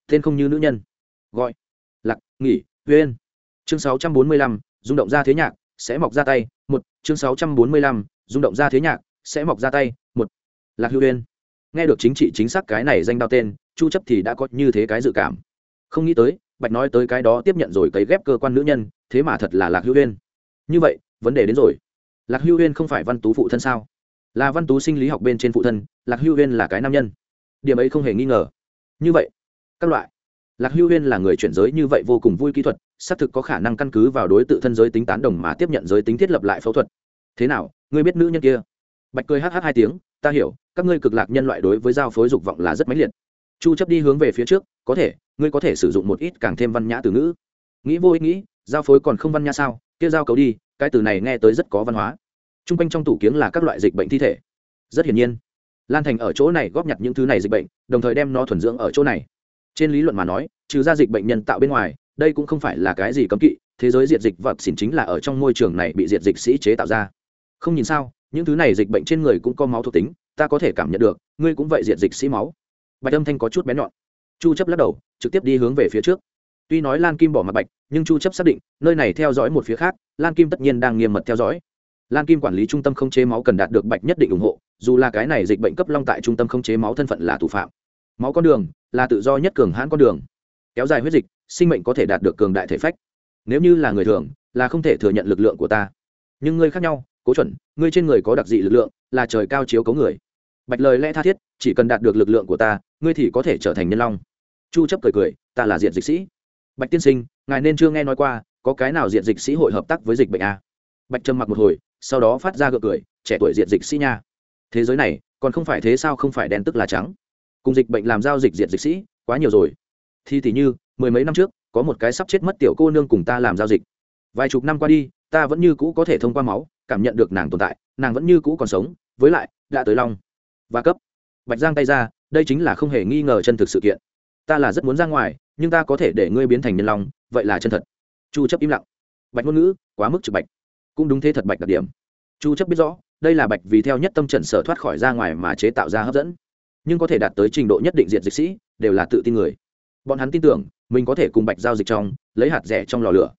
tên không như nữ nhân. Gọi lạc nghỉ huyên chương 645, rung động ra thế nhạc sẽ mọc ra tay một. Chương 645, rung động ra thế nhạc sẽ mọc ra tay một. Lạc hữu huyên nghe được chính trị chính xác cái này danh đao tên chu chấp thì đã có như thế cái dự cảm. Không nghĩ tới bạch nói tới cái đó tiếp nhận rồi cấy ghép cơ quan nữ nhân thế mà thật là lạc hữu huyên như vậy vấn đề đến rồi. Lạc hữu huyên không phải văn tú phụ thân sao? Là văn tú sinh lý học bên trên phụ thân lạc hữu huyên là cái nam nhân. Điểm ấy không hề nghi ngờ. Như vậy các loại. Lạc hưu huyên là người chuyển giới như vậy vô cùng vui kỹ thuật, xác thực có khả năng căn cứ vào đối tự thân giới tính tán đồng mà tiếp nhận giới tính thiết lập lại phẫu thuật. Thế nào, ngươi biết nữ nhân kia? Bạch cười hh hai tiếng, ta hiểu, các ngươi cực lạc nhân loại đối với giao phối dục vọng là rất mãnh liệt. Chu chấp đi hướng về phía trước, có thể, ngươi có thể sử dụng một ít càng thêm văn nhã từ ngữ. Nghĩ vô ích nghĩ, giao phối còn không văn nhã sao, kia giao cầu đi, cái từ này nghe tới rất có văn hóa. T r u n g quanh trong tủ kiếng là các loại dịch bệnh thi thể. Rất hiển nhiên, lan thành ở chỗ này góp nhặt những thứ này dịch bệnh, đồng thời đem nó thuần dưỡng ở chỗ này trên lý luận mà nói, trừ ra dịch bệnh nhân tạo bên ngoài, đây cũng không phải là cái gì cấm kỵ, thế giới diệt dịch vật xỉn chính là ở trong môi trường này bị diệt dịch sĩ chế tạo ra. Không nhìn sao, những thứ này dịch bệnh trên người cũng có máu thuộc tính, ta có thể cảm nhận được, ngươi cũng vậy diệt dịch sĩ máu. Bạch âm thanh có chút bén nhọn. Chu chấp lắc đầu, trực tiếp đi hướng về phía trước. Tuy nói lan kim bỏ mặt bạch, nhưng chu chấp xác định, nơi này theo dõi một phía khác, lan kim tất nhiên đang nghiêm mật theo dõi. Lan kim quản lý trung tâm không chế máu cần đạt được bạch nhất định ủng hộ, dù là cái này dịch bệnh cấp long tại trung tâm không chế máu thân phận là thủ phạm máu con đường là tự do nhất cường hãn con đường. Kéo dài huyết dịch, sinh mệnh có thể đạt được cường đại thể phách. Nếu như là người thường, là không thể thừa nhận lực lượng của ta. Nhưng ngươi khác nhau, cố chuẩn, ngươi trên người có đặc dị lực lượng, là trời cao chiếu cấu người. Bạch lời lẽ tha thiết, chỉ cần đạt được lực lượng của ta, ngươi thì có thể trở thành nhân long. Chu chấp cười cười, ta là diện dịch sĩ. Bạch tiên sinh, ngài nên chưa nghe nói qua, có cái nào diện dịch sĩ hội hợp tác với dịch bệnh a bạch trầm mặc một hồi, sau đó phát ra gượng cười, trẻ tuổi diện dịch sĩ nha. Thế giới này, còn không phải thế sao không phải đen tức là trắng? Cùng dịch bệnh làm giao dịch diệt dịch sĩ, quá nhiều rồi. Thì thì như, mười mấy năm trước, có một cái sắp chết mất tiểu cô nương cùng ta làm giao dịch. Vài chục năm qua đi, ta vẫn như cũ có thể thông qua máu, cảm nhận được nàng tồn tại, nàng vẫn như cũ còn sống, với lại, đã tới long. Và cấp. Bạch giang tay ra, đây chính là không hề nghi ngờ chân thực sự kiện. Ta là rất muốn ra ngoài, nhưng ta có thể để ngươi biến thành nhân long, vậy là chân thật. Chu chấp im lặng. Bạch ngôn ngữ, quá mức trực bạch. Cũng đúng thế thật bạch đặc điểm. Chu chấp biết rõ, đây là bạch vì theo nhất tâm trần sở thoát khỏi ra ngoài mà chế tạo ra hấp dẫn nhưng có thể đạt tới trình độ nhất định diện dịch sĩ, đều là tự tin người. Bọn hắn tin tưởng, mình có thể cùng bạch giao dịch trong, lấy hạt rẻ trong lò lửa.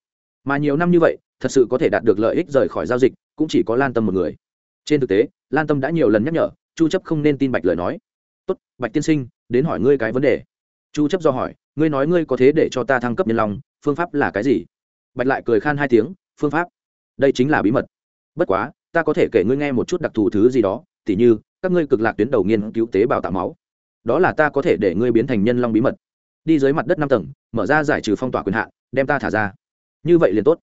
Mà nhiều năm như vậy, thật sự có thể đạt được lợi ích rời khỏi giao dịch, cũng chỉ có lan tâm một người. Trên thực tế, lan tâm đã nhiều lần nhắc nhở, chu chấp không nên tin bạch lời nói. Tốt, bạch tiên sinh, đến hỏi ngươi cái vấn đề. Chu chấp do hỏi, ngươi nói ngươi có thế để cho ta thăng cấp nhân long, phương pháp là cái gì? Bạch lại cười khan hai tiếng, phương pháp? Đây chính là bí mật. Bất quá, ta có thể kể ngươi nghe một chút đặc thù thứ gì đó tỉ như, các ngươi cực lạc tuyến đầu nghiên cứu tế bào tạo máu. Đó là ta có thể để ngươi biến thành nhân long bí mật. Đi dưới mặt đất năm tầng, mở ra giải trừ phong tỏa quyền hạn, đem ta thả ra. Như vậy liền tốt.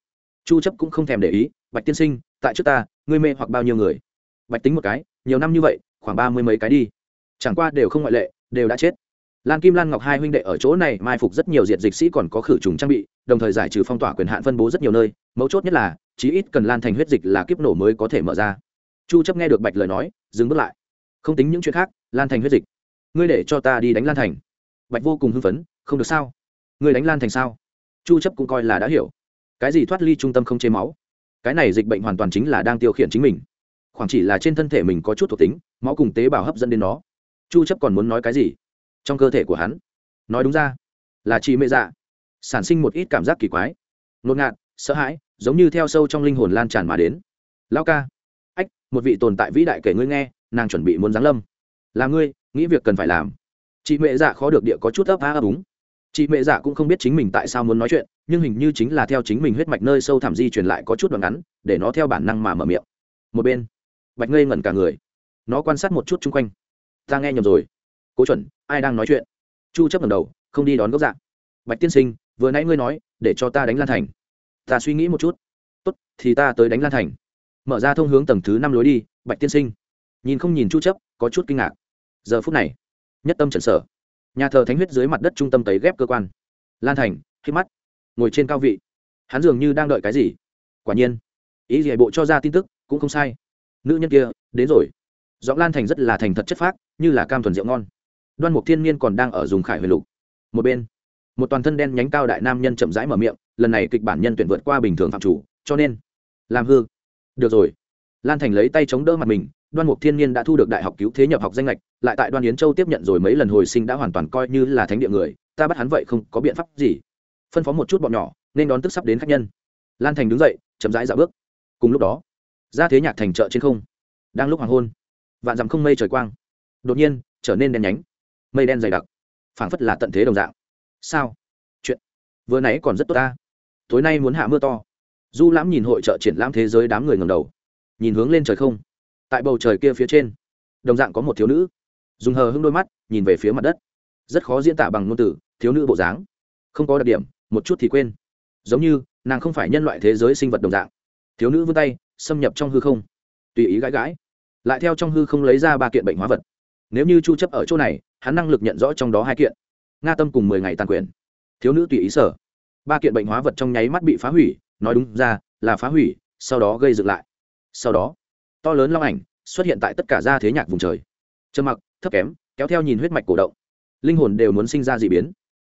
Chu chấp cũng không thèm để ý, bạch tiên sinh, tại trước ta, ngươi mê hoặc bao nhiêu người? Bạch tính một cái, nhiều năm như vậy, khoảng ba mươi mấy cái đi. Chẳng qua đều không ngoại lệ, đều đã chết. Lan kim lan ngọc hai huynh đệ ở chỗ này mai phục rất nhiều diệt dịch sĩ còn có khử trùng trang bị, đồng thời giải trừ phong tỏa quyền hạn phân bố rất nhiều nơi, mấu chốt nhất là, chí ít cần lan thành huyết dịch là kiếp nổ mới có thể mở ra. Chu chấp nghe được bạch lời nói dừng bước lại. Không tính những chuyện khác, lan thành huyết dịch. Ngươi để cho ta đi đánh lan thành. Bạch vô cùng hưng phấn, không được sao? Ngươi đánh lan thành sao? Chu chấp cũng coi là đã hiểu. Cái gì thoát ly trung tâm không chế máu? Cái này dịch bệnh hoàn toàn chính là đang tiêu khiển chính mình. Khoảng chỉ là trên thân thể mình có chút thuộc tính, máu cùng tế bào hấp dẫn đến nó. Chu chấp còn muốn nói cái gì? Trong cơ thể của hắn. Nói đúng ra, là chị mẹ dạ. Sản sinh một ít cảm giác kỳ quái. Ngột ngạt, sợ hãi, giống như theo sâu trong linh hồn lan tràn mà đến. Lao ca ách, một vị tồn tại vĩ đại kể ngươi nghe, nàng chuẩn bị muốn giáng lâm. Là ngươi, nghĩ việc cần phải làm. Chị mẹ dạ khó được địa có chút ấp á ấp úng. Chị mẹ dạ cũng không biết chính mình tại sao muốn nói chuyện, nhưng hình như chính là theo chính mình huyết mạch nơi sâu thẳm di truyền lại có chút đoạn ngắn, để nó theo bản năng mà mở miệng. Một bên, bạch ngây ngẩn cả người. Nó quan sát một chút chung quanh. Ta nghe nhầm rồi. Cố chuẩn, ai đang nói chuyện? Chu chấp ngầm đầu, không đi đón gốc dạng bạch tiên sinh, vừa nãy ngươi nói, để cho ta đánh lan thành. Ta suy nghĩ một chút. Tốt, thì ta tới đánh lan thành mở ra thông hướng tầng thứ năm lối đi, bạch tiên sinh. Nhìn không nhìn chu chấp, có chút kinh ngạc. Giờ phút này, nhất tâm trận sở. Nhà thờ thánh huyết dưới mặt đất trung tâm tấy ghép cơ quan. Lan thành, khi mắt. Ngồi trên cao vị. Hắn dường như đang đợi cái gì. Quả nhiên, ý gì bộ cho ra tin tức, cũng không sai. Nữ nhân kia, đến rồi. Giọng lan thành rất là thành thật chất phác, như là cam thuần rượu ngon. Đoan mục thiên niên còn đang ở dùng khải huyền lục. Một bên, một toàn thân đen nhánh cao đại nam nhân chậm rãi mở miệng, lần này kịch bản nhân tuyển vượt qua bình thường phạm chủ, cho nên, làm hư được rồi. Lan thành lấy tay chống đỡ mặt mình, đoan mục thiên Nhiên đã thu được đại học cứu thế nhập học danh lệch lại tại đoan yến châu tiếp nhận rồi mấy lần hồi sinh đã hoàn toàn coi như là thánh địa người, ta bắt hắn vậy không có biện pháp gì. Phân phó một chút bọn nhỏ, nên đón tức sắp đến khách nhân. Lan thành đứng dậy, chậm rãi dạo bước. Cùng lúc đó, ra thế nhạc thành chợ trên không. Đang lúc hoàng hôn, vạn dặm không mây trời quang. Đột nhiên, trở nên đen nhánh. Mây đen dày đặc, phảng phất là tận thế đồng dạng. Sao? Chuyện vừa nãy còn rất tốt ta. Tối nay muốn hạ mưa to du lãm nhìn hội trợ triển lãm thế giới đám người ngầm đầu. Nhìn hướng lên trời không? Tại bầu trời kia phía trên, đồng dạng có một thiếu nữ. Dùng hờ hưng đôi mắt, nhìn về phía mặt đất. Rất khó diễn tả bằng ngôn từ, thiếu nữ bộ dáng. Không có đặc điểm, một chút thì quên. Giống như, nàng không phải nhân loại thế giới sinh vật đồng dạng. Thiếu nữ vươn tay, xâm nhập trong hư không. Tùy ý gãi gãi. Lại theo trong hư không lấy ra ba kiện bệnh hóa vật. Nếu như chu chấp ở chỗ này, hắn năng lực nhận rõ trong đó hai kiện. Nga tâm cùng mười ngày tàn quyền. Thiếu nữ tùy ý sở. Ba kiện bệnh hóa vật trong nháy mắt bị phá hủy nói đúng ra là phá hủy sau đó gây dựng lại. Sau đó to lớn long ảnh xuất hiện tại tất cả gia thế nhạc vùng trời. Trầm mặc thấp kém kéo theo nhìn huyết mạch cổ động. Linh hồn đều muốn sinh ra d ị biến.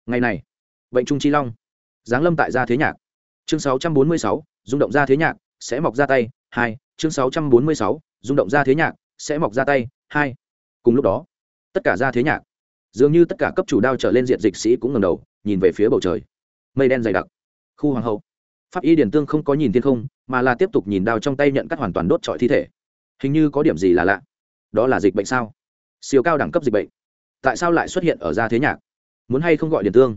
Ngày này bệnh trung chi long giáng lâm tại gia thế nhạc. Chương 646, rung động gia thế nhạc sẽ mọc ra tay hai. Chương 646, rung động gia thế nhạc sẽ mọc ra tay hai. Cùng lúc đó tất cả gia thế nhạc dường như tất cả cấp chủ đao trở lên diện dịch sĩ cũng ngầm đầu nhìn về phía bầu trời. Mây đen dày đặc. Khu hoàng hậu pháp y điển tương không có nhìn thiên không, mà là tiếp tục nhìn đao trong tay nhận cắt hoàn toàn đốt trọi thi thể. Hình như có điểm gì là lạ. Đó là dịch bệnh sao? Siêu cao đẳng cấp dịch bệnh. Tại sao lại xuất hiện ở gia thế nhạc? Muốn hay không gọi điển tương?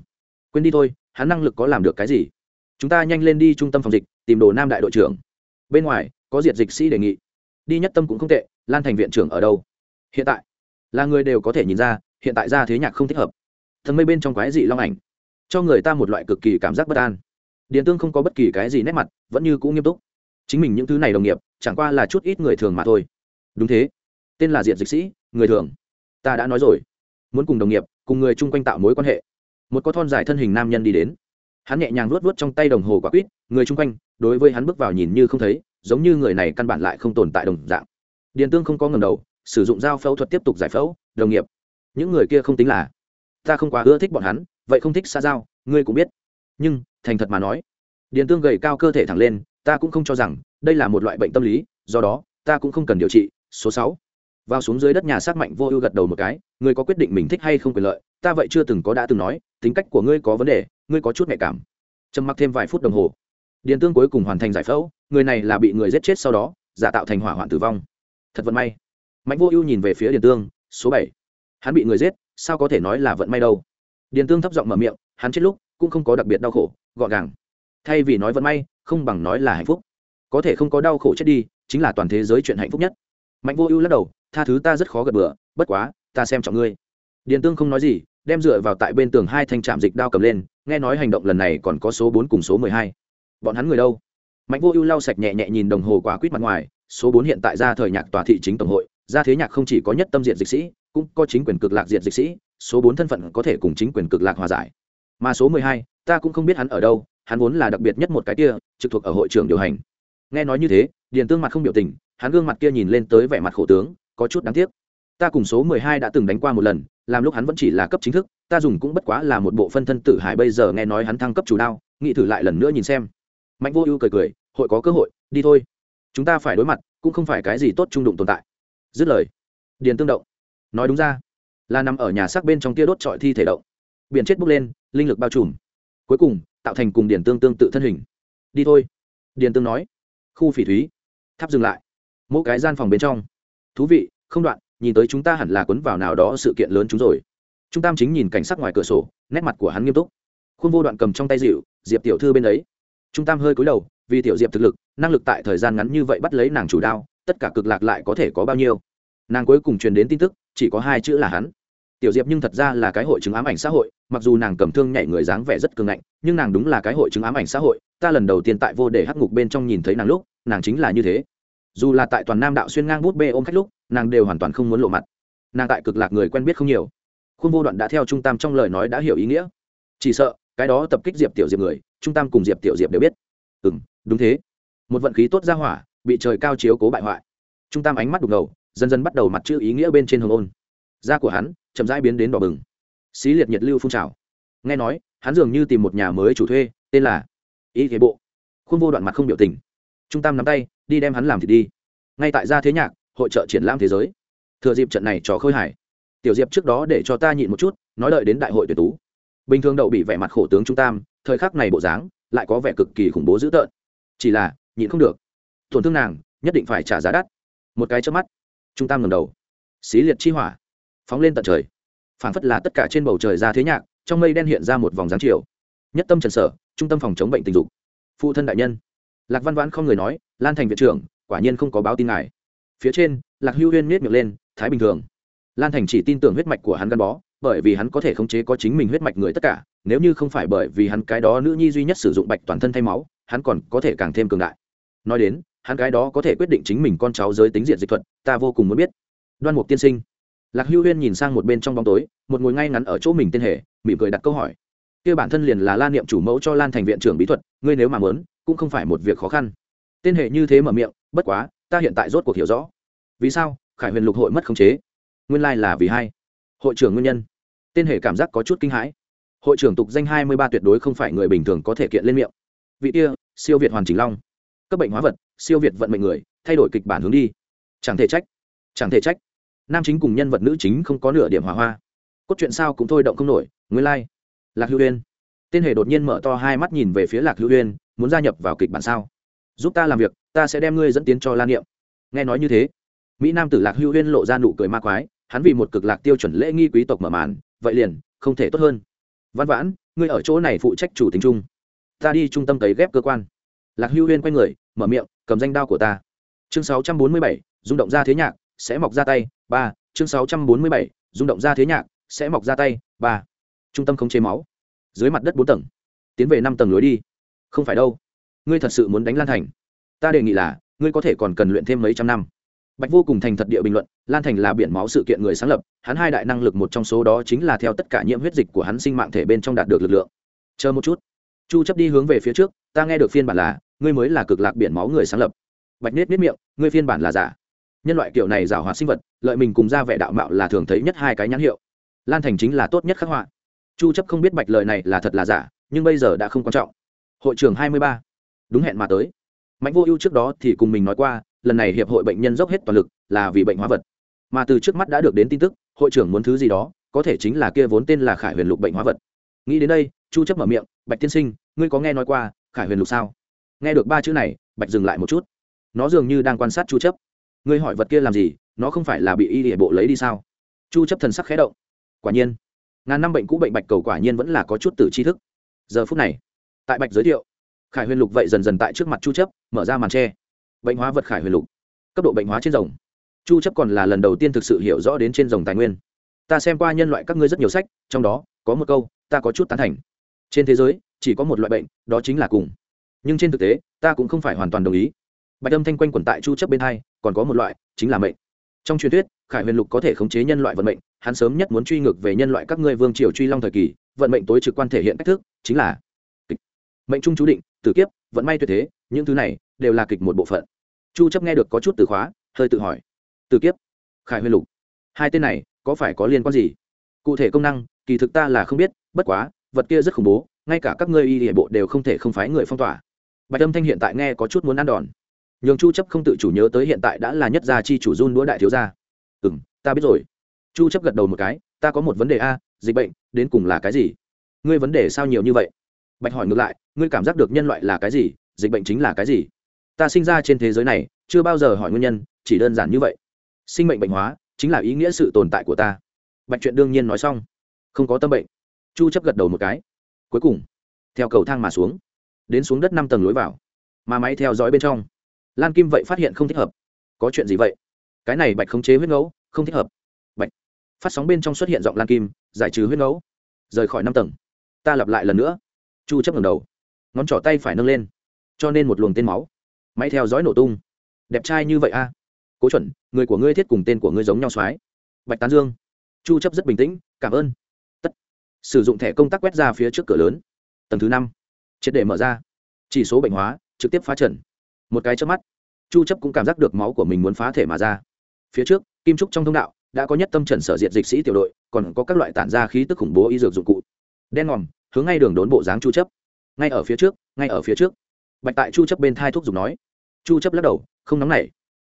Quên đi thôi, hắn năng lực có làm được cái gì? Chúng ta nhanh lên đi trung tâm phòng dịch, tìm đồ nam đại đội trưởng. Bên ngoài, có diệt dịch sĩ đề nghị. Đi nhất tâm cũng không tệ, lan thành viện trưởng ở đâu? Hiện tại. Là người đều có thể nhìn ra, hiện tại gia thế nhạc không thích hợp. Thần mây bên trong quái dị long ảnh. Cho người ta một loại cực kỳ cảm giác bất an điện tương không có bất kỳ cái gì nét mặt, vẫn như cũng nghiêm túc. Chính mình những thứ này đồng nghiệp, chẳng qua là chút ít người thường mà thôi. Đúng thế. Tên là diện dịch sĩ, người thường. Ta đã nói rồi. Muốn cùng đồng nghiệp, cùng người chung quanh tạo mối quan hệ. Một có thon dài thân hình nam nhân đi đến. Hắn nhẹ nhàng luốt luốt trong tay đồng hồ quả quýt, người chung quanh, đối với hắn bước vào nhìn như không thấy, giống như người này căn bản lại không tồn tại đồng dạng. Điền tương không có ngầm đầu, sử dụng dao phẫu thuật tiếp tục giải phẫu, đồng nghiệp, những người kia không tính là, ta không quá ưa thích bọn hắn, vậy không thích xa giao, ngươi cũng biết. Nhưng thành thật mà nói. Điền tương gầy cao cơ thể thẳng lên, ta cũng không cho rằng, đây là một loại bệnh tâm lý, do đó, ta cũng không cần điều trị, số sáu. Vào xuống dưới đất nhà sát mạnh vô ưu gật đầu một cái ngươi có quyết định mình thích hay không quyền lợi, ta vậy chưa từng có đã từng nói, tính cách của ngươi có vấn đề, ngươi có chút nhạy cảm. Trầm mặc thêm vài phút đồng hồ. Điền tương cuối cùng hoàn thành giải phẫu, người này là bị người giết chết sau đó, giả tạo thành hỏa hoạn tử vong. Thật vận may. Mạnh vô ưu nhìn về phía điền tương, số bảy. Hắn bị người giết, sao có thể nói là vận may đâu? Điền tương thấp giọng mở miệng, hắn chết lúc cũng không có đặc biệt đau khổ gọn gàng. Thay vì nói vận may, không bằng nói là hạnh phúc. Có thể không có đau khổ chết đi, chính là toàn thế giới chuyện hạnh phúc nhất. Mạnh vô ưu lắc đầu, tha thứ ta rất khó gật bừa, bất quá, ta xem trọng ngươi. Điền tương không nói gì, đem dựa vào tại bên tường hai thanh trạm dịch đao cầm lên, nghe nói hành động lần này còn có số bốn cùng số mười hai. Bọn hắn người đâu? Mạnh vô ưu lau sạch nhẹ nhẹ nhìn đồng hồ quả quýt mặt ngoài, số bốn hiện tại ra thời nhạc tòa thị chính tổng hội, ra thế nhạc không chỉ có nhất tâm diện dịch sĩ, cũng có chính quyền cực lạc diện dịch sĩ, số bốn thân phận có thể cùng chính quyền cực lạc hòa giải. Mà số mười hai ta cũng không biết hắn ở đâu, hắn vốn là đặc biệt nhất một cái kia, trực thuộc ở hội trưởng điều hành. Nghe nói như thế, điền tương mặt không biểu tình, hắn gương mặt kia nhìn lên tới vẻ mặt khổ tướng, có chút đáng tiếc. Ta cùng số mười hai đã từng đánh qua một lần, làm lúc hắn vẫn chỉ là cấp chính thức, ta dùng cũng bất quá là một bộ phân thân tử hải bây giờ nghe nói hắn thăng cấp chủ đao, nghĩ thử lại lần nữa nhìn xem. Mạnh vô ưu cười cười, hội có cơ hội, đi thôi. Chúng ta phải đối mặt, cũng không phải cái gì tốt trung đụng tồn tại. Dứt lời, điền tương động. Nói đúng ra, là nằm ở nhà xác bên trong tia đốt trọi thi thể động. Biển chết bốc lên, linh lực bao trùm cuối cùng, tạo thành cùng điền tương tương tự thân hình. Đi thôi. Điền tương nói. Khu phỉ thúy. Tháp dừng lại. Mỗi cái gian phòng bên trong. Thú vị, không đoạn, nhìn tới chúng ta hẳn là quấn vào nào đó sự kiện lớn chúng rồi. Trung tam chính nhìn cảnh sắc ngoài cửa sổ, nét mặt của hắn nghiêm túc. Khuôn vô đoạn cầm trong tay dịu diệp tiểu thư bên ấy. Trung tam hơi cúi đầu, vì tiểu diệp thực lực, năng lực tại thời gian ngắn như vậy bắt lấy nàng chủ đao, tất cả cực lạc lại có thể có bao nhiêu? Nàng cuối cùng truyền đến tin tức, chỉ có hai chữ là hắn tiểu diệp nhưng thật ra là cái hội chứng ám ảnh xã hội, mặc dù nàng cầm thương nhảy người dáng vẻ rất cường ngạnh, nhưng nàng đúng là cái hội chứng ám ảnh xã hội, ta lần đầu tiên tại vô đề hắc ngục bên trong nhìn thấy nàng lúc, nàng chính là như thế. Dù là tại toàn nam đạo xuyên ngang bút bê ôm khách lúc, nàng đều hoàn toàn không muốn lộ mặt. Nàng tại cực lạc người quen biết không nhiều. Khuôn vô đoạn đã theo trung tam trong lời nói đã hiểu ý nghĩa. Chỉ sợ, cái đó tập kích diệp tiểu diệp người, trung tam cùng diệp tiểu diệp đều biết. Ừ m đúng thế. Một vận khí tốt ra hỏa, bị trời cao chiếu cố bại hoại. Trung tam ánh mắt đục ngầu, dần dần bắt đầu mặt chữ ý nghĩa bên trên hồng ôn. Da của hắn chậm rãi biến đến đỏ bừng. Xí liệt nhiệt lưu phun trào. Nghe nói, hắn dường như tìm một nhà mới chủ thuê, tên là y thế bộ. Khuôn vô đoạn mặt không biểu tình. Trung tam nắm tay, đi đem hắn làm thì đi. Ngay tại gia thế nhạc, hội trợ triển lãm thế giới. Thừa dịp trận này trò khơi hải, tiểu diệp trước đó để cho ta nhịn một chút, nói đợi đến đại hội tuyển tú. Bình thường đậu bị vẻ mặt khổ tướng trung tam, thời khắc này bộ dáng lại có vẻ cực kỳ khủng bố dữ tợn. Chỉ là, nhịn không được. Tổn thương nàng, nhất định phải trả giá đắt. Một cái trước mắt, trung tam ngầm đầu. Xí liệt chi hỏa phóng lên tận trời. Phảng phất là tất cả trên bầu trời ra thế nhạc, trong mây đen hiện ra một vòng dáng chiều. Nhất tâm trần sở, trung tâm phòng chống bệnh tình dục. Phụ thân đại nhân. Lạc văn vãn không người nói, lan thành viện trưởng, quả nhiên không có báo tin ngài. Phía trên, lạc hưu huyên miết miệng lên, thái bình thường. Lan thành chỉ tin tưởng huyết mạch của hắn gắn bó, bởi vì hắn có thể khống chế có chính mình huyết mạch người tất cả, nếu như không phải bởi vì hắn cái đó nữ nhi duy nhất sử dụng bạch toàn thân thay máu, hắn còn có thể càng thêm cường đại. Nói đến, hắn cái đó có thể quyết định chính mình con cháu giới tính diện dịch thuật, ta vô cùng muốn biết. Đoan mục tiên sinh lạc hưu huyên nhìn sang một bên trong bóng tối, một ngồi ngay ngắn ở chỗ mình tên hệ mỉm cười đặt câu hỏi. Kia bản thân liền là lan niệm chủ mẫu cho lan thành viện trưởng bí thuật, ngươi nếu mà mớn cũng không phải một việc khó khăn. Tên hệ như thế mở miệng, bất quá, ta hiện tại rốt cuộc hiểu rõ. Vì sao? Khải huyền lục hội mất khống chế. Nguyên lai là vì hai. Hội trưởng nguyên nhân. Tên hệ cảm giác có chút kinh hãi. Hội trưởng tục danh hai mươi ba tuyệt đối không phải người bình thường có thể kiện lên miệng. Vị kia, siêu việt hoàn chỉnh long. Cấp bệnh hóa vật, siêu việt vận mệnh người, thay đổi kịch bản hướng đi. Chẳng thể trách. Chẳng thể trách nam chính cùng nhân vật nữ chính không có nửa điểm hỏa hoa. Cốt truyện sao cũng thôi động không nổi nguyên lai、like. lạc hữu uyên, tên hề đột nhiên mở to hai mắt nhìn về phía lạc hữu uyên, muốn gia nhập vào kịch bản sao? Giúp ta làm việc ta sẽ đem ngươi dẫn tiến cho lan niệm. Nghe nói như thế mỹ nam tử lạc hữu uyên lộ ra nụ cười ma quái hắn vì một cực lạc tiêu chuẩn lễ nghi quý tộc mở màn vậy liền không thể tốt hơn. Văn vãn ngươi ở chỗ này phụ trách chủ tính chung ta đi trung tâm cấy ghép cơ quan. Lạc hữu uyên quay người mở miệng cầm danh đao của ta. Chương sáu trăm bốn mươi bảy rung động ra thế nhạc sẽ mọc ra tay, ba, chương sáu trăm bốn mươi bảy, rung động ra thế nhạc, sẽ mọc ra tay, ba. Trung tâm không chế máu. Dưới mặt đất bốn tầng. Tiến về năm tầng lối đi. Không phải đâu. Ngươi thật sự muốn đánh lan thành. Ta đề nghị là, ngươi có thể còn cần luyện thêm mấy trăm năm. Bạch vô cùng thành thật địa bình luận, lan thành là biển máu sự kiện người sáng lập, hắn hai đại năng lực một trong số đó chính là theo tất cả nhiễm huyết dịch của hắn sinh mạng thể bên trong đạt được lực lượng. Chờ một chút. Chu chấp đi hướng về phía trước, ta nghe được phiên bản là, ngươi mới là cực lạc biển máu người sáng lập. Bạch nết nết miệng, ngươi phiên bản là giả nhân loại kiểu này giả hoạt sinh vật, lợi mình cùng ra vẻ đạo mạo là thường thấy nhất hai cái nhãn hiệu. Lan thành chính là tốt nhất khắc họa. Chu chấp không biết bạch lời này là thật là giả, nhưng bây giờ đã không quan trọng. Hội trưởng 23. đúng hẹn mà tới. Mạnh vô ưu trước đó thì cùng mình nói qua, lần này hiệp hội bệnh nhân dốc hết toàn lực là vì bệnh hóa vật. Mà từ trước mắt đã được đến tin tức, hội trưởng muốn thứ gì đó, có thể chính là kia vốn tên là khải huyền lục bệnh hóa vật. Nghĩ đến đây, chu chấp mở miệng, bạch tiên sinh, ngươi có nghe nói qua khải huyền lục sao? Nghe được ba chữ này, bạch dừng lại một chút. Nó dường như đang quan sát chu chấp ngươi hỏi vật kia làm gì, nó không phải là bị y địa bộ lấy đi sao? Chu chấp thần sắc khẽ động. Quả nhiên, ngàn năm bệnh cũ bệnh bạch cầu quả nhiên vẫn là có chút tử tri thức. Giờ phút này, tại bạch giới thiệu, khải huyền lục vậy dần dần tại trước mặt chu chấp, mở ra màn tre bệnh hóa vật khải huyền lục, cấp độ bệnh hóa trên rồng. Chu chấp còn là lần đầu tiên thực sự hiểu rõ đến trên rồng tài nguyên. Ta xem qua nhân loại các ngươi rất nhiều sách, trong đó, có một câu, ta có chút tán thành. Trên thế giới, chỉ có một loại bệnh, đó chính là cùng. Nhưng trên thực tế, ta cũng không phải hoàn toàn đồng ý. Bạch âm thanh quanh quẩn tại chu chấp bên hai còn có một loại, chính là mệnh. Trong truyền thuyết, khải huyền lục có thể khống chế nhân loại vận mệnh, hắn sớm nhất muốn truy ngược về nhân loại các ngươi vương triều truy long thời kỳ, vận mệnh tối trực quan thể hiện cách thức, chính là kịch. mệnh trung chú định, tử kiếp, vận may tuyệt thế, những thứ này đều là kịch một bộ phận. Chu chấp nghe được có chút từ khóa, hơi tự hỏi. Tử kiếp, khải huyền lục. Hai tên này, có phải có liên quan gì? Cụ thể công năng, kỳ thực ta là không biết, bất quá, vật kia rất khủng bố, ngay cả các ngươi y địa bộ đều không thể không phái người phong tỏa. Bạch âm thanh hiện tại nghe có chút muốn ăn đòn nhường chu chấp không tự chủ nhớ tới hiện tại đã là nhất gia chi chủ run đũa đại thiếu gia. Ừm, ta biết rồi. Chu chấp gật đầu một cái, ta có một vấn đề a, dịch bệnh, đến cùng là cái gì? Ngươi vấn đề sao nhiều như vậy? Bạch hỏi ngược lại, ngươi cảm giác được nhân loại là cái gì, dịch bệnh chính là cái gì? Ta sinh ra trên thế giới này, chưa bao giờ hỏi nguyên nhân, chỉ đơn giản như vậy. Sinh mệnh bệnh hóa, chính là ý nghĩa sự tồn tại của ta. Bạch chuyện đương nhiên nói xong. Không có tâm bệnh. Chu chấp gật đầu một cái. Cuối cùng, theo cầu thang mà xuống, đến xuống đất năm tầng lối vào. Mà máy theo dõi bên trong lan kim vậy phát hiện không thích hợp. Có chuyện gì vậy? Cái này bạch khống chế huyết ngẫu, không thích hợp. Bạch. Phát sóng bên trong xuất hiện giọng lan kim, giải trừ huyết ngẫu. Rời khỏi năm tầng. Ta lặp lại lần nữa. Chu chấp ngẩng đầu. Ngón trỏ tay phải nâng lên. Cho nên một luồng tên máu. Máy theo dõi nổ tung. Đẹp trai như vậy a. Cố chuẩn, người của ngươi thiết cùng tên của ngươi giống nhau soái. Bạch tán dương. Chu chấp rất bình tĩnh, cảm ơn. Tất. Sử dụng thẻ công tác quét ra phía trước cửa lớn. Tầng thứ năm. Triệt để mở ra. Chỉ số bệnh hóa, trực tiếp phá trần một cái chớp mắt, chu chấp cũng cảm giác được máu của mình muốn phá thể mà ra. Phía trước, kim trúc trong thông đạo, đã có nhất tâm trần sở diệt dịch sĩ tiểu đội, còn có các loại tản ra khí tức khủng bố y dược dụng cụ. Đen ngòm, hướng ngay đường đốn bộ dáng chu chấp. Ngay ở phía trước, ngay ở phía trước. Bạch tại chu chấp bên thai thuốc dùng nói. Chu chấp lắc đầu, không nóng nảy.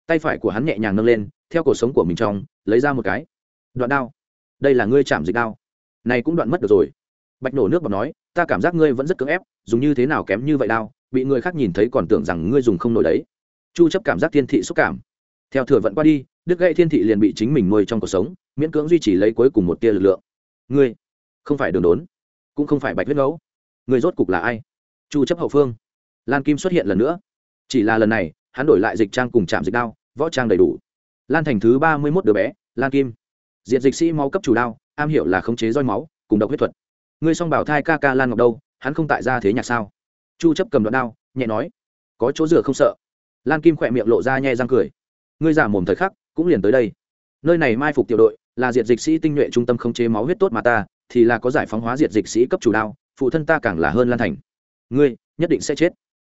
Tay phải của hắn nhẹ nhàng nâng lên, theo cổ sống của mình trong, lấy ra một cái. Đoạn đao. Đây là ngươi chạm dịch đao. Này cũng đoạn mất được rồi. Bạch nổ nước bọt nói, ta cảm giác ngươi vẫn rất cưỡng ép, dùng như thế nào kém như vậy đao? Bị người khác nhìn thấy còn tưởng rằng ngươi dùng không nổi đấy. Chu chấp cảm giác thiên thị xúc cảm. Theo thừa vận qua đi đức gãy thiên thị liền bị chính mình nuôi trong cuộc sống, miễn cưỡng duy trì lấy cuối cùng một tia lực lượng. Ngươi, không phải đường đốn, cũng không phải bạch huyết ngẫu. Ngươi rốt cục là ai? Chu chấp hậu phương. Lan kim xuất hiện lần nữa. Chỉ là lần này, hắn đổi lại dịch trang cùng chạm dịch đao, võ trang đầy đủ. Lan thành thứ ba mươi 31 đứa bé, lan kim. Diệt dịch sĩ máu cấp chủ đao, am hiểu là khống chế roi máu, cùng độc huyết thuật. Ngươi song bảo thai ca ca lan ngọc đâu, hắn không tại ra thế nhạc sao? Chu chấp cầm đoạn đao, nhẹ nói, có chỗ rửa không sợ. Lan kim khỏe miệng lộ ra nhẹ răng cười. Ngươi giả mồm thời khắc, cũng liền tới đây. Nơi này mai phục tiểu đội, là diệt dịch sĩ tinh nhuệ trung tâm khống chế máu huyết tốt mà ta, thì là có giải phóng hóa diệt dịch sĩ cấp chủ đao, phụ thân ta càng là hơn lan thành. Ngươi, nhất định sẽ chết.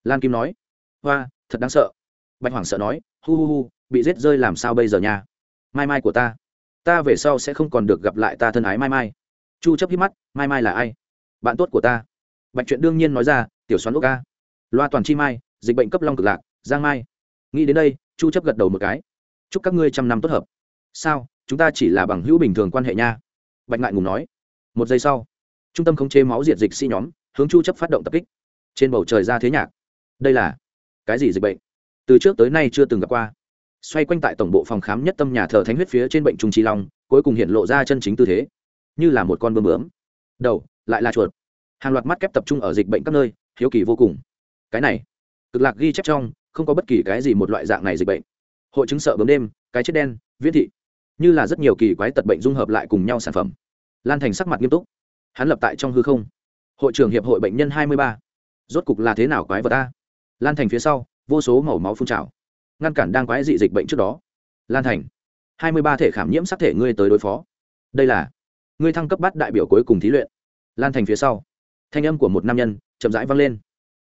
Lan kim nói. Hoa, thật đáng sợ. Bạch hoàng sợ nói, hu hu hu, bị giết rơi làm sao bây giờ nha? Mai mai của ta ta về sau sẽ không còn được gặp lại ta thân ái mai mai. Chu chấp hít mắt, mai mai là ai? Bạn tốt của ta bạch chuyện đương nhiên nói ra, tiểu xoắn ốc ca. Loa toàn chi mai, dịch bệnh cấp long cực lạc, giang mai. Nghĩ đến đây, chu chấp gật đầu một cái. Chúc các ngươi trăm năm tốt hợp. Sao? Chúng ta chỉ là bằng hữu bình thường quan hệ nha. Bạch ngại ngùng nói. Một giây sau, trung tâm khống chế máu diệt dịch sĩ nhóm, hướng chu chấp phát động tập kích. Trên bầu trời ra thế nhạc. Đây là cái gì dịch bệnh? Từ trước tới nay chưa từng gặp qua. Xoay quanh tại tổng bộ phòng khám nhất tâm nhà thờ thánh huyết phía trên bệnh trùng trí long, cuối cùng hiện lộ ra chân chính tư thế. Như là một con bướm bướm. Đầu, lại là chuột hàng loạt mắt kép tập trung ở dịch bệnh các nơi, hiếu kỳ vô cùng. Cái này, cực lạc ghi chép trong, không có bất kỳ cái gì một loại dạng này dịch bệnh. Hội chứng sợ bấm đêm, cái chết đen viết thị. Như là rất nhiều kỳ quái tật bệnh dung hợp lại cùng nhau sản phẩm. Lan thành sắc mặt nghiêm túc. Hắn lập tại trong hư không. Hội trưởng hiệp hội bệnh nhân hai mươi ba. Rốt cục là thế nào quái vật ta lan thành phía sau, vô số màu máu phun trào. Ngăn cản đang quái dị dịch bệnh trước đó. Lan thành, hai mươi ba thể khảm nhiễm sắc thể ngươi tới đối phó. Đây là, ngươi thăng cấp bắt đại biểu cuối cùng thí luyện. Lan thành phía sau thanh âm của một nam nhân chậm rãi vang lên.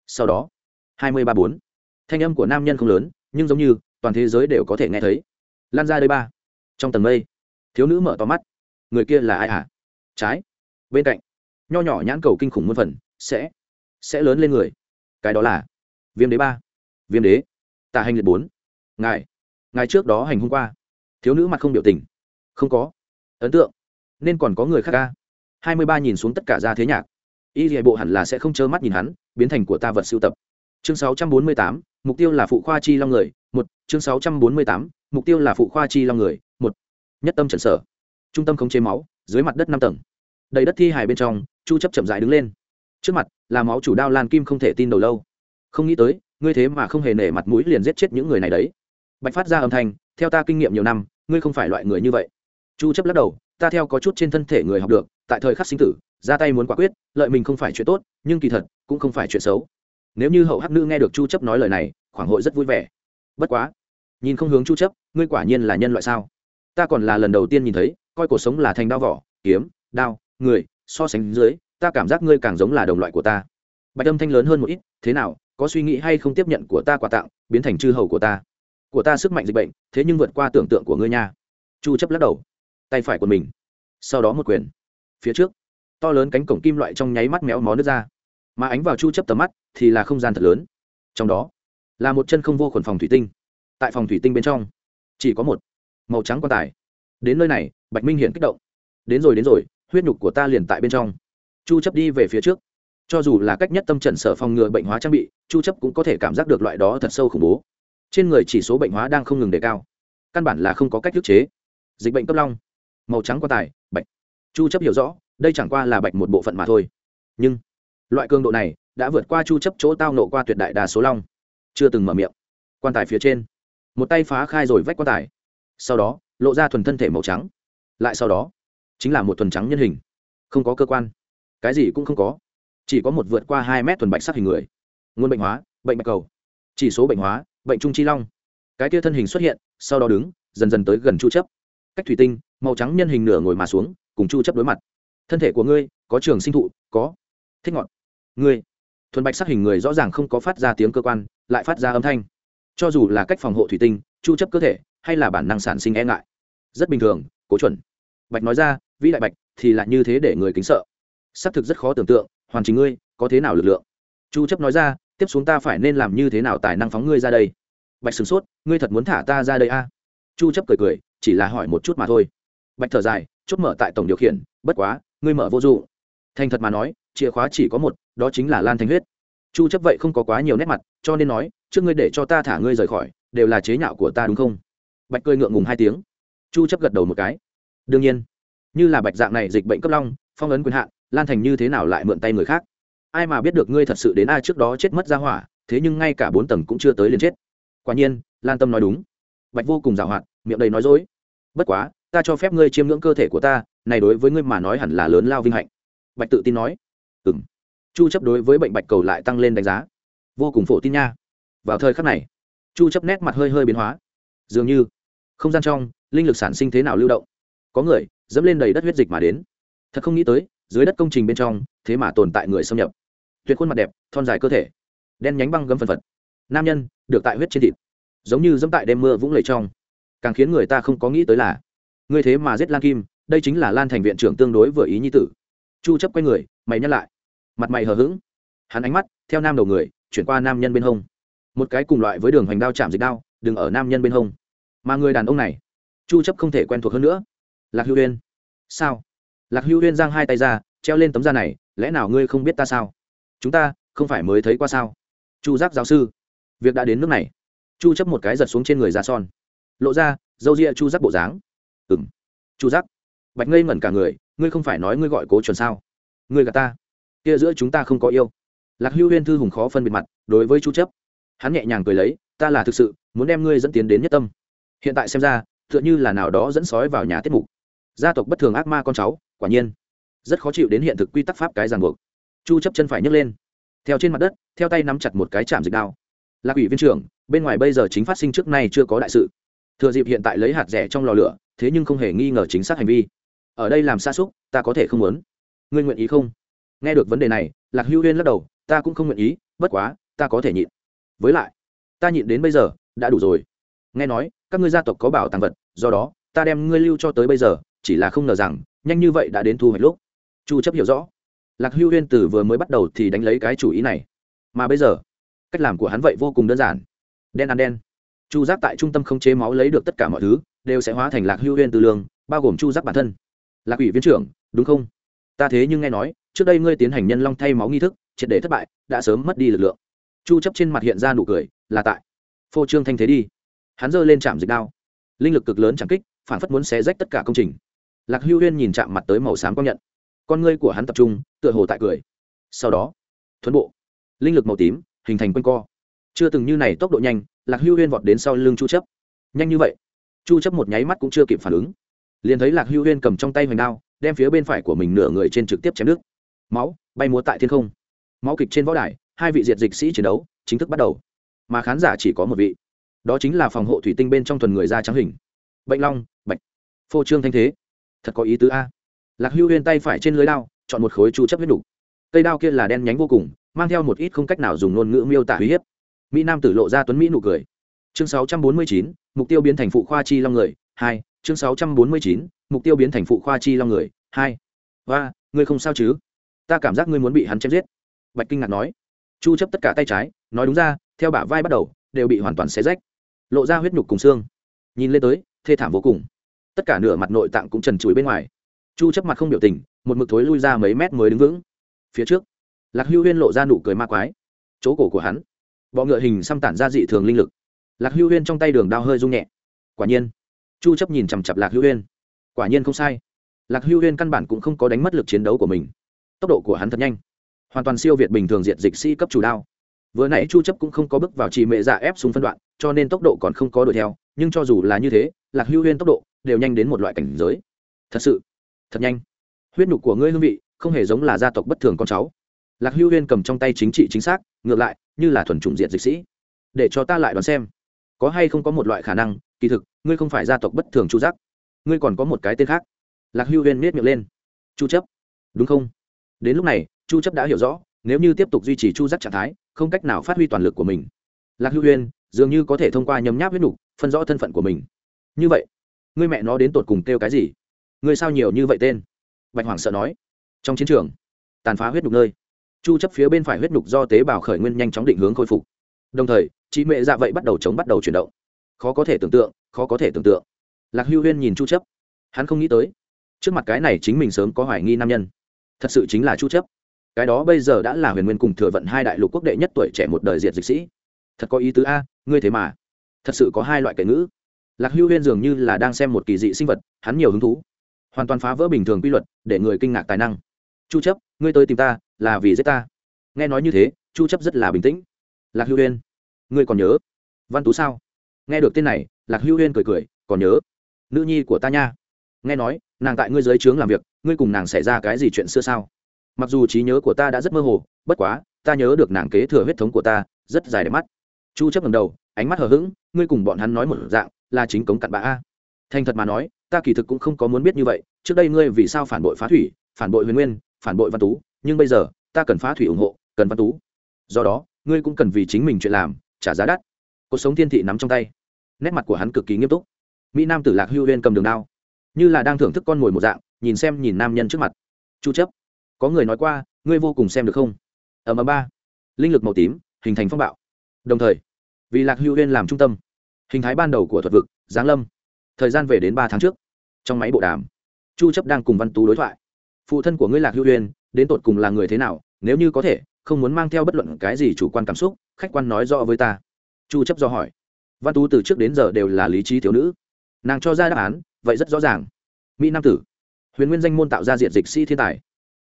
Sau đó, hai mươi ba bốn. Thanh âm của nam nhân không lớn, nhưng giống như toàn thế giới đều có thể nghe thấy. Lan ra đây ba. Trong tầng mây, thiếu nữ mở to mắt. Người kia là ai hả? Trái. Bên cạnh, nho nhỏ nhãn cầu kinh khủng muôn phần, sẽ sẽ lớn lên người. Cái đó là viêm đế ba. Viêm đế. Tà hành liệt bốn. Ngài ngài trước đó hành hôm qua. Thiếu nữ mặt không biểu tình. Không có. Ấn tượng. Nên còn có người khác ca. Hai mươi ba nhìn xuống tất cả ra thế nhạc y hệ bộ hẳn là sẽ không trơ mắt nhìn hắn, biến thành của ta vật sưu tập. Chương sáu trăm bốn mươi tám, mục tiêu là phụ khoa chi long người, một. Chương sáu trăm bốn mươi tám, mục tiêu là phụ khoa chi long người, một. Nhất tâm trần sở. Trung tâm khống chế máu, dưới mặt đất năm tầng. Đầy đất thi hài bên trong, chu chấp chậm rãi đứng lên. Trước mặt, là máu chủ đao lan kim không thể tin đầu lâu. Không nghĩ tới, ngươi thế mà không hề nể mặt mũi liền giết chết những người này đấy. Bạch phát ra âm thanh, theo ta kinh nghiệm nhiều năm, ngươi không phải loại người như vậy. Chu chấp lắc đầu, ta theo có chút trên thân thể người học được, tại thời khắc sinh tử ra tay muốn quả quyết, lợi mình không phải chuyện tốt, nhưng kỳ thật, cũng không phải chuyện xấu. Nếu như hậu hắc nữ nghe được chu chấp nói lời này, khoảng hội rất vui vẻ. Bất quá, nhìn không hướng chu chấp, ngươi quả nhiên là nhân loại sao? Ta còn là lần đầu tiên nhìn thấy, coi cuộc sống là thành đao vỏ, kiếm, đao, người, so sánh dưới, ta cảm giác ngươi càng giống là đồng loại của ta. Bạch âm thanh lớn hơn một ít, thế nào, có suy nghĩ hay không tiếp nhận của ta quà tặng, biến thành chư hầu của ta? Của ta sức mạnh dịch bệnh, thế nhưng vượt qua tưởng tượng của ngươi nha. Chu chấp lắc đầu, tay phải của mình, sau đó một quyền, phía trước to lớn cánh cổng kim loại trong nháy mắt méo mó nước ra. Mà ánh vào chu chấp tầm mắt thì là không gian thật lớn. Trong đó là một chân không vô khuẩn phòng thủy tinh. Tại phòng thủy tinh bên trong chỉ có một màu trắng quan tài. Đến nơi này, bạch minh hiện kích động. Đến rồi đến rồi, huyết nhục của ta liền tại bên trong. Chu chấp đi về phía trước. Cho dù là cách nhất tâm trần sở phòng ngừa bệnh hóa trang bị, chu chấp cũng có thể cảm giác được loại đó thật sâu khủng bố. Trên người chỉ số bệnh hóa đang không ngừng đề cao. Căn bản là không có cách ức chế. Dịch bệnh cấp long. Màu trắng quan tài bệnh. chu chấp hiểu rõ đây chẳng qua là bạch một bộ phận mà thôi. Nhưng, loại cường độ này đã vượt qua chu chấp chỗ tao nộ qua tuyệt đại đa số long. Chưa từng mở miệng. Quan tài phía trên, một tay phá khai rồi vách quan tài. Sau đó, lộ ra thuần thân thể màu trắng. Lại sau đó, chính là một thuần trắng nhân hình. Không có cơ quan. Cái gì cũng không có. Chỉ có một vượt qua hai mét thuần bạch sắc hình người. Nguồn bệnh hóa, bệnh bạch cầu. Chỉ số bệnh hóa, bệnh trung chi long. Cái kia thân hình xuất hiện, sau đó đứng, dần dần tới gần chu chấp. Cách thủy tinh, màu trắng nhân hình nửa ngồi mà xuống, cùng chu chấp đối mặt thân thể của ngươi, có trường sinh thụ, có. Thích ngọn ngươi. Thuần bạch sắc hình người rõ ràng không có phát ra tiếng cơ quan, lại phát ra âm thanh. Cho dù là cách phòng hộ thủy tinh, chu chấp cơ thể, hay là bản năng sản sinh e ngại. Rất bình thường, cố chuẩn. Bạch nói ra, vĩ đại bạch, thì là như thế để người kính sợ. Xác thực rất khó tưởng tượng, hoàn chính ngươi, có thế nào lực lượng? Chu chấp nói ra, tiếp xuống ta phải nên làm như thế nào tài năng phóng ngươi ra đây? Bạch sửng sốt, ngươi thật muốn thả ta ra đây a? À? chu chấp cười cười, chỉ là hỏi một chút mà thôi. Bạch thở dài, chốt mở tại tổng điều khiển, bất quá ngươi mở vô dụng thành thật mà nói, chìa khóa chỉ có một, đó chính là lan thanh huyết. Chu chấp vậy không có quá nhiều nét mặt, cho nên nói, trước ngươi để cho ta thả ngươi rời khỏi, đều là chế nhạo của ta đúng không? Bạch cười ngượng ngùng hai tiếng. Chu chấp gật đầu một cái. Đương nhiên, như là bạch dạng này dịch bệnh cấp long, phong ấn quyền hạn, lan thành như thế nào lại mượn tay người khác? Ai mà biết được ngươi thật sự đến ai trước đó chết mất ra hỏa, thế nhưng ngay cả bốn tầng cũng chưa tới liền chết. Quả nhiên, lan tâm nói đúng. Bạch vô cùng giàu hoạt miệng đầy nói dối. Bất quá ta cho phép ngươi chiêm ngưỡng cơ thể của ta, này đối với ngươi mà nói hẳn là lớn lao vinh hạnh. Bạch tự tin nói. Ừ m chu chấp đối với bệnh bạch cầu lại tăng lên đánh giá. Vô cùng phổ tin nha. Vào thời khắc này, chu chấp nét mặt hơi hơi biến hóa. Dường như không gian trong, linh lực sản sinh thế nào lưu động? Có người dẫm lên đầy đất huyết dịch mà đến. Thật không nghĩ tới, dưới đất công trình bên trong, thế mà tồn tại người xâm nhập. Tuyệt khuôn mặt đẹp, thon dài cơ thể. Đen nhánh băng gấm phần phật. Nam nhân được tại huyết trên thịt. Giống như dẫm tại đêm mưa vũng lầy trong. Càng khiến người ta không có nghĩ tới là ngươi thế mà giết lan kim, đây chính là lan thành viện trưởng tương đối vừa ý nhi tử. Chu chấp quay người, mày nhắc lại. Mặt mày hờ hững. Hắn ánh mắt, theo nam đầu người, chuyển qua nam nhân bên hông. Một cái cùng loại với đường hoành đao chạm dịch đao, đừng ở nam nhân bên hông. Mà người đàn ông này, chu chấp không thể quen thuộc hơn nữa. Lạc hưu huyên sao? Lạc hưu huyên giang hai tay ra, treo lên tấm da này, lẽ nào ngươi không biết ta sao? Chúng ta, không phải mới thấy qua sao? Chu giác giáo sư. Việc đã đến nước này. Chu chấp một cái giật xuống trên người ra son. Lộ ra dâu ria chu giác bộ dáng ừm. Chu giác. Bạch ngây ngẩn cả người, ngươi không phải nói ngươi gọi cố chuẩn sao? Ngươi gạt ta. Kia giữa chúng ta không có yêu. Lạc hưu huyên thư hùng khó phân biệt mặt, đối với chu chấp. Hắn nhẹ nhàng cười lấy, ta là thực sự, muốn đem ngươi dẫn tiến đến nhất tâm. Hiện tại xem ra, tựa như là nào đó dẫn sói vào nhà tiết mục. Gia tộc bất thường ác ma con cháu, quả nhiên. Rất khó chịu đến hiện thực quy tắc pháp cái ràng buộc. Chu chấp chân phải nhấc lên. Theo trên mặt đất, theo tay nắm chặt một cái chạm dịch đao. Lạc ủy viên trưởng, bên ngoài bây giờ chính phát sinh trước nay chưa có đại sự. Thừa dịp hiện tại lấy hạt rẻ trong lò lửa thế nhưng không hề nghi ngờ chính xác hành vi. Ở đây làm xa xúc, ta có thể không muốn. Ngươi nguyện ý không? Nghe được vấn đề này, lạc hưu huyên lắc đầu, ta cũng không nguyện ý, bất quá, ta có thể nhịn. Với lại, ta nhịn đến bây giờ, đã đủ rồi. Nghe nói, các ngươi gia tộc có bảo tàng vật, do đó, ta đem ngươi lưu cho tới bây giờ, chỉ là không ngờ rằng, nhanh như vậy đã đến thu hoạch lúc. Chu chấp hiểu rõ. Lạc hưu huyên từ vừa mới bắt đầu thì đánh lấy cái chủ ý này. Mà bây giờ, cách làm của hắn vậy vô cùng đơn giản. Đen ăn đen. Chu giác tại trung tâm không chế máu lấy được tất cả mọi thứ đều sẽ hóa thành lạc hưu huyên từ lương, bao gồm chu giác bản thân. Lạc ủy viên trưởng, đúng không? Ta thế nhưng nghe nói, trước đây ngươi tiến hành nhân long thay máu nghi thức, triệt để thất bại, đã sớm mất đi lực lượng. Chu chấp trên mặt hiện ra nụ cười, là tại. Phô trương thanh thế đi. Hắn giơ lên chạm dịch đao. Linh lực cực lớn chẳng kích, phản phất muốn xé rách tất cả công trình. Lạc hưu huyên nhìn chạm mặt tới màu xám công nhận. Con ngươi của hắn tập trung, tựa hồ tại cười. Sau đó, thuấn bộ. Linh lực màu tím, hình thành quanh co. Chưa từng như này tốc độ nhanh, lạc hưu huyên vọt đến sau lưng chu chấp. Nhanh như vậy? Chu chấp một nháy mắt cũng chưa kịp phản ứng. Liền thấy lạc hưu huyên cầm trong tay hoành đao đem phía bên phải của mình nửa người trên trực tiếp chém nước. Máu bay múa tại thiên không. Máu kịch trên võ đài hai vị diệt dịch sĩ chiến đấu chính thức bắt đầu. Mà khán giả chỉ có một vị. Đó chính là phòng hộ thủy tinh bên trong thuần người da trắng hình. Bệnh long bạch. Phô trương thanh thế. Thật có ý tứ a. Lạc hưu huyên tay phải trên lưới đao chọn một khối chu chấp huyết đủ. cây đao kia là đen nhánh vô cùng mang theo một ít không cách nào dùng ngôn ngữ miêu tả uy hiếp. Mỹ nam tử lộ ra tuấn mỹ nụ cười. Chương 649, mục tiêu biến thành phụ khoa chi long người hai chương 649, mục tiêu biến thành phụ khoa chi long người hai. Và ngươi không sao chứ? Ta cảm giác ngươi muốn bị hắn chém giết. Bạch kinh ngạc nói. Chu chấp tất cả tay trái nói đúng ra theo bả vai bắt đầu đều bị hoàn toàn xé rách. Lộ ra huyết nhục cùng xương. Nhìn lên tới thê thảm vô cùng. Tất cả nửa mặt nội tạng cũng trần trụi bên ngoài. Chu chấp mặt không biểu tình một mực thối lui ra mấy mét mới đứng vững. Phía trước lạc hưu huyên lộ ra nụ cười ma quái. Chỗ cổ của hắn bọ ngựa hình xăm tản ra dị thường linh lực lạc hưu huyên trong tay đường đao hơi rung nhẹ. Quả nhiên. Chu chấp nhìn chằm chặp lạc hưu huyên. Quả nhiên không sai. Lạc hưu huyên căn bản cũng không có đánh mất lực chiến đấu của mình. Tốc độ của hắn thật nhanh. Hoàn toàn siêu việt bình thường diện dịch sĩ cấp chủ đao. Vừa nãy chu chấp cũng không có bước vào trì mệ dạ ép xuống phân đoạn, cho nên tốc độ còn không có đuổi theo, nhưng cho dù là như thế, lạc hưu huyên tốc độ đều nhanh đến một loại cảnh giới. Thật sự, thật nhanh. Huyết nhục của ngươi hương vị, không hề giống là gia tộc bất thường con cháu. Lạc hưu huyên cầm trong tay chính trị chính xác, ngược lại, như là thuần chủng diện dịch sĩ. Để cho ta lại đoán xem có hay không có một loại khả năng, kỳ thực, ngươi không phải gia tộc bất thường chu giác. Ngươi còn có một cái tên khác. Lạc hưu huyên miết miệng lên. Chu chấp. Đúng không? Đến lúc này, chu chấp đã hiểu rõ, nếu như tiếp tục duy trì chu giác trạng thái, không cách nào phát huy toàn lực của mình. Lạc hưu huyên, dường như có thể thông qua nhấm nháp huyết nục, phân rõ thân phận của mình. Như vậy, ngươi mẹ nó đến tột cùng kêu cái gì? Ngươi sao nhiều như vậy tên? Bạch hoàng sợ nói. Trong chiến trường, tàn phá huyết nục nơi, chu chấp phía bên phải huyết nục do tế bào khởi nguyên nhanh chóng định hướng khôi phục. Đồng thời chị mẹ dạ vậy bắt đầu chống bắt đầu chuyển động. Khó có thể tưởng tượng, khó có thể tưởng tượng. Lạc hưu huyên nhìn chu chấp. Hắn không nghĩ tới, trước mặt cái này chính mình sớm có hoài nghi nam nhân. Thật sự chính là chu chấp. Cái đó bây giờ đã là huyền nguyên cùng thừa vận hai đại lục quốc đệ nhất tuổi trẻ một đời diệt dịch sĩ. Thật có ý tứ a, ngươi thế mà. Thật sự có hai loại kệ ngữ. Lạc hưu huyên dường như là đang xem một kỳ dị sinh vật, hắn nhiều hứng thú. Hoàn toàn phá vỡ bình thường quy luật, để người kinh ngạc tài năng. Chu chấp, ngươi tới tìm ta, là vì giết ta. Nghe nói như thế, chu chấp rất là bình tĩnh. Lạc hưu huyên ngươi còn nhớ? Văn tú sao? Nghe được tên này, lạc hữu huyên cười cười, còn nhớ? Nữ nhi của ta nha. Nghe nói, nàng tại ngươi dưới trướng làm việc, ngươi cùng nàng xảy ra cái gì chuyện xưa sao? Mặc dù trí nhớ của ta đã rất mơ hồ, bất quá, ta nhớ được nàng kế thừa huyết thống của ta, rất dài đẹp mắt. Chu chấp ngầm đầu, ánh mắt hờ hững, ngươi cùng bọn hắn nói một dạng, là chính cống cặn bã a. Thành thật mà nói, ta kỳ thực cũng không có muốn biết như vậy, trước đây ngươi vì sao phản bội phá thủy, phản bội huyền nguyên, phản bội văn tú, nhưng bây giờ, ta cần phá thủy ủng hộ, cần văn tú. Do đó, ngươi cũng cần vì chính mình chuyện làm trả giá đắt. Cuộc sống thiên thị nắm trong tay. Nét mặt của hắn cực kỳ nghiêm túc. Mỹ nam tử lạc hưu huyên cầm đường đao. Như là đang thưởng thức con mồi một dạng, nhìn xem nhìn nam nhân trước mặt. Chu chấp, có người nói qua, ngươi vô cùng xem được không? Ở mà ba. Linh lực màu tím, hình thành phong bạo. Đồng thời, vì lạc hưu huyên làm trung tâm, hình thái ban đầu của thuật vực, giáng lâm, thời gian về đến ba tháng trước, trong máy bộ đàm, chu chấp đang cùng văn tú đối thoại. Phụ thân của ngươi lạc hưu huyên đến tột cùng là người thế nào, nếu như có thể không muốn mang theo bất luận cái gì chủ quan cảm xúc, khách quan nói rõ với ta. Chu chấp do hỏi. Văn tú từ trước đến giờ đều là lý trí thiếu nữ. Nàng cho ra đáp án, vậy rất rõ ràng. Mỹ nam tử. Huyền nguyên danh môn tạo ra diện dịch sĩ thiên tài.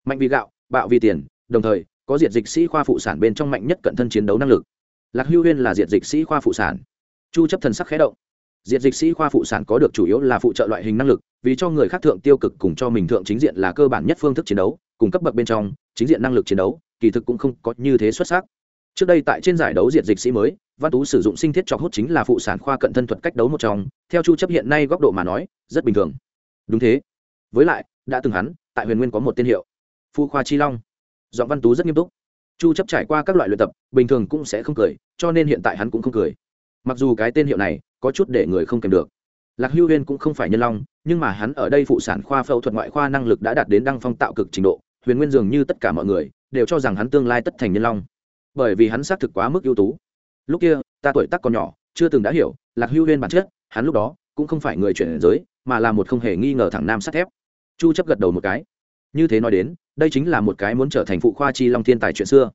Mạnh vì gạo, bạo vì tiền, đồng thời, có diện dịch sĩ khoa phụ sản bên trong mạnh nhất cận thân chiến đấu năng lực. Lạc hưu huyên là diện dịch sĩ khoa phụ sản. Chu chấp thần sắc khẽ động. Diện dịch sĩ khoa phụ sản có được chủ yếu là phụ trợ loại hình năng lực, vì cho người khác thượng tiêu cực cùng cho mình thượng chính diện là cơ bản nhất phương thức chiến đấu, cùng cấp bậc bên trong, chính diện năng lực chiến đấu kỳ thực cũng không có như thế xuất sắc. Trước đây tại trên giải đấu diệt dịch sĩ mới, văn tú sử dụng sinh thiết chọc hút chính là phụ sản khoa cận thân thuật cách đấu một trong, theo chu chấp hiện nay góc độ mà nói, rất bình thường. Đúng thế. Với lại, đã từng hắn, tại huyền nguyên có một tên hiệu, Phu khoa chi long. Giọng văn tú rất nghiêm túc. Chu chấp trải qua các loại luyện tập, bình thường cũng sẽ không cười, cho nên hiện tại hắn cũng không cười. Mặc dù cái tên hiệu này có chút để người không kèm được. Lạc hưu huyên cũng không phải nhân long, nhưng mà hắn ở đây phụ sản khoa phẫu thuật ngoại khoa năng lực đã đạt đến đăng phong tạo cực trình độ, huyền nguyên dường như tất cả mọi người đều cho rằng hắn tương lai tất thành nhân long. Bởi vì hắn xác thực quá mức ưu tú. Lúc kia, ta tuổi tác còn nhỏ, chưa từng đã hiểu, lạc hưu huyên bản chất, hắn lúc đó cũng không phải người chuyển giới, mà là một không hề nghi ngờ thẳng nam sắt thép. Chu chấp gật đầu một cái. Như thế nói đến, đây chính là một cái muốn trở thành phụ khoa chi long thiên tài chuyện xưa.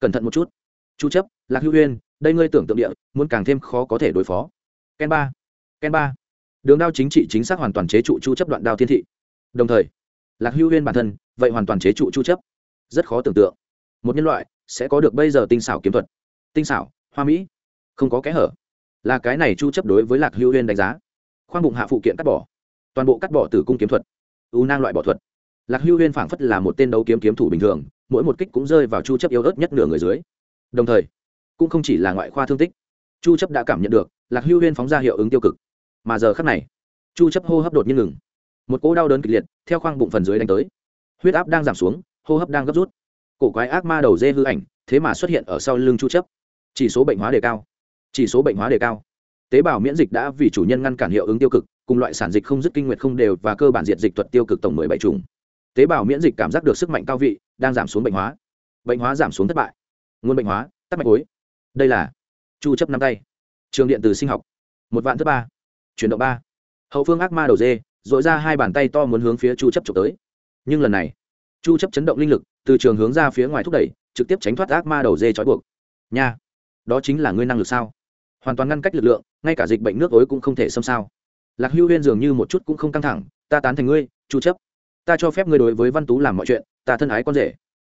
Cẩn thận một chút. Chu chấp, lạc hưu huyên, đây ngươi tưởng tượng địa, muốn càng thêm khó có thể đối phó. Ken ba. Ken ba. Đường đao chính trị chính xác hoàn toàn chế trụ chu chấp đoạn đao thiên thị. Đồng thời, lạc hưu huyên bản thân, vậy hoàn toàn chế trụ chu chấp rất khó tưởng tượng. Một nhân loại sẽ có được bây giờ tinh xảo kiếm thuật, tinh xảo, hoa mỹ, không có kẽ hở. Là cái này chu chấp đối với lạc hưu huyên đánh giá. Khoang bụng hạ phụ kiện cắt bỏ. Toàn bộ cắt bỏ tử cung kiếm thuật. U nang loại bỏ thuật. Lạc hưu huyên phảng phất là một tên đấu kiếm kiếm thủ bình thường, mỗi một kích cũng rơi vào chu chấp yếu ớt nhất nửa người dưới. Đồng thời, cũng không chỉ là ngoại khoa thương tích. Chu chấp đã cảm nhận được, lạc hưu huyên phóng ra hiệu ứng tiêu cực. Mà giờ khắc này, chu chấp hô hấp đột nhiên ngừng. Một cỗ đau đớn kịch liệt theo khoang bụng phần dưới đánh tới. Huyết áp đang giảm xuống hô hấp đang gấp rút. Cổ quái ác ma đầu dê hư ảnh, thế mà xuất hiện ở sau lưng chu chấp. Chỉ số bệnh hóa đề cao. Chỉ số bệnh hóa đề cao. Tế bào miễn dịch đã vì chủ nhân ngăn cản hiệu ứng tiêu cực, cùng loại sản dịch không dứt kinh nguyệt không đều và cơ bản diệt dịch thuật tiêu cực tổng 17 trùng tế bào miễn dịch cảm giác được sức mạnh cao vị, đang giảm xuống bệnh hóa. Bệnh hóa giảm xuống thất bại. Nguồn bệnh hóa, tắc mạch cối. Đây là chu chấp năm tay. Trường điện từ sinh học. Một vạn thứ ba. Chuyển động ba. Hậu phương ác ma đầu dê dội ra hai bàn tay to muốn hướng phía chu chấp trộm tới. Nhưng lần này chu chấp chấn động linh lực từ trường hướng ra phía ngoài thúc đẩy trực tiếp tránh thoát ác ma đầu dê trói buộc. Nha đó chính là ngươi năng lực sao? Hoàn toàn ngăn cách lực lượng ngay cả dịch bệnh nước ối cũng không thể xâm sao. Lạc hưu huyên dường như một chút cũng không căng thẳng ta tán thành ngươi chu chấp. Ta cho phép ngươi đối với văn tú làm mọi chuyện ta thân ái con rể.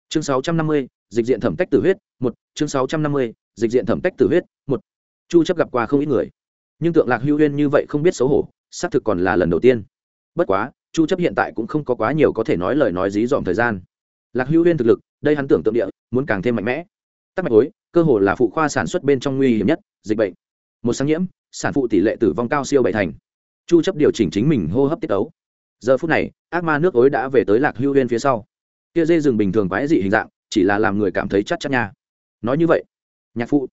Chương 650, dịch diện thẩm tách tử huyết một. Chương 650, dịch diện thẩm tách tử huyết một. Chu chấp gặp qua không ít người. Nhưng tượng lạc hưu huyên như vậy không biết xấu hổ xác thực còn là lần đầu tiên. Bất quá chu chấp hiện tại cũng không có quá nhiều có thể nói lời nói dí dỏm thời gian. Lạc hưu huyên thực lực, đây hắn tưởng tượng địa, muốn càng thêm mạnh mẽ. Tắc mạch ối cơ hồ là phụ khoa sản xuất bên trong nguy hiểm nhất, dịch bệnh. Một sáng nhiễm, sản phụ tỷ lệ tử vong cao siêu bảy thành. Chu chấp điều chỉnh chính mình hô hấp tiết ấu giờ phút này, ác ma nước ối đã về tới lạc hưu huyên phía sau. Kia dê rừng bình thường quái dị hình dạng, chỉ là làm người cảm thấy chắc chắc nha. Nói như vậy, nhạc phụ.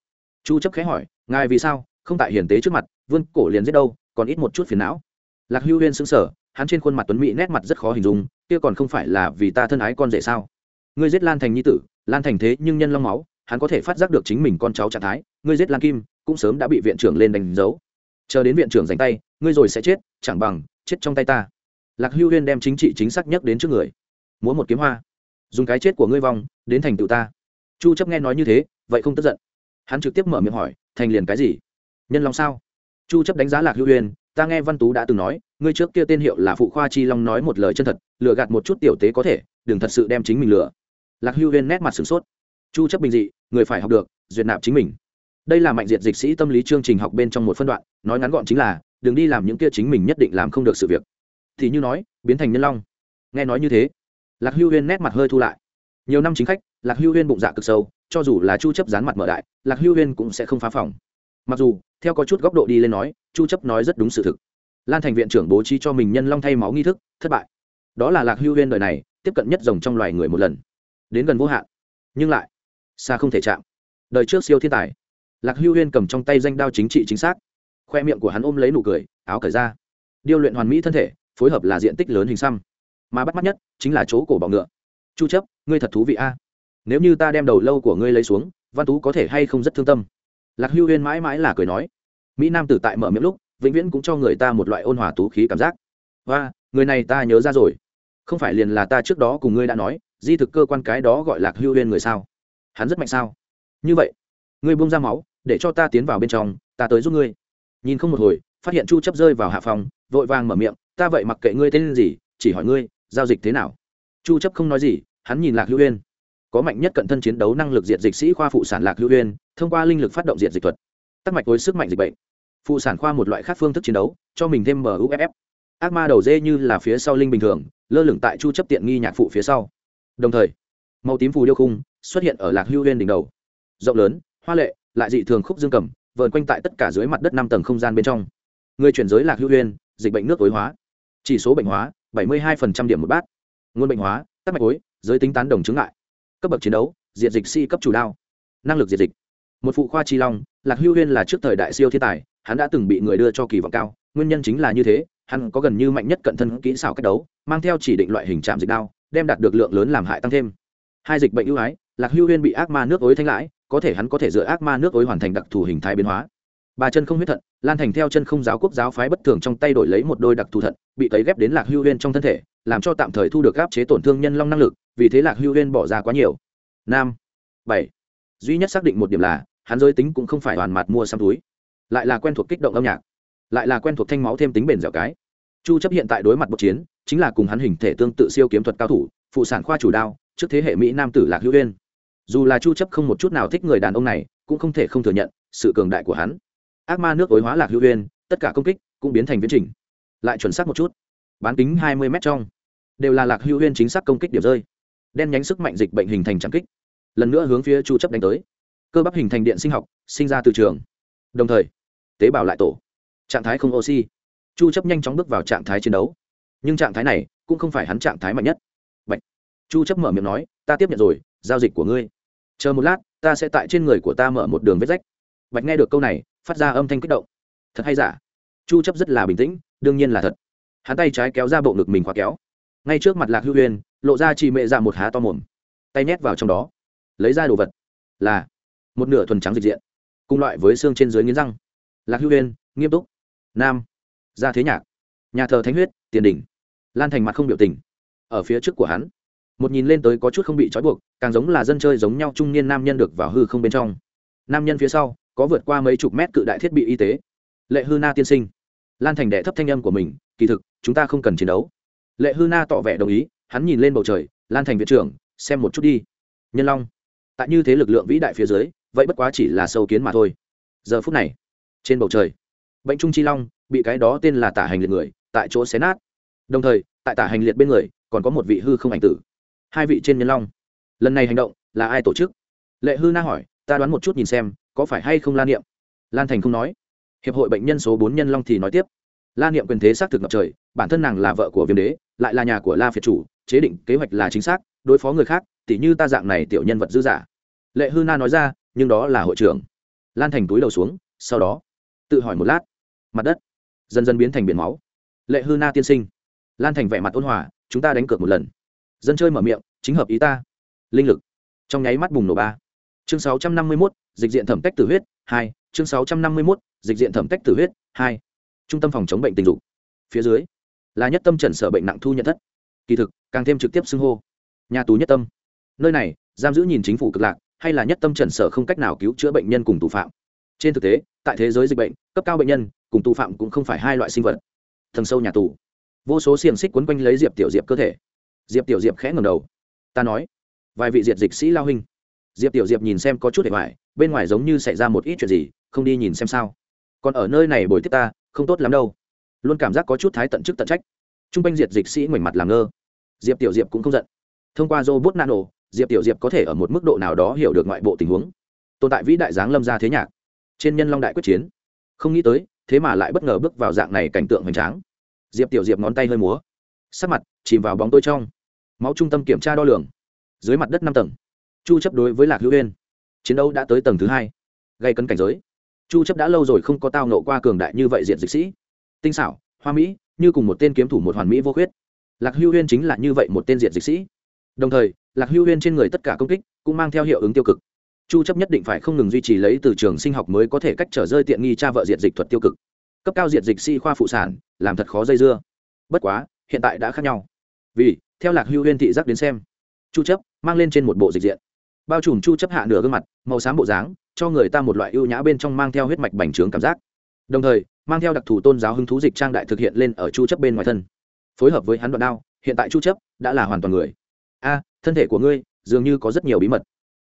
Chu chấp khẽ hỏi, ngài vì sao không tại hiển tế trước mặt vươn cổ liền giết đâu, còn ít một chút phiền não? Lạc hưu huyên sững sờ hắn trên khuôn mặt tuấn mỹ nét mặt rất khó hình dung, kia còn không phải là vì ta thân ái con rể sao? Ngươi giết lan thành nhi tử, lan thành thế nhưng nhân long máu, hắn có thể phát giác được chính mình con cháu trạng thái, ngươi giết lan kim, cũng sớm đã bị viện trưởng lên đánh dấu. Chờ đến viện trưởng giành tay, ngươi rồi sẽ chết, chẳng bằng, chết trong tay ta. Lạc hưu huyên đem chính trị chính xác nhất đến trước người. Múa một kiếm hoa. Dùng cái chết của ngươi vong, đến thành tựu ta. Chu chấp nghe nói như thế, vậy không tức giận. Hắn trực tiếp mở miệng hỏi, thành liền cái gì? Nhân long sao? Chu chấp đánh giá lạc hưu huyên, ta nghe văn tú đã từng nói ngươi trước kia tên hiệu là phụ khoa chi long nói một lời chân thật, lừa gạt một chút tiểu tế có thể, đừng thật sự đem chính mình lừa. Lạc hưu huyên nét mặt sửng sốt. Chu chấp bình dị, người phải học được, duyệt nạp chính mình. Đây là mạnh diệt dịch sĩ tâm lý chương trình học bên trong một phân đoạn, nói ngắn gọn chính là, đừng đi làm những kia chính mình nhất định làm không được sự việc. Thì như nói, biến thành nhân long. Nghe nói như thế, lạc hưu huyên nét mặt hơi thu lại. Nhiều năm chính khách, lạc hưu huyên bụng dạ cực sâu, cho dù là chu chấp dán mặt mở đại, lạc hưu huyên cũng sẽ không phá phòng. Mặc dù, theo có chút góc độ đi lên nói, chu chấp nói rất đúng sự thực lan thành viện trưởng bố trí cho mình nhân long thay máu nghi thức, thất bại. Đó là lạc hưu huyên đời này, tiếp cận nhất rồng trong loài người một lần. Đến gần vô hạn. Nhưng lại, xa không thể chạm. Đời trước siêu thiên tài. Lạc hưu huyên cầm trong tay danh đao chính trị chính xác. Khoe miệng của hắn ôm lấy nụ cười, áo cởi ra. Điêu luyện hoàn mỹ thân thể, phối hợp là diện tích lớn hình xăm. Mà bắt mắt nhất, chính là chỗ cổ bọ ngựa. Chu chấp, ngươi thật thú vị a. Nếu như ta đem đầu lâu của ngươi lấy xuống, văn tú có thể hay không rất thương tâm. Lạc hưu huyên mãi mãi là cười nói. Mỹ nam tử tại mở miệng lúc vĩnh viễn cũng cho người ta một loại ôn hòa tú khí cảm giác. Và người này ta nhớ ra rồi. Không phải liền là ta trước đó cùng ngươi đã nói, di thực cơ quan cái đó gọi lạc hưu huyên người sao? Hắn rất mạnh sao? Như vậy, ngươi buông ra máu, để cho ta tiến vào bên trong, ta tới giúp ngươi. Nhìn không một hồi, phát hiện chu chấp rơi vào hạ phòng, vội vàng mở miệng, ta vậy mặc kệ ngươi tên gì, chỉ hỏi ngươi, giao dịch thế nào? Chu chấp không nói gì, hắn nhìn lạc hữu uyên. Có mạnh nhất cận thân chiến đấu năng lực diệt dịch sĩ khoa phụ sản lạc hữu uyên, thông qua linh lực phát động diệt dịch thuật. Tắc mạch với sức mạnh dịch bệnh phụ sản khoa một loại khác phương thức chiến đấu, cho mình thêm muff ác ma đầu dê như là phía sau linh bình thường, lơ lửng tại chu chấp tiện nghi nhạc phụ phía sau. Đồng thời, màu tím phù điêu khung xuất hiện ở lạc hưu huyên đỉnh đầu. Rộng lớn, hoa lệ, lại dị thường khúc dương cầm, vờn quanh tại tất cả dưới mặt đất năm tầng không gian bên trong. Người chuyển giới lạc hưu huyên dịch bệnh nước tối hóa. Chỉ số bệnh hóa, bảy mươi hai điểm một bát. Nguồn bệnh hóa, tắc mạch ối giới tính tán đồng chứng lại cấp bậc chiến đấu diện dịch si cấp chủ đao. Năng lực diệt dịch. Một phụ khoa chi long, lạc hưu huyên là trước thời đại siêu thiên tài hắn đã từng bị người đưa cho kỳ vọng cao, nguyên nhân chính là như thế, hắn có gần như mạnh nhất cận thân kỹ xảo cách đấu, mang theo chỉ định loại hình trạm dịch đao, đem đạt được lượng lớn làm hại tăng thêm. Hai dịch bệnh ưu ái, lạc hưu huyên bị ác ma nước ối thanh lãi, có thể hắn có thể dựa ác ma nước ối hoàn thành đặc thù hình thái biến hóa. Bà chân không huyết thận, lan thành theo chân không giáo quốc giáo phái bất thường trong tay đổi lấy một đôi đặc thù thận, bị cấy ghép đến lạc hưu huyên trong thân thể, làm cho tạm thời thu được áp chế tổn thương nhân long năng lực, vì thế lạc hưu huyên bỏ ra quá nhiều. Nam. Bảy. Duy nhất xác định một điểm là, hắn giới tính cũng không phải hoàn mặt mua xăm túi lại là quen thuộc kích động âm nhạc, lại là quen thuộc thanh máu thêm tính bền dẻo cái. Chu chấp hiện tại đối mặt một chiến, chính là cùng hắn hình thể tương tự siêu kiếm thuật cao thủ, phụ sản khoa chủ đao, trước thế hệ mỹ nam tử lạc hữu uyên. Dù là chu chấp không một chút nào thích người đàn ông này, cũng không thể không thừa nhận sự cường đại của hắn. Ác ma nước tối hóa lạc hữu uyên, tất cả công kích cũng biến thành viễn trình. Lại chuẩn xác một chút, bán kính 20 mét trong, đều là lạc hữu uyên chính xác công kích điểm rơi. Đen nhánh sức mạnh dịch bệnh hình thành chạm kích. Lần nữa hướng phía chu chấp đánh tới. Cơ bắp hình thành điện sinh học, sinh ra từ trường. Đồng thời tế bào lại tổ. Trạng thái không oxy. Chu chấp nhanh chóng bước vào trạng thái chiến đấu. Nhưng trạng thái này cũng không phải hắn trạng thái mạnh nhất. Bạch. chu chấp mở miệng nói, ta tiếp nhận rồi, giao dịch của ngươi. Chờ một lát, ta sẽ tại trên người của ta mở một đường vết rách. Bạch nghe được câu này, phát ra âm thanh kích động. Thật hay giả? Chu chấp rất là bình tĩnh, đương nhiên là thật. Hắn tay trái kéo ra bộ ngực mình khóa kéo. Ngay trước mặt lạc hưu huyền lộ ra chỉ mẹ ra một há to mồm. Tay nhét vào trong đó. Lấy ra đồ vật là một nửa thuần trắng dịch diện, cùng loại với xương trên dưới nghiến răng lạc hữu huyên nghiêm túc. Nam. Ra thế nhạc. Nhà thờ thánh huyết, tiền đỉnh. Lan thành mặt không biểu tình. Ở phía trước của hắn, một nhìn lên tới có chút không bị trói buộc, càng giống là dân chơi giống nhau trung niên nam nhân được vào hư không bên trong. Nam nhân phía sau, có vượt qua mấy chục mét cự đại thiết bị y tế. Lệ hư na tiên sinh. Lan thành đệ thấp thanh âm của mình, kỳ thực, chúng ta không cần chiến đấu. Lệ hư na tỏ vẻ đồng ý, hắn nhìn lên bầu trời, lan thành viện trưởng, xem một chút đi. Nhân long. Tại như thế lực lượng vĩ đại phía dưới, vậy bất quá chỉ là sâu kiến mà thôi. Giờ phút này trên bầu trời. Bệnh trung chi long, bị cái đó tên là tả hành liệt người, tại chỗ xé nát. Đồng thời, tại tả hành liệt bên người, còn có một vị hư không ảnh tử. Hai vị trên nhân long. Lần này hành động, là ai tổ chức? Lệ hư na hỏi, ta đoán một chút nhìn xem, có phải hay không lan niệm? Lan thành không nói. Hiệp hội bệnh nhân số bốn nhân long thì nói tiếp. Lan niệm quyền thế xác thực ngập trời, bản thân nàng là vợ của viêm đế, lại là nhà của la phiệt chủ, chế định kế hoạch là chính xác, đối phó người khác, tỉ như ta dạng này tiểu nhân vật dư giả. Lệ hư na nói ra, nhưng đó là hội trưởng. Lan thành túi đầu xuống, sau đó tự hỏi một lát, mặt đất dần dần biến thành biển máu. Lệ hư na tiên sinh, lan thành vẻ mặt ôn hòa, chúng ta đánh cược một lần. Dân chơi mở miệng, chính hợp ý ta. Linh lực. Trong nháy mắt bùng nổ ba. Chương sáu trăm năm mươi mốt, dịch diện thẩm tách tử huyết, hai. Chương sáu trăm năm mươi mốt, dịch diện thẩm tách tử huyết, hai. Trung tâm phòng chống bệnh tình dục. Phía dưới, là nhất tâm trần sở bệnh nặng thu nhận thất. Kỳ thực, càng thêm trực tiếp xưng hô. Nhà tù nhất tâm. Nơi này, giam giữ nhìn chính phủ cực lạc, hay là nhất tâm trần sở không cách nào cứu chữa bệnh nhân cùng tù phạm trên thực tế, tại thế giới dịch bệnh, cấp cao bệnh nhân cùng tù phạm cũng không phải hai loại sinh vật. Thần sâu nhà tù. Vô số xiềng xích quấn quanh lấy diệp tiểu diệp cơ thể. Diệp tiểu diệp khẽ ngầm đầu. Ta nói, vài vị diệt dịch sĩ lao hình diệp tiểu diệp nhìn xem có chút để ngoài bên ngoài giống như xảy ra một ít chuyện gì, không đi nhìn xem sao. Còn ở nơi này bồi tiếp ta, không tốt lắm đâu. Luôn cảm giác có chút thái tận chức tận trách. T r u n g quanh diệt dịch sĩ ngoảnh mặt làm ngơ. Diệp tiểu diệp cũng không giận. Thông qua robot nano, diệp tiểu diệp có thể ở một mức độ nào đó hiểu được ngoại bộ tình huống. Tồn tại vĩ đại giáng lâm ra thế nhạc trên nhân long đại quyết chiến. Không nghĩ tới, thế mà lại bất ngờ bước vào dạng này cảnh tượng hoành tráng. Diệp tiểu diệp ngón tay hơi múa. Sắc mặt, chìm vào bóng tôi trong. Máu trung tâm kiểm tra đo lường. Dưới mặt đất năm tầng. Chu chấp đối với lạc hữu uyên. Chiến đấu đã tới tầng thứ hai. Gây cấn cảnh giới. Chu chấp đã lâu rồi không có tao nộ qua cường đại như vậy diện dịch sĩ. Tinh xảo, hoa mỹ, như cùng một tên kiếm thủ một hoàn mỹ vô khuyết. Lạc hữu uyên chính là như vậy một tên diện dịch sĩ. Đồng thời, lạc hữu uyên trên người tất cả công kích cũng mang theo hiệu ứng tiêu cực chu chấp nhất định phải không ngừng duy trì lấy từ trường sinh học mới có thể cách trở rơi tiện nghi cha vợ diệt dịch thuật tiêu cực. Cấp cao diệt dịch si khoa phụ sản, làm thật khó dây dưa. Bất quá, hiện tại đã khác nhau. Vì, theo lạc hưu huyên thị giác đến xem, chu chấp mang lên trên một bộ dịch diện. Bao trùm chu chấp hạ nửa gương mặt, màu xám bộ dáng, cho người ta một loại ưu nhã bên trong mang theo huyết mạch bành trướng cảm giác. Đồng thời, mang theo đặc thù tôn giáo hứng thú dịch trang đại thực hiện lên ở chu chấp bên ngoài thân. Phối hợp với hắn đoạn đao, hiện tại chu chấp đã là hoàn toàn người. A, thân thể của ngươi dường như có rất nhiều bí mật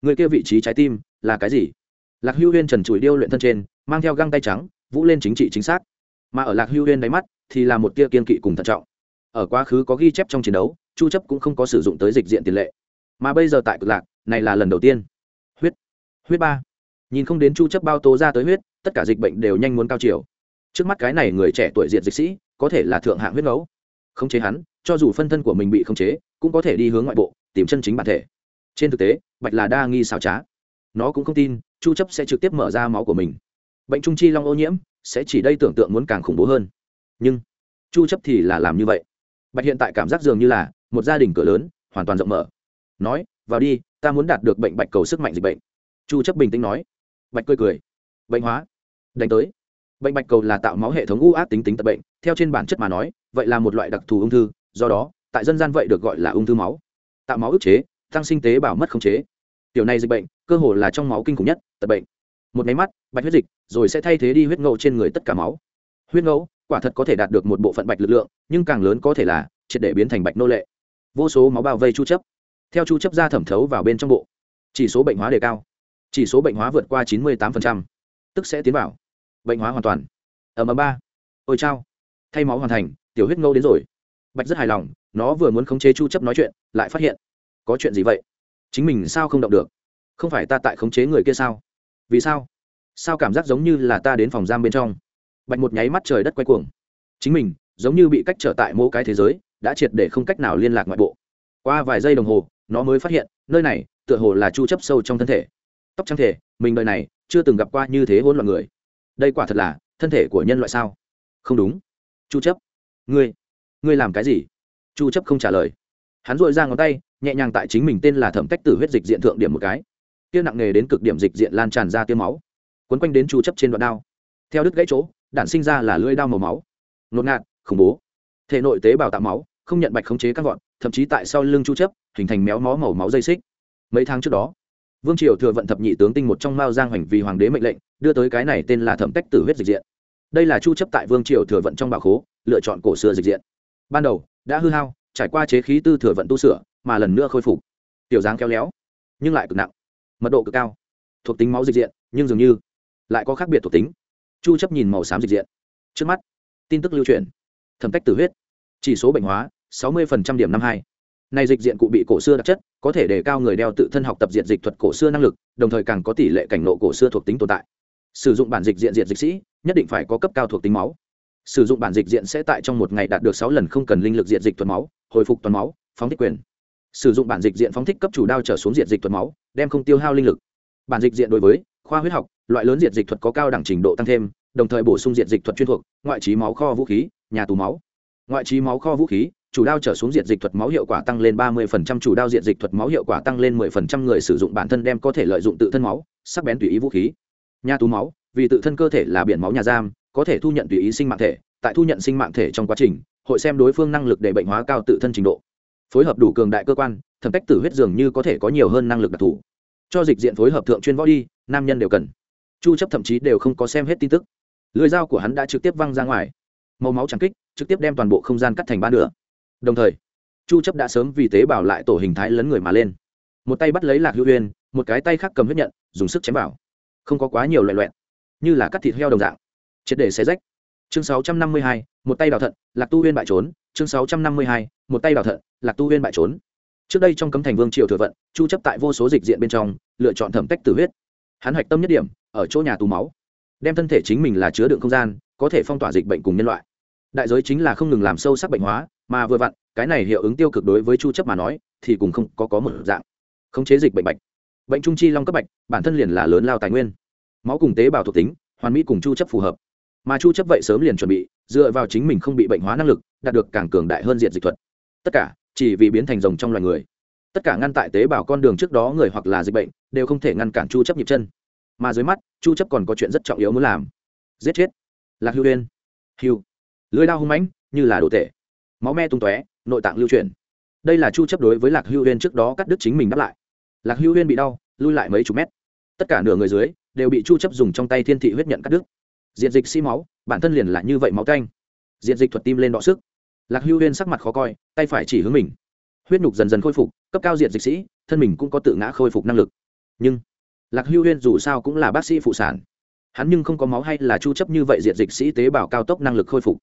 người kia vị trí trái tim là cái gì? Lạc hưu huyên trần trụi điêu luyện thân trên, mang theo găng tay trắng, vũ lên chính trị chính xác. Mà ở lạc hưu huyên đáy mắt thì là một tia kiên kỵ cùng thận trọng. Ở quá khứ có ghi chép trong chiến đấu, chu chấp cũng không có sử dụng tới dịch diện tiền lệ. Mà bây giờ tại cực lạc, này là lần đầu tiên. Huyết huyết ba. Nhìn không đến chu chấp bao tố ra tới huyết, tất cả dịch bệnh đều nhanh muốn cao chiều. Trước mắt cái này người trẻ tuổi diện dịch sĩ, có thể là thượng hạng huyết ngấu không chế hắn, cho dù phân thân của mình bị không chế, cũng có thể đi hướng ngoại bộ, tìm chân chính bản thể trên thực tế, bạch là đa nghi xảo trá. Nó cũng không tin, chu chấp sẽ trực tiếp mở ra máu của mình. Bệnh trung chi long ô nhiễm sẽ chỉ đây tưởng tượng muốn càng khủng bố hơn. Nhưng, chu chấp thì là làm như vậy. Bạch hiện tại cảm giác dường như là một gia đình cửa lớn, hoàn toàn rộng mở. Nói, vào đi, ta muốn đạt được bệnh bạch cầu sức mạnh dịch bệnh. Chu chấp bình tĩnh nói. Bạch cười cười. Bệnh hóa. Đánh tới. Bệnh bạch cầu là tạo máu hệ thống u ác tính tính tật bệnh, theo trên bản chất mà nói, vậy là một loại đặc thù ung thư, do đó, tại dân gian vậy được gọi là ung thư máu. Tạo máu ức chế tăng sinh tế bào mất khống chế. Tiểu này dịch bệnh cơ hồ là trong máu kinh khủng nhất tật bệnh. Một máy mắt bạch huyết dịch rồi sẽ thay thế đi huyết ngẫu trên người tất cả máu. Huyết ngẫu quả thật có thể đạt được một bộ phận bạch lực lượng nhưng càng lớn có thể là triệt để biến thành bạch nô lệ. Vô số máu bao vây chu chấp. Theo chu chấp ra thẩm thấu vào bên trong bộ chỉ số bệnh hóa đề cao. Chỉ số bệnh hóa vượt qua 98%, tức sẽ tiến vào. Bệnh hóa hoàn toàn. Ở ầm ba. Ôi chao. Thay máu hoàn thành tiểu huyết ngâu đến rồi. Bạch rất hài lòng nó vừa muốn khống chế chu chấp nói chuyện lại phát hiện có chuyện gì vậy? Chính mình sao không động được? Không phải ta tại khống chế người kia sao? Vì sao? Sao cảm giác giống như là ta đến phòng giam bên trong? Bạch một nháy mắt trời đất quay cuồng. Chính mình, giống như bị cách trở tại mỗi cái thế giới, đã triệt để không cách nào liên lạc ngoại bộ. Qua vài giây đồng hồ, nó mới phát hiện, nơi này, tựa hồ là chu chấp sâu trong thân thể. Tóc trắng thể, mình đời này, chưa từng gặp qua như thế hỗn loạn người. Đây quả thật là, thân thể của nhân loại sao? Không đúng. Chu chấp. Ngươi ngươi làm cái gì? Chu chấp không trả lời hắn dội ra ngón tay, nhẹ nhàng tại chính mình tên là thẩm cách tử huyết dịch diện thượng điểm một cái. Kia nặng nghề đến cực điểm dịch diện lan tràn ra tiêu máu. Quấn quanh đến chu chấp trên đoạn đao. Theo đứt gãy chỗ đạn sinh ra là lưỡi đao màu máu. Ngột ngạt, khủng bố. Thể nội tế bào tạo máu, không nhận bạch khống chế các gọn thậm chí tại sau lưng chu chấp, hình thành méo mó màu máu dây xích. Mấy tháng trước đó, vương triều thừa vận thập nhị tướng tinh một trong mao giang hoành vì hoàng đế mệnh lệnh, đưa tới cái này tên là thẩm cách tử huyết dịch diện. Đây là chu chấp tại vương triều thừa vận trong bảo khố, lựa chọn cổ xưa dịch diện. Ban đầu, đã hư hao trải qua chế khí tư thừa vận tu sửa, mà lần nữa khôi phục. Tiểu dáng khéo léo, nhưng lại cực nặng. Mật độ cực cao. Thuộc tính máu dịch diện, nhưng dường như lại có khác biệt thuộc tính. Chu chấp nhìn màu xám dịch diện. Trước mắt, tin tức lưu truyền. Thẩm cách tử huyết. Chỉ số bệnh hóa 60% điểm năm hai. Này dịch diện cụ bị cổ xưa đặc chất, có thể đề cao người đeo tự thân học tập diện dịch thuật cổ xưa năng lực, đồng thời càng có tỷ lệ cảnh nộ cổ xưa thuộc tính tồn tại. Sử dụng bản dịch diện diện dịch sĩ, nhất định phải có cấp cao thuộc tính máu sử dụng bản dịch diện sẽ tại trong một ngày đạt được sáu lần không cần linh lực diện dịch thuật máu hồi phục toàn máu phóng thích quyền. Sử dụng bản dịch diện phóng thích cấp chủ đao trở xuống diện dịch thuật máu đem không tiêu hao linh lực. Bản dịch diện đối với khoa huyết học loại lớn diện dịch thuật có cao đẳng trình độ tăng thêm đồng thời bổ sung diện dịch thuật chuyên thuộc ngoại trí máu kho vũ khí nhà tù máu. Ngoại trí máu kho vũ khí chủ đao trở xuống diện dịch thuật máu hiệu quả tăng lên ba 30%, chủ đao diện dịch thuật máu hiệu quả tăng lên 10%, người sử dụng bản thân đem có thể lợi dụng tự thân máu sắc bén tùy ý vũ khí. Nhà tù máu vì tự thân cơ thể là biển máu nhà giam có thể thu nhận tùy ý sinh mạng thể, tại thu nhận sinh mạng thể trong quá trình, hội xem đối phương năng lực để bệnh hóa cao tự thân trình độ. Phối hợp đủ cường đại cơ quan, thẩm cách tử huyết dường như có thể có nhiều hơn năng lực đặc thù. Cho dịch diện phối hợp thượng chuyên võ đi, nam nhân đều cần. Chu chấp thậm chí đều không có xem hết tin tức. Lưỡi dao của hắn đã trực tiếp văng ra ngoài. Màu máu trắng kích, trực tiếp đem toàn bộ không gian cắt thành ba nửa. Đồng thời, chu chấp đã sớm vì tế bào lại tổ hình thái lấn người mà lên. Một tay bắt lấy lạc hữu uyên, một cái tay khác cầm huyết nhận, dùng sức chém vào. Không có quá nhiều loại loẹn như là cắt thịt heo đồng dạng triệt để xé rách. Chương 652, một tay đào thận lạc tu huyên bại trốn. Chương 652, một tay đào thận lạc tu huyên bại trốn. Trước đây trong cấm thành vương triều thừa vận chu chấp tại vô số dịch diện bên trong lựa chọn thẩm cách tử huyết. Hắn hoạch tâm nhất điểm ở chỗ nhà tù máu. Đem thân thể chính mình là chứa đựng không gian có thể phong tỏa dịch bệnh cùng nhân loại. Đại giới chính là không ngừng làm sâu sắc bệnh hóa mà vừa vặn cái này hiệu ứng tiêu cực đối với chu chấp mà nói thì cũng không có có một dạng. Khống chế dịch bệnh bạch. Bệnh trung chi long cấp bạch bản thân liền là lớn lao tài nguyên. Máu cùng tế bào thuộc tính hoàn mỹ cùng chu chấp phù hợp mà chu chấp vậy sớm liền chuẩn bị, dựa vào chính mình không bị bệnh hóa năng lực, đạt được càng cường đại hơn diện dịch thuật. Tất cả, chỉ vì biến thành rồng trong loài người. Tất cả ngăn tại tế bào con đường trước đó người hoặc là dịch bệnh, đều không thể ngăn cản chu chấp nhịp chân. Mà dưới mắt, chu chấp còn có chuyện rất trọng yếu muốn làm. Giết chết. Lạc hưu uyên. Hưu. Lưỡi dao hung mãnh, như là đồ tể. Máu me tung tóe, nội tạng lưu chuyển. Đây là chu chấp đối với lạc hưu huyên trước đó cắt đứt chính mình đáp lại. Lạc hưu huyên bị đau, lui lại mấy chục mét. Tất cả nửa người dưới, đều bị chu chấp dùng trong tay thiên thị huyết nhận cắt đứt diện dịch xi máu, bản thân liền là như vậy máu canh. Diện dịch thuật tim lên đọ sức. Lạc hưu huyên sắc mặt khó coi, tay phải chỉ hướng mình. Huyết nhục dần dần khôi phục, cấp cao diện dịch sĩ, thân mình cũng có tự ngã khôi phục năng lực. Nhưng, lạc hưu huyên dù sao cũng là bác sĩ phụ sản. Hắn nhưng không có máu hay là chu chấp như vậy diện dịch sĩ tế bào cao tốc năng lực khôi phục.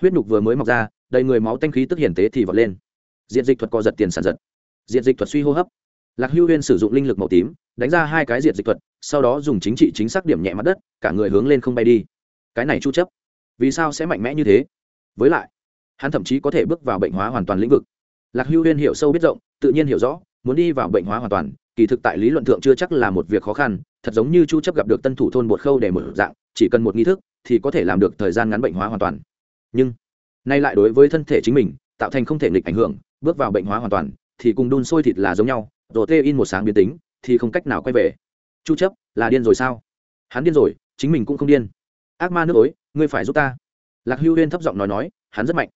Huyết nhục vừa mới mọc ra, đầy người máu tanh khí tức hiển tế thì vọt lên. Diện dịch thuật co giật tiền sản giật. Diện dịch thuật suy hô hấp. Lạc hưu huyên sử dụng linh lực màu tím, đánh ra hai cái diện dịch thuật, sau đó dùng chính trị chính xác điểm nhẹ mặt đất, cả người hướng lên không bay đi cái này chu chấp, vì sao sẽ mạnh mẽ như thế? Với lại, hắn thậm chí có thể bước vào bệnh hóa hoàn toàn lĩnh vực. Lạc hưu huyên hiểu sâu biết rộng, tự nhiên hiểu rõ, muốn đi vào bệnh hóa hoàn toàn, kỳ thực tại lý luận thượng chưa chắc là một việc khó khăn, thật giống như chu chấp gặp được tân thủ thôn bột khâu để mở dạng, chỉ cần một nghi thức thì có thể làm được thời gian ngắn bệnh hóa hoàn toàn. Nhưng, nay lại đối với thân thể chính mình, tạo thành không thể nghịch ảnh hưởng, bước vào bệnh hóa hoàn toàn, thì cùng đun sôi thịt là giống nhau rồi tê in một sáng biến tính, thì không cách nào quay về. Chu chấp, là điên rồi sao? Hắn điên rồi, chính mình cũng không điên ác ma nước ối, ngươi phải giúp ta. Lạc hưu huyên thấp giọng nói nói, hắn rất mạnh.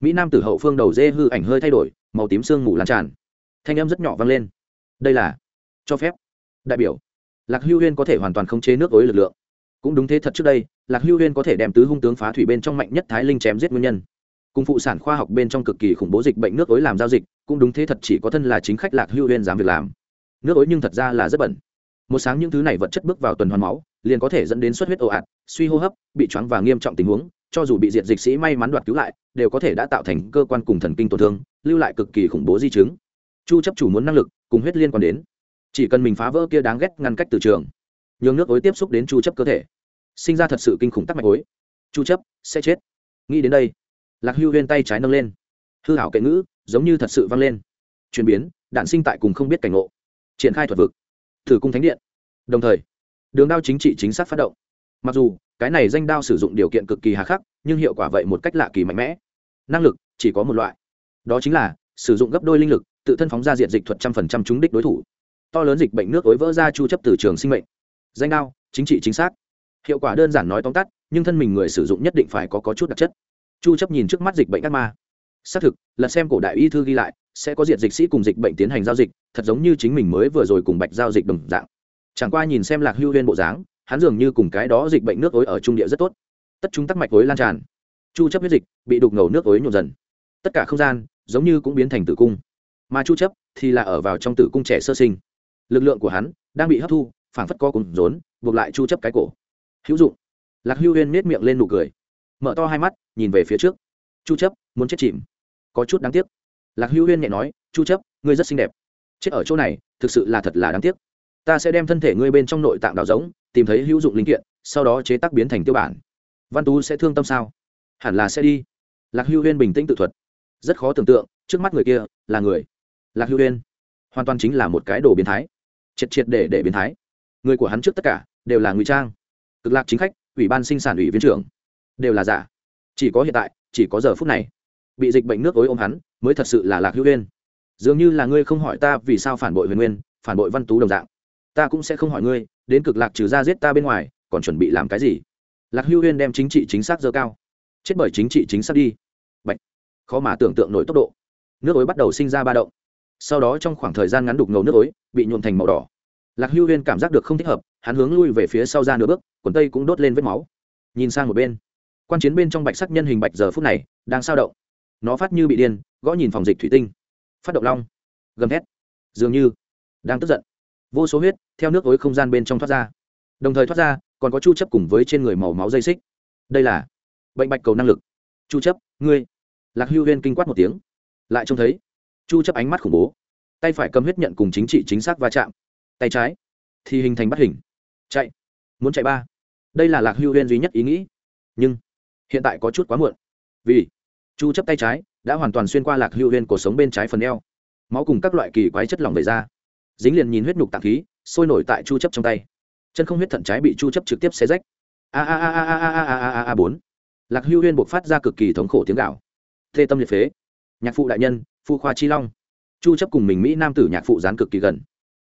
Mỹ nam tử hậu phương đầu dê hư ảnh hơi thay đổi, màu tím sương mù lan tràn. Thanh âm rất nhỏ vang lên. Đây là cho phép. Đại biểu, lạc hưu huyên có thể hoàn toàn khống chế nước ối lực lượng. Cũng đúng thế thật trước đây, lạc hưu huyên có thể đem tứ hung tướng phá thủy bên trong mạnh nhất thái linh chém giết nguyên nhân. Cùng phụ sản khoa học bên trong cực kỳ khủng bố dịch bệnh nước ối làm giao dịch, cũng đúng thế thật chỉ có thân là chính khách lạc hưu huyên dám việc làm. Nước ối nhưng thật ra là rất bẩn. Một sáng những thứ này vật chất bước vào tuần hoàn máu liền có thể dẫn đến xuất huyết ồ ạt, suy hô hấp, bị choáng và nghiêm trọng tình huống, cho dù bị diệt dịch sĩ may mắn đoạt cứu lại, đều có thể đã tạo thành cơ quan cùng thần kinh tổn thương, lưu lại cực kỳ khủng bố di chứng. Chu chấp chủ muốn năng lực, cùng huyết liên quan đến. Chỉ cần mình phá vỡ kia đáng ghét ngăn cách từ trường, nhường nước ối tiếp xúc đến chu chấp cơ thể. Sinh ra thật sự kinh khủng tắc mạch ối. Chu chấp, sẽ chết. Nghĩ đến đây, lạc hưu huyên tay trái nâng lên. Hư hảo kệ ngữ, giống như thật sự vang lên. Chuyển biến đạn sinh tại cùng không biết cảnh ngộ. Triển khai thuật vực. Thử cung thánh điện. Đồng thời đường đao chính trị chính xác phát động. Mặc dù cái này danh đao sử dụng điều kiện cực kỳ hà khắc nhưng hiệu quả vậy một cách lạ kỳ mạnh mẽ. Năng lực chỉ có một loại. Đó chính là sử dụng gấp đôi linh lực tự thân phóng ra diện dịch thuật trăm phần trăm trúng đích đối thủ. To lớn dịch bệnh nước ối vỡ ra chu chấp từ trường sinh mệnh. Danh đao chính trị chính xác. Hiệu quả đơn giản nói tóm tắt nhưng thân mình người sử dụng nhất định phải có, có chút đặc chất. Chu chấp nhìn trước mắt dịch bệnh ác ma. Xác thực lật xem cổ đại y thư ghi lại sẽ có diện dịch sĩ cùng dịch bệnh tiến hành giao dịch thật giống như chính mình mới vừa rồi cùng bạch giao dịch đồng dạng chẳng qua nhìn xem lạc hưu huyên bộ dáng, hắn dường như cùng cái đó dịch bệnh nước ối ở trung địa rất tốt. Tất chúng tắc mạch ối lan tràn. Chu chấp huyết dịch bị đục ngầu nước ối nhộn dần. Tất cả không gian giống như cũng biến thành tử cung. Mà chu chấp thì là ở vào trong tử cung trẻ sơ sinh. Lực lượng của hắn đang bị hấp thu, phảng phất co cùng rốn, buộc lại chu chấp cái cổ. Hữu dụng. Lạc hưu huyên nết miệng lên nụ cười. Mở to hai mắt, nhìn về phía trước. Chu chấp, muốn chết chìm. Có chút đáng tiếc. Lạc hưu huyên nhẹ nói, chu chấp, ngươi rất xinh đẹp. Chết ở chỗ này, thực sự là thật là đáng tiếc ta sẽ đem thân thể ngươi bên trong nội tạng đào giống tìm thấy hữu dụng linh kiện, sau đó chế tác biến thành tiêu bản. Văn tú sẽ thương tâm sao? Hẳn là sẽ đi. Lạc hưu huyên bình tĩnh tự thuật. Rất khó tưởng tượng, trước mắt người kia là người. Lạc hưu huyên hoàn toàn chính là một cái đồ biến thái. Triệt triệt để để biến thái. Người của hắn trước tất cả đều là ngụy trang. Cực lạc chính khách, ủy ban sinh sản ủy viên trưởng. Đều là giả. Chỉ có hiện tại, chỉ có giờ phút này, bị dịch bệnh nước ối ôm hắn, mới thật sự là lạc hữu huyên dường như là ngươi không hỏi ta vì sao phản bội huyền nguyên, phản bội văn tú đồng dạng ta cũng sẽ không hỏi ngươi, đến cực lạc trừ ra giết ta bên ngoài, còn chuẩn bị làm cái gì? Lạc hưu huyên đem chính trị chính xác dơ cao. Chết bởi chính trị chính xác đi. Bạch. Khó mà tưởng tượng nổi tốc độ. Nước ối bắt đầu sinh ra ba động. Sau đó trong khoảng thời gian ngắn đục ngầu nước ối, bị nhuộn thành màu đỏ. Lạc hưu huyên cảm giác được không thích hợp, hắn hướng lui về phía sau ra nửa bước, quần tây cũng đốt lên vết máu. Nhìn sang một bên. Quan chiến bên trong bạch sắc nhân hình bạch giờ phút này, đang sao động. Nó phát như bị điên, gõ nhìn phòng dịch thủy tinh. Phát động long. Gầm thét. Dường như đang tức giận vô số huyết theo nước ối không gian bên trong thoát ra. Đồng thời thoát ra, còn có chu chấp cùng với trên người màu máu dây xích. Đây là bệnh bạch cầu năng lực. Chu chấp, ngươi. Lạc hưu huyên kinh quát một tiếng. Lại trông thấy, chu chấp ánh mắt khủng bố. Tay phải cầm huyết nhận cùng chính trị chính xác va chạm. Tay trái, thì hình thành bắt hình. Chạy. Muốn chạy ba. Đây là lạc hưu huyên duy nhất ý nghĩ. Nhưng, hiện tại có chút quá muộn. Vì, chu chấp tay trái đã hoàn toàn xuyên qua lạc hưu huyên cổ sống bên trái phần eo. Máu cùng các loại kỳ quái chất lỏng về ra dính liền nhìn huyết nhục tạng khí, sôi nổi tại chu chấp trong tay. Chân không huyết thận trái bị chu chấp trực tiếp xé rách. A a a a a a a a a a bốn. Lạc hưu huyên buộc phát ra cực kỳ thống khổ tiếng gạo thê tâm liệt phế. Nhạc phụ đại nhân, phu khoa chi long. Chu chấp cùng mình mỹ nam tử nhạc phụ dán cực kỳ gần.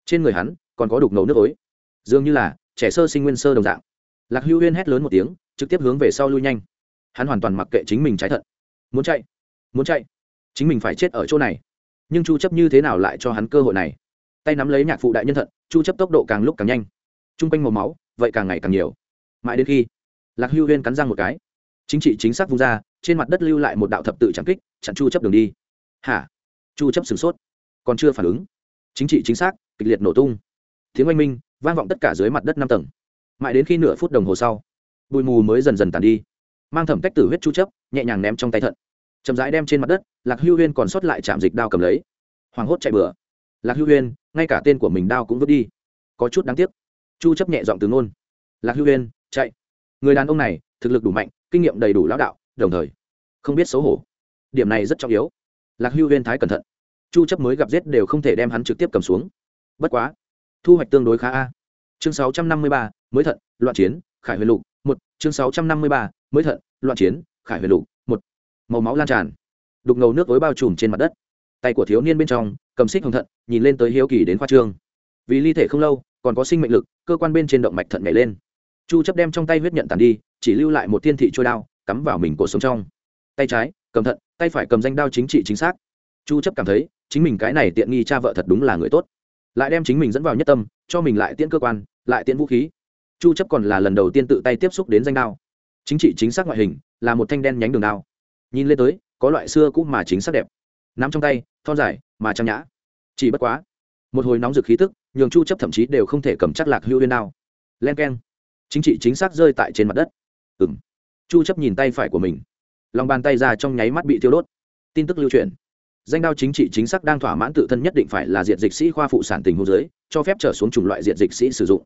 Trên người hắn còn có đục ngầu nước ối. Dường như là trẻ sơ sinh nguyên sơ đồng dạng. Lạc hưu huyên hét lớn một tiếng, trực tiếp hướng về sau lui nhanh. Hắn hoàn toàn mặc kệ chính mình trái thận. Muốn chạy? Muốn chạy? Chính mình phải chết ở chỗ này. Nhưng chu chấp như thế nào lại cho hắn cơ hội này? Tay nắm lấy nhạc phụ đại nhân thận, chu chấp tốc độ càng lúc càng nhanh. Trung quanh màu máu, vậy càng ngày càng nhiều. Mãi đến khi, lạc hưu huyên cắn răng một cái. Chính trị chính xác vung ra, trên mặt đất lưu lại một đạo thập tự chẳng kích, chặn chu chấp đường đi. Hả? Chu chấp sửng sốt, còn chưa phản ứng. Chính trị chính xác, kịch liệt nổ tung. Tiếng oanh minh, vang vọng tất cả dưới mặt đất năm tầng. Mãi đến khi nửa phút đồng hồ sau, bụi mù mới dần dần tàn đi. Mang thẩm cách tử huyết chu chấp, nhẹ nhàng ném trong tay thận. Chậm rãi đem trên mặt đất, lạc hưu huyên còn sót lại chạm dịch đao cầm lấy. Hoàng hốt chạy bừa. Lạc hưu huyên ngay cả tên của mình đao cũng vứt đi. Có chút đáng tiếc. Chu chấp nhẹ giọng từ ngôn. Lạc hưu huyên chạy. Người đàn ông này thực lực đủ mạnh kinh nghiệm đầy đủ lão đạo đồng thời không biết xấu hổ. Điểm này rất trọng yếu. Lạc hưu huyên thái cẩn thận. Chu chấp mới gặp giết đều không thể đem hắn trực tiếp cầm xuống. Bất quá thu hoạch tương đối khá a. Chương 653, mới thận loạn chiến khải huyền lục một. Chương 653, mới thận loạn chiến khải huyền lục một. Màu máu lan tràn. Đục ngầu nước tối bao trùm trên mặt đất tay của thiếu niên bên trong, cầm xích hồng thận, nhìn lên tới hiếu kỳ đến khoa trương. Vì ly thể không lâu, còn có sinh mệnh lực, cơ quan bên trên động mạch thận nhảy lên. Chu chấp đem trong tay huyết nhận tàn đi, chỉ lưu lại một thiên thị trôi đao, cắm vào mình cổ sống trong. Tay trái, cầm thận, tay phải cầm danh đao chính trị chính xác. Chu chấp cảm thấy, chính mình cái này tiện nghi cha vợ thật đúng là người tốt. Lại đem chính mình dẫn vào nhất tâm, cho mình lại tiễn cơ quan, lại tiễn vũ khí. Chu chấp còn là lần đầu tiên tự tay tiếp xúc đến danh đao. Chính trị chính xác ngoại hình, là một thanh đen nhánh đường đao. Nhìn lên tới, có loại xưa cũ mà chính xác đẹp nắm trong tay, thon dài, mà trang nhã. Chỉ bất quá, một hồi nóng rực khí tức, nhường chu chấp thậm chí đều không thể cầm chắc lạc hưu liên đao. Len keng. Chính trị chính xác rơi tại trên mặt đất. Ừm. Chu chấp nhìn tay phải của mình. Lòng bàn tay ra trong nháy mắt bị tiêu đốt. Tin tức lưu truyền. Danh đao chính trị chính xác đang thỏa mãn tự thân nhất định phải là diện dịch sĩ khoa phụ sản tình hôn giới, cho phép trở xuống chủng loại diện dịch sĩ sử dụng.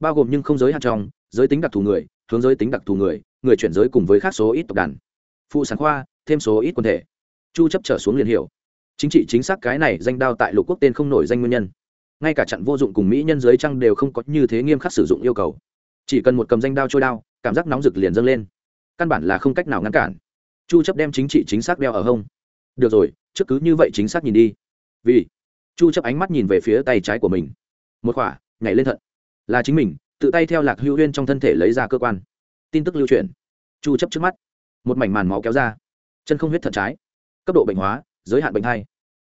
Bao gồm nhưng không giới hạn trong, giới tính đặc thù người, hướng giới tính đặc thù người người chuyển giới cùng với khác số ít tộc đàn. Phụ sản khoa, thêm số ít quân thể. Chu chấp trở xuống liền hiểu chính trị chính xác cái này danh đao tại lục quốc tên không nổi danh nguyên nhân. Ngay cả trận vô dụng cùng mỹ nhân giới trăng đều không có như thế nghiêm khắc sử dụng yêu cầu. Chỉ cần một cầm danh đao trôi đao, cảm giác nóng rực liền dâng lên. Căn bản là không cách nào ngăn cản. Chu chấp đem chính trị chính xác đeo ở hông. Được rồi, trước cứ như vậy chính xác nhìn đi. Vì, chu chấp ánh mắt nhìn về phía tay trái của mình. Một khỏa, nhảy lên thận. Là chính mình, tự tay theo lạc hưu huyên trong thân thể lấy ra cơ quan. Tin tức lưu truyền. Chu chấp trước mắt. Một mảnh màn máu kéo ra. Chân không huyết thận trái. Cấp độ bệnh hóa giới hạn bệnh hai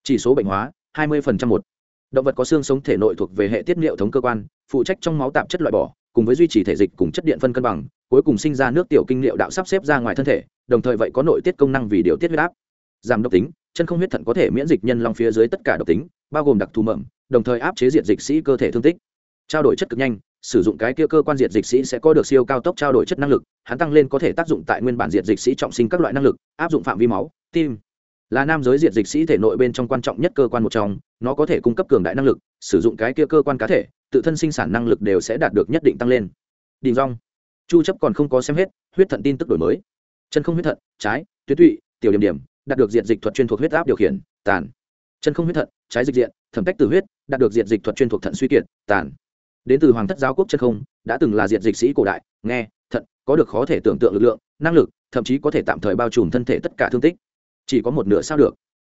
chỉ số bệnh hóa 20% một. Động vật có xương sống thể nội thuộc về hệ tiết niệu thống cơ quan, phụ trách trong máu tạp chất loại bỏ, cùng với duy trì thể dịch cùng chất điện phân cân bằng, cuối cùng sinh ra nước tiểu kinh niệu đạo sắp xếp ra ngoài thân thể, đồng thời vậy có nội tiết công năng vì điều tiết huyết áp. Giảm độc tính, chân không huyết thận có thể miễn dịch nhân long phía dưới tất cả độc tính, bao gồm đặc thù mầm, đồng thời áp chế diện dịch sĩ cơ thể thương tích. Trao đổi chất cực nhanh, sử dụng cái kia cơ quan diệt dịch sĩ sẽ có được siêu cao tốc trao đổi chất năng lực, hắn tăng lên có thể tác dụng tại nguyên bản diệt dịch sĩ trọng sinh các loại năng lực, áp dụng phạm vi máu, tim là nam giới diệt dịch sĩ thể nội bên trong quan trọng nhất cơ quan một trong, nó có thể cung cấp cường đại năng lực, sử dụng cái kia cơ quan cá thể, tự thân sinh sản năng lực đều sẽ đạt được nhất định tăng lên. Đình rong chu chấp còn không có xem hết, huyết thận tin tức đổi mới. Chân không huyết thận, trái tuyến tụy, tiểu điểm điểm, đạt được diện dịch thuật chuyên thuộc huyết áp điều khiển, tàn. Chân không huyết thận, trái dịch diện, thẩm cách từ huyết, đạt được diện dịch thuật chuyên thuộc thận suy kiệt, tàn. Đến từ hoàng thất giáo quốc chân không, đã từng là diện dịch sĩ cổ đại, nghe, thận, có được khó thể tưởng tượng lực lượng, năng lực, thậm chí có thể tạm thời bao trùm thân thể tất cả thương tích chỉ có một nửa sao được.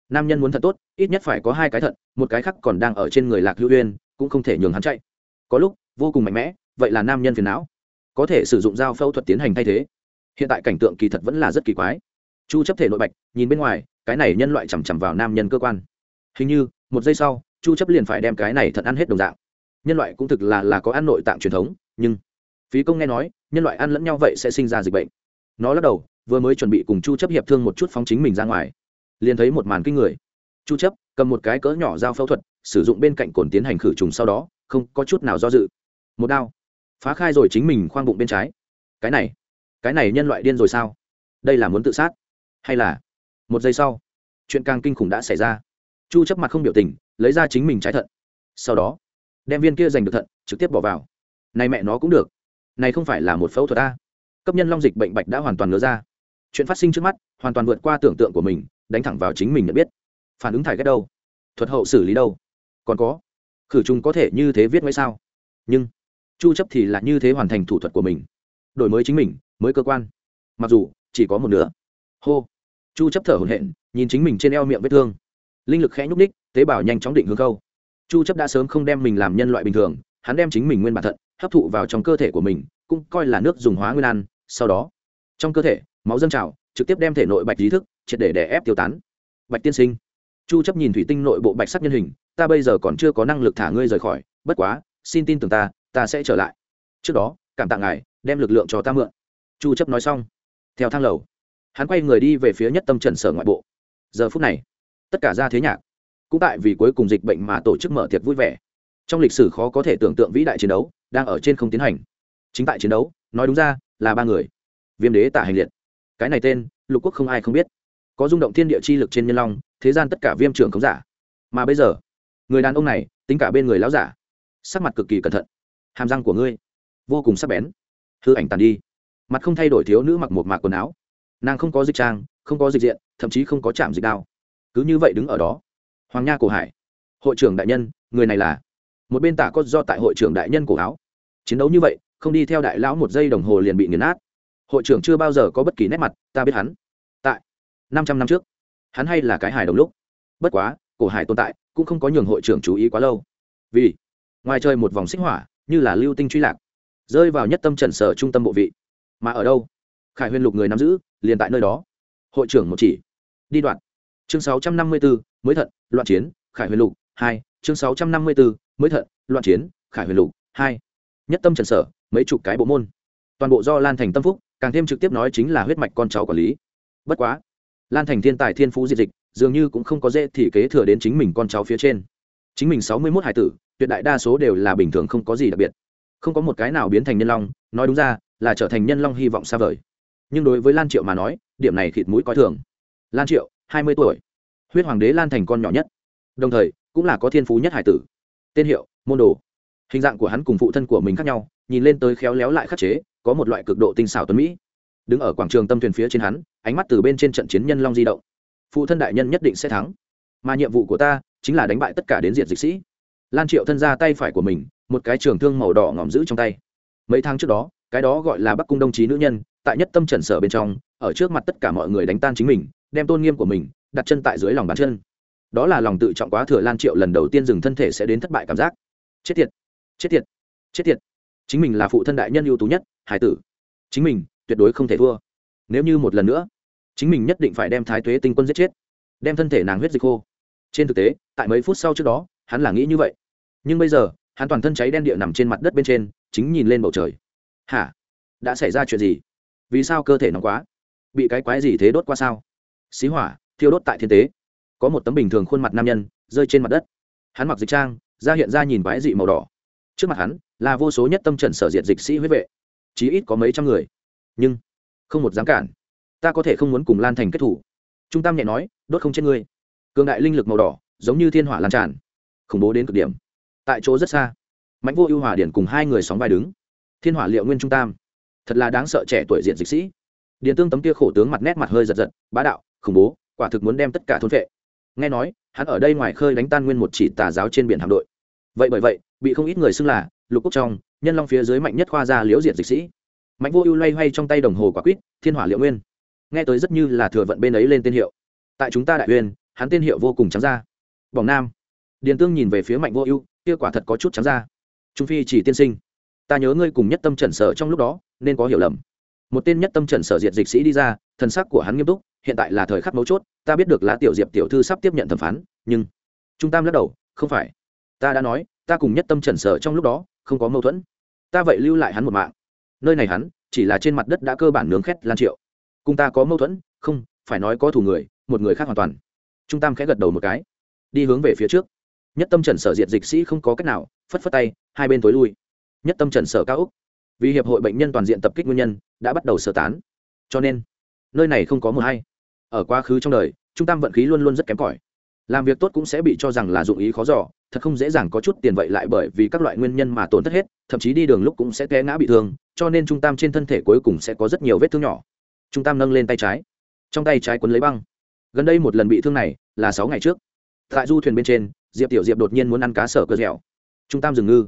Nam nhân muốn thật tốt, ít nhất phải có hai cái thận, một cái khác còn đang ở trên người lạc hữu uyên, cũng không thể nhường hắn chạy. Có lúc, vô cùng mạnh mẽ, vậy là nam nhân phiền não. Có thể sử dụng dao phẫu thuật tiến hành thay thế. Hiện tại cảnh tượng kỳ thật vẫn là rất kỳ quái. Chu chấp thể nội bạch, nhìn bên ngoài, cái này nhân loại chằm chằm vào nam nhân cơ quan. Hình như, một giây sau, chu chấp liền phải đem cái này thật ăn hết đồng dạng. Nhân loại cũng thực là là có ăn nội tạng truyền thống, nhưng phí công nghe nói, nhân loại ăn lẫn nhau vậy sẽ sinh ra dịch bệnh. Nó lắc đầu vừa mới chuẩn bị cùng chu chấp hiệp thương một chút phóng chính mình ra ngoài. Liền thấy một màn kinh người. Chu chấp cầm một cái cỡ nhỏ dao phẫu thuật, sử dụng bên cạnh cồn tiến hành khử trùng sau đó, không có chút nào do dự. Một đao. Phá khai rồi chính mình khoang bụng bên trái. Cái này. Cái này nhân loại điên rồi sao? Đây là muốn tự sát? Hay là một giây sau, chuyện càng kinh khủng đã xảy ra. Chu chấp mặt không biểu tình, lấy ra chính mình trái thận. Sau đó, đem viên kia giành được thận, trực tiếp bỏ vào. Này mẹ nó cũng được. Này không phải là một phẫu thuật a. Cấp nhân long dịch bệnh bạch đã hoàn toàn ngứa ra chuyện phát sinh trước mắt hoàn toàn vượt qua tưởng tượng của mình, đánh thẳng vào chính mình nhận biết. Phản ứng thải ghét đâu? Thuật hậu xử lý đâu? Còn có, khử trùng có thể như thế viết mấy sao? Nhưng, chu chấp thì là như thế hoàn thành thủ thuật của mình. Đổi mới chính mình, mới cơ quan. Mặc dù, chỉ có một nửa. Hô. Chu chấp thở hổn hển, nhìn chính mình trên eo miệng vết thương. Linh lực khẽ nhúc ních tế bào nhanh chóng định hướng câu. Chu chấp đã sớm không đem mình làm nhân loại bình thường, hắn đem chính mình nguyên bản thận hấp thụ vào trong cơ thể của mình, cũng coi là nước dùng hóa nguyên ăn, sau đó, trong cơ thể máu dâng trào, trực tiếp đem thể nội bạch ý thức triệt để đè ép tiêu tán. Bạch tiên sinh, chu chấp nhìn thủy tinh nội bộ bạch sắc nhân hình, ta bây giờ còn chưa có năng lực thả ngươi rời khỏi, bất quá, xin tin tưởng ta ta sẽ trở lại. Trước đó, cảm tạ ngài, đem lực lượng cho ta mượn. Chu chấp nói xong, theo thang lầu, hắn quay người đi về phía nhất tâm trần sở ngoại bộ. Giờ phút này, tất cả ra thế nhạc, cũng tại vì cuối cùng dịch bệnh mà tổ chức mở tiệc vui vẻ. Trong lịch sử khó có thể tưởng tượng vĩ đại chiến đấu đang ở trên không tiến hành. Chính tại chiến đấu, nói đúng ra, là ba người. Viêm đế tả hành liệt cái này tên, lục quốc không ai không biết. Có rung động thiên địa chi lực trên nhân long, thế gian tất cả viêm trưởng không giả. Mà bây giờ, người đàn ông này, tính cả bên người lão giả, sắc mặt cực kỳ cẩn thận. Hàm răng của ngươi, vô cùng sắc bén. Hư ảnh tàn đi. Mặt không thay đổi thiếu nữ mặc một mạc quần áo. Nàng không có dịch trang, không có dịch diện, thậm chí không có chạm dịch đao. Cứ như vậy đứng ở đó. Hoàng nha cổ hải, hội trưởng đại nhân, người này là một bên tả có do tại hội trưởng đại nhân cổ áo. Chiến đấu như vậy, không đi theo đại lão một giây đồng hồ liền bị nghiền nát hội trưởng chưa bao giờ có bất kỳ nét mặt, ta biết hắn. Tại năm trăm năm trước, hắn hay là cái hài đồng lúc. Bất quá, cổ hải tồn tại, cũng không có nhường hội trưởng chú ý quá lâu. Vì ngoài trời một vòng xích hỏa, như là lưu tinh truy lạc, rơi vào nhất tâm trần sở trung tâm bộ vị. Mà ở đâu? Khải huyền lục người nắm giữ, liền tại nơi đó. Hội trưởng một chỉ. Đi đoạn. Chương sáu trăm năm mươi bốn mới thận, loạn chiến, khải huyền lục, hai. Chương sáu trăm năm mươi bốn mới thận, loạn chiến, khải huyền lục, hai. Nhất tâm trần sở, mấy chục cái bộ môn. Toàn bộ do lan thành tâm phúc càng thêm trực tiếp nói chính là huyết mạch con cháu quản lý. Bất quá, lan thành thiên tài thiên phú diệt dịch, dường như cũng không có dễ thì kế thừa đến chính mình con cháu phía trên. Chính mình sáu mươi mốt hải tử, tuyệt đại đa số đều là bình thường không có gì đặc biệt. Không có một cái nào biến thành nhân long, nói đúng ra, là trở thành nhân long hy vọng xa vời. Nhưng đối với lan triệu mà nói, điểm này khịt mũi coi thường. Lan triệu, hai mươi tuổi. Huyết hoàng đế lan thành con nhỏ nhất. Đồng thời, cũng là có thiên phú nhất hải tử. Tên hiệu, môn đồ. Hình dạng của hắn cùng phụ thân của mình khác nhau nhìn lên tới khéo léo lại khắc chế, có một loại cực độ tinh xảo tuấn mỹ. Đứng ở quảng trường tâm thuyền phía trên hắn, ánh mắt từ bên trên trận chiến nhân long di động. Phụ thân đại nhân nhất định sẽ thắng. Mà nhiệm vụ của ta, chính là đánh bại tất cả đến diện dịch sĩ. Lan triệu thân ra tay phải của mình, một cái trường thương màu đỏ ngỏm giữ trong tay. Mấy tháng trước đó, cái đó gọi là bắc cung đồng chí nữ nhân, tại nhất tâm trần sở bên trong, ở trước mặt tất cả mọi người đánh tan chính mình, đem tôn nghiêm của mình, đặt chân tại dưới lòng bàn chân. Đó là lòng tự trọng quá thừa lan triệu lần đầu tiên dừng thân thể sẽ đến thất bại cảm giác. Chết tiệt! Chết tiệt! Chết tiệt! Chính mình là phụ thân đại nhân ưu tú nhất, hải tử. Chính mình, tuyệt đối không thể thua. Nếu như một lần nữa, chính mình nhất định phải đem thái tuế tinh quân giết chết, đem thân thể nàng huyết dịch khô. Trên thực tế, tại mấy phút sau trước đó, hắn là nghĩ như vậy. Nhưng bây giờ, hắn toàn thân cháy đen địa nằm trên mặt đất bên trên, chính nhìn lên bầu trời. Hả? Đã xảy ra chuyện gì? Vì sao cơ thể nóng quá? Bị cái quái gì thế đốt qua sao? Xí hỏa, thiêu đốt tại thiên tế. Có một tấm bình thường khuôn mặt nam nhân, rơi trên mặt đất. Hắn mặc dịch trang ra hiện ra nhìn quái dị màu đỏ. Trước mặt hắn là vô số nhất tâm trần sở diệt dịch sĩ huyết vệ. Chí ít có mấy trăm người. Nhưng, không một dám cản. Ta có thể không muốn cùng lan thành kết thủ. Trung tam nhẹ nói, đốt không chết ngươi. Cường đại linh lực màu đỏ, giống như thiên hỏa lan tràn. Khủng bố đến cực điểm. Tại chỗ rất xa. Mạnh vô ưu hòa điển cùng hai người sóng vai đứng. Thiên hỏa liệu nguyên trung tam. Thật là đáng sợ trẻ tuổi diện dịch sĩ. Điền tương tấm kia khổ tướng mặt nét mặt hơi giật giật, bá đạo, khủng bố, quả thực muốn đem tất cả thôn vệ. Nghe nói, hắn ở đây ngoài khơi đánh tan nguyên một chỉ tà giáo trên biển hạm đội. Vậy bởi vậy, bị không ít người xưng là lục quốc trong, nhân long phía dưới mạnh nhất khoa gia liễu diệt dịch sĩ. Mạnh vô ưu loay hoay trong tay đồng hồ quả quýt, thiên hỏa liệu nguyên. Nghe tới rất như là thừa vận bên ấy lên tên hiệu. Tại chúng ta đại uyên, hắn tên hiệu vô cùng trắng ra bỏng nam. Điền tương nhìn về phía mạnh vô ưu, kia quả thật có chút trắng ra trung phi chỉ tiên sinh. Ta nhớ ngươi cùng nhất tâm trần sở trong lúc đó, nên có hiểu lầm. Một tên nhất tâm trần sở diệt dịch sĩ đi ra, thần sắc của hắn nghiêm túc, hiện tại là thời khắc mấu chốt, ta biết được lá tiểu diệp tiểu thư sắp tiếp nhận thẩm phán, nhưng trung tam lắc đầu, không phải. Ta đã nói, ta cùng nhất tâm trần sở trong lúc đó không có mâu thuẫn. Ta vậy lưu lại hắn một mạng. Nơi này hắn, chỉ là trên mặt đất đã cơ bản nướng khét lan triệu. Cùng ta có mâu thuẫn? Không, phải nói có thủ người, một người khác hoàn toàn. Trung tam khẽ gật đầu một cái. Đi hướng về phía trước. Nhất tâm trần sở diệt dịch sĩ không có cách nào, phất phất tay, hai bên tối lui. Nhất tâm trần sở cao úc vì hiệp hội bệnh nhân toàn diện tập kích nguyên nhân, đã bắt đầu sơ tán. Cho nên, nơi này không có mùa hay. Ở quá khứ trong đời, trung tâm vận khí luôn luôn rất kém cỏi. Làm việc tốt cũng sẽ bị cho rằng là dụng ý khó giỏ thật không dễ dàng có chút tiền vậy lại bởi vì các loại nguyên nhân mà tổn thất hết, thậm chí đi đường lúc cũng sẽ té ngã bị thương, cho nên trung tam trên thân thể cuối cùng sẽ có rất nhiều vết thương nhỏ. Trung tam nâng lên tay trái, trong tay trái quấn lấy băng. Gần đây một lần bị thương này là sáu ngày trước. Tại du thuyền bên trên, diệp tiểu diệp đột nhiên muốn ăn cá sở cơ dẻo. Trung tam dừng ngư.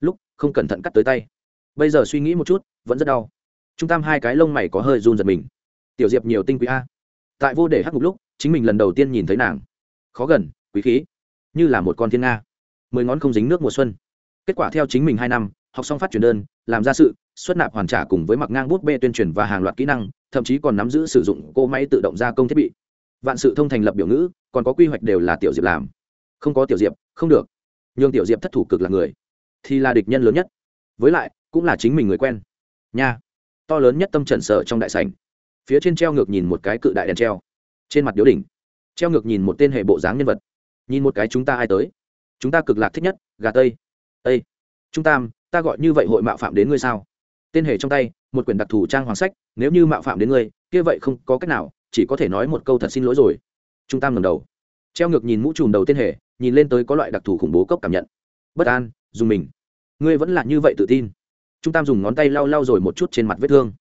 Lúc, không cẩn thận cắt tới tay. Bây giờ suy nghĩ một chút, vẫn rất đau. Trung tam hai cái lông mày có hơi run giật mình. Tiểu diệp nhiều tinh quý a. Tại vô để hắc ngục lúc, chính mình lần đầu tiên nhìn thấy nàng. Khó gần quý khí như là một con thiên nga. Mười ngón không dính nước mùa xuân. Kết quả theo chính mình hai năm, học xong phát truyền đơn, làm ra sự, xuất nạp hoàn trả cùng với mặc ngang bút bê tuyên truyền và hàng loạt kỹ năng, thậm chí còn nắm giữ sử dụng cô máy tự động gia công thiết bị. Vạn sự thông thành lập biểu ngữ, còn có quy hoạch đều là tiểu diệp làm. Không có tiểu diệp, không được. Nhường tiểu diệp thất thủ cực là người. Thì là địch nhân lớn nhất. Với lại, cũng là chính mình người quen. Nha. To lớn nhất tâm trần sở trong đại sảnh. Phía trên treo ngược nhìn một cái cự đại đèn treo. Trên mặt điếu đỉnh. Treo ngược nhìn một tên hệ bộ dáng nhân vật nhìn một cái chúng ta ai tới. Chúng ta cực lạc thích nhất gà tây. Tây trung tam ta gọi như vậy hội mạo phạm đến ngươi sao? Tên Hề trong tay một quyển đặc thù trang hoàng sách nếu như mạo phạm đến ngươi kia vậy không có cách nào chỉ có thể nói một câu thật xin lỗi rồi. Trung tam ngầm đầu. Treo ngược nhìn mũ trùm đầu tên Hề, nhìn lên tới có loại đặc thù khủng bố cốc cảm nhận. Bất an dùng mình. Ngươi vẫn là như vậy tự tin. Trung tam dùng ngón tay lau lau rồi một chút trên mặt vết thương.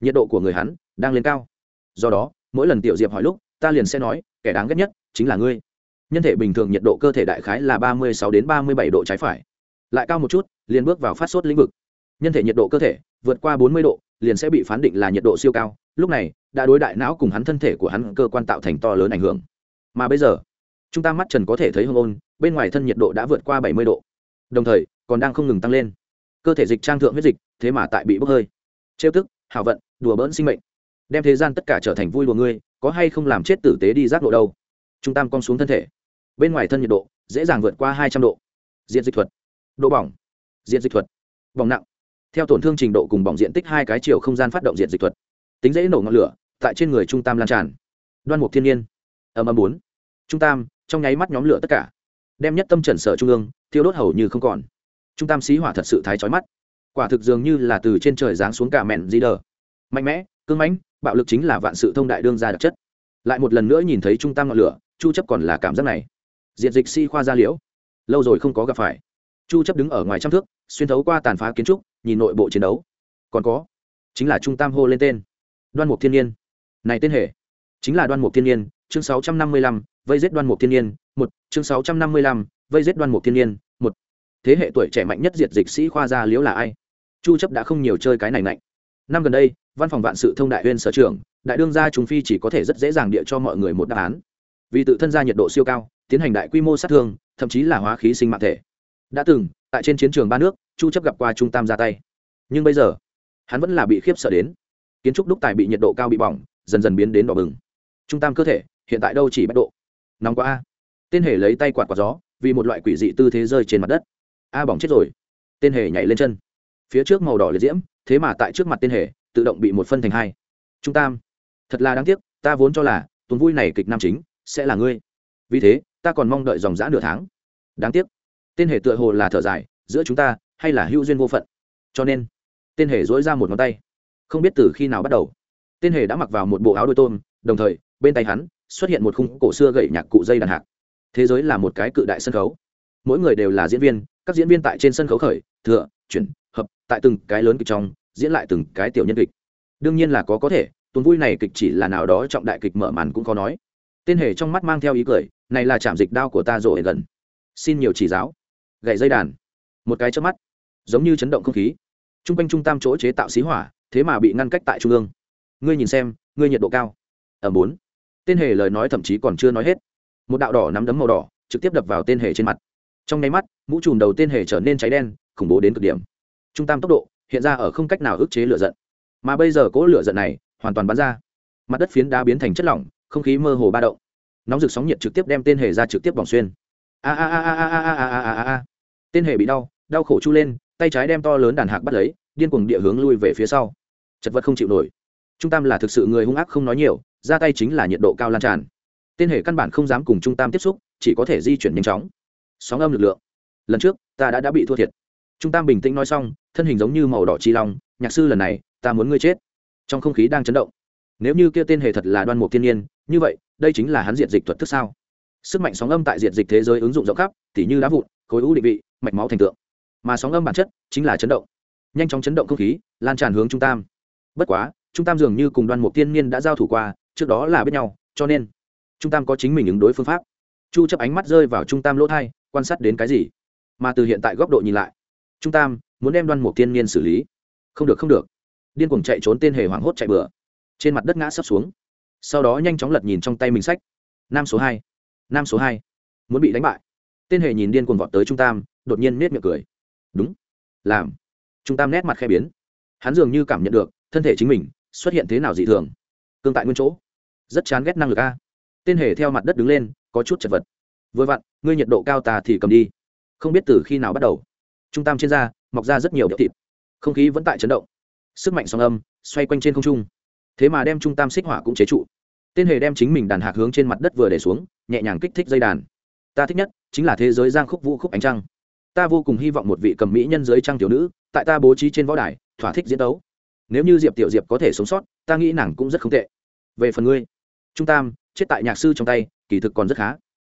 Nhiệt độ của người hắn đang lên cao. Do đó mỗi lần tiểu diệp hỏi lúc ta liền sẽ nói kẻ đáng ghét nhất chính là ngươi nhân thể bình thường nhiệt độ cơ thể đại khái là ba mươi sáu đến ba mươi bảy độ trái phải. Lại cao một chút, liền bước vào phát sốt lĩnh vực. Nhân thể nhiệt độ cơ thể, vượt qua bốn mươi độ, liền sẽ bị phán định là nhiệt độ siêu cao. Lúc này, đã đối đại não cùng hắn thân thể của hắn cơ quan tạo thành to lớn ảnh hưởng. Mà bây giờ, chúng ta mắt trần có thể thấy hung ôn, bên ngoài thân nhiệt độ đã vượt qua bảy mươi độ. Đồng thời, còn đang không ngừng tăng lên. Cơ thể dịch trang thượng huyết dịch, thế mà tại bị bốc hơi. Trêu tức, hảo vận, đùa bỡn sinh mệnh. Đem thế gian tất cả trở thành vui đùa ngươi, có hay không làm chết tử tế đi giác lộ đâu. Trung tam cong xuống thân thể bên ngoài thân nhiệt độ dễ dàng vượt qua hai trăm độ. Diện dịch thuật. Độ bỏng. Diện dịch thuật. Bỏng nặng. Theo tổn thương trình độ cùng bỏng diện tích hai cái chiều không gian phát động diện dịch thuật. Tính dễ nổ ngọn lửa, tại trên người trung tam lan tràn. Đoan mục thiên nhiên. Ầm ầm bốn. Trung tam, trong nháy mắt nhóm lửa tất cả. Đem nhất tâm trần sở trung ương, thiêu đốt hầu như không còn. Trung tam xí hỏa thật sự thái chói mắt. Quả thực dường như là từ trên trời giáng xuống cả mẹn di đờ. Mạnh mẽ cưng mãnh, bạo lực chính là vạn sự thông đại đương gia đặc chất. Lại một lần nữa nhìn thấy trung tam ngọn lửa, chu chấp còn là cảm giác này diệt dịch si khoa gia liễu. Lâu rồi không có gặp phải. Chu chấp đứng ở ngoài trăm thước xuyên thấu qua tàn phá kiến trúc nhìn nội bộ chiến đấu. Còn có chính là trung tam hô lên tên. Đoan mục thiên nhiên. Này tên hệ chính là đoan mục thiên nhiên chương 655, vây giết đoan mục thiên nhiên một chương 655, vây giết đoan mục thiên nhiên một. Thế hệ tuổi trẻ mạnh nhất diệt dịch sĩ khoa gia liễu là ai? Chu chấp đã không nhiều chơi cái này mạnh năm gần đây văn phòng vạn sự thông đại huyên sở trưởng đại đương gia trùng phi chỉ có thể rất dễ dàng địa cho mọi người một đáp án. Vì tự thân gia nhiệt độ siêu cao tiến hành đại quy mô sát thương, thậm chí là hóa khí sinh mạng thể. Đã từng, tại trên chiến trường ba nước, chu chấp gặp qua trung tam ra tay. Nhưng bây giờ, hắn vẫn là bị khiếp sợ đến. Kiến trúc đúc tài bị nhiệt độ cao bị bỏng, dần dần biến đến đỏ bừng. Trung tam cơ thể, hiện tại đâu chỉ bắt độ. Nóng quá a. Tên hề lấy tay quạt quạt gió, vì một loại quỷ dị tư thế rơi trên mặt đất. A bỏng chết rồi. Tên hề nhảy lên chân. Phía trước màu đỏ liệt diễm, thế mà tại trước mặt tên hề, tự động bị một phân thành hai. Trung tam, thật là đáng tiếc, ta vốn cho là, tuần vui này kịch nam chính, sẽ là ngươi. Vì thế ta còn mong đợi dòng dã nửa tháng. Đáng tiếc, tên hề tựa hồ là thở dài, giữa chúng ta, hay là hữu duyên vô phận? Cho nên, tên hề dối ra một ngón tay. Không biết từ khi nào bắt đầu, tên hề đã mặc vào một bộ áo đôi tôm, đồng thời, bên tay hắn, xuất hiện một khung cổ xưa gậy nhạc cụ dây đàn hạc. Thế giới là một cái cự đại sân khấu. Mỗi người đều là diễn viên, các diễn viên tại trên sân khấu khởi, thừa, chuyển, hợp, tại từng cái lớn kịch trong, diễn lại từng cái tiểu nhân kịch. Đương nhiên là có có thể, tuần vui này kịch chỉ là nào đó trọng đại kịch mở màn cũng có nói. Tên hề trong mắt mang theo ý cười này là chạm dịch đao của ta rồi gần. Xin nhiều chỉ giáo. Gậy dây đàn. Một cái chớp mắt. Giống như chấn động không khí. T r u n g quanh trung tam chỗ chế tạo xí hỏa, thế mà bị ngăn cách tại trung ương. Ngươi nhìn xem, ngươi nhiệt độ cao. Ở bốn. Tên hề lời nói thậm chí còn chưa nói hết. Một đạo đỏ nắm đấm màu đỏ, trực tiếp đập vào tên hề trên mặt. Trong nháy mắt, mũ trùm đầu tên hề trở nên cháy đen, khủng bố đến cực điểm. Trung tam tốc độ, hiện ra ở không cách nào ức chế lửa giận. Mà bây giờ cỗ lửa giận này, hoàn toàn bắn ra. Mặt đất phiến đá biến thành chất lỏng, không khí mơ hồ ba động nóng rực sóng nhiệt trực tiếp đem tên hề ra trực tiếp vòng xuyên. A a a a a a a a a a tên hề bị đau đau khổ chu lên, tay trái đem to lớn đàn hạc bắt lấy, điên cuồng địa hướng lui về phía sau. Chật vật không chịu nổi. Trung tam là thực sự người hung ác không nói nhiều, ra tay chính là nhiệt độ cao lan tràn. Tên hề căn bản không dám cùng trung tam tiếp xúc, chỉ có thể di chuyển nhanh chóng. Sóng âm lực lượng. Lần trước, ta đã đã bị thua thiệt. Trung tam bình tĩnh nói xong, thân hình giống như màu đỏ chi long, nhạc sư, lần này, ta muốn ngươi chết. Trong không khí đang chấn động. Nếu như kia tên hề thật là đoan mục thiên nhiên, như vậy đây chính là hắn diện dịch thuật thức sao? Sức mạnh sóng âm tại diện dịch thế giới ứng dụng rộng khắp, tỉ như đá vụn, khối u định vị, mạch máu thành tượng. Mà sóng âm bản chất chính là chấn động. Nhanh chóng chấn động không khí, lan tràn hướng trung tam. Bất quá, trung tam dường như cùng đoan mục tiên niên đã giao thủ qua, trước đó là biết nhau, cho nên trung tam có chính mình ứng đối phương pháp. Chu chấp ánh mắt rơi vào trung tam lỗ thai, quan sát đến cái gì? Mà từ hiện tại góc độ nhìn lại, trung tam muốn đem đoan mục tiên niên xử lý. Không được không được. Điên cuồng chạy trốn tên hề hoảng hốt chạy bừa. Trên mặt đất ngã sấp xuống sau đó nhanh chóng lật nhìn trong tay mình sách. Nam số hai. Nam số hai. Muốn bị đánh bại. Tên hề nhìn điên cuồng vọt tới trung tam, đột nhiên nết miệng cười. Đúng. Làm. Trung tam nét mặt khe biến. Hắn dường như cảm nhận được, thân thể chính mình xuất hiện thế nào dị thường. Cương tại nguyên chỗ. Rất chán ghét năng lực a. Tên hề theo mặt đất đứng lên, có chút chật vật. Vừa vặn, ngươi nhiệt độ cao tà thì cầm đi. Không biết từ khi nào bắt đầu. Trung tam trên da, mọc ra rất nhiều điệu thịt. Không khí vẫn tại chấn động. Sức mạnh song âm, xoay quanh trên không trung thế mà đem trung tam xích hỏa cũng chế trụ. Tên hề đem chính mình đàn hạc hướng trên mặt đất vừa để xuống, nhẹ nhàng kích thích dây đàn. Ta thích nhất chính là thế giới giang khúc vũ khúc ánh trăng. Ta vô cùng hy vọng một vị cầm mỹ nhân giới trăng tiểu nữ, tại ta bố trí trên võ đài, thỏa thích diễn đấu nếu như diệp tiểu diệp có thể sống sót, ta nghĩ nàng cũng rất không tệ. Về phần ngươi, trung tam, chết tại nhạc sư trong tay, kỳ thực còn rất khá.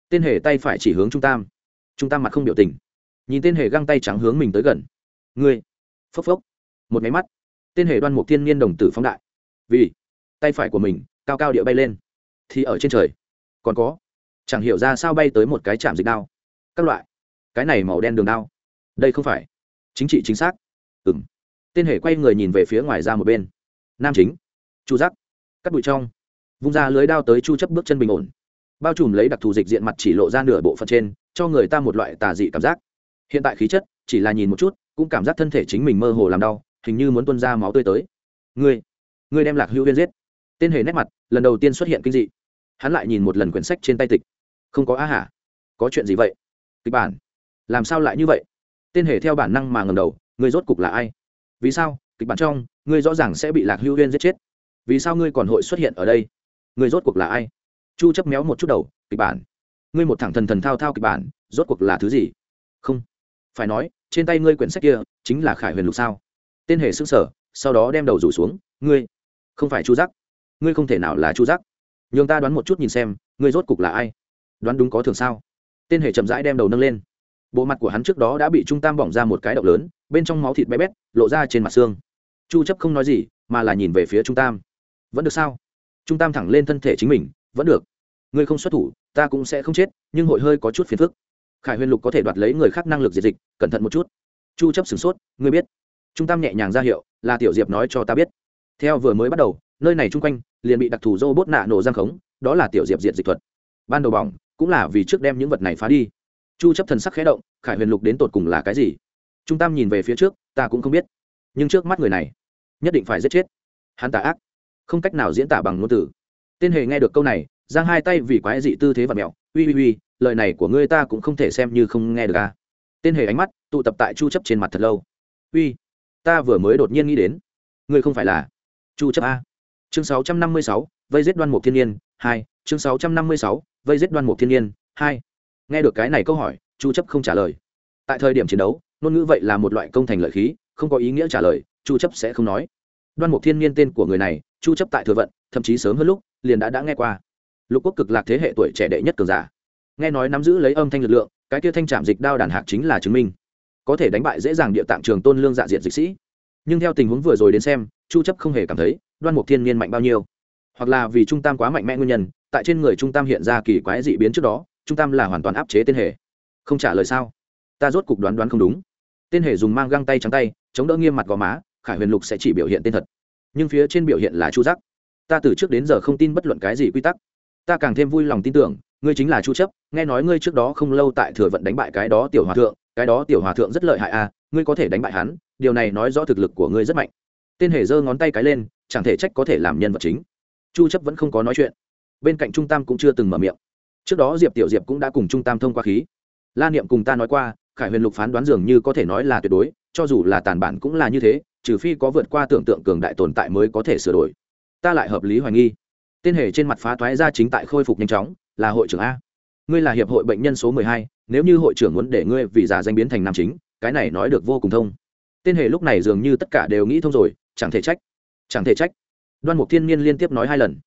Tên hề tay phải chỉ hướng trung tam. Trung tam mặt không biểu tình. Nhìn tên hề găng tay trắng hướng mình tới gần. Ngươi, phốc phốc. Một máy mắt, tên hề đoan mục thiên niên đồng tử phóng đại vì tay phải của mình, cao cao địa bay lên. Thì ở trên trời. Còn có. Chẳng hiểu ra sao bay tới một cái chạm dịch đao. Các loại. Cái này màu đen đường đao. Đây không phải. Chính trị chính xác. Ừng tên hệ quay người nhìn về phía ngoài ra một bên. Nam chính. Chu giác. Cắt bụi trong. Vung ra lưới đao tới chu chấp bước chân bình ổn. Bao trùm lấy đặc thù dịch diện mặt chỉ lộ ra nửa bộ phận trên, cho người ta một loại tà dị cảm giác. Hiện tại khí chất, chỉ là nhìn một chút, cũng cảm giác thân thể chính mình mơ hồ làm đau, hình như muốn tuôn ra máu tươi tới. Ngươi ngươi đem lạc hữu viên giết. Tên hề nét mặt, lần đầu tiên xuất hiện kinh dị. Hắn lại nhìn một lần quyển sách trên tay tịch. Không có á hả? Có chuyện gì vậy? Kịch bản. Làm sao lại như vậy? Tên hề theo bản năng mà ngầm đầu, ngươi rốt cục là ai? Vì sao? Kịch bản trong, ngươi rõ ràng sẽ bị lạc hữu viên giết chết. Vì sao ngươi còn hội xuất hiện ở đây? Ngươi rốt cuộc là ai? Chu chấp méo một chút đầu, kịch bản. Ngươi một thẳng thần thần thao thao kịch bản, rốt cuộc là thứ gì? Không. Phải nói, trên tay ngươi quyển sách kia, chính là khải huyền lục sao? Tên hề sững sờ, sau đó đem đầu rủ xuống. Ngươi không phải chu giác. Ngươi không thể nào là chu giác. Nhường ta đoán một chút nhìn xem, ngươi rốt cục là ai? Đoán đúng có thường sao? Tên hề chậm rãi đem đầu nâng lên. Bộ mặt của hắn trước đó đã bị trung tam bỏng ra một cái động lớn, bên trong máu thịt bé bét, lộ ra trên mặt xương. Chu chấp không nói gì, mà là nhìn về phía trung tam. Vẫn được sao? Trung tam thẳng lên thân thể chính mình, vẫn được. Ngươi không xuất thủ, ta cũng sẽ không chết, nhưng hội hơi có chút phiền phức. Khải huyền lục có thể đoạt lấy người khác năng lực diệt dịch, cẩn thận một chút. Chu chấp sửng sốt, ngươi biết. Trung tam nhẹ nhàng ra hiệu, là tiểu diệp nói cho ta biết theo vừa mới bắt đầu, nơi này chung quanh liền bị đặc thù robot nạ nổ giang khống, đó là tiểu diệp diệt dịch thuật. Ban đầu bỏng, cũng là vì trước đem những vật này phá đi. Chu chấp thần sắc khẽ động, khải huyền lục đến tột cùng là cái gì? Trung tam nhìn về phía trước, ta cũng không biết. Nhưng trước mắt người này, nhất định phải giết chết. Hắn tà ác, không cách nào diễn tả bằng ngôn từ. Tên hề nghe được câu này, giang hai tay vì quái dị tư thế và mẹo, uy uy uy, lời này của ngươi ta cũng không thể xem như không nghe được à. tên hề ánh mắt tụ tập tại chu chấp trên mặt thật lâu. Uy, ta vừa mới đột nhiên nghĩ đến, ngươi không phải là chu chấp a. Chương 656, vây giết đoan mục thiên nhiên hai. Chương 656, vây giết đoan mục thiên nhiên hai. Nghe được cái này câu hỏi chu chấp không trả lời. Tại thời điểm chiến đấu ngôn ngữ vậy là một loại công thành lợi khí không có ý nghĩa trả lời chu chấp sẽ không nói. Đoan mục thiên nhiên tên của người này chu chấp tại thừa vận thậm chí sớm hơn lúc liền đã đã nghe qua. Lục quốc cực lạc thế hệ tuổi trẻ đệ nhất cường giả. Nghe nói nắm giữ lấy âm thanh lực lượng cái kia thanh trạm dịch đao đàn hạc chính là chứng minh. Có thể đánh bại dễ dàng địa tạng trường tôn lương dạ diện dịch sĩ. Nhưng theo tình huống vừa rồi đến xem chu chấp không hề cảm thấy, đoan mục thiên niên mạnh bao nhiêu. Hoặc là vì trung tam quá mạnh mẽ nguyên nhân, tại trên người trung tam hiện ra kỳ quái dị biến trước đó, trung tam là hoàn toàn áp chế tên hề. Không trả lời sao? Ta rốt cục đoán đoán không đúng. Tên hề dùng mang găng tay trắng tay, chống đỡ nghiêm mặt gò má, khải huyền lục sẽ chỉ biểu hiện tên thật. Nhưng phía trên biểu hiện là chu giác. Ta từ trước đến giờ không tin bất luận cái gì quy tắc. Ta càng thêm vui lòng tin tưởng, ngươi chính là chu chấp, nghe nói ngươi trước đó không lâu tại thừa vận đánh bại cái đó tiểu hòa thượng, cái đó tiểu hòa thượng rất lợi hại à ngươi có thể đánh bại hắn, điều này nói rõ thực lực của ngươi rất mạnh tên hề giơ ngón tay cái lên, chẳng thể trách có thể làm nhân vật chính. Chu chấp vẫn không có nói chuyện. Bên cạnh trung tam cũng chưa từng mở miệng. Trước đó diệp tiểu diệp cũng đã cùng trung tam thông qua khí. La niệm cùng ta nói qua, khải huyền lục phán đoán dường như có thể nói là tuyệt đối, cho dù là tàn bản cũng là như thế, trừ phi có vượt qua tưởng tượng cường đại tồn tại mới có thể sửa đổi. Ta lại hợp lý hoài nghi. Tên hề trên mặt phá thoái ra chính tại khôi phục nhanh chóng, là hội trưởng a. Ngươi là hiệp hội bệnh nhân số mười hai, nếu như hội trưởng muốn để ngươi vì giả danh biến thành nam chính, cái này nói được vô cùng thông. Tên hề lúc này dường như tất cả đều nghĩ thông rồi chẳng thể trách. Chẳng thể trách. Đoan mục thiên niên liên tiếp nói hai lần.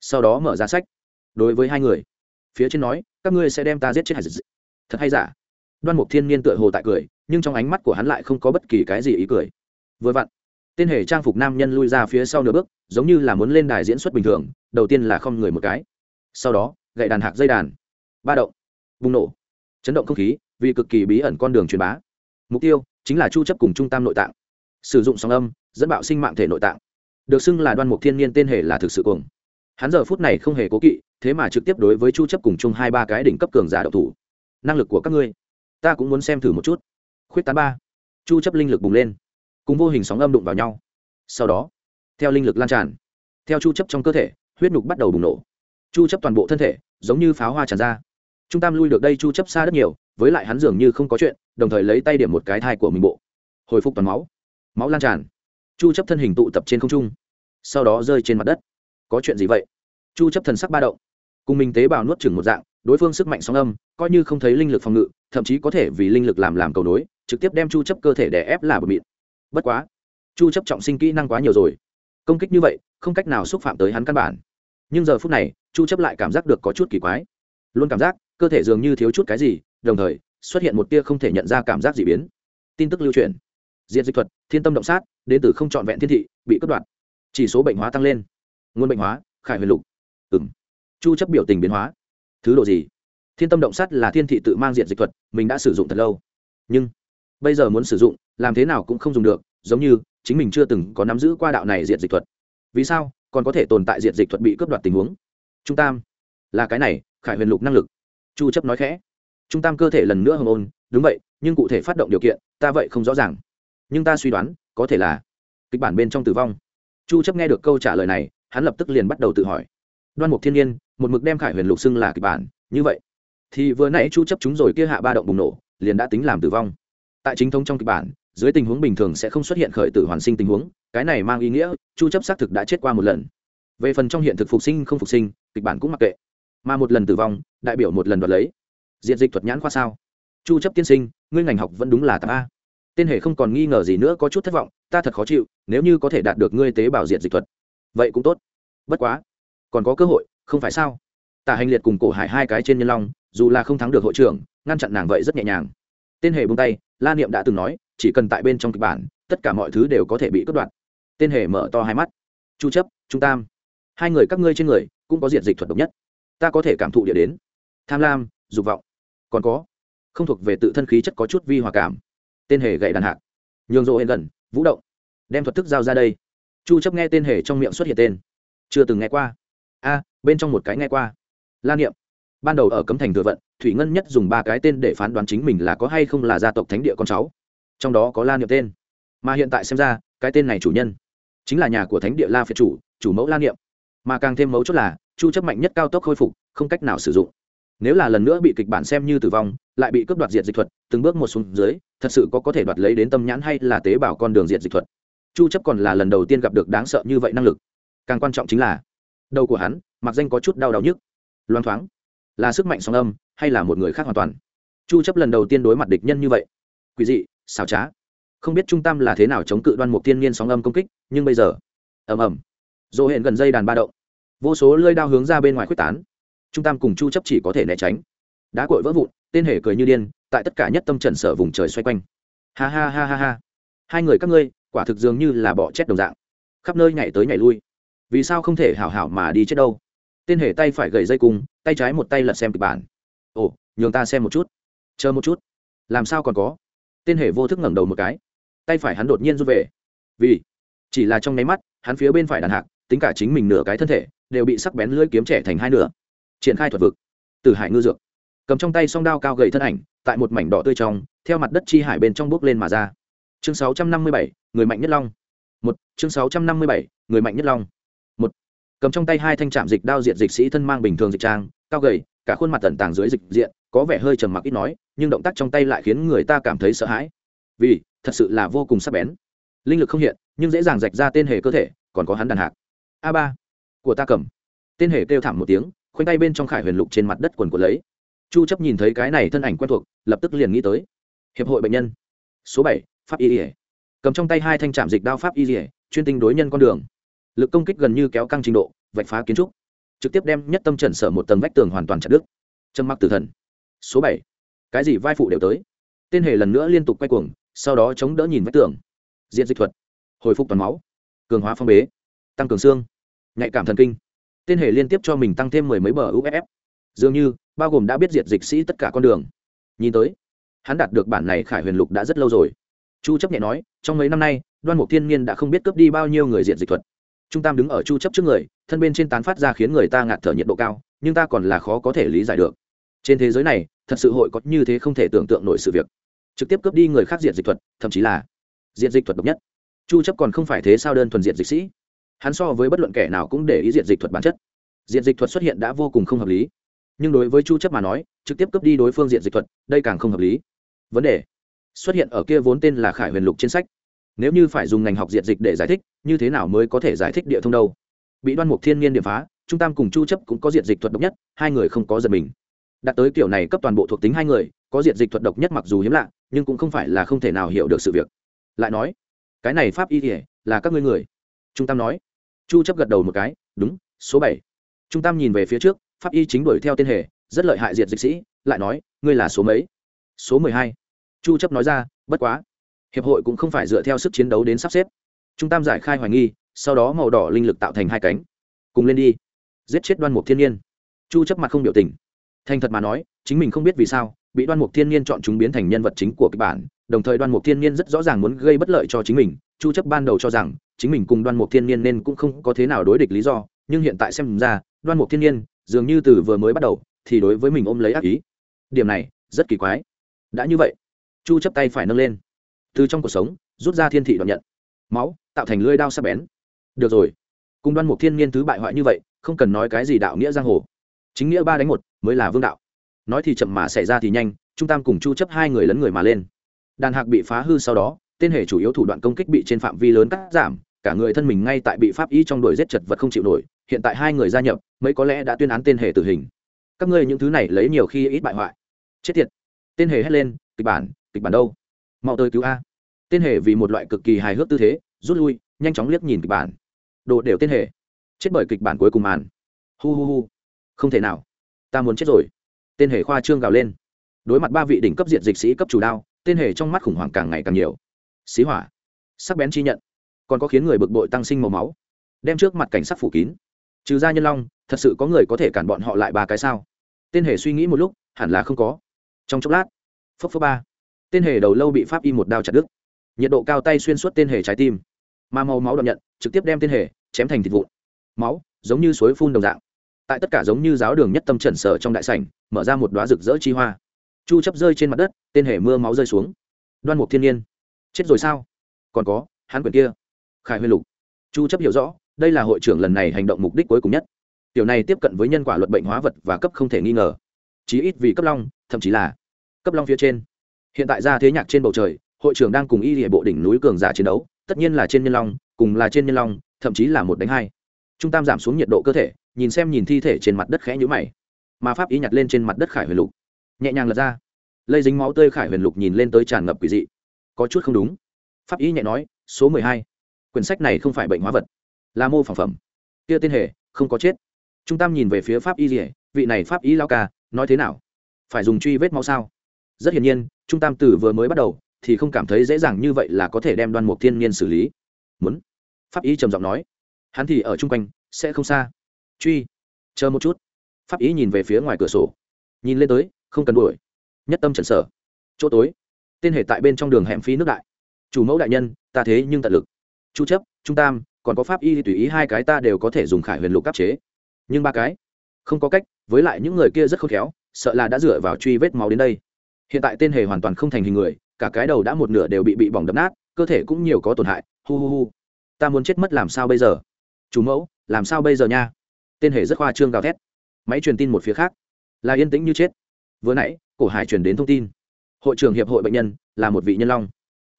Sau đó mở ra sách. Đối với hai người. Phía trên nói, các ngươi sẽ đem ta giết chết hải dịch. thật hay giả? Đoan mục thiên niên tựa hồ tại cười, nhưng trong ánh mắt của hắn lại không có bất kỳ cái gì ý cười. Vừa vặn, tên hề trang phục nam nhân lui ra phía sau nửa bước, giống như là muốn lên đài diễn xuất bình thường, đầu tiên là không người một cái. Sau đó, gậy đàn hạc dây đàn. Ba động. Bùng nổ. Chấn động không khí, vì cực kỳ bí ẩn con đường truyền bá. Mục tiêu chính là chu chấp cùng trung tam nội tạng. Sử dụng sóng âm dẫn bạo sinh mạng thể nội tạng. Được xưng là đoan mục thiên nhiên tên hề là thực sự cuồng. Hắn giờ phút này không hề cố kỵ, thế mà trực tiếp đối với chu chấp cùng chung hai ba cái đỉnh cấp cường giả đậu thủ. Năng lực của các ngươi, ta cũng muốn xem thử một chút. Khuyết tán ba. Chu chấp linh lực bùng lên. Cùng vô hình sóng âm đụng vào nhau. Sau đó, theo linh lực lan tràn, theo chu chấp trong cơ thể, huyết nhục bắt đầu bùng nổ. Chu chấp toàn bộ thân thể, giống như pháo hoa tràn ra. Trung tam lui được đây chu chấp xa rất nhiều, với lại hắn dường như không có chuyện, đồng thời lấy tay điểm một cái thai của mình bộ. Hồi phục toàn máu. Máu lan tràn chu chấp thân hình tụ tập trên không trung, sau đó rơi trên mặt đất. Có chuyện gì vậy? Chu chấp thần sắc ba động. Cùng mình tế bào nuốt chửng một dạng, đối phương sức mạnh sóng âm, coi như không thấy linh lực phòng ngự, thậm chí có thể vì linh lực làm làm cầu nối, trực tiếp đem chu chấp cơ thể để ép là bờ mịn bất quá, chu chấp trọng sinh kỹ năng quá nhiều rồi. Công kích như vậy, không cách nào xúc phạm tới hắn căn bản. Nhưng giờ phút này, chu chấp lại cảm giác được có chút kỳ quái. Luôn cảm giác, cơ thể dường như thiếu chút cái gì, đồng thời, xuất hiện một tia không thể nhận ra cảm giác dị biến. Tin tức lưu truyền. Diện dịch thuật, thiên tâm động sát đến từ không trọn vẹn thiên thị, bị cất đoạt. Chỉ số bệnh hóa tăng lên. Nguồn bệnh hóa, khải huyền lục. Ừng chu chấp biểu tình biến hóa. Thứ độ gì? Thiên tâm động sát là thiên thị tự mang diện dịch thuật, mình đã sử dụng thật lâu. Nhưng, bây giờ muốn sử dụng, làm thế nào cũng không dùng được, giống như, chính mình chưa từng có nắm giữ qua đạo này diện dịch thuật. Vì sao? Còn có thể tồn tại diện dịch thuật bị cướp đoạt tình huống. Trung tam. Là cái này, khải huyền lục năng lực. Chu chấp nói khẽ. Trung tam cơ thể lần nữa hồng ôn, đúng vậy, nhưng cụ thể phát động điều kiện, ta vậy không rõ ràng. Nhưng ta suy đoán có thể là kịch bản bên trong tử vong. Chu chấp nghe được câu trả lời này, hắn lập tức liền bắt đầu tự hỏi. Đoan mục thiên nhiên, một mực đem khải huyền lục xưng là kịch bản, như vậy, thì vừa nãy chu chấp chúng rồi kia hạ ba động bùng nổ, liền đã tính làm tử vong. Tại chính thống trong kịch bản, dưới tình huống bình thường sẽ không xuất hiện khởi tử hoàn sinh tình huống, cái này mang ý nghĩa, chu chấp xác thực đã chết qua một lần. Về phần trong hiện thực phục sinh không phục sinh, kịch bản cũng mặc kệ. Mà một lần tử vong, đại biểu một lần đoạt lấy. Diện dịch thuật nhãn khoa sao? Chu chấp tiên sinh, ngươi ngành học vẫn đúng là tạp a tên hệ không còn nghi ngờ gì nữa, có chút thất vọng, ta thật khó chịu, nếu như có thể đạt được ngươi tế bào diện dịch thuật, vậy cũng tốt. Bất quá, còn có cơ hội, không phải sao? Tả hành liệt cùng cổ hải hai cái trên nhân long, dù là không thắng được hội trưởng, ngăn chặn nàng vậy rất nhẹ nhàng. Tên hề buông tay, la niệm đã từng nói, chỉ cần tại bên trong kịch bản, tất cả mọi thứ đều có thể bị cắt đoạn tên hề mở to hai mắt. Chu chấp, trung tam, hai người các ngươi trên người cũng có diện dịch thuật độc nhất. Ta có thể cảm thụ địa đến. Tham lam, dục vọng, còn có, không thuộc về tự thân khí chất có chút vi hòa cảm tên hề gậy đàn hạc. Nhường rộ hên gần, vũ động. Đem thuật thức giao ra đây. Chu chấp nghe tên hề trong miệng xuất hiện tên. Chưa từng nghe qua. A, bên trong một cái nghe qua. La niệm. Ban đầu ở cấm thành thừa vận, thủy ngân nhất dùng ba cái tên để phán đoán chính mình là có hay không là gia tộc thánh địa con cháu. Trong đó có la niệm tên. Mà hiện tại xem ra, cái tên này chủ nhân chính là nhà của thánh địa la phiệt chủ chủ mẫu la niệm. Mà càng thêm mấu chốt là, chu chấp mạnh nhất cao tốc khôi phục, không cách nào sử dụng nếu là lần nữa bị kịch bản xem như tử vong, lại bị cướp đoạt diệt dịch thuật, từng bước một xuống dưới, thật sự có có thể đoạt lấy đến tâm nhãn hay là tế bào con đường diệt dịch thuật? Chu chấp còn là lần đầu tiên gặp được đáng sợ như vậy năng lực. Càng quan trọng chính là, đầu của hắn, mặc danh có chút đau đau nhức loan thoáng. Là sức mạnh sóng âm, hay là một người khác hoàn toàn? Chu chấp lần đầu tiên đối mặt địch nhân như vậy. Quỷ dị, xảo trá. Không biết trung tâm là thế nào chống cự đoan mục tiên niên sóng âm công kích, nhưng bây giờ, ầm ầm. Dỗ hẹn gần dây đàn ba động. Vô số lưỡi đao hướng ra bên ngoài quyết tán trung tam cùng chu chấp chỉ có thể né tránh. Đá cội vỡ vụn, tên hề cười như điên, tại tất cả nhất tâm trần sở vùng trời xoay quanh. Ha ha ha ha ha. Hai người các ngươi, quả thực dường như là bỏ chết đồng dạng. Khắp nơi nhảy tới nhảy lui. Vì sao không thể hảo hảo mà đi chết đâu? Tên hề tay phải gậy dây cung, tay trái một tay lật xem kịch bản. Ồ, nhường ta xem một chút. Chờ một chút. Làm sao còn có? Tên hề vô thức ngẩng đầu một cái. Tay phải hắn đột nhiên rút về. Vì, chỉ là trong nháy mắt, hắn phía bên phải đàn hạc, tính cả chính mình nửa cái thân thể, đều bị sắc bén lưỡi kiếm trẻ thành hai nửa triển khai thuật vực. Từ hải ngư dược. Cầm trong tay song đao cao gầy thân ảnh tại một mảnh đỏ tươi trong theo mặt đất chi hải bên trong bước lên mà ra. Chương 657, người mạnh nhất long. Một chương 657, người mạnh nhất long. Một cầm trong tay hai thanh trạm dịch đao diện dịch sĩ thân mang bình thường dịch trang cao gầy cả khuôn mặt tận tàng dưới dịch diện có vẻ hơi trầm mặc ít nói nhưng động tác trong tay lại khiến người ta cảm thấy sợ hãi. Vì thật sự là vô cùng sắc bén. Linh lực không hiện nhưng dễ dàng rạch ra tên hề cơ thể còn có hắn đàn hạc. A ba của ta cầm. Tên hề kêu thảm một tiếng khoanh tay bên trong khải huyền lục trên mặt đất quần của lấy. Chu chấp nhìn thấy cái này thân ảnh quen thuộc lập tức liền nghĩ tới. Hiệp hội bệnh nhân. Số 7, pháp y ỉa cầm trong tay hai thanh trạm dịch đao pháp y ỉa chuyên tinh đối nhân con đường. Lực công kích gần như kéo căng trình độ vạch phá kiến trúc. Trực tiếp đem nhất tâm trần sở một tầng vách tường hoàn toàn chặt đứt. Trầm mặc tử thần. Số 7. cái gì vai phụ đều tới. Tên hề lần nữa liên tục quay cuồng sau đó chống đỡ nhìn vách tường. Diện dịch thuật. Hồi phục toàn máu. Cường hóa phong bế. Tăng cường xương. Nhạy cảm thần kinh tên hề liên tiếp cho mình tăng thêm mười mấy bờ uff dường như, bao gồm đã biết diệt dịch sĩ tất cả con đường. Nhìn tới, hắn đạt được bản này khải huyền lục đã rất lâu rồi. Chu chấp nhẹ nói, trong mấy năm nay, đoan mục thiên niên đã không biết cướp đi bao nhiêu người diệt dịch thuật. Trung tam đứng ở chu chấp trước người, thân bên trên tán phát ra khiến người ta ngạt thở nhiệt độ cao, nhưng ta còn là khó có thể lý giải được. Trên thế giới này, thật sự hội có như thế không thể tưởng tượng nổi sự việc. Trực tiếp cướp đi người khác diệt dịch thuật, thậm chí là diệt dịch thuật độc nhất. Chu chấp còn không phải thế sao đơn thuần diệt dịch sĩ? Hắn so với bất luận kẻ nào cũng để ý diện dịch thuật bản chất. Diện dịch thuật xuất hiện đã vô cùng không hợp lý. Nhưng đối với chu chấp mà nói, trực tiếp cướp đi đối phương diện dịch thuật, đây càng không hợp lý. Vấn đề xuất hiện ở kia vốn tên là khải huyền lục trên sách. Nếu như phải dùng ngành học diện dịch để giải thích, như thế nào mới có thể giải thích địa thông đâu? Bị đoan mục thiên nhiên điểm phá, trung tam cùng chu chấp cũng có diện dịch thuật độc nhất, hai người không có giật mình. Đạt tới kiểu này cấp toàn bộ thuộc tính hai người, có diện dịch thuật độc nhất mặc dù hiếm lạ, nhưng cũng không phải là không thể nào hiểu được sự việc. Lại nói, cái này pháp y thể là các ngươi người trung tam nói. Chu chấp gật đầu một cái, đúng, số 7. trung tam nhìn về phía trước, pháp y chính đuổi theo tên hề, rất lợi hại diệt dịch sĩ, lại nói, ngươi là số mấy? Số 12. chu chấp nói ra, bất quá, hiệp hội cũng không phải dựa theo sức chiến đấu đến sắp xếp. Trung tam giải khai hoài nghi, sau đó màu đỏ linh lực tạo thành hai cánh. Cùng lên đi. Giết chết đoan mục thiên nhiên chu chấp mặt không biểu tình. Thành thật mà nói, chính mình không biết vì sao, bị đoan mục thiên nhiên chọn chúng biến thành nhân vật chính của kịch bản, đồng thời đoan mục thiên nhiên rất rõ ràng muốn gây bất lợi cho chính mình chu chấp ban đầu cho rằng, chính mình cùng đoan mục thiên Niên nên cũng không có thế nào đối địch lý do, nhưng hiện tại xem ra, đoan mục thiên Niên dường như từ vừa mới bắt đầu thì đối với mình ôm lấy ác ý. Điểm này rất kỳ quái. Đã như vậy, chu chấp tay phải nâng lên. Từ trong cuộc sống, rút ra thiên thị đoạn nhận. Máu, tạo thành lưỡi đao sắc bén. Được rồi. Cùng đoan mục thiên Niên thứ bại hoại như vậy, không cần nói cái gì đạo nghĩa giang hồ. Chính nghĩa ba đánh một, mới là vương đạo. Nói thì chậm mà xảy ra thì nhanh, trung tam cùng chu chấp hai người lấn người mà lên. Đàn hạc bị phá hư sau đó tên hệ chủ yếu thủ đoạn công kích bị trên phạm vi lớn cắt giảm, cả người thân mình ngay tại bị pháp y trong đuổi giết chật vật không chịu nổi, hiện tại hai người gia nhập, mấy có lẽ đã tuyên án tên hệ tử hình. Các ngươi những thứ này lấy nhiều khi ít bại hoại. Chết tiệt. Tên hề hét lên, kịch bản kịch bản đâu? Mau tới cứu a. Tên hề vì một loại cực kỳ hài hước tư thế, rút lui, nhanh chóng liếc nhìn kịch bản. Đồ đều tên hề. Chết bởi kịch bản cuối cùng màn. Hu hu hu. Không thể nào. Ta muốn chết rồi. Tên hề khoa trương gào lên. Đối mặt ba vị đỉnh cấp diện dịch sĩ cấp chủ đao, tên hề trong mắt khủng hoảng càng ngày càng nhiều xí hỏa. Sắc bén chi nhận. Còn có khiến người bực bội tăng sinh màu máu. Đem trước mặt cảnh sát phủ kín. Trừ ra nhân long, thật sự có người có thể cản bọn họ lại ba cái sao? Tên hề suy nghĩ một lúc, hẳn là không có. Trong chốc lát phấp phấp ba. Tên hề đầu lâu bị pháp y một đao chặt đứt. Nhiệt độ cao tay xuyên suốt tên hề trái tim. Mà màu máu đậm nhận, trực tiếp đem tên hề chém thành thịt vụn. Máu, giống như suối phun đồng dạng. Tại tất cả giống như giáo đường nhất tâm trần sở trong đại sảnh, mở ra một đoá rực rỡ chi hoa. Chu chấp rơi trên mặt đất, tên hề mưa máu rơi xuống. Đoan mục thiên nhiên chết rồi sao? Còn có, hắn Quyền kia. Khải Huyền lục. Chu chấp hiểu rõ, đây là hội trưởng lần này hành động mục đích cuối cùng nhất. Tiểu này tiếp cận với nhân quả luật bệnh hóa vật và cấp không thể nghi ngờ. Chí ít vì cấp long, thậm chí là cấp long phía trên. Hiện tại ra thế nhạc trên bầu trời, hội trưởng đang cùng y địa bộ đỉnh núi cường giả chiến đấu, tất nhiên là trên nhân long, cùng là trên nhân long, thậm chí là một đánh hai. Trung tam giảm xuống nhiệt độ cơ thể, nhìn xem nhìn thi thể trên mặt đất khẽ nhũ mày. Mà pháp ý nhặt lên trên mặt đất khải huyền lục. Nhẹ nhàng lật ra. Lây dính máu tươi khải huyền lục nhìn lên tới tràn ngập quỷ dị có chút không đúng. Pháp y nhẹ nói, số mười hai, quyển sách này không phải bệnh hóa vật, là mô phản phẩm. Kia tên hề, không có chết. Trung tam nhìn về phía pháp y rỉa vị này pháp y lao ca, nói thế nào? Phải dùng truy vết máu sao? Rất hiển nhiên, trung tam từ vừa mới bắt đầu, thì không cảm thấy dễ dàng như vậy là có thể đem đoan mục thiên nhiên xử lý. Muốn? Pháp y trầm giọng nói. Hắn thì ở chung quanh, sẽ không xa. Truy. Chờ một chút. Pháp y nhìn về phía ngoài cửa sổ. Nhìn lên tới, không cần đuổi. Nhất tâm trần sở chỗ tối tên hệ tại bên trong đường hẻm phí nước đại. Chủ mẫu đại nhân, ta thế nhưng tận lực. Chu chấp, trung tam, còn có pháp y tùy ý hai cái ta đều có thể dùng khải huyền lục cấp chế. Nhưng ba cái, không có cách, với lại những người kia rất khôn khéo, sợ là đã dựa vào truy vết máu đến đây. Hiện tại tên hề hoàn toàn không thành hình người, cả cái đầu đã một nửa đều bị bị bỏng đập nát, cơ thể cũng nhiều có tổn hại, hu hu hu. Ta muốn chết mất làm sao bây giờ? Chủ mẫu, làm sao bây giờ nha? Tên hề rất khoa trương gào thét. Máy truyền tin một phía khác. Là yên tĩnh như chết. Vừa nãy, cổ hải truyền đến thông tin hội trưởng hiệp hội bệnh nhân, là một vị nhân long.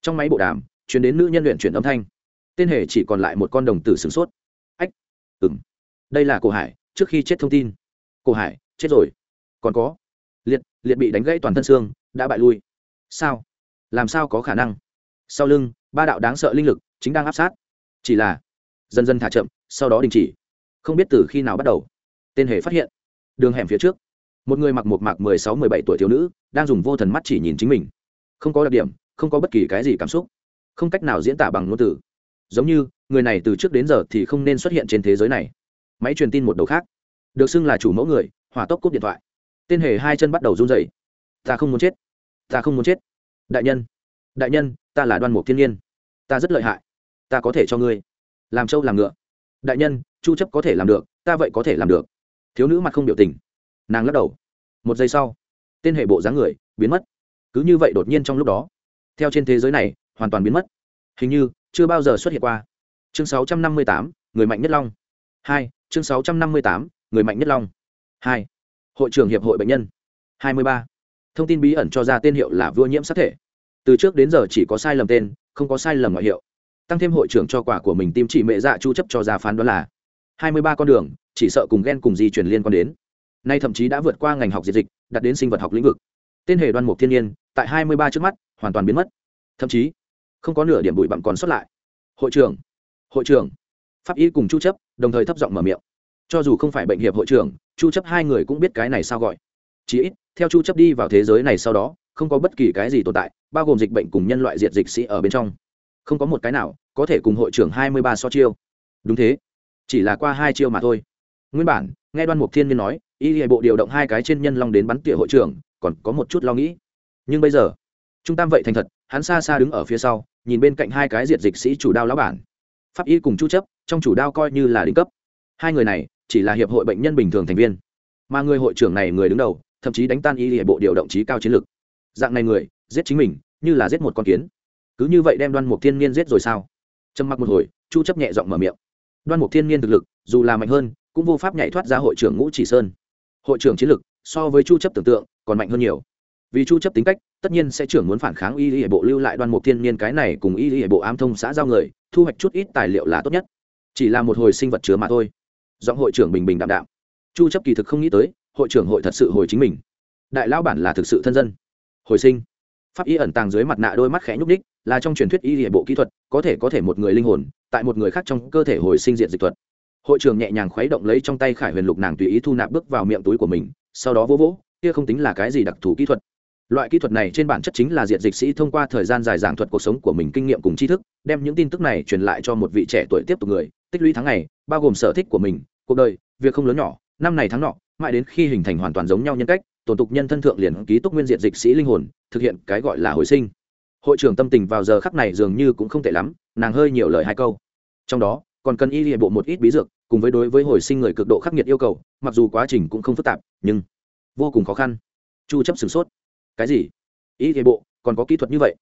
Trong máy bộ đàm, truyền đến nữ nhân luyện chuyển âm thanh. Tên hề chỉ còn lại một con đồng tử sửng sốt. Ách ừng đây là cổ hải, trước khi chết thông tin. Cổ hải, chết rồi. Còn có. Liệt liệt bị đánh gãy toàn thân xương, đã bại lui. Sao? Làm sao có khả năng? Sau lưng, ba đạo đáng sợ linh lực chính đang áp sát. Chỉ là, dần dần thả chậm, sau đó đình chỉ. Không biết từ khi nào bắt đầu, tên hề phát hiện. Đường hẻm phía trước một người mặc một mạc mười sáu, mười bảy tuổi thiếu nữ, đang dùng vô thần mắt chỉ nhìn chính mình. Không có đặc điểm, không có bất kỳ cái gì cảm xúc. Không cách nào diễn tả bằng ngôn từ. Giống như, người này từ trước đến giờ thì không nên xuất hiện trên thế giới này. Máy truyền tin một đầu khác. Được xưng là chủ mẫu người, hỏa tốc cúp điện thoại. Tên hề hai chân bắt đầu run rẩy. Ta không muốn chết. Ta không muốn chết. Đại nhân. Đại nhân, ta là đoan mục thiên nhiên. Ta rất lợi hại. Ta có thể cho ngươi. Làm trâu làm ngựa. Đại nhân, chu chấp có thể làm được, ta vậy có thể làm được. Thiếu nữ mặt không biểu tình nàng lắc đầu. Một giây sau tên hệ bộ dáng người biến mất. Cứ như vậy đột nhiên trong lúc đó theo trên thế giới này hoàn toàn biến mất. Hình như chưa bao giờ xuất hiện qua. Chương 658, người mạnh nhất long. Hai chương 658, người mạnh nhất long. Hai hội trưởng hiệp hội bệnh nhân. Hai mươi ba thông tin bí ẩn cho ra tên hiệu là vua nhiễm sắc thể. Từ trước đến giờ chỉ có sai lầm tên không có sai lầm ngoại hiệu. Tăng thêm hội trưởng cho quả của mình tim chỉ mẹ dạ chu chấp cho ra phán đoán là hai mươi ba con đường chỉ sợ cùng ghen cùng di chuyển liên quan đến nay thậm chí đã vượt qua ngành học diệt dịch đặt đến sinh vật học lĩnh vực. Tên hề đoan mục thiên nhiên, tại hai mươi ba trước mắt, hoàn toàn biến mất. Thậm chí, không có nửa điểm bụi bặm còn sót lại. Hội trưởng hội trưởng. Pháp y cùng chu chấp, đồng thời thấp giọng mở miệng. Cho dù không phải bệnh hiệp hội trưởng, chu chấp hai người cũng biết cái này sao gọi. Chỉ ít, theo chu chấp đi vào thế giới này sau đó, không có bất kỳ cái gì tồn tại, bao gồm dịch bệnh cùng nhân loại diệt dịch sĩ ở bên trong. Không có một cái nào có thể cùng hội trưởng hai mươi ba so chiêu. Đúng thế. Chỉ là qua hai chiêu mà thôi nguyên bản, nghe đoan mục thiên nhiên nói, y hệ bộ điều động hai cái trên nhân long đến bắn tỉa hội trưởng, còn có một chút lo nghĩ. Nhưng bây giờ, trung tam vậy thành thật, hắn xa xa đứng ở phía sau, nhìn bên cạnh hai cái diệt dịch sĩ chủ đao lão bản. Pháp y cùng chu chấp, trong chủ đao coi như là đỉnh cấp. Hai người này, chỉ là hiệp hội bệnh nhân bình thường thành viên. Mà người hội trưởng này người đứng đầu, thậm chí đánh tan y hệ bộ điều động trí cao chiến lược dạng này người, giết chính mình, như là giết một con kiến. Cứ như vậy đem đoan mục thiên niên giết rồi sao? Trầm mặc một hồi, chu chấp nhẹ giọng mở miệng. Đoan mục thiên niên thực lực, dù là mạnh hơn cũng vô pháp nhảy thoát ra hội trưởng ngũ chỉ sơn. Hội trưởng chiến lược so với chu chấp tưởng tượng, còn mạnh hơn nhiều. Vì chu chấp tính cách, tất nhiên sẽ trưởng muốn phản kháng y hệ bộ lưu lại đoan mục thiên niên cái này cùng y hệ bộ ám thông xã giao người, thu hoạch chút ít tài liệu là tốt nhất. Chỉ là một hồi sinh vật chứa mà thôi. Giọng hội trưởng bình bình đạm đạm. Chu chấp kỳ thực không nghĩ tới, hội trưởng hội thật sự hồi chính mình. Đại lão bản là thực sự thân dân. Hồi sinh. Pháp y ẩn tàng dưới mặt nạ đôi mắt khẽ nhúc đích là trong truyền thuyết y hệ bộ kỹ thuật, có thể có thể một người linh hồn, tại một người khác trong cơ thể hồi sinh diện dịch thuật hội trưởng nhẹ nhàng khuấy động lấy trong tay khải huyền lục nàng tùy ý thu nạp bước vào miệng túi của mình, sau đó vỗ vỗ, kia không tính là cái gì đặc thù kỹ thuật. Loại kỹ thuật này trên bản chất chính là diện dịch sĩ thông qua thời gian dài giảng thuật cuộc sống của mình kinh nghiệm cùng tri thức, đem những tin tức này truyền lại cho một vị trẻ tuổi tiếp tục người, tích lũy tháng ngày, bao gồm sở thích của mình, cuộc đời, việc không lớn nhỏ, năm này tháng nọ, mãi đến khi hình thành hoàn toàn giống nhau nhân cách, tổn tục nhân thân thượng liền ký túc nguyên diện dịch sĩ linh hồn, thực hiện cái gọi là hồi sinh. Hội trưởng tâm tình vào giờ khắc này dường như cũng không tệ lắm, nàng hơi nhiều lời hai câu. Trong đó, còn cần y hệ bộ một ít bí dược cùng với đối với hồi sinh người cực độ khắc nghiệt yêu cầu, mặc dù quá trình cũng không phức tạp, nhưng vô cùng khó khăn. Chu chấp sửng sốt. Cái gì? Ý thế bộ, còn có kỹ thuật như vậy?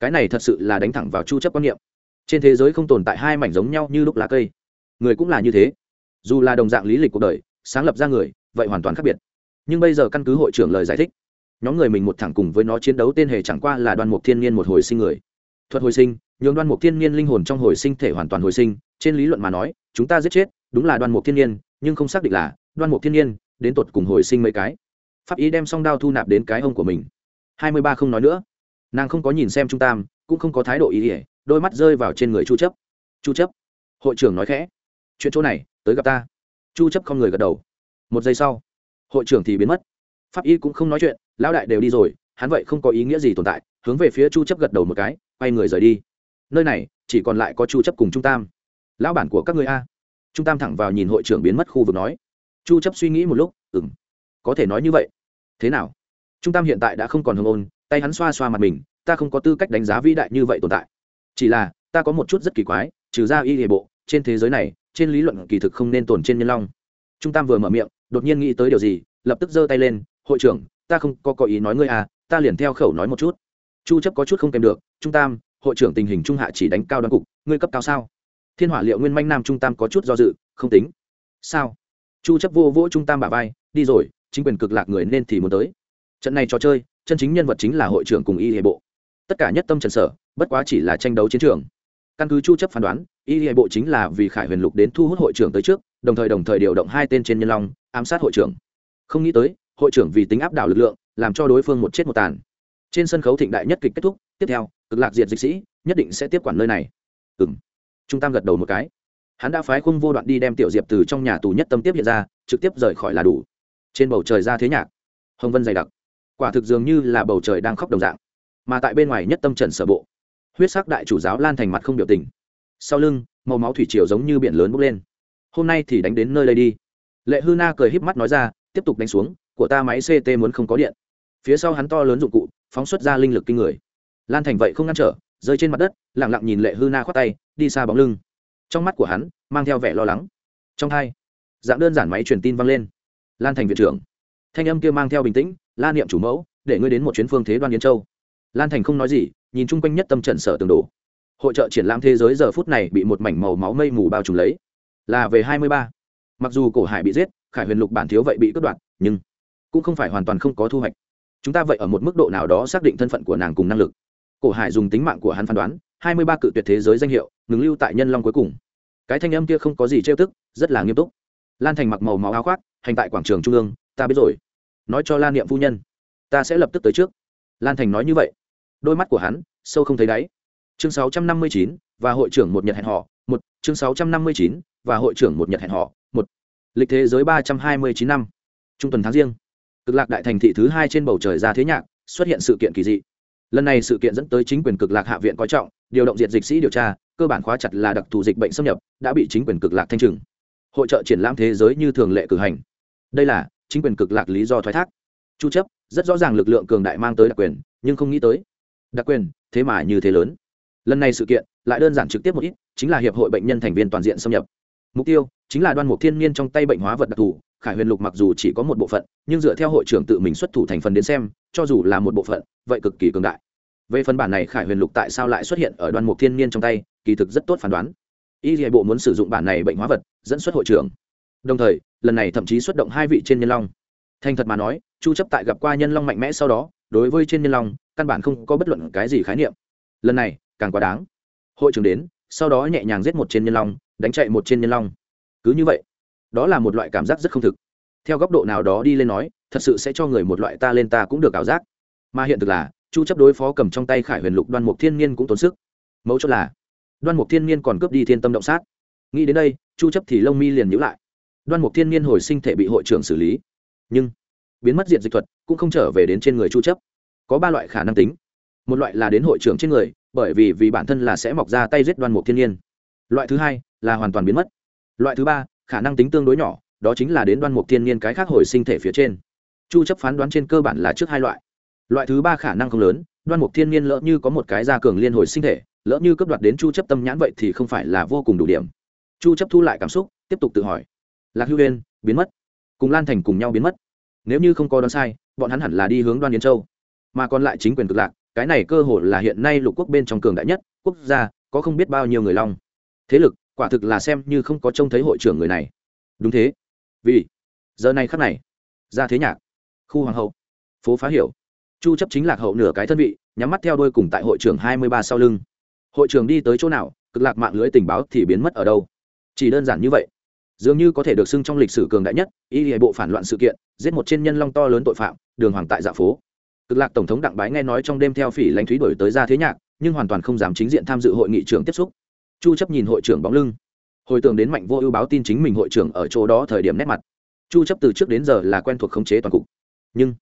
Cái này thật sự là đánh thẳng vào chu chấp quan niệm. Trên thế giới không tồn tại hai mảnh giống nhau như lúc lá cây. Người cũng là như thế. Dù là đồng dạng lý lịch cuộc đời, sáng lập ra người, vậy hoàn toàn khác biệt. Nhưng bây giờ căn cứ hội trưởng lời giải thích, nhóm người mình một thẳng cùng với nó chiến đấu tên hề chẳng qua là đoan mục thiên nhiên một hồi sinh người. Thuật hồi sinh, nhường đoan mục thiên nhiên linh hồn trong hồi sinh thể hoàn toàn hồi sinh, trên lý luận mà nói, chúng ta giết chết đúng là đoan mục thiên nhiên, nhưng không xác định là đoan mục thiên nhiên, đến tột cùng hồi sinh mấy cái. Pháp ý đem song đao thu nạp đến cái ông của mình. Hai mươi ba không nói nữa. Nàng không có nhìn xem trung tam, cũng không có thái độ ý ỉa đôi mắt rơi vào trên người chu chấp. Chu chấp, hội trưởng nói khẽ. Chuyện chỗ này, tới gặp ta. Chu chấp không người gật đầu. Một giây sau, hội trưởng thì biến mất. Pháp y cũng không nói chuyện, lão đại đều đi rồi, hắn vậy không có ý nghĩa gì tồn tại, hướng về phía chu chấp gật đầu một cái, quay người rời đi. Nơi này, chỉ còn lại có chu chấp cùng trung tam. Lão bản của các người a trung tam thẳng vào nhìn hội trưởng biến mất khu vực nói. Chu chấp suy nghĩ một lúc, ừm, có thể nói như vậy. Thế nào? Trung tam hiện tại đã không còn hưng ôn, tay hắn xoa xoa mặt mình, ta không có tư cách đánh giá vĩ đại như vậy tồn tại. Chỉ là, ta có một chút rất kỳ quái, trừ ra y hệ bộ, trên thế giới này, trên lý luận kỳ thực không nên tồn trên nhân long. Trung tam vừa mở miệng, đột nhiên nghĩ tới điều gì, lập tức giơ tay lên, hội trưởng, ta không có có ý nói ngươi à ta liền theo khẩu nói một chút. Chu chấp có chút không kèm được, trung tam, hội trưởng tình hình trung hạ chỉ đánh cao đoan cục, ngươi cấp cao sao? Thiên hỏa liệu nguyên manh nam trung tam có chút do dự, không tính. Sao? Chu chấp vô vỗ trung tam bả vai, đi rồi, chính quyền cực lạc người nên thì muốn tới. Trận này trò chơi, chân chính nhân vật chính là hội trưởng cùng y hệ bộ. Tất cả nhất tâm trần sở, bất quá chỉ là tranh đấu chiến trường. Căn cứ chu chấp phán đoán, y hệ bộ chính là vì khải huyền lục đến thu hút hội trưởng tới trước, đồng thời đồng thời điều động hai tên trên nhân long, ám sát hội trưởng. Không nghĩ tới, hội trưởng vì tính áp đảo lực lượng, làm cho đối phương một chết một tàn. Trên sân khấu thịnh đại nhất kịch kết thúc, tiếp theo, cực lạc diệt dịch sĩ, nhất định sẽ tiếp quản nơi này. Ừ trung tam gật đầu một cái. Hắn đã phái khung vô đoạn đi đem tiểu diệp từ trong nhà tù nhất tâm tiếp hiện ra, trực tiếp rời khỏi là đủ. Trên bầu trời ra thế nhạc. Hồng vân dày đặc. Quả thực dường như là bầu trời đang khóc đồng dạng. Mà tại bên ngoài nhất tâm trần sở bộ, huyết sắc đại chủ giáo lan thành mặt không biểu tình. Sau lưng, màu máu thủy triều giống như biển lớn bốc lên. Hôm nay thì đánh đến nơi đây đi. Lệ hư na cười híp mắt nói ra, tiếp tục đánh xuống, của ta máy ct muốn không có điện. Phía sau hắn to lớn dụng cụ, phóng xuất ra linh lực kinh người. Lan thành vậy không ngăn trở rơi trên mặt đất lẳng lặng nhìn lệ hư na khoát tay, đi xa bóng lưng. Trong mắt của hắn, mang theo vẻ lo lắng. Trong hai, dạng đơn giản máy truyền tin vang lên. Lan thành viện trưởng. Thanh âm kia mang theo bình tĩnh, la niệm chủ mẫu, để ngươi đến một chuyến phương thế đoan yến châu. Lan thành không nói gì, nhìn chung quanh nhất tâm trận sở tường đổ. Hội trợ triển lãm thế giới giờ phút này bị một mảnh màu máu mây mù bao trùm lấy. Là về hai mươi ba. Mặc dù cổ hải bị giết, khải huyền lục bản thiếu vậy bị cướp đoạt, nhưng cũng không phải hoàn toàn không có thu hoạch. Chúng ta vậy ở một mức độ nào đó xác định thân phận của nàng cùng năng lực cổ hải dùng tính mạng của hắn phán đoán, hai mươi ba cự tuyệt thế giới danh hiệu, ngừng lưu tại nhân long cuối cùng. Cái thanh âm kia không có gì trêu tức, rất là nghiêm túc. Lan thành mặc màu máu áo khoác, hành tại quảng trường trung ương, ta biết rồi. Nói cho lan niệm phu nhân. Ta sẽ lập tức tới trước. Lan thành nói như vậy. Đôi mắt của hắn, sâu không thấy đáy. Chương sáu trăm năm mươi chín, và hội trưởng một nhật hẹn họ, một. Chương sáu trăm năm mươi chín, và hội trưởng một nhật hẹn họ, một. Lịch thế giới ba trăm hai mươi chín năm. Trung tuần tháng riêng. Cực lạc đại thành thị thứ hai trên bầu trời ra thế nhạc, xuất hiện sự kiện kỳ dị lần này sự kiện dẫn tới chính quyền cực lạc hạ viện coi trọng, điều động diệt dịch sĩ điều tra, cơ bản khóa chặt là đặc thù dịch bệnh xâm nhập, đã bị chính quyền cực lạc thanh trừng. Hội trợ triển lãm thế giới như thường lệ cử hành. Đây là chính quyền cực lạc lý do thoái thác. Chu chấp, rất rõ ràng lực lượng cường đại mang tới đặc quyền, nhưng không nghĩ tới. Đặc quyền, thế mà như thế lớn. Lần này sự kiện, lại đơn giản trực tiếp một ít, chính là hiệp hội bệnh nhân thành viên toàn diện xâm nhập. Mục tiêu, chính là đoan mục thiên niên trong tay bệnh hóa vật đặc thù khải huyền lục mặc dù chỉ có một bộ phận, nhưng dựa theo hội trưởng tự mình xuất thủ thành phần đến xem, cho dù là một bộ phận, vậy cực kỳ cường đại. Về phần bản này, khải huyền lục tại sao lại xuất hiện ở đoan mục thiên niên trong tay, kỳ thực rất tốt phán đoán. Y hệ bộ muốn sử dụng bản này bệnh hóa vật, dẫn xuất hội trưởng. Đồng thời, lần này thậm chí xuất động hai vị trên nhân long. Thành thật mà nói, chu chấp tại gặp qua nhân long mạnh mẽ sau đó, đối với trên nhân long, căn bản không có bất luận cái gì khái niệm. Lần này, càng quá đáng. Hội trưởng đến, sau đó nhẹ nhàng giết một trên nhân long, đánh chạy một trên nhân long. Cứ như vậy đó là một loại cảm giác rất không thực. Theo góc độ nào đó đi lên nói, thật sự sẽ cho người một loại ta lên ta cũng được ảo giác. Mà hiện thực là, chu chấp đối phó cầm trong tay khải huyền lục đoan mục thiên niên cũng tốn sức. Mẫu chốt là, đoan mục thiên niên còn cướp đi thiên tâm động sát. Nghĩ đến đây, chu chấp thì lông mi liền nhíu lại. Đoan mục thiên niên hồi sinh thể bị hội trưởng xử lý. Nhưng, biến mất diện dịch thuật cũng không trở về đến trên người chu chấp. Có ba loại khả năng tính. Một loại là đến hội trưởng trên người, bởi vì vì bản thân là sẽ mọc ra tay giết đoan mục thiên niên. Loại thứ hai là hoàn toàn biến mất. Loại thứ ba khả năng tính tương đối nhỏ, đó chính là đến đoan mục thiên niên cái khác hồi sinh thể phía trên. Chu chấp phán đoán trên cơ bản là trước hai loại. Loại thứ ba khả năng không lớn, đoan mục thiên niên lỡ như có một cái gia cường liên hồi sinh thể, lỡ như cấp đoạt đến chu chấp tâm nhãn vậy thì không phải là vô cùng đủ điểm. Chu chấp thu lại cảm xúc, tiếp tục tự hỏi. Lạc hưu huyên biến mất. Cùng lan thành cùng nhau biến mất. Nếu như không có đoán sai, bọn hắn hẳn là đi hướng đoan yến châu. Mà còn lại chính quyền cực lạc, cái này cơ hội là hiện nay lục quốc bên trong cường đại nhất, quốc gia, có không biết bao nhiêu người long. Thế lực quả thực là xem như không có trông thấy hội trưởng người này. Đúng thế. Vì, giờ này khắc này, ra thế nhạc, khu hoàng hậu, phố phá hiểu. Chu chấp chính lạc hậu nửa cái thân vị, nhắm mắt theo đuôi cùng tại hội trưởng 23 sau lưng. Hội trưởng đi tới chỗ nào, cực lạc mạng lưới tình báo thì biến mất ở đâu? Chỉ đơn giản như vậy. Dường như có thể được xưng trong lịch sử cường đại nhất, y hệ bộ phản loạn sự kiện, giết một trên nhân long to lớn tội phạm, đường hoàng tại dạ phố. Cực lạc tổng thống đặng bái nghe nói trong đêm theo phỉ lãnh thúy đổi tới ra thế nhạc, nhưng hoàn toàn không dám chính diện tham dự hội nghị trưởng tiếp xúc chu chấp nhìn hội trưởng bóng lưng. Hồi tưởng đến mạnh vô ưu báo tin chính mình hội trưởng ở chỗ đó thời điểm nét mặt. Chu chấp từ trước đến giờ là quen thuộc khống chế toàn cục. Nhưng,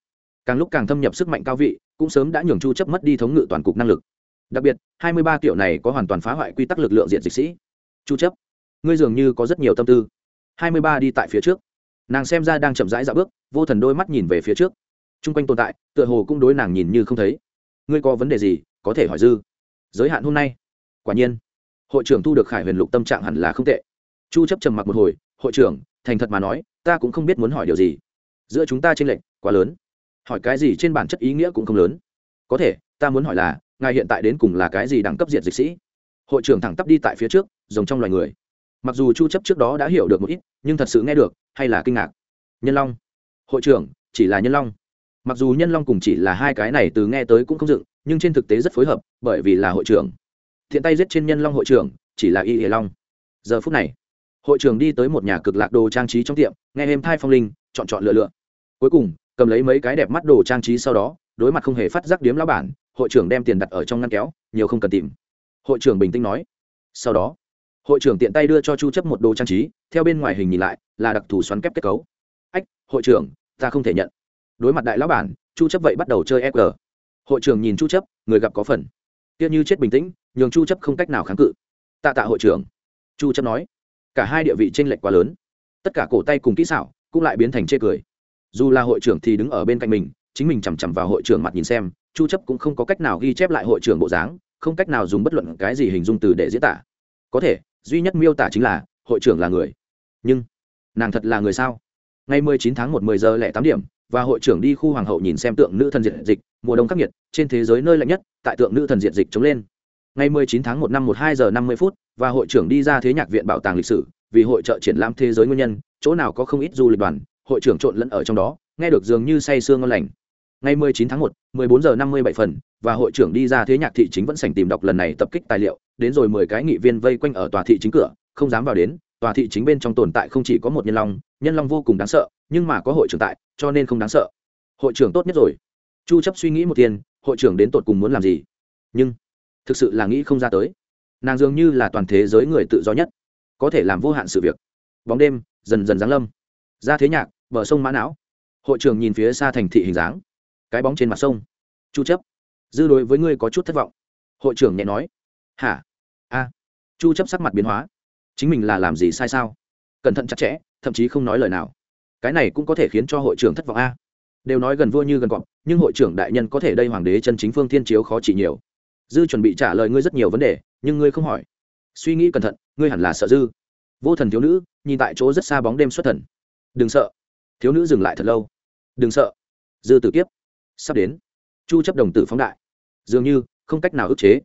càng lúc càng thâm nhập sức mạnh cao vị, cũng sớm đã nhường chu chấp mất đi thống ngự toàn cục năng lực. Đặc biệt 23 tiểu này có hoàn toàn phá hoại quy tắc lực lượng diện dịch sĩ. Chu chấp, ngươi dường như có rất nhiều tâm tư. 23 đi tại phía trước. Nàng xem ra đang chậm rãi dạo bước, vô thần đôi mắt nhìn về phía trước. Chung quanh tồn tại, tựa hồ cũng đối nàng nhìn như không thấy. Ngươi có vấn đề gì, có thể hỏi dư. Giới hạn hôm nay. Quả nhiên hội trưởng thu được khải huyền lục tâm trạng hẳn là không tệ. Chu chấp trầm mặc một hồi, hội trưởng, thành thật mà nói, ta cũng không biết muốn hỏi điều gì. Giữa chúng ta trên lệnh quá lớn. Hỏi cái gì trên bản chất ý nghĩa cũng không lớn. Có thể, ta muốn hỏi là, ngài hiện tại đến cùng là cái gì đẳng cấp diện dịch sĩ? Hội trưởng thẳng tắp đi tại phía trước giống trong loài người. Mặc dù chu chấp trước đó đã hiểu được một ít, nhưng thật sự nghe được, hay là kinh ngạc. Nhân long. Hội trưởng, chỉ là nhân long. Mặc dù nhân long cùng chỉ là hai cái này từ nghe tới cũng không dựng, nhưng trên thực tế rất phối hợp, bởi vì là hội trưởng thiện tay giết trên nhân long hội trưởng, chỉ là y hề long. Giờ phút này, hội trưởng đi tới một nhà cực lạc đồ trang trí trong tiệm, nghe êm thai phong linh, chọn chọn lựa lựa. Cuối cùng, cầm lấy mấy cái đẹp mắt đồ trang trí sau đó, đối mặt không hề phát giác điếm lão bản, hội trưởng đem tiền đặt ở trong ngăn kéo, nhiều không cần tìm. Hội trưởng bình tĩnh nói. Sau đó, hội trưởng tiện tay đưa cho chu chấp một đồ trang trí, theo bên ngoài hình nhìn lại, là đặc thù xoắn kép kết cấu. Ách, hội trưởng, ta không thể nhận. Đối mặt đại lão bản, chu chấp vậy bắt đầu chơi fg hội trưởng nhìn chu chấp, người gặp có phần. Tiếc như chết bình tĩnh nhường chu chấp không cách nào kháng cự. Tạ tạ hội trưởng. Chu chấp nói, cả hai địa vị trên lệch quá lớn. Tất cả cổ tay cùng kỹ xảo cũng lại biến thành chê cười. Dù là hội trưởng thì đứng ở bên cạnh mình, chính mình chằm chằm vào hội trưởng mặt nhìn xem, chu chấp cũng không có cách nào ghi chép lại hội trưởng bộ dáng, không cách nào dùng bất luận cái gì hình dung từ để diễn tả. Có thể, duy nhất miêu tả chính là, hội trưởng là người. Nhưng, nàng thật là người sao? Ngày 19 tháng 1 10 giờ lẻ 8 điểm, và hội trưởng đi khu hoàng hậu nhìn xem tượng nữ thần diện dịch, mùa đông khắc nghiệt, trên thế giới nơi lạnh nhất, tại tượng nữ thần diện dịch chống lên ngày 19 tháng 1 năm 12 giờ 50 phút và hội trưởng đi ra thế nhạc viện bảo tàng lịch sử vì hội trợ triển lãm thế giới nguyên nhân chỗ nào có không ít du lịch đoàn hội trưởng trộn lẫn ở trong đó nghe được dường như say sương ngon lành. Ngày 19 tháng 1, 14 giờ 57 phần và hội trưởng đi ra thế nhạc thị chính vẫn sảnh tìm đọc lần này tập kích tài liệu đến rồi 10 cái nghị viên vây quanh ở tòa thị chính cửa không dám vào đến tòa thị chính bên trong tồn tại không chỉ có một nhân long nhân long vô cùng đáng sợ nhưng mà có hội trưởng tại cho nên không đáng sợ. Hội trưởng tốt nhất rồi. Chu chấp suy nghĩ một tiền hội trưởng đến tột cùng muốn làm gì? Nhưng thực sự là nghĩ không ra tới. Nàng dường như là toàn thế giới người tự do nhất, có thể làm vô hạn sự việc. Bóng đêm, dần dần giáng lâm. Ra thế nhạc, bờ sông mã não. Hội trưởng nhìn phía xa thành thị hình dáng. Cái bóng trên mặt sông. Chu chấp. Dư đối với ngươi có chút thất vọng. Hội trưởng nhẹ nói. Hả? A. Chu chấp sắc mặt biến hóa. Chính mình là làm gì sai sao? Cẩn thận chặt chẽ, thậm chí không nói lời nào. Cái này cũng có thể khiến cho hội trưởng thất vọng a. Đều nói gần vua như gần cọp, nhưng hội trưởng đại nhân có thể đây hoàng đế chân chính phương thiên chiếu khó chỉ nhiều dư chuẩn bị trả lời ngươi rất nhiều vấn đề nhưng ngươi không hỏi. Suy nghĩ cẩn thận ngươi hẳn là sợ dư. Vô thần thiếu nữ nhìn tại chỗ rất xa bóng đêm xuất thần. Đừng sợ. Thiếu nữ dừng lại thật lâu. Đừng sợ. Dư tử kiếp. Sắp đến. Chu chấp đồng tử phóng đại. Dường như không cách nào ức chế.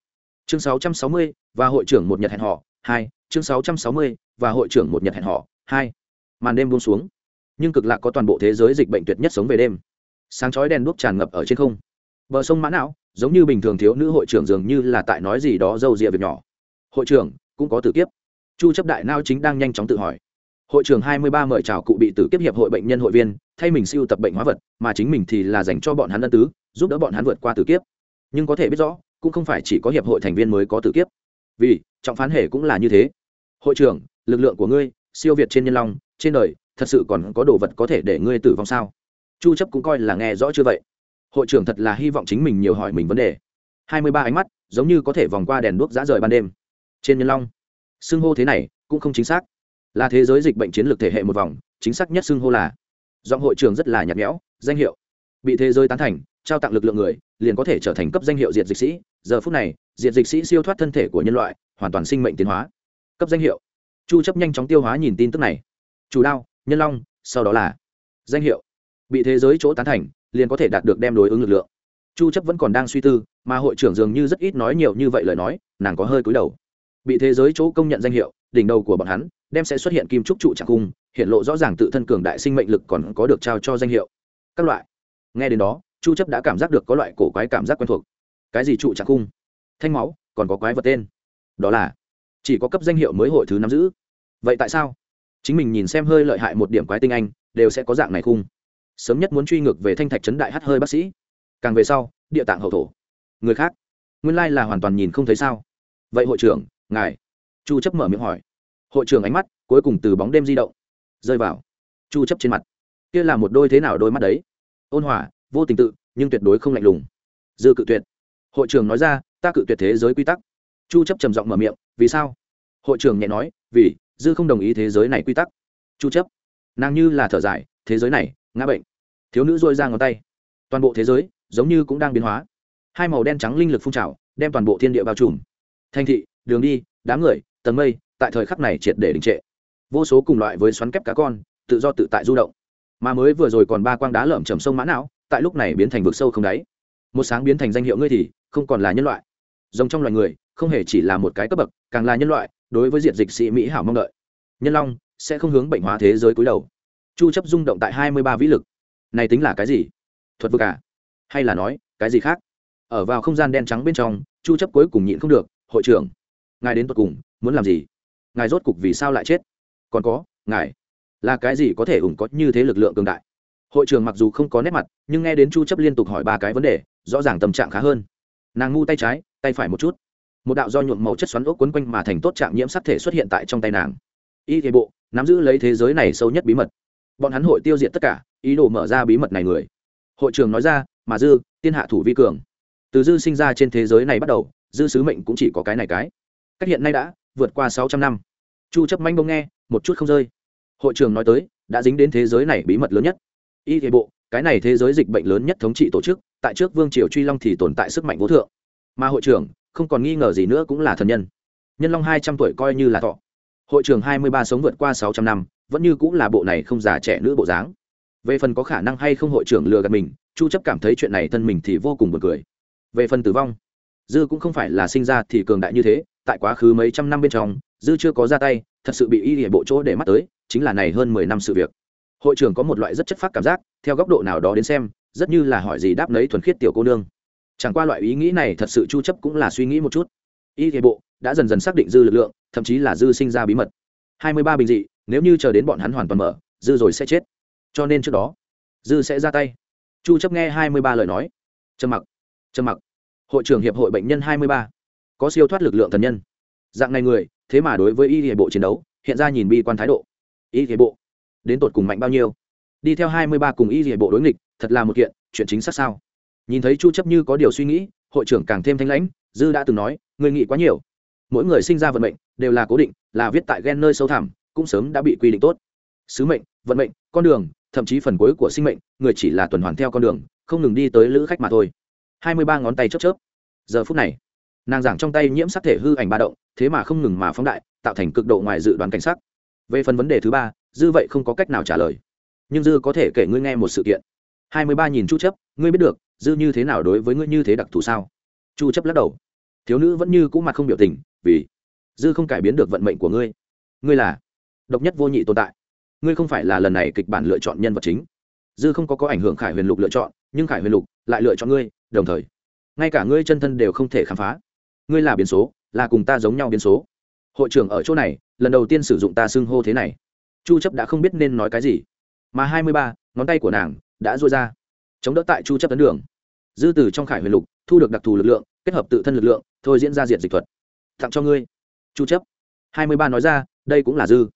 Chương 660, và hội trưởng một nhật hẹn họ hai. Chương 660, và hội trưởng một nhật hẹn họ hai. Màn đêm buông xuống. Nhưng cực lạc có toàn bộ thế giới dịch bệnh tuyệt nhất sống về đêm. Sáng chói đèn đuốc tràn ngập ở trên không. Bờ sông mã não giống như bình thường thiếu nữ hội trưởng dường như là tại nói gì đó dâu dịa việc nhỏ. Hội trưởng, cũng có tử kiếp. Chu chấp đại nao chính đang nhanh chóng tự hỏi. Hội trưởng 23 mời chào cụ bị tử kiếp hiệp hội bệnh nhân hội viên, thay mình siêu tập bệnh hóa vật, mà chính mình thì là dành cho bọn hắn ân tứ, giúp đỡ bọn hắn vượt qua tử kiếp. Nhưng có thể biết rõ, cũng không phải chỉ có hiệp hội thành viên mới có tử kiếp. Vì, trọng phán hệ cũng là như thế. Hội trưởng, lực lượng của ngươi, siêu việt trên nhân long, trên đời, thật sự còn có đồ vật có thể để ngươi tử vong sao? Chu chấp cũng coi là nghe rõ chưa vậy hội trưởng thật là hy vọng chính mình nhiều hỏi mình vấn đề. 23 ánh mắt, giống như có thể vòng qua đèn đuốc dã rời ban đêm. Trên nhân long, xưng hô thế này cũng không chính xác. Là thế giới dịch bệnh chiến lược thể hệ một vòng, chính xác nhất xưng hô là. Giọng hội trưởng rất là nhạt nhẽo, danh hiệu. Bị thế giới tán thành, trao tặng lực lượng người, liền có thể trở thành cấp danh hiệu diệt dịch sĩ. Giờ phút này, diệt dịch sĩ siêu thoát thân thể của nhân loại, hoàn toàn sinh mệnh tiến hóa. Cấp danh hiệu. Chu chấp nhanh chóng tiêu hóa nhìn tin tức này. Chủ đao nhân long, sau đó là. Danh hiệu. Bị thế giới chỗ tán thành liền có thể đạt được đem đối ứng lực lượng. Chu chấp vẫn còn đang suy tư, mà hội trưởng dường như rất ít nói nhiều như vậy lời nói, nàng có hơi cúi đầu. Bị thế giới chỗ công nhận danh hiệu, đỉnh đầu của bọn hắn, đem sẽ xuất hiện kim trúc trụ trạng cung hiện lộ rõ ràng tự thân cường đại sinh mệnh lực còn có được trao cho danh hiệu. Các loại. Nghe đến đó, chu chấp đã cảm giác được có loại cổ quái cảm giác quen thuộc. Cái gì trụ trạng cung thanh máu, còn có quái vật tên. Đó là, chỉ có cấp danh hiệu mới hội thứ nắm giữ. Vậy tại sao? Chính mình nhìn xem hơi lợi hại một điểm quái tinh anh, đều sẽ có dạng này khung sớm nhất muốn truy ngược về thanh thạch trấn đại hát hơi bác sĩ. Càng về sau, địa tạng hậu thổ. Người khác, nguyên lai là hoàn toàn nhìn không thấy sao? Vậy hội trưởng, ngài. Chu chấp mở miệng hỏi. Hội trưởng ánh mắt, cuối cùng từ bóng đêm di động, rơi vào chu chấp trên mặt. Kia là một đôi thế nào đôi mắt đấy? Ôn hòa, vô tình tự, nhưng tuyệt đối không lạnh lùng. Dư cự tuyệt. Hội trưởng nói ra, ta cự tuyệt thế giới quy tắc. Chu chấp trầm giọng mở miệng, vì sao? Hội trưởng nhẹ nói, vì, dư không đồng ý thế giới này quy tắc. Chu chấp, nàng như là thở dài, thế giới này ngã bệnh. Thiếu nữ dôi ra ngón tay. Toàn bộ thế giới giống như cũng đang biến hóa. Hai màu đen trắng linh lực phun trào, đem toàn bộ thiên địa bao trùm. Thành thị, đường đi, đám người, tầng mây, tại thời khắc này triệt để đình trệ. Vô số cùng loại với xoắn kép cá con, tự do tự tại du động. Mà mới vừa rồi còn ba quang đá lởm chầm sông mã não, tại lúc này biến thành vực sâu không đáy. Một sáng biến thành danh hiệu ngươi thì không còn là nhân loại. Rồng trong loài người, không hề chỉ là một cái cấp bậc, càng là nhân loại, đối với diện dịch sĩ mỹ hảo mong đợi. Nhân long sẽ không hướng bệnh hóa thế giới cúi đầu chu chấp rung động tại hai mươi ba vĩ lực. Này tính là cái gì? Thuật vực à? Hay là nói, cái gì khác? Ở vào không gian đen trắng bên trong, chu chấp cuối cùng nhịn không được, hội trưởng, ngài đến tận cùng, muốn làm gì? Ngài rốt cục vì sao lại chết? Còn có, ngài, là cái gì có thể ủng có như thế lực lượng cường đại? Hội trưởng mặc dù không có nét mặt, nhưng nghe đến chu chấp liên tục hỏi ba cái vấn đề, rõ ràng tâm trạng khá hơn. Nàng ngu tay trái, tay phải một chút. Một đạo do nhuộm màu chất xoắn ốc quấn quanh mà thành tốt trạng nhiễm sắc thể xuất hiện tại trong tay nàng. Y thế bộ, nắm giữ lấy thế giới này sâu nhất bí mật bọn hắn hội tiêu diệt tất cả, ý đồ mở ra bí mật này người. Hội trưởng nói ra, mà dư, tiên hạ thủ vi cường. Từ dư sinh ra trên thế giới này bắt đầu, dư sứ mệnh cũng chỉ có cái này cái. Cách hiện nay đã vượt qua sáu trăm năm. Chu chấp manh bông nghe, một chút không rơi. Hội trưởng nói tới, đã dính đến thế giới này bí mật lớn nhất. Y thế bộ, cái này thế giới dịch bệnh lớn nhất thống trị tổ chức, tại trước vương triều truy long thì tồn tại sức mạnh vô thượng. Mà hội trưởng, không còn nghi ngờ gì nữa cũng là thần nhân. Nhân long hai trăm tuổi coi như là thọ. Hội trưởng hai mươi ba sống vượt qua sáu trăm năm vẫn như cũng là bộ này không già trẻ nữ bộ dáng. Về phần có khả năng hay không hội trưởng lừa gạt mình, chu chấp cảm thấy chuyện này thân mình thì vô cùng buồn cười. Về phần tử vong, dư cũng không phải là sinh ra thì cường đại như thế, tại quá khứ mấy trăm năm bên trong, dư chưa có ra tay, thật sự bị y địa bộ chỗ để mắt tới, chính là này hơn mười năm sự việc. Hội trưởng có một loại rất chất phát cảm giác, theo góc độ nào đó đến xem, rất như là hỏi gì đáp nấy thuần khiết tiểu cô nương. Chẳng qua loại ý nghĩ này thật sự chu chấp cũng là suy nghĩ một chút. Y địa bộ đã dần dần xác định dư lực lượng, thậm chí là dư sinh ra bí mật. 23 bình dị nếu như chờ đến bọn hắn hoàn toàn mở, dư rồi sẽ chết. Cho nên trước đó, dư sẽ ra tay. Chu chấp nghe 23 lời nói. Trầm mặc trầm mặc. Hội trưởng hiệp hội bệnh nhân 23 có siêu thoát lực lượng thần nhân. Dạng này người, thế mà đối với y hệ bộ chiến đấu, hiện ra nhìn bi quan thái độ. Y hệ bộ, đến tột cùng mạnh bao nhiêu? Đi theo 23 cùng y hệ bộ đối nghịch, thật là một kiện, chuyện chính xác sao? Nhìn thấy chu chấp như có điều suy nghĩ, hội trưởng càng thêm thanh lãnh, dư đã từng nói người nghĩ quá nhiều. Mỗi người sinh ra vận mệnh, đều là cố định, là viết tại gen nơi sâu thẳm cũng sớm đã bị quy định tốt. Sứ mệnh, vận mệnh, con đường, thậm chí phần cuối của sinh mệnh, người chỉ là tuần hoàn theo con đường, không ngừng đi tới lữ khách mà thôi. Hai mươi ba ngón tay chớp chớp. Giờ phút này, nàng giảng trong tay nhiễm sắc thể hư ảnh ba động, thế mà không ngừng mà phóng đại, tạo thành cực độ ngoài dự đoán cảnh sắc. Về phần vấn đề thứ ba, dư vậy không có cách nào trả lời. Nhưng dư có thể kể ngươi nghe một sự kiện. Hai mươi ba nhìn chu chấp, ngươi biết được, dư như thế nào đối với ngươi như thế đặc thù sao? Chu chấp lắc đầu. Thiếu nữ vẫn như cũ mặt không biểu tình, vì dư không cải biến được vận mệnh của ngươi. Ngươi là độc nhất vô nhị tồn tại. Ngươi không phải là lần này kịch bản lựa chọn nhân vật chính. Dư không có có ảnh hưởng khải huyền lục lựa chọn nhưng khải huyền lục lại lựa chọn ngươi đồng thời ngay cả ngươi chân thân đều không thể khám phá. Ngươi là biến số là cùng ta giống nhau biến số. Hội trưởng ở chỗ này lần đầu tiên sử dụng ta xưng hô thế này. Chu chấp đã không biết nên nói cái gì. Mà 23, ngón tay của nàng đã duỗi ra chống đỡ tại chu chấp tấn đường. Dư từ trong khải huyền lục thu được đặc thù lực lượng kết hợp tự thân lực lượng thôi diễn ra diện dịch thuật. Tặng cho ngươi. Chu chấp 23 nói ra đây cũng là dư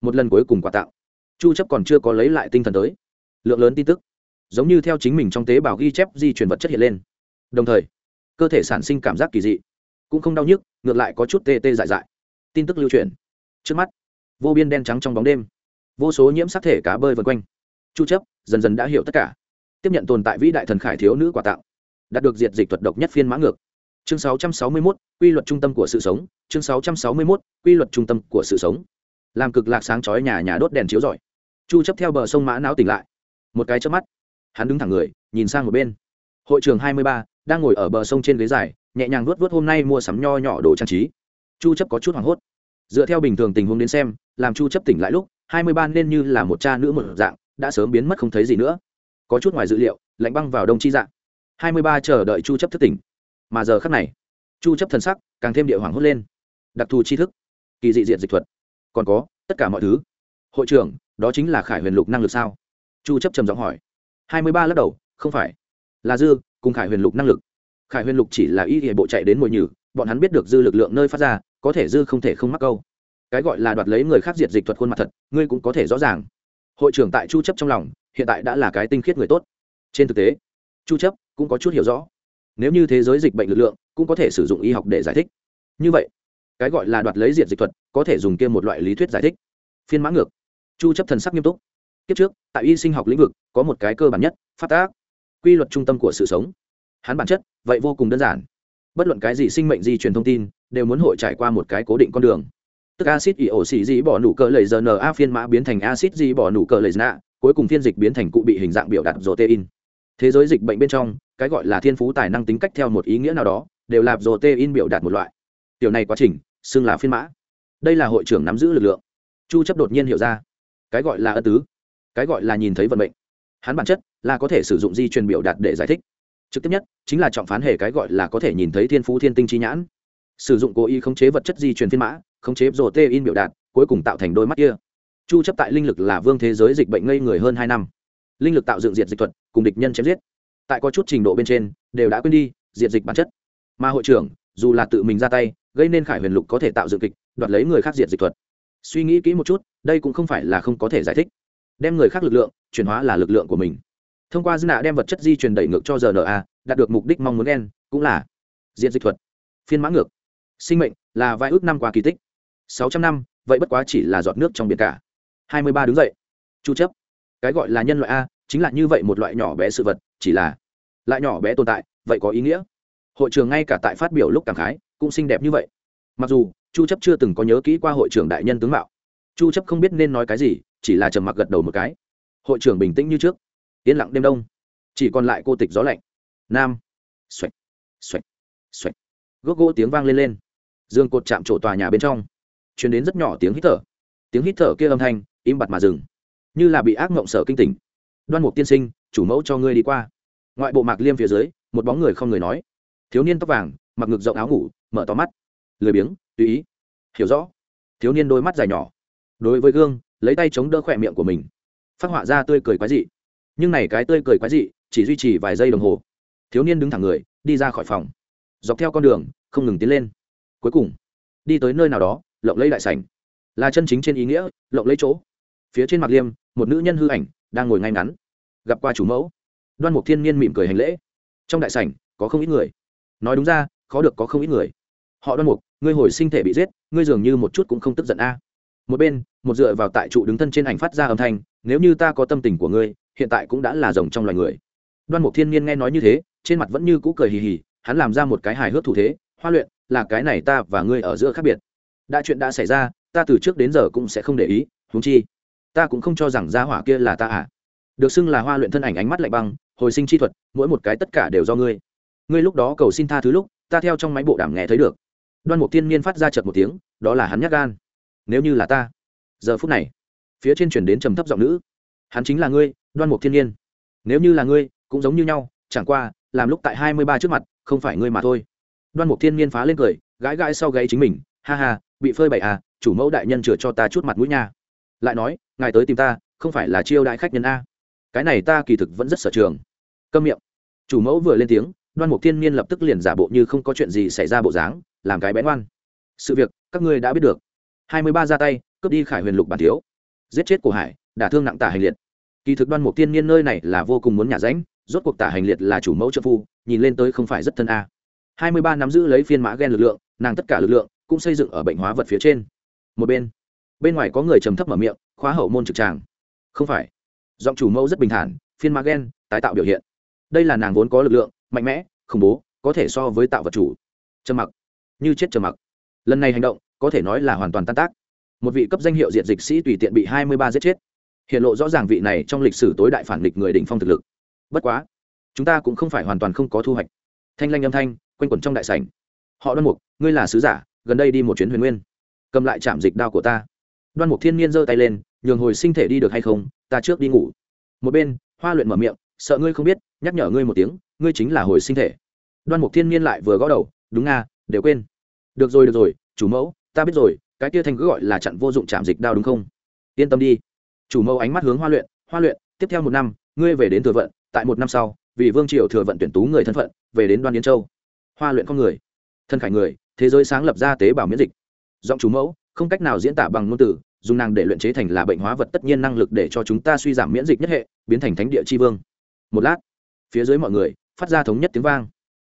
một lần cuối cùng quả tạo chu chấp còn chưa có lấy lại tinh thần tới. Lượng lớn tin tức giống như theo chính mình trong tế bào ghi chép di truyền vật chất hiện lên. Đồng thời cơ thể sản sinh cảm giác kỳ dị cũng không đau nhức ngược lại có chút tê tê dại dại. Tin tức lưu truyền. Trước mắt vô biên đen trắng trong bóng đêm vô số nhiễm sắc thể cá bơi vần quanh. Chu chấp dần dần đã hiểu tất cả. Tiếp nhận tồn tại vĩ đại thần khải thiếu nữ quả tạo đạt được diệt dịch thuật độc nhất phiên mã ngược. Chương 661, quy luật trung tâm của sự sống. Chương 661, quy luật trung tâm của sự sống làm cực lạc sáng chói nhà nhà đốt đèn chiếu rọi. Chu chấp theo bờ sông mã não tỉnh lại. Một cái chớp mắt hắn đứng thẳng người nhìn sang một bên. Hội trường 23, đang ngồi ở bờ sông trên ghế dài nhẹ nhàng vuốt vuốt hôm nay mua sắm nho nhỏ đồ trang trí. Chu chấp có chút hoảng hốt. Dựa theo bình thường tình huống đến xem làm chu chấp tỉnh lại lúc 23 nên như là một cha nữ một dạng đã sớm biến mất không thấy gì nữa. Có chút ngoài dự liệu lạnh băng vào đông chi dạng. 23 chờ đợi chu chấp thức tỉnh. Mà giờ khắc này chu chấp thần sắc càng thêm địa hoàng hốt lên. Đặc thù tri thức kỳ dị diện dịch thuật còn có, tất cả mọi thứ. Hội trưởng, đó chính là khải huyền lục năng lực sao? Chu chấp trầm giọng hỏi. 23 lắc đầu, không phải. Là dư, cùng khải huyền lục năng lực. Khải huyền lục chỉ là y hệ bộ chạy đến mồi nhử, bọn hắn biết được dư lực lượng nơi phát ra, có thể dư không thể không mắc câu. Cái gọi là đoạt lấy người khác diệt dịch thuật khuôn mặt thật, ngươi cũng có thể rõ ràng. Hội trưởng tại chu chấp trong lòng, hiện tại đã là cái tinh khiết người tốt. Trên thực tế, chu chấp cũng có chút hiểu rõ. Nếu như thế giới dịch bệnh lực lượng, cũng có thể sử dụng y học để giải thích. Như vậy cái gọi là đoạt lấy diện dịch thuật có thể dùng kia một loại lý thuyết giải thích. Phiên mã ngược. Chu chấp thần sắc nghiêm túc. Kiếp trước tại y sinh học lĩnh vực có một cái cơ bản nhất phát tác. Quy luật trung tâm của sự sống. Hắn bản chất vậy vô cùng đơn giản. Bất luận cái gì sinh mệnh di truyền thông tin đều muốn hội trải qua một cái cố định con đường. Tức acid ỉ ổ xỉ dĩ bỏ nụ cờ lầy giờ n a phiên mã biến thành acid dĩ bỏ nụ cờ lầy nạ, cuối cùng phiên dịch biến thành cụ bị hình dạng biểu đạt protein. Thế giới dịch bệnh bên trong cái gọi là thiên phú tài năng tính cách theo một ý nghĩa nào đó đều là protein biểu đạt một loại tiểu này quá trình, xưng là phiên mã. Đây là hội trưởng nắm giữ lực lượng. Chu chấp đột nhiên hiểu ra. Cái gọi là ân tứ, cái gọi là nhìn thấy vận mệnh. Hắn bản chất là có thể sử dụng di truyền biểu đạt để giải thích. Trực tiếp nhất, chính là trọng phán hệ cái gọi là có thể nhìn thấy thiên phú thiên tinh chi nhãn. Sử dụng cố ý khống chế vật chất di truyền phiên mã, khống chế rổ tê in biểu đạt, cuối cùng tạo thành đôi mắt kia. Chu chấp tại linh lực là vương thế giới dịch bệnh ngây người hơn hai năm. Linh lực tạo dựng diệt dịch thuật, cùng địch nhân chém giết. Tại có chút trình độ bên trên, đều đã quên đi diệt dịch bản chất. Mà hội trưởng, dù là tự mình ra tay gây nên khải huyền lục có thể tạo dựng kịch, đoạt lấy người khác diệt dịch thuật. Suy nghĩ kỹ một chút, đây cũng không phải là không có thể giải thích. Đem người khác lực lượng, chuyển hóa là lực lượng của mình. Thông qua dư nạ đem vật chất di truyền đẩy ngược cho rna đạt được mục đích mong muốn đen cũng là diện dịch thuật. Phiên mã ngược. Sinh mệnh là vài ước năm qua kỳ tích. Sáu trăm năm, vậy bất quá chỉ là giọt nước trong biển cả. Hai mươi ba đứng dậy. Chu chấp. Cái gọi là nhân loại a, chính là như vậy một loại nhỏ bé sự vật, chỉ là lại nhỏ bé tồn tại, vậy có ý nghĩa? Hội trường ngay cả tại phát biểu lúc cảm khái cũng xinh đẹp như vậy. Mặc dù, chu chấp chưa từng có nhớ kỹ qua hội trưởng đại nhân tướng mạo. Chu chấp không biết nên nói cái gì, chỉ là trầm mặc gật đầu một cái. Hội trưởng bình tĩnh như trước. Yên lặng đêm đông. Chỉ còn lại cô tịch gió lạnh. Nam. Xoạch xoạch xoạch gốc gỗ tiếng vang lên lên. Dương cột chạm trổ tòa nhà bên trong. Chuyển đến rất nhỏ tiếng hít thở. Tiếng hít thở kia âm thanh, im bặt mà dừng. Như là bị ác mộng sở kinh tỉnh. Đoan mục tiên sinh, chủ mẫu cho ngươi đi qua. Ngoại bộ mạc liêm phía dưới, một bóng người không người nói. Thiếu niên tóc vàng mặc ngực rộng áo ngủ, mở to mắt. Lười biếng, tùy ý. Hiểu rõ. Thiếu niên đôi mắt dài nhỏ. Đối với gương, lấy tay chống đỡ khỏe miệng của mình. Phát họa ra tươi cười quái dị. Nhưng này cái tươi cười quái dị, chỉ duy trì vài giây đồng hồ. Thiếu niên đứng thẳng người, đi ra khỏi phòng. Dọc theo con đường, không ngừng tiến lên. Cuối cùng, đi tới nơi nào đó, lộng lấy đại sảnh. Là chân chính trên ý nghĩa, lộng lấy chỗ. Phía trên mặt liêm, một nữ nhân hư ảnh, đang ngồi ngay ngắn. Gặp qua chủ mẫu. Đoan mục thiên niên mỉm cười hành lễ. Trong đại sảnh, có không ít người. Nói đúng ra khó được có không ít người. Họ đoan mục, ngươi hồi sinh thể bị giết, ngươi dường như một chút cũng không tức giận a. Một bên, một dựa vào tại trụ đứng thân trên ảnh phát ra âm thanh, nếu như ta có tâm tình của ngươi, hiện tại cũng đã là rồng trong loài người. Đoan mục thiên nhiên nghe nói như thế, trên mặt vẫn như cũ cười hì hì, hắn làm ra một cái hài hước thủ thế, hoa luyện, là cái này ta và ngươi ở giữa khác biệt. Đã chuyện đã xảy ra, ta từ trước đến giờ cũng sẽ không để ý húng chi, ta cũng không cho rằng gia hỏa kia là ta à. Được xưng là hoa luyện thân ảnh ánh mắt lạnh băng, hồi sinh chi thuật, mỗi một cái tất cả đều do ngươi. Ngươi lúc đó cầu xin tha thứ lúc ta theo trong máy bộ đàm nghe thấy được. Đoan mục thiên nhiên phát ra chợt một tiếng, đó là hắn nhắc gan. Nếu như là ta, giờ phút này, phía trên chuyển đến trầm thấp giọng nữ. Hắn chính là ngươi, đoan mục thiên nhiên nếu như là ngươi, cũng giống như nhau, chẳng qua, làm lúc tại hai mươi ba trước mặt, không phải ngươi mà thôi. Đoan mục thiên nhiên phá lên cười, gãi gãi sau gáy chính mình, ha ha, bị phơi bậy à chủ mẫu đại nhân chừa cho ta chút mặt mũi nha. Lại nói, ngài tới tìm ta, không phải là chiêu đại khách nhân a. Cái này ta kỳ thực vẫn rất sở trường. Câm miệng. Chủ mẫu vừa lên tiếng đoan mục thiên Niên lập tức liền giả bộ như không có chuyện gì xảy ra bộ dáng, làm cái bén ngoan. Sự việc, các ngươi đã biết được. Hai mươi ba ra tay, cướp đi khải huyền lục bản thiếu. Giết chết cổ hải, đả thương nặng tả hành liệt. Kỳ thực đoan mục thiên Niên nơi này là vô cùng muốn nhả ránh, rốt cuộc tả hành liệt là chủ mẫu trợ phu, nhìn lên tới không phải rất thân a. Hai mươi ba nắm giữ lấy phiên mã ghen lực lượng, nàng tất cả lực lượng cũng xây dựng ở bệnh hóa vật phía trên. Một bên bên ngoài có người trầm thấp mở miệng, khóa hậu môn trực tràng. Không phải. Giọng chủ mẫu rất bình thản, phiên mã ghen tái tạo biểu hiện. Đây là nàng vốn có lực lượng mạnh mẽ, khủng bố, có thể so với tạo vật chủ. Trầm mặc. Như chết trầm mặc. Lần này hành động, có thể nói là hoàn toàn tan tác. Một vị cấp danh hiệu diện dịch sĩ tùy tiện bị hai mươi ba giết chết. Hiện lộ rõ ràng vị này trong lịch sử tối đại phản nghịch người đỉnh phong thực lực. Bất quá, chúng ta cũng không phải hoàn toàn không có thu hoạch. Thanh lanh âm thanh, quanh quẩn trong đại sảnh. Họ đoan mục, ngươi là sứ giả, gần đây đi một chuyến huyền nguyên. Cầm lại trạm dịch đao của ta. Đoan mục thiên nhiên giơ tay lên, nhường hồi sinh thể đi được hay không, ta trước đi ngủ. Một bên, hoa luyện mở miệng, sợ ngươi không biết nhắc nhở ngươi một tiếng, ngươi chính là hồi sinh thể. Đoan mục thiên Niên lại vừa gõ đầu, đúng nga, đều quên. Được rồi được rồi, chủ mẫu, ta biết rồi, cái kia thành cứ gọi là chặn vô dụng chạm dịch đao đúng không? Yên tâm đi. Chủ mẫu ánh mắt hướng hoa luyện hoa luyện, tiếp theo một năm, ngươi về đến thừa vận, tại một năm sau, vì vương triều thừa vận tuyển tú người thân phận, về đến đoan yến châu. Hoa luyện con người, thân khải người, thế giới sáng lập ra tế bào miễn dịch. Giọng chủ mẫu, không cách nào diễn tả bằng ngôn từ, dùng nàng để luyện chế thành là bệnh hóa vật tất nhiên năng lực để cho chúng ta suy giảm miễn dịch nhất hệ, biến thành thánh địa tri vương. Một lát phía dưới mọi người phát ra thống nhất tiếng vang.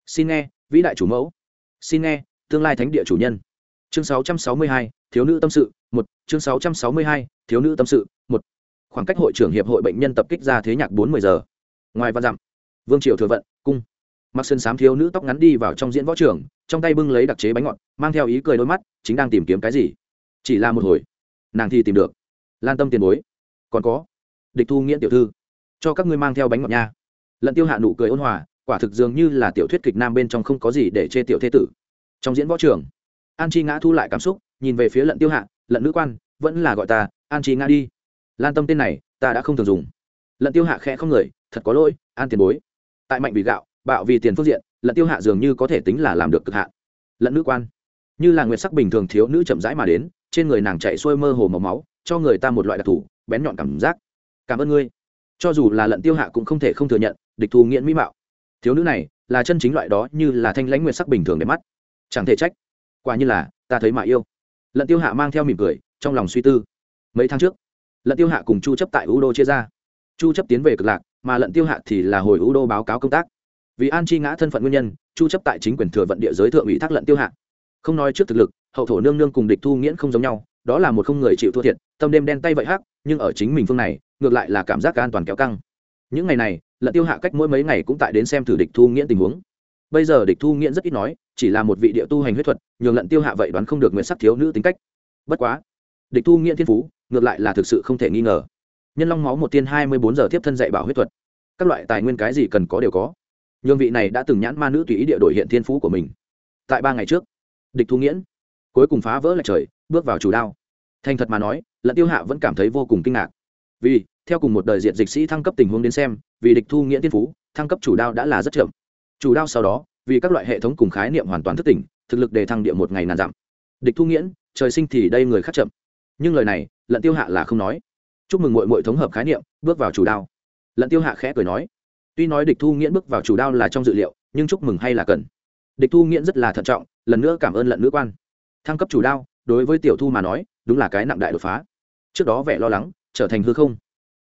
Xin nghe vĩ đại chủ mẫu. Xin nghe tương lai thánh địa chủ nhân. Chương 662, thiếu nữ tâm sự một. Chương 662, thiếu nữ tâm sự một. Khoảng cách hội trưởng hiệp hội bệnh nhân tập kích ra thế nhạc bốn mươi giờ. Ngoài văn dặm vương triều thừa vận cung. Mặc sân sám thiếu nữ tóc ngắn đi vào trong diễn võ trường trong tay bưng lấy đặc chế bánh ngọt mang theo ý cười đôi mắt chính đang tìm kiếm cái gì? Chỉ là một hồi nàng thì tìm được. Lan tâm tiền bối. Còn có địch thu nghiễn tiểu thư cho các ngươi mang theo bánh ngọt nha lận tiêu hạ nụ cười ôn hòa, quả thực dường như là tiểu thuyết kịch nam bên trong không có gì để chê tiểu thế tử. Trong diễn võ trường, an chi ngã thu lại cảm xúc, nhìn về phía lận tiêu hạ lận nữ quan, vẫn là gọi ta, an chi ngã đi. Lan tâm tên này, ta đã không thường dùng. Lận tiêu hạ khẽ không người, thật có lỗi, an tiền bối. Tại mạnh vì gạo, bạo vì tiền phương diện lận tiêu hạ dường như có thể tính là làm được cực hạn. Lận nữ quan, như là nguyệt sắc bình thường thiếu nữ chậm rãi mà đến, trên người nàng chạy xuôi mơ hồ màu máu, cho người ta một loại đặc thù, bén nhọn cảm giác. Cảm ơn ngươi cho dù là lận tiêu hạ cũng không thể không thừa nhận, địch thù nghiễn mỹ mạo. Thiếu nữ này là chân chính loại đó như là thanh lãnh nguyệt sắc bình thường để mắt. Chẳng thể trách. Quả như là, ta thấy mà yêu. Lận tiêu hạ mang theo mỉm cười, trong lòng suy tư. Mấy tháng trước, lận tiêu hạ cùng chu chấp tại u đô chia ra. Chu chấp tiến về cực lạc, mà lận tiêu hạ thì là hồi u đô báo cáo công tác. Vì an chi ngã thân phận nguyên nhân, chu chấp tại chính quyền thừa vận địa giới thượng ủy thác lận tiêu hạ. Không nói trước thực lực, hậu thổ nương nương cùng địch thu nghiễn không giống nhau, đó là một không người chịu thua thiệt, tâm đêm đen tay vậy hắc nhưng ở chính mình phương này, ngược lại là cảm giác an toàn kéo căng. Những ngày này, lận tiêu hạ cách mỗi mấy ngày cũng tại đến xem thử địch thu nghiễn tình huống. Bây giờ địch thu nghiễn rất ít nói, chỉ là một vị địa tu hành huyết thuật, nhường lận tiêu hạ vậy đoán không được nguyện sắc thiếu nữ tính cách. Bất quá, địch thu nghiễn thiên phú, ngược lại là thực sự không thể nghi ngờ. Nhân long máu một tiên hai mươi bốn giờ tiếp thân dạy bảo huyết thuật. Các loại tài nguyên cái gì cần có đều có. Nhường vị này đã từng nhãn ma nữ tùy ý địa đổi hiện thiên phú của mình. Tại ba ngày trước, địch thu nghiễn cuối cùng phá vỡ lại trời, bước vào chủ đao. Thành thật mà nói lận tiêu hạ vẫn cảm thấy vô cùng kinh ngạc. Vì, theo cùng một đời diện dịch sĩ thăng cấp tình huống đến xem, vì địch thu nghĩa tiên phú, thăng cấp chủ đao đã là rất chậm. Chủ đao sau đó, vì các loại hệ thống cùng khái niệm hoàn toàn thức tỉnh, thực lực đề thăng địa một ngày nàn dặm. Địch thu nghiễn, trời sinh thì đây người khác chậm. Nhưng lời này, lận tiêu hạ là không nói. Chúc mừng mọi mọi thống hợp khái niệm, bước vào chủ đao. Lận tiêu hạ khẽ cười nói, tuy nói địch thu nghiễn bước vào chủ đao là trong dự liệu, nhưng chúc mừng hay là cần. Địch thu nghiễn rất là thận trọng, lần nữa cảm ơn lận nữ quan. Thăng cấp chủ đao, đối với tiểu thu mà nói, đúng là cái nặng đại đột phá trước đó vẻ lo lắng trở thành hư không.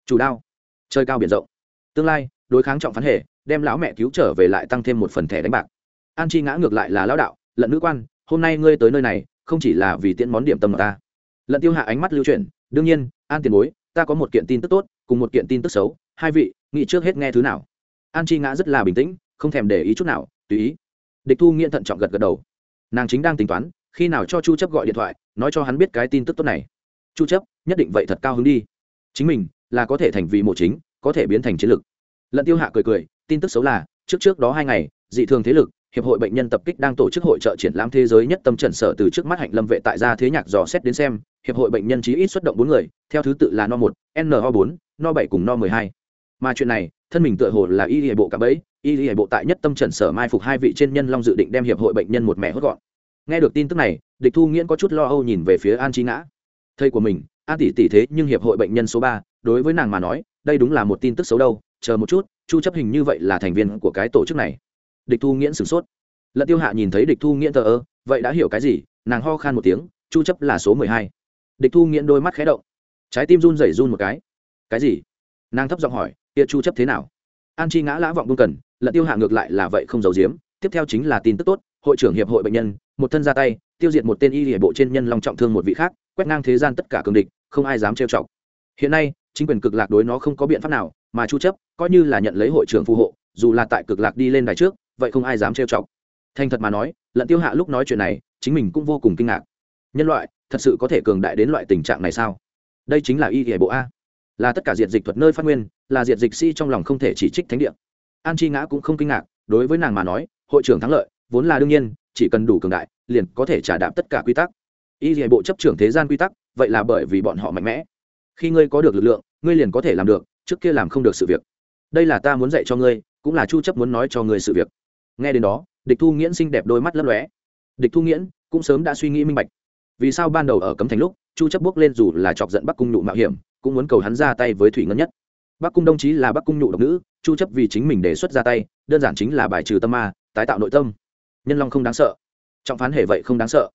Chủ đao. Chơi cao biển rộng. Tương lai, đối kháng trọng phán hệ, đem lão mẹ cứu trở về lại tăng thêm một phần thẻ đánh bạc. An chi ngã ngược lại là lão đạo, lận nữ quan, hôm nay ngươi tới nơi này, không chỉ là vì tiễn món điểm tâm ta. Lận tiêu hạ ánh mắt lưu chuyển, đương nhiên, an tiền bối, ta có một kiện tin tức tốt, cùng một kiện tin tức xấu, hai vị, nghĩ trước hết nghe thứ nào. An chi ngã rất là bình tĩnh, không thèm để ý chút nào, tùy ý. Địch thu nghiện thận trọng gật gật đầu. Nàng chính đang tính toán, khi nào cho chu chấp gọi điện thoại, nói cho hắn biết cái tin tức tốt này. Chu chấp nhất định vậy thật cao hứng đi. Chính mình là có thể thành vị mộ chính, có thể biến thành chiến lực. Lận tiêu hạ cười cười, tin tức xấu là, trước trước đó hai ngày, dị thường thế lực, hiệp hội bệnh nhân tập kích đang tổ chức hội trợ triển lãm thế giới nhất tâm trần sở từ trước mắt hạnh lâm vệ tại gia thế nhạc dò xét đến xem, hiệp hội bệnh nhân chí ít xuất động bốn người, theo thứ tự là no một no bốn, no bảy cùng no mười hai. Mà chuyện này, thân mình tựa hồ là y hệ bộ cả bấy y hệ bộ tại nhất tâm trần sở mai phục hai vị trên nhân long dự định đem hiệp hội bệnh nhân một mẹ hốt gọn. Nghe được tin tức này, địch thu nghiễn có chút lo âu nhìn về phía an trí ngã. Thầy của mình an tỷ tỷ thế nhưng hiệp hội bệnh nhân số ba, đối với nàng mà nói, đây đúng là một tin tức xấu đâu, chờ một chút, chu chấp hình như vậy là thành viên của cái tổ chức này. Địch thu nghiễn sửng sốt. Lận tiêu hạ nhìn thấy địch thu nghiễn thờ ơ, vậy đã hiểu cái gì? Nàng ho khan một tiếng, chu chấp là số 12. địch thu nghiễn đôi mắt khẽ động. Trái tim run rẩy run một cái. Cái gì? Nàng thấp giọng hỏi, kia chu chấp thế nào? An chi ngã lã vọng buông cần, lận tiêu hạ ngược lại là vậy không giấu giếm. Tiếp theo chính là tin tức tốt, hội trưởng hiệp hội bệnh nhân, một thân ra tay, tiêu diệt một tên y hệ bộ trên nhân long trọng thương một vị khác, quét ngang thế gian tất cả cường địch không ai dám trêu chọc. Hiện nay, chính quyền cực lạc đối nó không có biện pháp nào, mà chu chấp coi như là nhận lấy hội trưởng phù hộ, dù là tại cực lạc đi lên đài trước, vậy không ai dám trêu chọc. Thành thật mà nói, lận tiêu hạ lúc nói chuyện này, chính mình cũng vô cùng kinh ngạc. Nhân loại, thật sự có thể cường đại đến loại tình trạng này sao? Đây chính là y hệ bộ a. Là tất cả diệt dịch thuật nơi phát nguyên, là diệt dịch si trong lòng không thể chỉ trích thánh địa. An chi ngã cũng không kinh ngạc, đối với nàng mà nói, hội trưởng thắng lợi, vốn là đương nhiên, chỉ cần đủ cường đại, liền có thể trả đạm tất cả quy tắc. Y hệ bộ chấp trưởng thế gian quy tắc vậy là bởi vì bọn họ mạnh mẽ. Khi ngươi có được lực lượng, ngươi liền có thể làm được, trước kia làm không được sự việc. Đây là ta muốn dạy cho ngươi, cũng là chu chấp muốn nói cho ngươi sự việc. Nghe đến đó, địch thu nghiễn xinh đẹp đôi mắt lấp lóe. Địch thu nghiễn, cũng sớm đã suy nghĩ minh bạch. Vì sao ban đầu ở cấm thành lúc, chu chấp bước lên dù là chọc giận bắc cung nhụ mạo hiểm, cũng muốn cầu hắn ra tay với thủy ngân nhất. Bắc cung đồng chí là bắc cung nhụ độc nữ, chu chấp vì chính mình đề xuất ra tay, đơn giản chính là bài trừ tâm ma, tái tạo nội tâm. Nhân long không đáng sợ. Trọng phán hệ vậy không đáng sợ.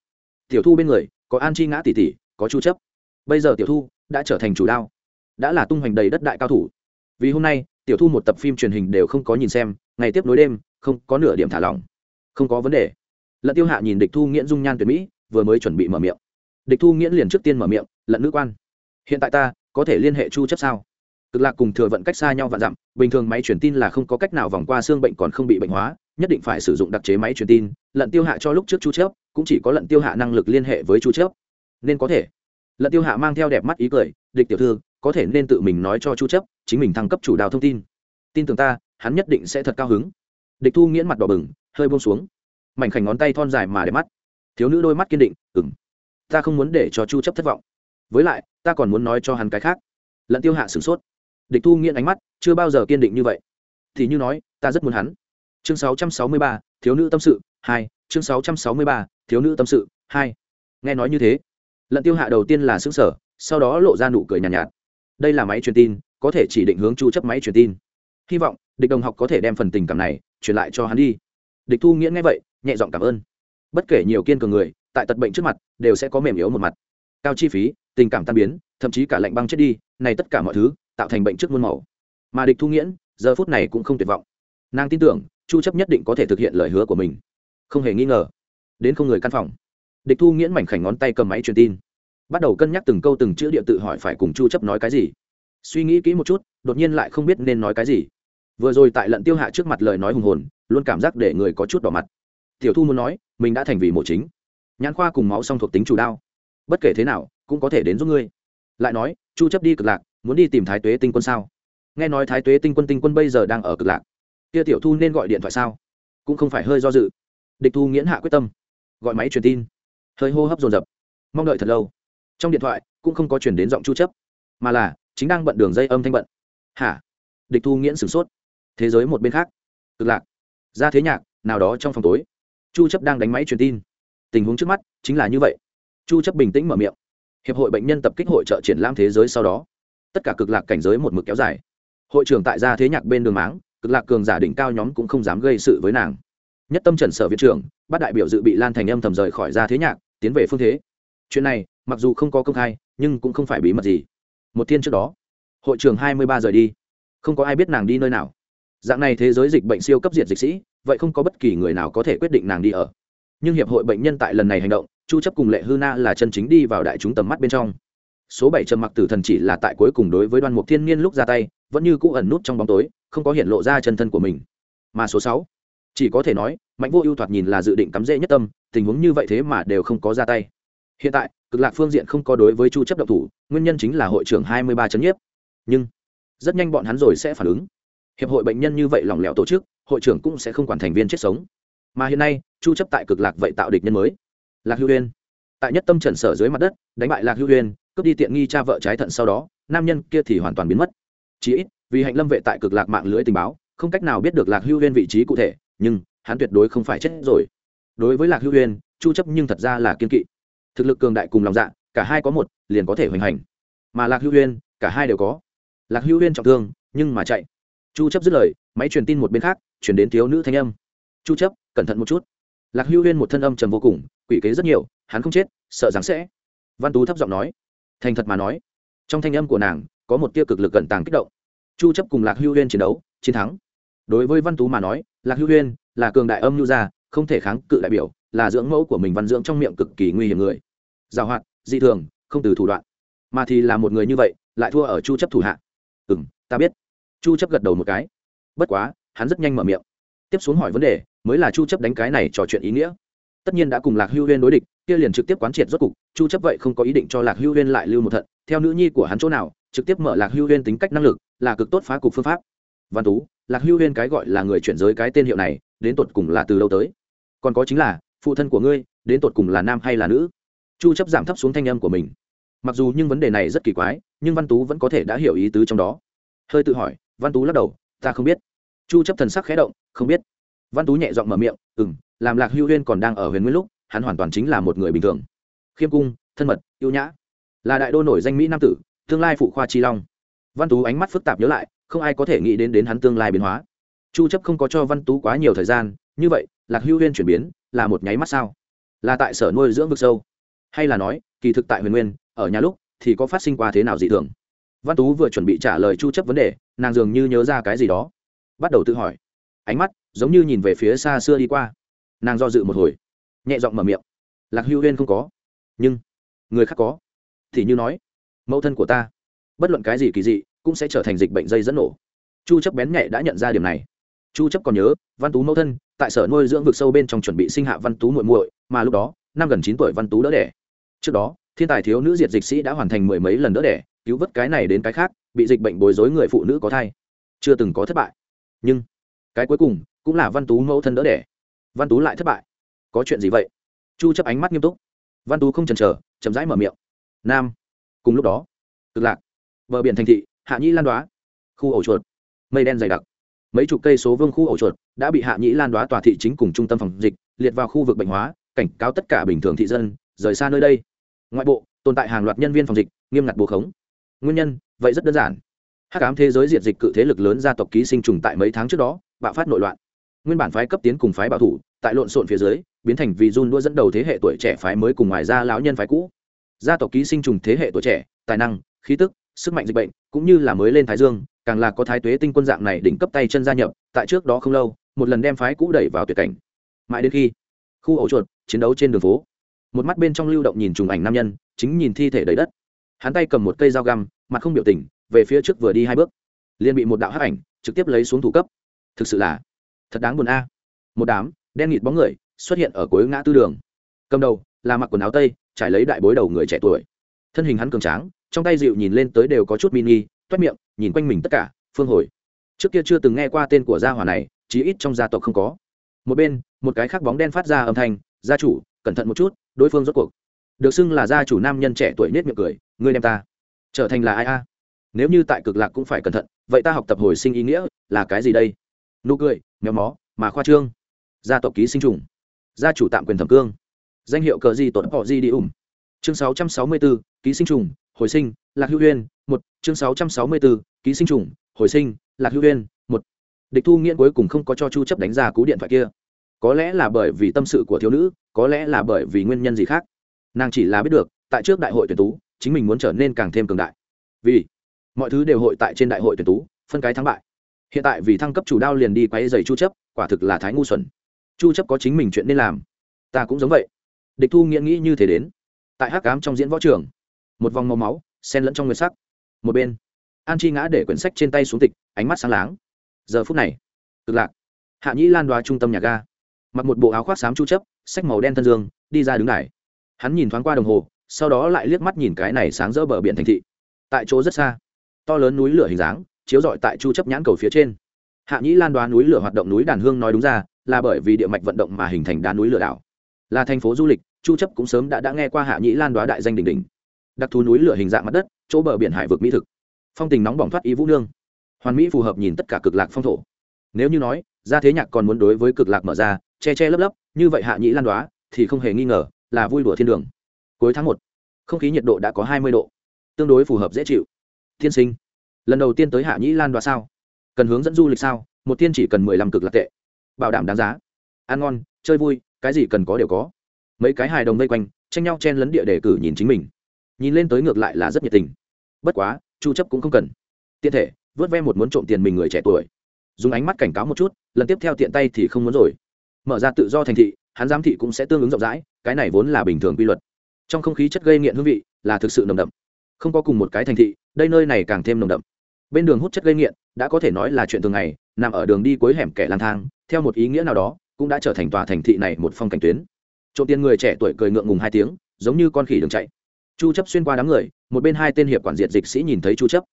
Tiểu thu bên người, có an chi ngã tỷ tỷ có chu chấp. Bây giờ tiểu thu đã trở thành chủ đao, đã là tung hoành đầy đất đại cao thủ. Vì hôm nay, tiểu thu một tập phim truyền hình đều không có nhìn xem, ngày tiếp nối đêm, không có nửa điểm thả lỏng. Không có vấn đề. Lận tiêu hạ nhìn địch thu nghiễn dung nhan tuyệt mỹ, vừa mới chuẩn bị mở miệng. Địch thu nghiễn liền trước tiên mở miệng, lận nữ quan, hiện tại ta có thể liên hệ chu chấp sao? Cực lạc cùng thừa vận cách xa nhau và dặm, bình thường máy truyền tin là không có cách nào vòng qua xương bệnh còn không bị bệnh hóa, nhất định phải sử dụng đặc chế máy truyền tin. Lận tiêu hạ cho lúc trước chu chấp, cũng chỉ có lận tiêu hạ năng lực liên hệ với chu chấp nên có thể. Lận tiêu hạ mang theo đẹp mắt ý cười địch tiểu thư có thể nên tự mình nói cho chu chấp chính mình thăng cấp chủ đạo thông tin. Tin tưởng ta hắn nhất định sẽ thật cao hứng. Địch thu nghiễn mặt đỏ bừng hơi buông xuống. Mảnh khảnh ngón tay thon dài mà đẹp mắt. Thiếu nữ đôi mắt kiên định ừm ta không muốn để cho chu chấp thất vọng. Với lại ta còn muốn nói cho hắn cái khác. Lận tiêu hạ sửng sốt. Địch thu nghiễn ánh mắt chưa bao giờ kiên định như vậy. Thì như nói ta rất muốn hắn. Chương 663, thiếu nữ tâm sự hai. Chương 663, thiếu nữ tâm sự hai. Nghe nói như thế lận tiêu hạ đầu tiên là xứng sở sau đó lộ ra nụ cười nhàn nhạt, nhạt. Đây là máy truyền tin có thể chỉ định hướng chu chấp máy truyền tin. Hy vọng địch đồng học có thể đem phần tình cảm này truyền lại cho hắn đi. Địch thu nghĩa nghe vậy nhẹ giọng cảm ơn. Bất kể nhiều kiên cường người tại tật bệnh trước mặt đều sẽ có mềm yếu một mặt. Cao chi phí tình cảm tan biến thậm chí cả lạnh băng chết đi này tất cả mọi thứ tạo thành bệnh trước muôn màu. Mà địch thu nghiễn giờ phút này cũng không tuyệt vọng. Nàng tin tưởng chu chấp nhất định có thể thực hiện lời hứa của mình. Không hề nghi ngờ đến không người căn phòng địch thu nghiễn mảnh khảnh ngón tay cầm máy truyền tin. Bắt đầu cân nhắc từng câu từng chữ địa tự hỏi phải cùng chu chấp nói cái gì. Suy nghĩ kỹ một chút, đột nhiên lại không biết nên nói cái gì. Vừa rồi tại lận tiêu hạ trước mặt lời nói hùng hồn, luôn cảm giác để người có chút đỏ mặt. Tiểu thu muốn nói, mình đã thành vị mộ chính. Nhãn khoa cùng máu song thuộc tính chủ đao. Bất kể thế nào, cũng có thể đến giúp ngươi. Lại nói, chu chấp đi cực lạc, muốn đi tìm thái tuế tinh quân sao? Nghe nói thái tuế tinh quân tinh quân bây giờ đang ở cực lạc. Kia tiểu thu nên gọi điện thoại sao? Cũng không phải hơi do dự. Địch thu nghiễn hạ quyết tâm. Gọi máy truyền tin hơi hô hấp dồn dập. Mong đợi thật lâu. Trong điện thoại cũng không có chuyển đến giọng chu chấp, mà là chính đang bận đường dây âm thanh bận. Hả? Địch thu nghiễn sửng sốt. Thế giới một bên khác. Cực lạc. Ra thế nhạc, nào đó trong phòng tối. Chu chấp đang đánh máy truyền tin. Tình huống trước mắt chính là như vậy. Chu chấp bình tĩnh mở miệng. Hiệp hội bệnh nhân tập kích hội trợ triển lãm thế giới sau đó. Tất cả cực lạc cảnh giới một mực kéo dài. Hội trưởng tại gia thế nhạc bên đường máng, cực lạc cường giả đỉnh cao nhóm cũng không dám gây sự với nàng. Nhất tâm trần sở viện trưởng, bắt đại biểu dự bị lan thành âm thầm rời khỏi gia thế nhạc tiến về phương thế. Chuyện này, mặc dù không có công khai, nhưng cũng không phải bí mật gì. Một thiên trước đó, hội trường hai mươi ba giờ đi. Không có ai biết nàng đi nơi nào. Dạng này thế giới dịch bệnh siêu cấp diệt dịch sĩ, vậy không có bất kỳ người nào có thể quyết định nàng đi ở. Nhưng hiệp hội bệnh nhân tại lần này hành động, chu chấp cùng lệ hư na là chân chính đi vào đại chúng tầm mắt bên trong. Số bảy trầm mặc tử thần chỉ là tại cuối cùng đối với đoan mục thiên niên lúc ra tay, vẫn như cũ ẩn nút trong bóng tối, không có hiện lộ ra chân thân của mình. Mà số sáu chỉ có thể nói, mạnh vô ưu thoạt nhìn là dự định cắm rễ nhất tâm, tình huống như vậy thế mà đều không có ra tay. Hiện tại, cực lạc phương diện không có đối với chu chấp động thủ, nguyên nhân chính là hội trưởng 23 chấn nhiếp. Nhưng, rất nhanh bọn hắn rồi sẽ phản ứng. Hiệp hội bệnh nhân như vậy lỏng lẻo tổ chức, hội trưởng cũng sẽ không quản thành viên chết sống. Mà hiện nay, chu chấp tại cực lạc vậy tạo địch nhân mới. Lạc hưu huyên tại nhất tâm trần sở dưới mặt đất, đánh bại lạc hưu huyên cướp đi tiện nghi cha vợ trái thận sau đó, nam nhân kia thì hoàn toàn biến mất. Chỉ ít, vì hạnh lâm vệ tại cực lạc mạng lưới tình báo, không cách nào biết được lạc hưu huyên vị trí cụ thể nhưng hắn tuyệt đối không phải chết rồi. Đối với lạc hưu huyên chu chấp nhưng thật ra là kiên kỵ. Thực lực cường đại cùng lòng dạ cả hai có một, liền có thể hoành hành. Mà lạc hưu huyên cả hai đều có. Lạc hưu huyên trọng thương, nhưng mà chạy. Chu chấp dứt lời, máy truyền tin một bên khác, chuyển đến thiếu nữ thanh âm. Chu chấp, cẩn thận một chút. Lạc hưu huyên một thân âm trầm vô cùng, quỷ kế rất nhiều, hắn không chết, sợ rằng sẽ. Văn tú thấp giọng nói. Thành thật mà nói. Trong thanh âm của nàng, có một tia cực lực cẩn tàng kích động. Chu chấp cùng lạc hưu huyên chiến đấu, chiến thắng đối với văn tú mà nói, lạc hưu huyên là cường đại âm nhu gia, không thể kháng cự đại biểu, là dưỡng mẫu của mình văn dưỡng trong miệng cực kỳ nguy hiểm người. Giàu hoạt, dị thường, không từ thủ đoạn. Mà thì là một người như vậy, lại thua ở chu chấp thủ hạ. Ừm, ta biết. Chu chấp gật đầu một cái. Bất quá, hắn rất nhanh mở miệng. Tiếp xuống hỏi vấn đề, mới là chu chấp đánh cái này trò chuyện ý nghĩa. Tất nhiên đã cùng lạc hưu huyên đối địch, kia liền trực tiếp quán triệt rốt cục, chu chấp vậy không có ý định cho lạc hưu huyên lại lưu một thận. Theo nữ nhi của hắn chỗ nào, trực tiếp mở lạc hưu huyên tính cách năng lực, là cực tốt phá cục phương pháp. Văn tú lạc hưu huyên cái gọi là người chuyển giới cái tên hiệu này, đến tột cùng là từ đâu tới? Còn có chính là, phụ thân của ngươi, đến tột cùng là nam hay là nữ? Chu chấp giảm thấp xuống thanh âm của mình. Mặc dù nhưng vấn đề này rất kỳ quái, nhưng văn tú vẫn có thể đã hiểu ý tứ trong đó. Hơi tự hỏi, văn tú lắc đầu, ta không biết. Chu chấp thần sắc khẽ động, không biết. Văn tú nhẹ giọng mở miệng, ừm, làm lạc hưu huyên còn đang ở huyền nguyên lúc, hắn hoàn toàn chính là một người bình thường. Khiêm cung, thân mật yêu nhã. Là đại đô nổi danh mỹ nam tử, tương lai phụ khoa chi long. Văn tú ánh mắt phức tạp nhớ lại không ai có thể nghĩ đến đến hắn tương lai biến hóa. Chu chấp không có cho văn tú quá nhiều thời gian, như vậy, lạc hưu huyên chuyển biến là một nháy mắt sao? Là tại sở nuôi dưỡng vực sâu? Hay là nói, kỳ thực tại huyền nguyên, ở nhà lúc thì có phát sinh qua thế nào dị thường? Văn tú vừa chuẩn bị trả lời chu chấp vấn đề, nàng dường như nhớ ra cái gì đó. Bắt đầu tự hỏi. Ánh mắt giống như nhìn về phía xa xưa đi qua. Nàng do dự một hồi, nhẹ giọng mở miệng. Lạc hưu huyên không có. Nhưng, người khác có. Thì như nói, mẫu thân của ta. Bất luận cái gì kỳ dị cũng sẽ trở thành dịch bệnh dây dẫn nổ. Chu chấp bén nhạy đã nhận ra điểm này. Chu chấp còn nhớ, văn tú mẫu thân, tại sở nuôi dưỡng vực sâu bên trong chuẩn bị sinh hạ văn tú muội muội, mà lúc đó, năm gần 9 tuổi văn tú đỡ đẻ. Trước đó, thiên tài thiếu nữ diệt dịch sĩ đã hoàn thành mười mấy lần đỡ đẻ, cứu vớt cái này đến cái khác, bị dịch bệnh bối rối người phụ nữ có thai. Chưa từng có thất bại. Nhưng, cái cuối cùng, cũng là văn tú mẫu thân đỡ đẻ. Văn tú lại thất bại. Có chuyện gì vậy? Chu chấp ánh mắt nghiêm túc. Văn tú không chần chờ, chậm rãi mở miệng. Nam. Cùng lúc đó, cực lạc. Bờ biển thành thị hạ nhĩ lan đoá. Khu ổ chuột. Mây đen dày đặc. Mấy chục cây số vương khu ổ chuột đã bị hạ nhĩ lan đoá tòa thị chính cùng trung tâm phòng dịch liệt vào khu vực bệnh hóa, cảnh cáo tất cả bình thường thị dân, rời xa nơi đây. Ngoại bộ, tồn tại hàng loạt nhân viên phòng dịch, nghiêm ngặt bố khống. Nguyên nhân, vậy rất đơn giản. Hắc ám thế giới diệt dịch cự thế lực lớn gia tộc ký sinh trùng tại mấy tháng trước đó, bạo phát nội loạn. Nguyên bản phái cấp tiến cùng phái bảo thủ, tại lộn xộn phía dưới, biến thành vì run đua dẫn đầu thế hệ tuổi trẻ phái mới cùng ngoài ra lão nhân phái cũ. Gia tộc ký sinh trùng thế hệ tuổi trẻ, tài năng, khí tức sức mạnh dịch bệnh, cũng như là mới lên thái dương, càng là có thái tuế tinh quân dạng này đỉnh cấp tay chân gia nhập, tại trước đó không lâu, một lần đem phái cũ đẩy vào tuyệt cảnh. Mãi đến khi khu ổ chuột chiến đấu trên đường phố, một mắt bên trong lưu động nhìn trùng ảnh nam nhân, chính nhìn thi thể đầy đất. Hắn tay cầm một cây dao găm, mặt không biểu tình, về phía trước vừa đi hai bước, liền bị một đạo hắc ảnh trực tiếp lấy xuống thủ cấp. Thực sự là thật đáng buồn a. Một đám đen nghịt bóng người xuất hiện ở cuối ngã tư đường. Cầm đầu là mặc quần áo tây, trải lấy đại bối đầu người trẻ tuổi. Thân hình hắn cường tráng trong tay dịu nhìn lên tới đều có chút mini, toét miệng, nhìn quanh mình tất cả, phương hồi. Trước kia chưa từng nghe qua tên của gia hỏa này, chí ít trong gia tộc không có. Một bên, một cái khác bóng đen phát ra âm thanh, gia chủ, cẩn thận một chút, đối phương rốt cuộc. Được xưng là gia chủ nam nhân trẻ tuổi nết miệng cười, ngươi đem ta trở thành là ai a? Nếu như tại cực lạc cũng phải cẩn thận, vậy ta học tập hồi sinh ý nghĩa là cái gì đây? Nụ cười, méo mó, mà khoa trương. Gia tộc ký sinh trùng. Gia chủ tạm quyền thẩm cương. Danh hiệu cờ gì tổn họ gì đi ủng chương 664, ký sinh trùng hồi sinh lạc hữu huyên một chương 664, ký sinh trùng hồi sinh lạc hữu huyên một. Địch thu nghiễn cuối cùng không có cho chu chấp đánh ra cú điện thoại kia. Có lẽ là bởi vì tâm sự của thiếu nữ có lẽ là bởi vì nguyên nhân gì khác. Nàng chỉ là biết được tại trước đại hội tuyển tú chính mình muốn trở nên càng thêm cường đại. Vì mọi thứ đều hội tại trên đại hội tuyển tú phân cái thắng bại. Hiện tại vì thăng cấp chủ đao liền đi quay giày chu chấp quả thực là thái ngu xuẩn. Chu chấp có chính mình chuyện nên làm. Ta cũng giống vậy. Địch thu nghiện nghĩ như thế đến tại hắc ám trong diễn võ trường. Một vòng màu máu, xen lẫn trong nguyên sắc. Một bên, an chi ngã để quyển sách trên tay xuống tịch, ánh mắt sáng láng. Giờ phút này, cực lạc. Hạ nhĩ lan đoá trung tâm nhà ga. Mặc một bộ áo khoác xám chu chấp sách màu đen thân dương, đi ra đứng đài. Hắn nhìn thoáng qua đồng hồ, sau đó lại liếc mắt nhìn cái này sáng rỡ bờ biển thành thị. Tại chỗ rất xa, to lớn núi lửa hình dáng, chiếu rọi tại chu chấp nhãn cầu phía trên. Hạ nhĩ lan đoá núi lửa hoạt động núi đàn hương nói đúng ra, là bởi vì địa mạch vận động mà hình thành đá núi lửa đảo. Là thành phố du lịch chu chấp cũng sớm đã đã nghe qua hạ nhĩ lan đoá đại danh đỉnh đỉnh. Đặc thù núi lửa hình dạng mặt đất, chỗ bờ biển hải vực mỹ thực. Phong tình nóng bỏng thoát ý vũ nương. Hoàn mỹ phù hợp nhìn tất cả cực lạc phong thổ. Nếu như nói ra thế nhạc còn muốn đối với cực lạc mở ra, che che lấp lấp, như vậy hạ nhĩ lan đoá thì không hề nghi ngờ là vui đùa thiên đường. Cuối tháng một, không khí nhiệt độ đã có hai mươi độ, tương đối phù hợp dễ chịu. Thiên sinh, lần đầu tiên tới hạ nhĩ lan đoá sao? Cần hướng dẫn du lịch sao? Một tiên chỉ cần mười lăm cực lạc tệ. Bảo đảm đáng giá. Ăn ngon, chơi vui, cái gì cần có đều có mấy cái hài đồng vây quanh, tranh nhau chen lấn địa đề cử nhìn chính mình. Nhìn lên tới ngược lại là rất nhiệt tình. Bất quá, chu chấp cũng không cần. Tiện thể, vớt ve một muốn trộm tiền mình người trẻ tuổi. Dùng ánh mắt cảnh cáo một chút, lần tiếp theo tiện tay thì không muốn rồi. Mở ra tự do thành thị, hắn giám thị cũng sẽ tương ứng rộng rãi, cái này vốn là bình thường quy luật. Trong không khí chất gây nghiện hương vị, là thực sự nồng đậm. Không có cùng một cái thành thị, đây nơi này càng thêm nồng đậm. Bên đường hút chất gây nghiện, đã có thể nói là chuyện thường ngày, nằm ở đường đi cuối hẻm kẻ lang thang, theo một ý nghĩa nào đó, cũng đã trở thành tòa thành thị này một phong cảnh tuyến trộm tiền người trẻ tuổi cười ngượng ngùng hai tiếng, giống như con khỉ đường chạy. Chu chấp xuyên qua đám người, một bên hai tên hiệp quản diệt dịch sĩ nhìn thấy chu chấp.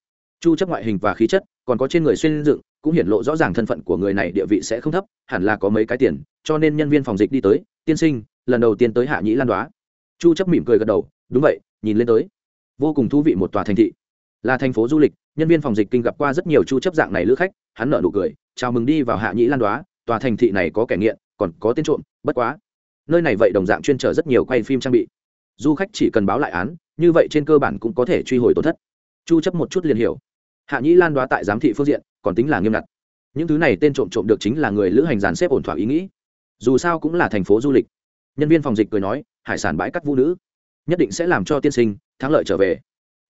Chu chấp ngoại hình và khí chất, còn có trên người xuyên dựng, cũng hiển lộ rõ ràng thân phận của người này địa vị sẽ không thấp, hẳn là có mấy cái tiền, cho nên nhân viên phòng dịch đi tới, tiên sinh, lần đầu tiên tới hạ nhĩ lan đoá. Chu chấp mỉm cười gật đầu, đúng vậy, nhìn lên tới. Vô cùng thú vị một tòa thành thị. Là thành phố du lịch, nhân viên phòng dịch kinh gặp qua rất nhiều chu chấp dạng này lữ khách, hắn nở nụ cười, chào mừng đi vào hạ nhĩ lan đoá, tòa thành thị này có kẻ nghiện, còn có tên trộm, bất quá nơi này vậy đồng dạng chuyên trở rất nhiều quay phim trang bị. Du khách chỉ cần báo lại án, như vậy trên cơ bản cũng có thể truy hồi tổn thất. Chu chấp một chút liền hiểu. Hạ nhĩ lan đoá tại giám thị phương diện, còn tính là nghiêm ngặt. Những thứ này tên trộm trộm được chính là người lữ hành dàn xếp ổn thỏa ý nghĩ. Dù sao cũng là thành phố du lịch. Nhân viên phòng dịch cười nói, hải sản bãi cắt vũ nữ, nhất định sẽ làm cho tiên sinh thắng lợi trở về.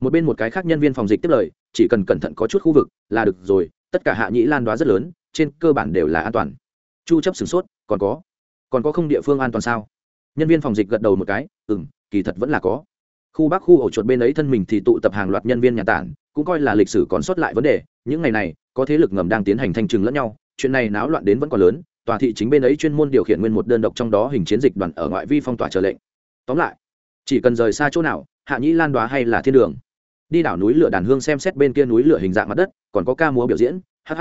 Một bên một cái khác nhân viên phòng dịch tiếp lời, chỉ cần cẩn thận có chút khu vực là được rồi, tất cả hạ nhĩ lan đoá rất lớn, trên cơ bản đều là an toàn. Chu chấp sửng sốt, còn có còn có không địa phương an toàn sao? Nhân viên phòng dịch gật đầu một cái ừ m kỳ thật vẫn là có. Khu bắc khu ổ chuột bên ấy thân mình thì tụ tập hàng loạt nhân viên nhà tản, cũng coi là lịch sử còn sót lại vấn đề. Những ngày này, có thế lực ngầm đang tiến hành thanh trừng lẫn nhau, chuyện này náo loạn đến vẫn còn lớn. Tòa thị chính bên ấy chuyên môn điều khiển nguyên một đơn độc trong đó hình chiến dịch đoàn ở ngoại vi phong tỏa trở lệnh. Tóm lại, chỉ cần rời xa chỗ nào, hạ nhĩ lan đoá hay là thiên đường. Đi đảo núi lửa đàn hương xem xét bên kia núi lửa hình dạng mặt đất, còn có ca múa biểu diễn hh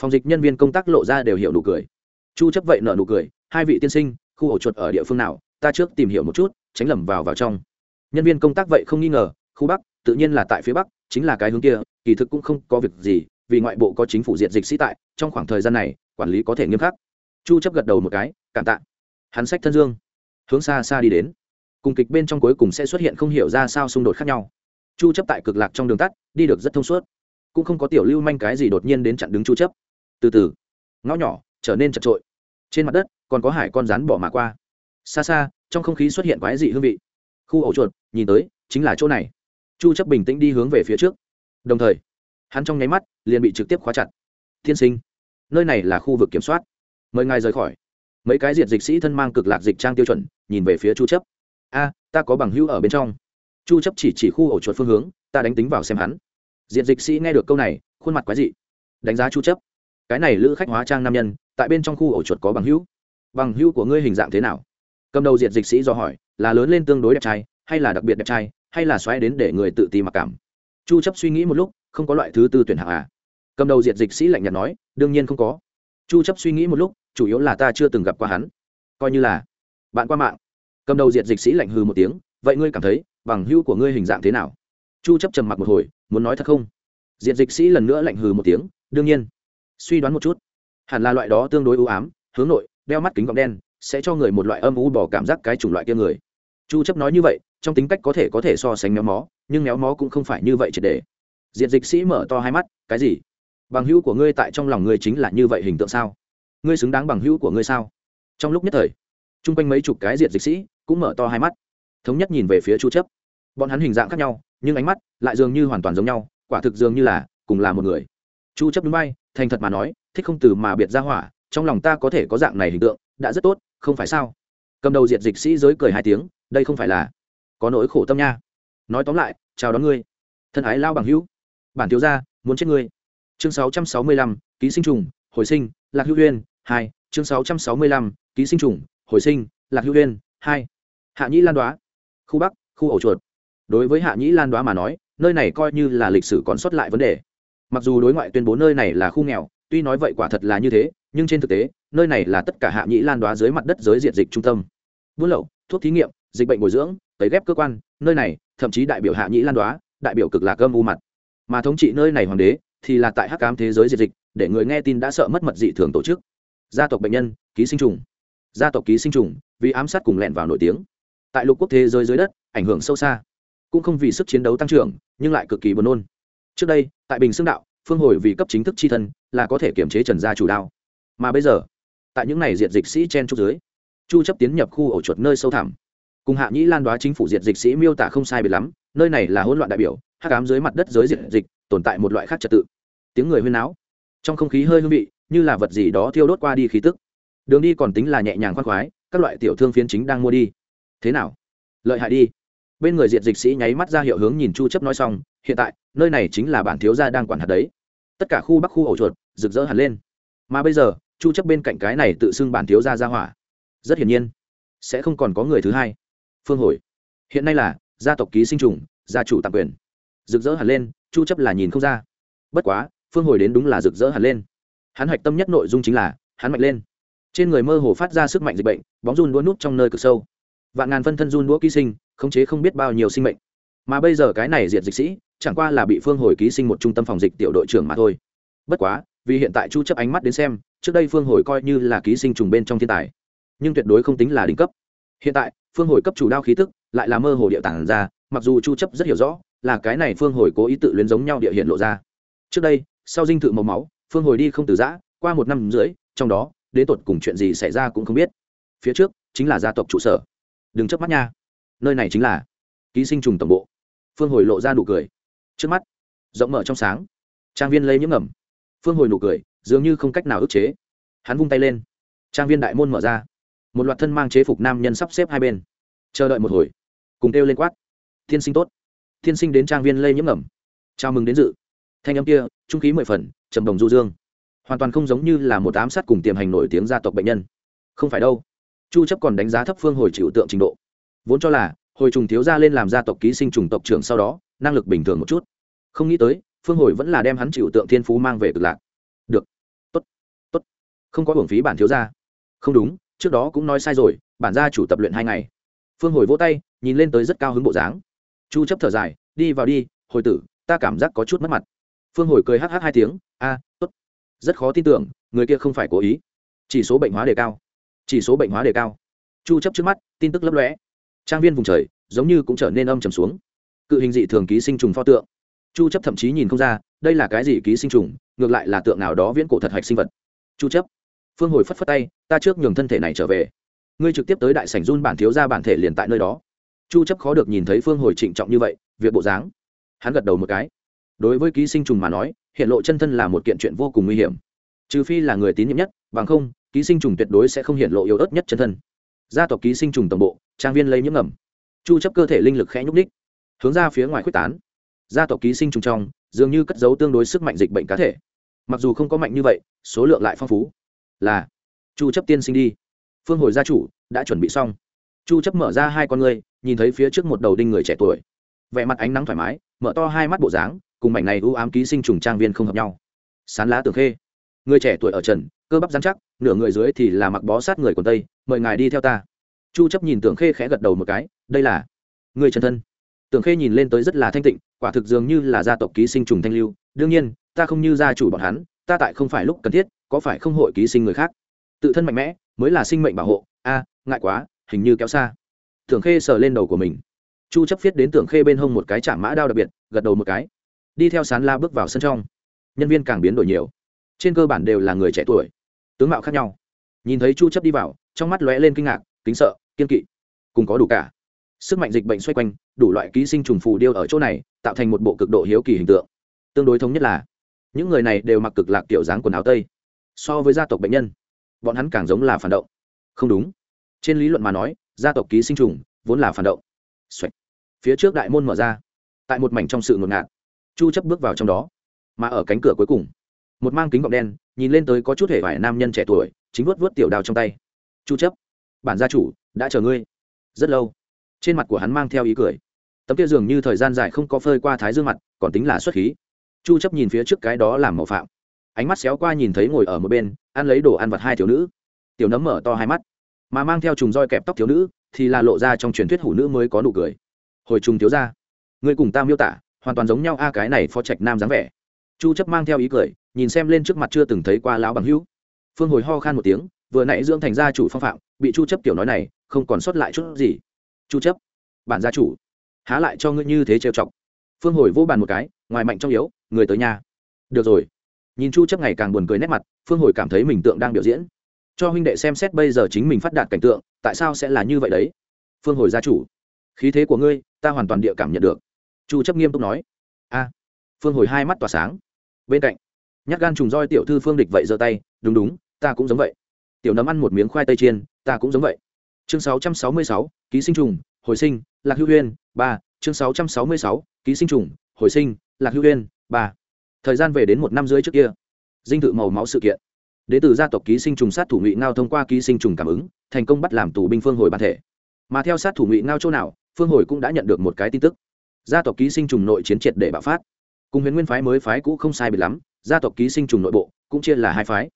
phòng dịch nhân viên công tác lộ ra đều hiểu nụ cười. Chu chấp vậy nợ nụ cười hai vị tiên sinh, khu ổ chuột ở địa phương nào, ta trước tìm hiểu một chút, tránh lầm vào vào trong. Nhân viên công tác vậy không nghi ngờ, khu bắc, tự nhiên là tại phía bắc, chính là cái hướng kia, kỳ thực cũng không có việc gì, vì ngoại bộ có chính phủ diện dịch sĩ tại, trong khoảng thời gian này, quản lý có thể nghiêm khắc. Chu chấp gật đầu một cái, cảm tạ. Hắn sách thân dương, hướng xa xa đi đến. Cùng kịch bên trong cuối cùng sẽ xuất hiện không hiểu ra sao xung đột khác nhau. Chu chấp tại cực lạc trong đường tắt, đi được rất thông suốt. Cũng không có tiểu lưu manh cái gì đột nhiên đến chặn đứng chu chấp. Từ từ, ngõ nhỏ, trở nên chật trội. Trên mặt đất còn có hải con rắn bỏ mà qua. Xa xa, trong không khí xuất hiện quái dị hương vị. Khu ổ chuột, nhìn tới, chính là chỗ này. Chu chấp bình tĩnh đi hướng về phía trước. Đồng thời, hắn trong nháy mắt liền bị trực tiếp khóa chặt. Thiên sinh, nơi này là khu vực kiểm soát. Mời ngài rời khỏi. Mấy cái diệt dịch sĩ thân mang cực lạc dịch trang tiêu chuẩn, nhìn về phía chu chấp. A, ta có bằng hữu ở bên trong. Chu chấp chỉ chỉ khu ổ chuột phương hướng, ta đánh tính vào xem hắn. Diệt dịch sĩ nghe được câu này, khuôn mặt quái dị. Đánh giá chu chấp. Cái này lữ khách hóa trang nam nhân, tại bên trong khu ổ chuột có bằng hữu bằng hữu của ngươi hình dạng thế nào? Cầm đầu diệt dịch sĩ do hỏi, là lớn lên tương đối đẹp trai, hay là đặc biệt đẹp trai, hay là xoáy đến để người tự ti mặc cảm? Chu chấp suy nghĩ một lúc, không có loại thứ tư tuyển hạng à? Cầm đầu diệt dịch sĩ lạnh nhạt nói, đương nhiên không có. Chu chấp suy nghĩ một lúc, chủ yếu là ta chưa từng gặp qua hắn. Coi như là, bạn qua mạng. Cầm đầu diệt dịch sĩ lạnh hừ một tiếng, vậy ngươi cảm thấy, bằng hữu của ngươi hình dạng thế nào? Chu chấp trầm mặc một hồi, muốn nói thật không? Diệt dịch sĩ lần nữa lạnh hừ một tiếng, đương nhiên. Suy đoán một chút. Hẳn là loại đó tương đối ưu ám, hướng nội đeo mắt kính gọng đen, sẽ cho người một loại âm u bỏ cảm giác cái chủng loại kia người. Chu chấp nói như vậy, trong tính cách có thể có thể so sánh méo mó, nhưng méo mó cũng không phải như vậy triệt để. Diệt dịch sĩ mở to hai mắt, cái gì? Bằng hữu của ngươi tại trong lòng ngươi chính là như vậy hình tượng sao? Ngươi xứng đáng bằng hữu của ngươi sao? Trong lúc nhất thời, chung quanh mấy chục cái diệt dịch sĩ cũng mở to hai mắt, thống nhất nhìn về phía chu chấp. Bọn hắn hình dạng khác nhau, nhưng ánh mắt lại dường như hoàn toàn giống nhau, quả thực dường như là cùng là một người. Chu chấp đứng bay thành thật mà nói, thích không từ mà biệt ra hỏa trong lòng ta có thể có dạng này hình tượng đã rất tốt không phải sao? Cầm đầu diệt dịch sĩ giới cười hai tiếng đây không phải là có nỗi khổ tâm nha. Nói tóm lại chào đón ngươi. Thân ái lao bằng hữu. Bản thiếu gia muốn chết ngươi. Chương 665, ký sinh trùng hồi sinh lạc hữu huyên hai. Chương 665, ký sinh trùng hồi sinh lạc hữu huyên hai. Hạ nhĩ lan đoá. Khu bắc khu ổ chuột. Đối với hạ nhĩ lan đoá mà nói nơi này coi như là lịch sử còn sót lại vấn đề. Mặc dù đối ngoại tuyên bố nơi này là khu nghèo tuy nói vậy quả thật là như thế, nhưng trên thực tế, nơi này là tất cả hạ nhĩ lan đoá dưới mặt đất giới diện dịch trung tâm. Buôn lậu, thuốc thí nghiệm, dịch bệnh bồi dưỡng, tấy ghép cơ quan, nơi này, thậm chí đại biểu hạ nhĩ lan đoá, đại biểu cực lạc âm u mặt. Mà thống trị nơi này hoàng đế, thì là tại hắc cám thế giới diệt dịch, để người nghe tin đã sợ mất mật dị thường tổ chức. Gia tộc bệnh nhân, ký sinh trùng. Gia tộc ký sinh trùng, vì ám sát cùng lẹn vào nổi tiếng. Tại lục quốc thế giới dưới đất, ảnh hưởng sâu xa. Cũng không vì sức chiến đấu tăng trưởng, nhưng lại cực kỳ buồn nôn. Trước đây, tại bình xương đạo phương hồi vì cấp chính thức c h i thân, là có thể kiểm chế trần gia chủ đao. Mà bây giờ, tại những n à y diện dịch sĩ chen trúc dưới, chu chấp tiến nhập khu ổ chuột nơi sâu thẳm. Cùng hạ nhĩ lan đoá chính phủ diện dịch sĩ miêu tả không sai biệt lắm, nơi này là hỗn loạn đại biểu, hắc ám dưới mặt đất giới diện dịch, tồn tại một loại khác trật tự. Tiếng người huyên náo, trong không khí hơi hương vị, như là vật gì đó thiêu đốt qua đi khí tức. Đường đi còn tính là nhẹ nhàng khoan khoái, các loại tiểu thương phiến chính đang mua đi. Thế nào? Lợi hại đi. Bên người diện dịch sĩ nháy mắt ra hiệu hướng nhìn chu chấp nói xong, hiện tại, nơi này chính là bản thiếu gia đang quản hạt đấy tất cả khu bắc khu ổ chuột rực rỡ hẳn lên. Mà bây giờ, chu chấp bên cạnh cái này tự xưng bản thiếu gia ra hỏa, rất hiển nhiên, sẽ không còn có người thứ hai. Phương hồi, hiện nay là gia tộc ký sinh trùng, gia chủ tạm quyền. Rực rỡ hẳn lên, chu chấp là nhìn không ra. Bất quá, phương hồi đến đúng là rực rỡ hẳn lên. Hắn hoạch tâm nhất nội dung chính là, hắn mạnh lên. Trên người mơ hồ phát ra sức mạnh dịch bệnh, bóng run đua nút trong nơi cực sâu. Vạn ngàn phân thân run đũa ký sinh, khống chế không biết bao nhiêu sinh mệnh mà bây giờ cái này diệt dịch sĩ, chẳng qua là bị phương hồi ký sinh một trung tâm phòng dịch tiểu đội trưởng mà thôi. Bất quá, vì hiện tại chu chấp ánh mắt đến xem, trước đây phương hồi coi như là ký sinh trùng bên trong thiên tài, nhưng tuyệt đối không tính là đỉnh cấp. Hiện tại, phương hồi cấp chủ đao khí tức lại là mơ hồ địa tản ra, mặc dù chu chấp rất hiểu rõ là cái này phương hồi cố ý tự luyến giống nhau địa hiện lộ ra. Trước đây, sau dinh thự màu máu, phương hồi đi không từ giã, qua một năm rưỡi, trong đó, đến tột cùng chuyện gì xảy ra cũng không biết. Phía trước chính là gia tộc trụ sở. Đừng chớp mắt nha. Nơi này chính là ký sinh trùng tổng bộ phương hồi lộ ra nụ cười. Trước mắt, rộng mở trong sáng. Trang viên lây nhiễm ngầm. Phương hồi nụ cười, dường như không cách nào ức chế. Hắn vung tay lên. Trang viên đại môn mở ra. Một loạt thân mang chế phục nam nhân sắp xếp hai bên. Chờ đợi một hồi. Cùng kêu lên quát. Thiên sinh tốt. Thiên sinh đến trang viên lây nhiễm ngầm. Chào mừng đến dự. Thanh âm kia, trung khí mười phần, trầm đồng du dương. Hoàn toàn không giống như là một ám sát cùng tiềm hành nổi tiếng gia tộc bệnh nhân. Không phải đâu. Chu chấp còn đánh giá thấp phương hồi chịu tượng trình độ. Vốn cho là hồi trùng thiếu gia lên làm gia tộc ký sinh trùng tộc trưởng sau đó, năng lực bình thường một chút. Không nghĩ tới, phương hồi vẫn là đem hắn chịu tượng thiên phú mang về cực lạc. Được. Tốt. Tốt. Không có hưởng phí bản thiếu gia. Không đúng, trước đó cũng nói sai rồi, bản gia chủ tập luyện hai ngày. Phương hồi vỗ tay, nhìn lên tới rất cao hứng bộ dáng. Chu chấp thở dài, đi vào đi, hồi tử, ta cảm giác có chút mất mặt. Phương hồi cười hh hai tiếng, a, tốt. Rất khó tin tưởng, người kia không phải cố ý. Chỉ số bệnh hóa đề cao. Chỉ số bệnh hóa đề cao. Chu chấp trước mắt, tin tức lấp lóe trang viên vùng trời, giống như cũng trở nên âm trầm xuống. Cự hình dị thường ký sinh trùng pho tượng. Chu chấp thậm chí nhìn không ra, đây là cái gì ký sinh trùng, ngược lại là tượng nào đó viễn cổ thật hạch sinh vật. Chu chấp, phương hồi phất phất tay, ta trước nhường thân thể này trở về. Ngươi trực tiếp tới đại sảnh run bản thiếu gia bản thể liền tại nơi đó. Chu chấp khó được nhìn thấy phương hồi trịnh trọng như vậy, việc bộ dáng. Hắn gật đầu một cái. Đối với ký sinh trùng mà nói, hiện lộ chân thân là một kiện chuyện vô cùng nguy hiểm. Trừ phi là người tín nhiệm nhất, bằng không, ký sinh trùng tuyệt đối sẽ không hiện lộ yếu ớt nhất chân thân gia tộc ký sinh trùng tổng bộ, trang viên lây nhiễm ngầm. Chu chấp cơ thể linh lực khẽ nhúc ních hướng ra phía ngoài quyết tán. Gia tộc ký sinh trùng trong, dường như cất giấu tương đối sức mạnh dịch bệnh cá thể. Mặc dù không có mạnh như vậy, số lượng lại phong phú. Là, chu chấp tiên sinh đi. Phương hồi gia chủ, đã chuẩn bị xong. Chu chấp mở ra hai con ngươi, nhìn thấy phía trước một đầu đinh người trẻ tuổi. Vẻ mặt ánh nắng thoải mái, mở to hai mắt bộ dáng, cùng mảnh này u ám ký sinh trùng trang viên không hợp nhau. Sán lá tường khê. Người trẻ tuổi ở trần cơ bắp dán chắc, nửa người dưới thì là mặc bó sát người quần tây, mời ngài đi theo ta. Chu chấp nhìn tưởng khê khẽ gật đầu một cái, đây là người chân thân. Tưởng khê nhìn lên tới rất là thanh tịnh, quả thực dường như là gia tộc ký sinh trùng thanh lưu. Đương nhiên, ta không như gia chủ bọn hắn, ta tại không phải lúc cần thiết, có phải không hội ký sinh người khác? Tự thân mạnh mẽ, mới là sinh mệnh bảo hộ. A, ngại quá, hình như kéo xa. Tưởng khê sờ lên đầu của mình. Chu chấp viết đến tưởng khê bên hông một cái chạm mã đao đặc biệt, gật đầu một cái. Đi theo sán la bước vào sân trong. Nhân viên càng biến đổi nhiều. Trên cơ bản đều là người trẻ tuổi tướng mạo khác nhau. Nhìn thấy chu chấp đi vào, trong mắt lóe lên kinh ngạc, kính sợ, kiên kỵ. Cùng có đủ cả. Sức mạnh dịch bệnh xoay quanh, đủ loại ký sinh trùng phù điêu ở chỗ này, tạo thành một bộ cực độ hiếu kỳ hình tượng. Tương đối thống nhất là, những người này đều mặc cực lạc kiểu dáng quần áo tây. So với gia tộc bệnh nhân, bọn hắn càng giống là phản động. Không đúng. Trên lý luận mà nói, gia tộc ký sinh trùng vốn là phản động、Xoạch. phía trước đại môn mở ra. Tại một mảnh trong sự ngột ngạt, chu chấp bước vào trong đó, mà ở cánh cửa cuối cùng, một mang kính gọng đen nhìn lên tới có chút hề vải nam nhân trẻ tuổi, chính vuốt vuốt tiểu đào trong tay. Chu chấp, bản gia chủ, đã chờ ngươi. Rất lâu, trên mặt của hắn mang theo ý cười. Tấm kia dường như thời gian dài không có phơi qua thái dương mặt, còn tính là xuất khí. Chu chấp nhìn phía trước cái đó làm màu phạm. Ánh mắt xéo qua nhìn thấy ngồi ở một bên, ăn lấy đồ ăn vặt hai thiếu nữ. Tiểu nấm mở to hai mắt, mà mang theo trùng roi kẹp tóc thiếu nữ, thì là lộ ra trong truyền thuyết hủ nữ mới có nụ cười. Hồi trùng thiếu ra người cùng ta miêu tả, hoàn toàn giống nhau a, cái này phó trạch nam dáng vẻ. Chu chấp mang theo ý cười nhìn xem lên trước mặt chưa từng thấy qua lão bằng hữu. Phương hồi ho khan một tiếng, vừa nãy dưỡng thành gia chủ phong phạm, bị chu chấp tiểu nói này, không còn sót lại chút gì. Chu chấp, bản gia chủ, há lại cho ngươi như thế trêu chọc. Phương hồi vô bàn một cái, ngoài mạnh trong yếu, người tới nhà. Được rồi. Nhìn chu chấp ngày càng buồn cười nét mặt, phương hồi cảm thấy mình tượng đang biểu diễn. Cho huynh đệ xem xét bây giờ chính mình phát đạt cảnh tượng, tại sao sẽ là như vậy đấy? Phương hồi gia chủ, khí thế của ngươi, ta hoàn toàn địa cảm nhận được. Chu chấp nghiêm túc nói. A. Phương hồi hai mắt tỏa sáng. Bên cạnh nhát gan trùng roi tiểu thư phương địch vậy giơ tay đúng đúng ta cũng giống vậy. Tiểu nấm ăn một miếng khoai tây chiên ta cũng giống vậy. Chương 666, ký sinh trùng hồi sinh lạc hữu huyên ba. Chương 666, ký sinh trùng hồi sinh lạc hữu huyên ba. Thời gian về đến một năm rưỡi trước kia dinh thự màu máu sự kiện. Đế tử gia tộc ký sinh trùng sát thủ ngụy ngao thông qua ký sinh trùng cảm ứng thành công bắt làm tù binh phương hồi bản thể. Mà theo sát thủ ngụy ngao chỗ nào phương hồi cũng đã nhận được một cái tin tức. Gia tộc ký sinh trùng nội chiến triệt để bạo phát. Cùng huyền nguyên phái mới phái cũ không sai biệt lắm gia tộc ký sinh trùng nội bộ, cũng chia là hai phái.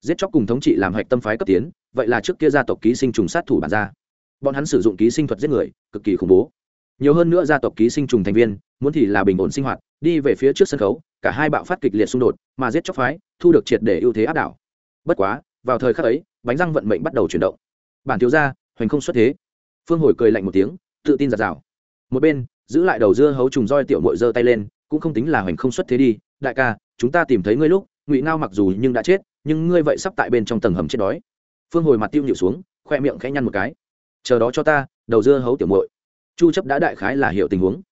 Giết chóc cùng thống trị làm hạch tâm phái cấp tiến, vậy là trước kia gia tộc ký sinh trùng sát thủ bản gia. Bọn hắn sử dụng ký sinh thuật giết người, cực kỳ khủng bố. Nhiều hơn nữa gia tộc ký sinh trùng thành viên, muốn thì là bình ổn sinh hoạt, đi về phía trước sân khấu, cả hai bạo phát kịch liệt xung đột, mà giết chóc phái, thu được triệt để ưu thế áp đảo. Bất quá, vào thời khắc ấy, bánh răng vận mệnh bắt đầu chuyển động. Bản thiếu gia, hoành không xuất thế. Phương hồi cười lạnh một tiếng, tự tin giạt rào một bên, giữ lại đầu dưa hấu trùng roi tiểu mội giơ tay lên, cũng không tính là hoành không xuất thế đi, đại ca chúng ta tìm thấy ngươi lúc, ngụy ngao mặc dù nhưng đã chết, nhưng ngươi vậy sắp tại bên trong tầng hầm chết đói. Phương hồi mặt tiêu nhịu xuống, khoe miệng khẽ nhăn một cái. Chờ đó cho ta, đầu dưa hấu tiểu mội chu chấp đã đại khái là hiểu tình huống.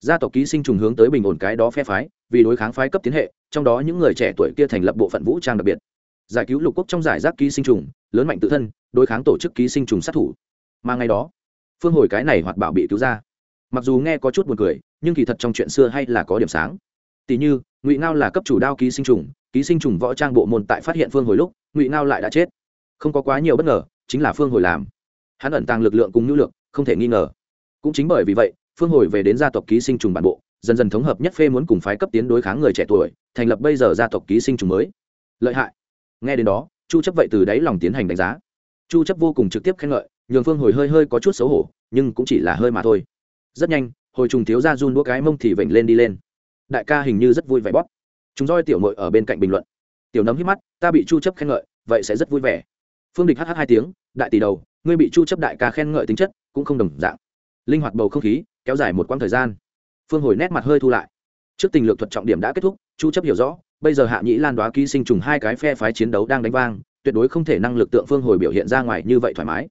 Gia tộc ký sinh trùng hướng tới bình ổn cái đó phe phái, vì đối kháng phái cấp tiến hệ, trong đó những người trẻ tuổi kia thành lập bộ phận vũ trang đặc biệt. Giải cứu lục quốc trong giải rác ký sinh trùng, lớn mạnh tự thân, đối kháng tổ chức ký sinh trùng sát thủ. Mà ngày đó, phương hồi cái này hoạt bảo bị cứu ra. Mặc dù nghe có chút buồn cười, nhưng kỳ thật trong chuyện xưa hay là có điểm sáng tỷ như, ngụy ngao là cấp chủ đao ký sinh trùng, ký sinh trùng võ trang bộ môn tại phát hiện phương hồi lúc, ngụy ngao lại đã chết. Không có quá nhiều bất ngờ, chính là phương hồi làm. Hắn ẩn tàng lực lượng cùng nhu lượng không thể nghi ngờ. Cũng chính bởi vì vậy, phương hồi về đến gia tộc ký sinh trùng bản bộ, dần dần thống hợp nhất phê muốn cùng phái cấp tiến đối kháng người trẻ tuổi, thành lập bây giờ gia tộc ký sinh trùng mới. Lợi hại. Nghe đến đó, chu chấp vậy từ đáy lòng tiến hành đánh giá. Chu chấp vô cùng trực tiếp khen ngợi, nhường phương hồi hơi hơi có chút xấu hổ, nhưng cũng chỉ là hơi mà thôi. Rất nhanh, hồi trùng thiếu gia run đũa cái mông thì vểnh lên đi lên đại ca hình như rất vui vẻ bóp. Chúng roi tiểu mội ở bên cạnh bình luận. Tiểu nấm hít mắt, ta bị chu chấp khen ngợi, vậy sẽ rất vui vẻ. Phương địch hh hai tiếng, đại tỷ đầu, ngươi bị chu chấp đại ca khen ngợi tính chất cũng không đồng dạng. Linh hoạt bầu không khí, kéo dài một quãng thời gian. Phương hồi nét mặt hơi thu lại. Trước tình lược thuật trọng điểm đã kết thúc, chu chấp hiểu rõ, bây giờ hạ nhĩ lan đoá ký sinh trùng hai cái phe phái chiến đấu đang đánh vang, tuyệt đối không thể năng lực tượng phương hồi biểu hiện ra ngoài như vậy thoải mái.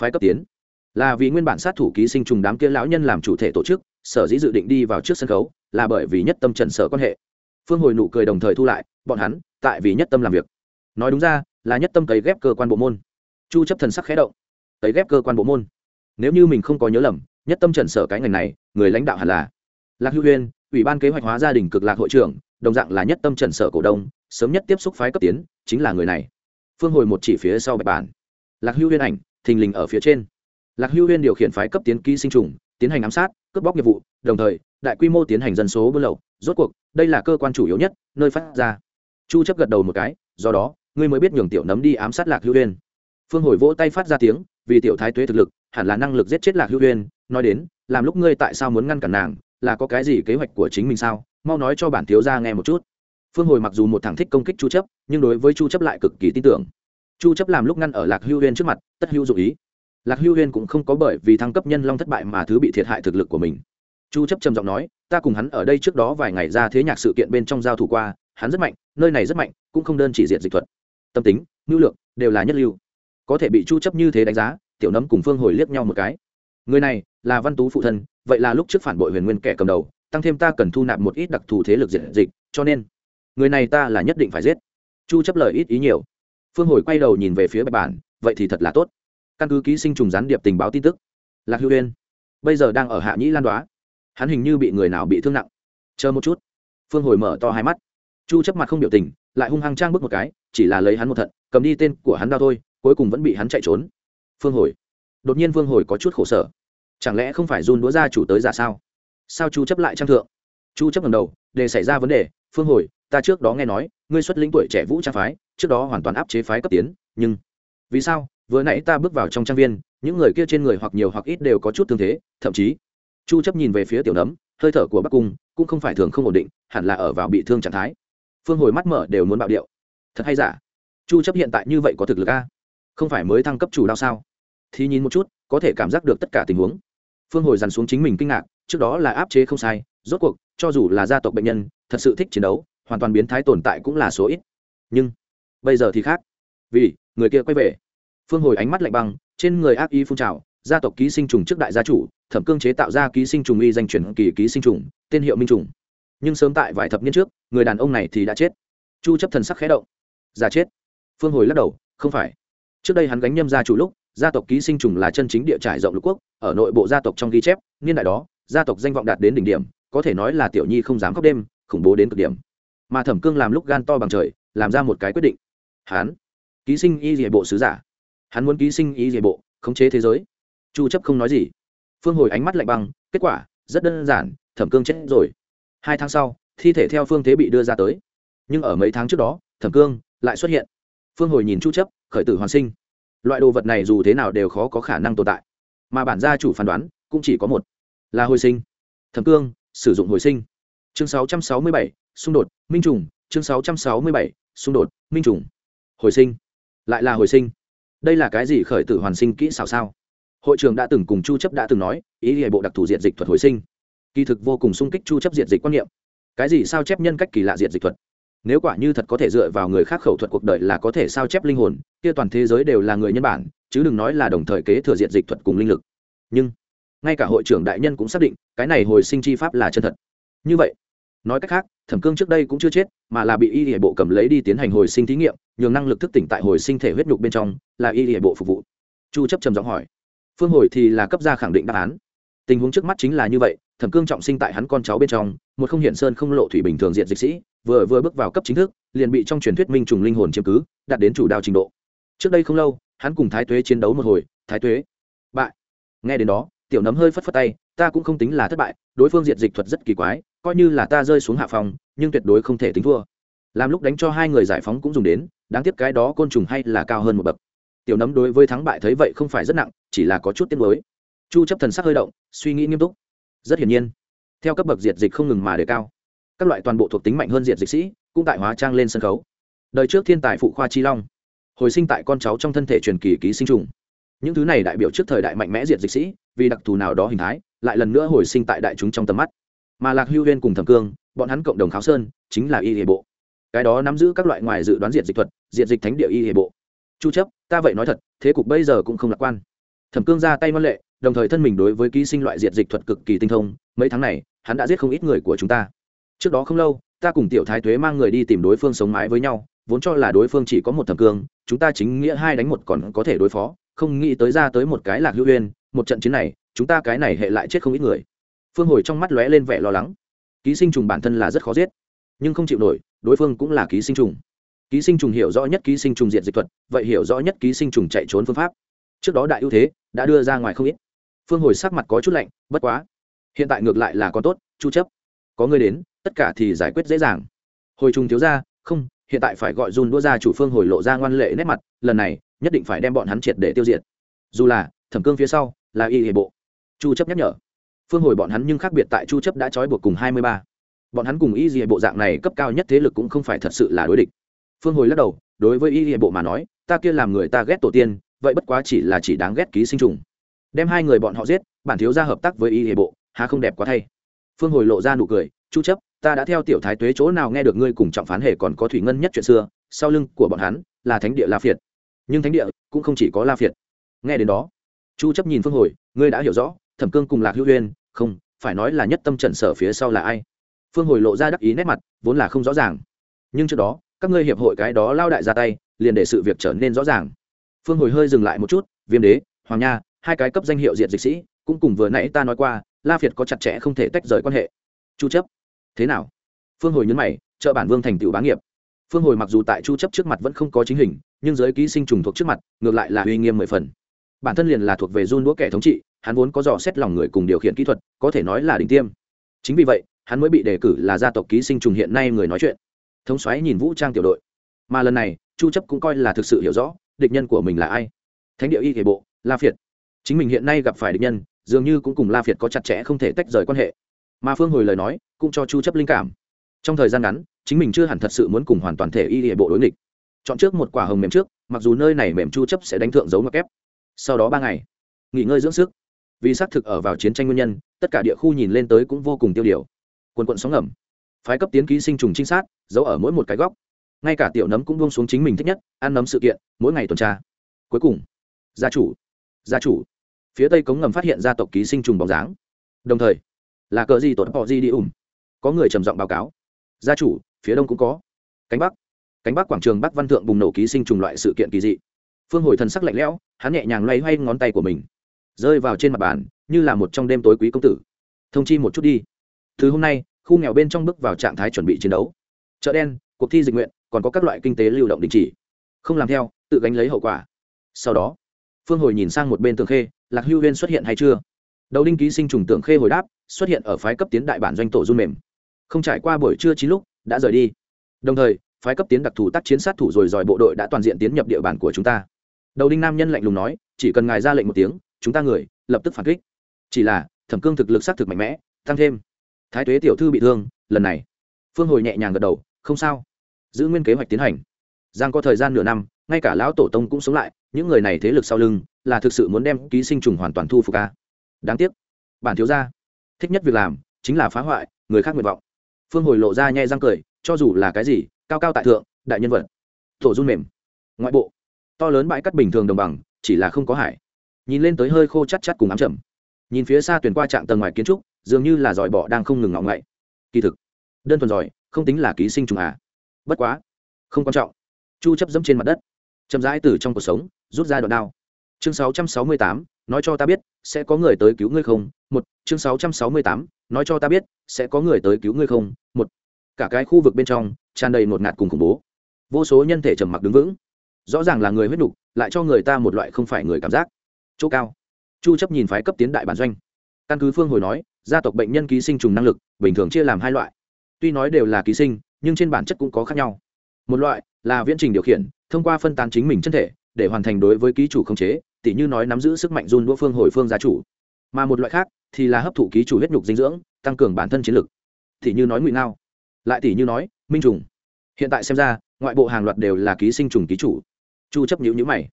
Phái cấp tiến. Là vì nguyên bản sát thủ ký sinh trùng đám kia lão nhân làm chủ thể tổ chức, sở dĩ dự định đi vào trước sân khấu là bởi vì nhất tâm trần sở quan hệ. Phương hồi nụ cười đồng thời thu lại, bọn hắn, tại vì nhất tâm làm việc. Nói đúng ra, là nhất tâm cấy ghép cơ quan bộ môn. Chu chấp thần sắc khẽ động. Cấy ghép cơ quan bộ môn. Nếu như mình không có nhớ lầm, nhất tâm trần sở cái ngành này, người lãnh đạo hẳn là lạc hữu huyên ủy ban kế hoạch hóa gia đình cực lạc hội trưởng, đồng dạng là nhất tâm trần sở cổ đông, sớm nhất tiếp xúc phái cấp tiến, chính là người này. Phương hồi một chỉ phía sau bạch bản. Lạc hữu huyên ảnh, thình lình ở phía trên. Lạc hữu huyên điều khiển phái cấp tiến ký sinh trùng tiến hành ám sát, cướp bóc nghiệp vụ, đồng thời, đại quy mô tiến hành dân số buôn lậu. Rốt cuộc, đây là cơ quan chủ yếu nhất, nơi phát ra. Chu chấp gật đầu một cái, do đó, ngươi mới biết nhường tiểu nấm đi ám sát lạc hữu huyên phương hồi vỗ tay phát ra tiếng, vì tiểu thái tuế thực lực, hẳn là năng lực giết chết lạc hữu huyên nói đến, làm lúc ngươi tại sao muốn ngăn cản nàng, là có cái gì kế hoạch của chính mình sao? Mau nói cho bản thiếu gia nghe một chút. Phương hồi mặc dù một thằng thích công kích chu chấp, nhưng đối với chu chấp lại cực kỳ tin tưởng. Chu chấp làm lúc ngăn ở lạc hưu huyên trước mặt, tất hưu dụng ý lạc hưu huyên cũng không có bởi vì thăng cấp nhân long thất bại mà thứ bị thiệt hại thực lực của mình. Chu chấp trầm giọng nói, ta cùng hắn ở đây trước đó vài ngày ra thế nhạc sự kiện bên trong giao thủ qua, hắn rất mạnh, nơi này rất mạnh, cũng không đơn chỉ diện dịch thuật. Tâm tính nhu lược, đều là nhất lưu. Có thể bị chu chấp như thế đánh giá, tiểu nấm cùng phương hồi liếc nhau một cái. Người này là văn tú phụ thân, vậy là lúc trước phản bội huyền nguyên kẻ cầm đầu, tăng thêm ta cần thu nạp một ít đặc thù thế lực diệt dịch, cho nên người này ta là nhất định phải giết. Chu chấp lời ít ý nhiều. Phương hồi quay đầu nhìn về phía bạch bản, vậy thì thật là tốt căn cứ ký sinh trùng gián điệp tình báo tin tức. Lạc hữu huyên bây giờ đang ở hạ nhĩ lan đoá. Hắn hình như bị người nào bị thương nặng. Chờ một chút. Phương hồi mở to hai mắt. Chu chấp mặt không biểu tình, lại hung hăng trang bước một cái, chỉ là lấy hắn một thận, cầm đi tên của hắn đau thôi, cuối cùng vẫn bị hắn chạy trốn. Phương hồi. Đột nhiên phương hồi có chút khổ sở. Chẳng lẽ không phải run đũa ra chủ tới ra sao? Sao chu chấp lại trang thượng? Chu chấp ngẩng đầu, để xảy ra vấn đề, phương hồi, ta trước đó nghe nói, ngươi xuất lĩnh tuổi trẻ vũ trang phái, trước đó hoàn toàn áp chế phái cấp tiến, nhưng vì sao? Vừa nãy ta bước vào trong trang viên, những người kia trên người hoặc nhiều hoặc ít đều có chút thương thế, thậm chí, chu chấp nhìn về phía tiểu nấm, hơi thở của bắc cung cũng không phải thường không ổn định, hẳn là ở vào bị thương trạng thái. Phương hồi mắt mở đều muốn bạo điệu. Thật hay giả? Chu chấp hiện tại như vậy có thực lực a? Không phải mới thăng cấp chủ đao sao? Thì nhìn một chút, có thể cảm giác được tất cả tình huống. Phương hồi dằn xuống chính mình kinh ngạc, trước đó là áp chế không sai, rốt cuộc, cho dù là gia tộc bệnh nhân, thật sự thích chiến đấu, hoàn toàn biến thái tồn tại cũng là số ít. Nhưng, bây giờ thì khác. Vì, người kia quay về phương hồi ánh mắt lạnh băng, trên người ác y phun trào, gia tộc ký sinh trùng trước đại gia chủ, thẩm cương chế tạo ra ký sinh trùng y danh chuyển kỳ ký sinh trùng, tên hiệu minh trùng. Nhưng sớm tại vài thập niên trước, người đàn ông này thì đã chết. Chu chấp thần sắc khẽ động. Già chết. Phương hồi lắc đầu, không phải. Trước đây hắn gánh nhâm gia chủ lúc, gia tộc ký sinh trùng là chân chính địa trải rộng lục quốc, ở nội bộ gia tộc trong ghi chép, niên đại đó, gia tộc danh vọng đạt đến đỉnh điểm, có thể nói là tiểu nhi không dám khóc đêm, khủng bố đến cực điểm. Mà thẩm cương làm lúc gan to bằng trời, làm ra một cái quyết định. Hắn, ký sinh y địa bộ sứ giả hắn muốn ký sinh ý địa bộ khống chế thế giới. Chu chấp không nói gì. Phương hồi ánh mắt lạnh băng kết quả rất đơn giản thẩm cương chết rồi. Hai tháng sau thi thể theo phương thế bị đưa ra tới. Nhưng ở mấy tháng trước đó thẩm cương lại xuất hiện. Phương hồi nhìn chu chấp khởi tử hoàn sinh. Loại đồ vật này dù thế nào đều khó có khả năng tồn tại. Mà bản gia chủ phán đoán cũng chỉ có một là hồi sinh. Thẩm cương sử dụng hồi sinh. Chương 667, xung đột minh trùng. Chương 667, xung đột minh trùng. Hồi sinh. Lại là hồi sinh đây là cái gì khởi tử hoàn sinh kỹ xảo sao? Hội trưởng đã từng cùng chu chấp đã từng nói, ý hệ bộ đặc thù diện dịch thuật hồi sinh. Kỳ thực vô cùng sung kích chu chấp diện dịch quan niệm. Cái gì sao chép nhân cách kỳ lạ diện dịch thuật? Nếu quả như thật có thể dựa vào người khác khẩu thuật cuộc đời là có thể sao chép linh hồn, kia toàn thế giới đều là người nhân bản, chứ đừng nói là đồng thời kế thừa diện dịch thuật cùng linh lực. Nhưng, ngay cả hội trưởng đại nhân cũng xác định, cái này hồi sinh chi pháp là chân thật. Như vậy nói cách khác, thẩm cương trước đây cũng chưa chết, mà là bị y hệ bộ cầm lấy đi tiến hành hồi sinh thí nghiệm, nhường năng lực thức tỉnh tại hồi sinh thể huyết nhục bên trong, là y hệ bộ phục vụ. Chu chấp trầm giọng hỏi. Phương hồi thì là cấp gia khẳng định đáp án. Tình huống trước mắt chính là như vậy, thẩm cương trọng sinh tại hắn con cháu bên trong, một không hiển sơn không lộ thủy bình thường diện dịch sĩ, vừa vừa bước vào cấp chính thức, liền bị trong truyền thuyết minh trùng linh hồn chiếm cứ, đạt đến chủ đạo trình độ. Trước đây không lâu, hắn cùng thái tuế chiến đấu một hồi, thái tuế, bại. Nghe đến đó, tiểu nấm hơi phất phất tay, ta cũng không tính là thất bại, đối phương diện dịch thuật rất kỳ quái coi như là ta rơi xuống hạ phòng, nhưng tuyệt đối không thể tính thua. Làm lúc đánh cho hai người giải phóng cũng dùng đến, đáng tiếc cái đó côn trùng hay là cao hơn một bậc. Tiểu nấm đối với thắng bại thấy vậy không phải rất nặng, chỉ là có chút tiếc mới chu chấp thần sắc hơi động, suy nghĩ nghiêm túc. Rất hiển nhiên, theo cấp bậc diệt dịch không ngừng mà đề cao, các loại toàn bộ thuộc tính mạnh hơn diệt dịch sĩ cũng tại hóa trang lên sân khấu. Đời trước thiên tài phụ khoa chi long, hồi sinh tại con cháu trong thân thể truyền kỳ ký sinh trùng. Những thứ này đại biểu trước thời đại mạnh mẽ diệt dịch sĩ, vì đặc thù nào đó hình thái, lại lần nữa hồi sinh tại đại chúng trong tầm mắt mà lạc hưu huyên cùng thẩm cương, bọn hắn cộng đồng kháo sơn, chính là y hệ bộ. Cái đó nắm giữ các loại ngoài dự đoán diệt dịch thuật, diệt dịch thánh địa y hệ bộ. Chu chấp, ta vậy nói thật, thế cục bây giờ cũng không lạc quan. Thẩm cương ra tay ngoan lệ, đồng thời thân mình đối với ký sinh loại diệt dịch thuật cực kỳ tinh thông, mấy tháng này, hắn đã giết không ít người của chúng ta. Trước đó không lâu, ta cùng tiểu thái tuế mang người đi tìm đối phương sống mái với nhau, vốn cho là đối phương chỉ có một thẩm cương, chúng ta chính nghĩa hai đánh một còn có thể đối phó, không nghĩ tới ra tới một cái lạc hữu uyên một trận chiến này, chúng ta cái này hệ lại chết không ít người phương hồi trong mắt lóe lên vẻ lo lắng. Ký sinh trùng bản thân là rất khó giết, nhưng không chịu nổi, đối phương cũng là ký sinh trùng. Ký sinh trùng hiểu rõ nhất ký sinh trùng diện dịch thuật, vậy hiểu rõ nhất ký sinh trùng chạy trốn phương pháp. Trước đó đại ưu thế đã đưa ra ngoài không ít. Phương hồi sắc mặt có chút lạnh, bất quá, hiện tại ngược lại là con tốt, chu chấp. Có người đến, tất cả thì giải quyết dễ dàng. Hồi trùng thiếu ra không, hiện tại phải gọi dùn đua ra chủ phương hồi lộ ra ngoan lệ nét mặt, lần này, nhất định phải đem bọn hắn triệt để tiêu diệt. Dù là, thẩm cương phía sau, là y hệ bộ. Chu chấp nhắc nhở phương hồi bọn hắn nhưng khác biệt tại chu chấp đã trói buộc cùng 23. bọn hắn cùng y Diệp bộ dạng này cấp cao nhất thế lực cũng không phải thật sự là đối địch. Phương hồi lắc đầu, đối với y Diệp bộ mà nói, ta kia làm người ta ghét tổ tiên, vậy bất quá chỉ là chỉ đáng ghét ký sinh trùng. Đem hai người bọn họ giết, bản thiếu gia hợp tác với y Diệp bộ, há không đẹp quá thay. Phương hồi lộ ra nụ cười, chu chấp, ta đã theo tiểu thái tuế chỗ nào nghe được ngươi cùng trọng phán hề còn có thủy ngân nhất chuyện xưa, sau lưng của bọn hắn là thánh địa la phiệt. Nhưng thánh địa cũng không chỉ có la phiệt. Nghe đến đó, chu chấp nhìn phương hồi, ngươi đã hiểu rõ thẩm cương cùng lạc hữu huyên, không, phải nói là nhất tâm trận sở phía sau là ai? Phương hồi lộ ra đắc ý nét mặt, vốn là không rõ ràng. Nhưng trước đó, các ngươi hiệp hội cái đó lao đại ra tay, liền để sự việc trở nên rõ ràng. Phương hồi hơi dừng lại một chút, viêm đế, hoàng nha, hai cái cấp danh hiệu diện dịch sĩ, cũng cùng vừa nãy ta nói qua, la việt có chặt chẽ không thể tách rời quan hệ. Chu chấp, thế nào? Phương hồi nhấn mày, trợ bản vương thành tựu bá nghiệp. Phương hồi mặc dù tại chu chấp trước mặt vẫn không có chính hình, nhưng giới ký sinh trùng thuộc trước mặt, ngược lại là uy nghiêm mười phần. Bản thân liền là thuộc về run đũa kẻ thống trị hắn vốn có dò xét lòng người cùng điều khiển kỹ thuật, có thể nói là đỉnh tiêm. Chính vì vậy, hắn mới bị đề cử là gia tộc ký sinh trùng hiện nay người nói chuyện. Thống xoáy nhìn vũ trang tiểu đội. Mà lần này, chu chấp cũng coi là thực sự hiểu rõ, địch nhân của mình là ai. Thánh địa y thể bộ, la phiệt. Chính mình hiện nay gặp phải địch nhân, dường như cũng cùng la phiệt có chặt chẽ không thể tách rời quan hệ. Mà phương hồi lời nói, cũng cho chu chấp linh cảm. Trong thời gian ngắn, chính mình chưa hẳn thật sự muốn cùng hoàn toàn thể y hệ bộ đối nghịch. Chọn trước một quả hồng mềm trước, mặc dù nơi này mềm chu chấp sẽ đánh thượng dấu ngoặc ép sau đó ba ngày, nghỉ ngơi dưỡng sức vì xác thực ở vào chiến tranh nguyên nhân, tất cả địa khu nhìn lên tới cũng vô cùng tiêu điều. Quần quận sóng ngầm. Phái cấp tiến ký sinh trùng trinh sát, giấu ở mỗi một cái góc. Ngay cả tiểu nấm cũng buông xuống chính mình thích nhất, ăn nấm sự kiện, mỗi ngày tuần tra. Cuối cùng, gia chủ. Gia chủ. Phía tây cống ngầm phát hiện gia tộc ký sinh trùng bóng dáng. Đồng thời, là cờ gì tốt họ gì đi ủng có người trầm giọng báo cáo. Gia chủ, phía đông cũng có. Cánh bắc. Cánh bắc quảng trường bắc văn thượng bùng nổ ký sinh trùng loại sự kiện kỳ dị. Phương hồi thần sắc lạnh lẽo, hắn nhẹ nhàng loay hoay ngón tay của mình rơi vào trên mặt bàn, như là một trong đêm tối quý công tử. Thông chi một chút đi. Thứ hôm nay, khu nghèo bên trong bước vào trạng thái chuẩn bị chiến đấu. Chợ đen, cuộc thi dịch nguyện, còn có các loại kinh tế lưu động đình chỉ. Không làm theo, tự gánh lấy hậu quả. Sau đó, phương hồi nhìn sang một bên tường khê, lạc hưu huyên xuất hiện hay chưa? Đầu đinh ký sinh trùng tường khê hồi đáp, xuất hiện ở phái cấp tiến đại bản doanh tổ run mềm. Không trải qua buổi trưa chín lúc, đã rời đi. Đồng thời, phái cấp tiến đặc thù tác chiến sát thủ rồi dòi bộ đội đã toàn diện tiến nhập địa bàn của chúng ta. Đầu đinh nam nhân lạnh lùng nói, chỉ cần ngài ra lệnh một tiếng chúng ta người, lập tức phản kích. Chỉ là, thẩm cương thực lực xác thực mạnh mẽ, tăng thêm. Thái tuế tiểu thư bị thương, lần này. Phương hồi nhẹ nhàng gật đầu, không sao. Giữ nguyên kế hoạch tiến hành. Giang có thời gian nửa năm, ngay cả lão tổ tông cũng sống lại, những người này thế lực sau lưng, là thực sự muốn đem ký sinh trùng hoàn toàn thu phục ca đáng tiếc. Bản thiếu gia, thích nhất việc làm, chính là phá hoại, người khác nguyện vọng. Phương hồi lộ ra nhai răng cười, cho dù là cái gì, cao cao tại thượng, đại nhân vật. Tổ run mềm. Ngoại bộ, to lớn bãi cắt bình thường đồng bằng, chỉ là không có hải nhìn lên tới hơi khô chắt chắt cùng ám chầm nhìn phía xa tuyển qua trạng tầng ngoài kiến trúc dường như là giỏi bọ đang không ngừng ngọng ngậy. Kỳ thực đơn thuần giỏi không tính là ký sinh trùng à. Bất quá không quan trọng. Chu chấp dẫm trên mặt đất chậm rãi từ trong cuộc sống rút ra đoạn đao. Chương 668, nói cho ta biết sẽ có người tới cứu ngươi không? Một chương 668, nói cho ta biết sẽ có người tới cứu ngươi không? Một cả cái khu vực bên trong tràn đầy một ngạt cùng khủng bố. Vô số nhân thể trầm mặc đứng vững. Rõ ràng là người huyết nục lại cho người ta một loại không phải người cảm giác chỗ cao. Chu chấp nhìn phái cấp tiến đại bản doanh. Căn cứ phương hồi nói, gia tộc bệnh nhân ký sinh trùng năng lực, bình thường chia làm hai loại. Tuy nói đều là ký sinh, nhưng trên bản chất cũng có khác nhau. Một loại là viễn trình điều khiển, thông qua phân tán chính mình chân thể, để hoàn thành đối với ký chủ khống chế, tỉ như nói nắm giữ sức mạnh run đũa phương hồi phương gia chủ. Mà một loại khác thì là hấp thụ ký chủ huyết nhục dinh dưỡng, tăng cường bản thân chiến lực. Tỉ như nói ngụy ngao. Lại tỉ như nói minh trùng. Hiện tại xem ra, ngoại bộ hàng loạt đều là ký sinh trùng ký chủ. Chu chấp nhữ nhữ mày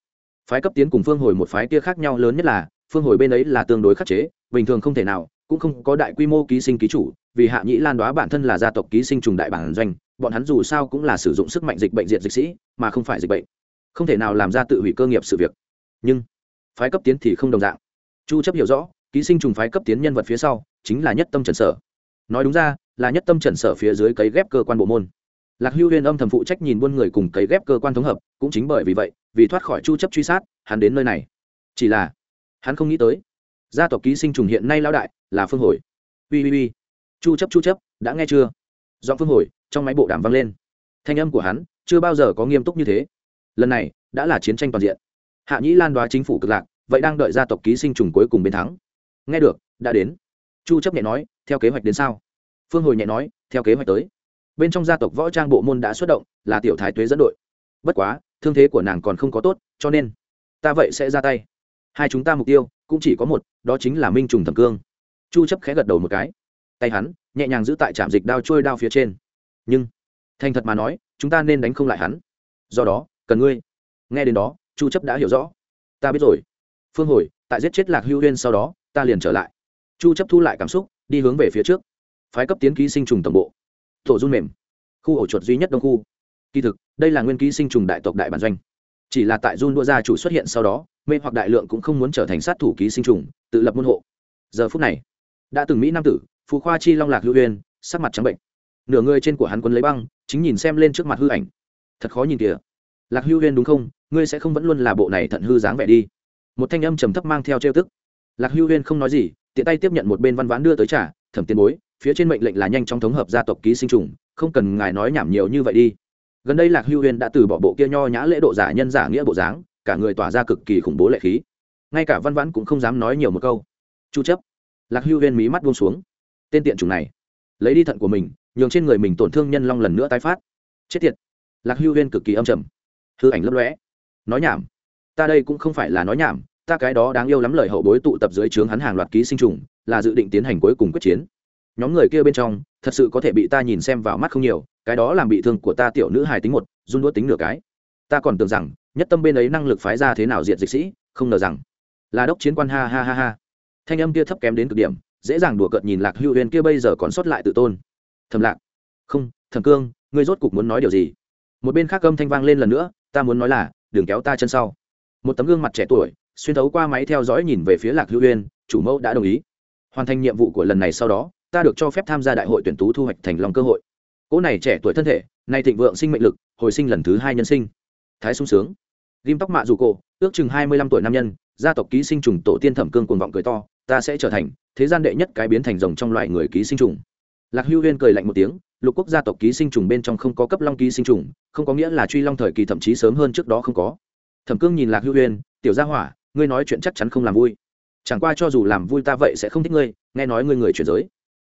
phái cấp tiến cùng phương hồi một phái kia khác nhau lớn nhất là, phương hồi bên ấy là tương đối khắc chế, bình thường không thể nào, cũng không có đại quy mô ký sinh ký chủ, vì hạ nhĩ lan đoá bản thân là gia tộc ký sinh trùng đại bản doanh, bọn hắn dù sao cũng là sử dụng sức mạnh dịch bệnh diện dịch sĩ, mà không phải dịch bệnh. Không thể nào làm ra tự hủy cơ nghiệp sự việc. Nhưng, phái cấp tiến thì không đồng dạng. Chu chấp hiểu rõ, ký sinh trùng phái cấp tiến nhân vật phía sau, chính là nhất tâm trần sở. Nói đúng ra, là nhất tâm trần sở phía dưới cấy ghép cơ quan bộ môn lạc hưu huyên âm thầm phụ trách nhìn buôn người cùng cấy ghép cơ quan thống hợp, cũng chính bởi vì vậy, vì thoát khỏi chu chấp truy sát, hắn đến nơi này. Chỉ là, hắn không nghĩ tới, gia tộc ký sinh trùng hiện nay lão đại là phương hồi. Ui ui ui chu chấp chu chấp, đã nghe chưa? Giọng phương hồi, trong máy bộ đàm vang lên. Thanh âm của hắn chưa bao giờ có nghiêm túc như thế. Lần này, đã là chiến tranh toàn diện. Hạ nhĩ lan đoá chính phủ cực lạc, vậy đang đợi gia tộc ký sinh trùng cuối cùng bên thắng. Nghe được, đã đến. Chu chấp nhẹ nói, theo kế hoạch đến sao? Phương hồi nhẹ nói, theo kế hoạch tới bên trong gia tộc võ trang bộ môn đã xuất động, là tiểu thái tuế dẫn đội. Bất quá, thương thế của nàng còn không có tốt, cho nên ta vậy sẽ ra tay. Hai chúng ta mục tiêu cũng chỉ có một, đó chính là minh trùng thẩm cương. Chu chấp khẽ gật đầu một cái. Tay hắn nhẹ nhàng giữ tại trạm dịch đao trôi đao phía trên. Nhưng, thành thật mà nói, chúng ta nên đánh không lại hắn. Do đó, cần ngươi. Nghe đến đó, chu chấp đã hiểu rõ. Ta biết rồi. Phương hồi, tại giết chết lạc hưu huyên sau đó, ta liền trở lại. Chu chấp thu lại cảm xúc, đi hướng về phía trước. Phái cấp tiến ký sinh trùng tổng bộ tổ run mềm. Khu ổ chuột duy nhất đông khu. Kỳ thực, đây là nguyên ký sinh trùng đại tộc đại bản doanh. Chỉ là tại run đua gia chủ xuất hiện sau đó, mê hoặc đại lượng cũng không muốn trở thành sát thủ ký sinh trùng, tự lập môn hộ. Giờ phút này, đã từng mỹ nam tử phú khoa chi long lạc lưu huyên sắc mặt trắng bệnh. Nửa người trên của hắn quấn lấy băng, chính nhìn xem lên trước mặt hư ảnh. Thật khó nhìn kìa. Lạc hưu huyên đúng không? Ngươi sẽ không vẫn luôn là bộ này thận hư dáng vẻ đi. Một thanh âm trầm thấp mang theo trêu tức. Lạc hưu huyên không nói gì, tiện tay tiếp nhận một bên văn ván đưa tới trả thẩm tiền bối phía trên mệnh lệnh là nhanh chóng thống hợp gia tộc ký sinh trùng, không cần ngài nói nhảm nhiều như vậy đi. Gần đây lạc hưu huyên đã từ bỏ bộ kia nho nhã lễ độ giả nhân giả nghĩa bộ dáng, cả người tỏa ra cực kỳ khủng bố lệ khí. Ngay cả văn vãn cũng không dám nói nhiều một câu. Chu chấp. Lạc hưu huyên mí mắt buông xuống. Tên tiện chủng này, lấy đi thận của mình, nhường trên người mình tổn thương nhân long lần nữa tái phát. Chết tiệt. Lạc hưu huyên cực kỳ âm trầm. Hư ảnh lấp lóe. Nói nhảm. Ta đây cũng không phải là nói nhảm, ta cái đó đáng yêu lắm lời hậu bối tụ tập dưới trướng hắn hàng loạt ký sinh trùng, là dự định tiến hành cuối cùng quyết chiến nhóm người kia bên trong, thật sự có thể bị ta nhìn xem vào mắt không nhiều, cái đó làm bị thương của ta tiểu nữ hài tính một, run đũa tính nửa cái. Ta còn tưởng rằng, nhất tâm bên ấy năng lực phái ra thế nào diệt dịch sĩ, không ngờ rằng, là đốc chiến quan ha ha ha ha. Thanh âm kia thấp kém đến cực điểm, dễ dàng đùa cợt nhìn lạc hưu huyền kia bây giờ còn sót lại tự tôn. Thầm lạc, không thầm cương, ngươi rốt cục muốn nói điều gì? Một bên khác âm thanh vang lên lần nữa, ta muốn nói là, đừng kéo ta chân sau. Một tấm gương mặt trẻ tuổi, xuyên thấu qua máy theo dõi nhìn về phía lạc hữu huyền chủ mẫu đã đồng ý. Hoàn thành nhiệm vụ của lần này sau đó ta được cho phép tham gia đại hội tuyển tú thu hoạch thành lòng cơ hội. Cỗ này trẻ tuổi thân thể, nay thịnh vượng sinh mệnh lực, hồi sinh lần thứ hai nhân sinh. Thái sung sướng. Ghim tóc mạ dù cổ, ước chừng hai mươi lăm tuổi nam nhân, gia tộc ký sinh trùng tổ tiên thẩm cương cuồng vọng cười to, ta sẽ trở thành thế gian đệ nhất cái biến thành rồng trong loại người ký sinh trùng. Lạc hưu huyên cười lạnh một tiếng, lục quốc gia tộc ký sinh trùng bên trong không có cấp long ký sinh trùng, không có nghĩa là truy long thời kỳ thậm chí sớm hơn trước đó không có. Thẩm cương nhìn lạc hưu huyên, tiểu gia hỏa, ngươi nói chuyện chắc chắn không làm vui. Chẳng qua cho dù làm vui ta vậy sẽ không thích ngươi, nghe nói ngươi người chuyển giới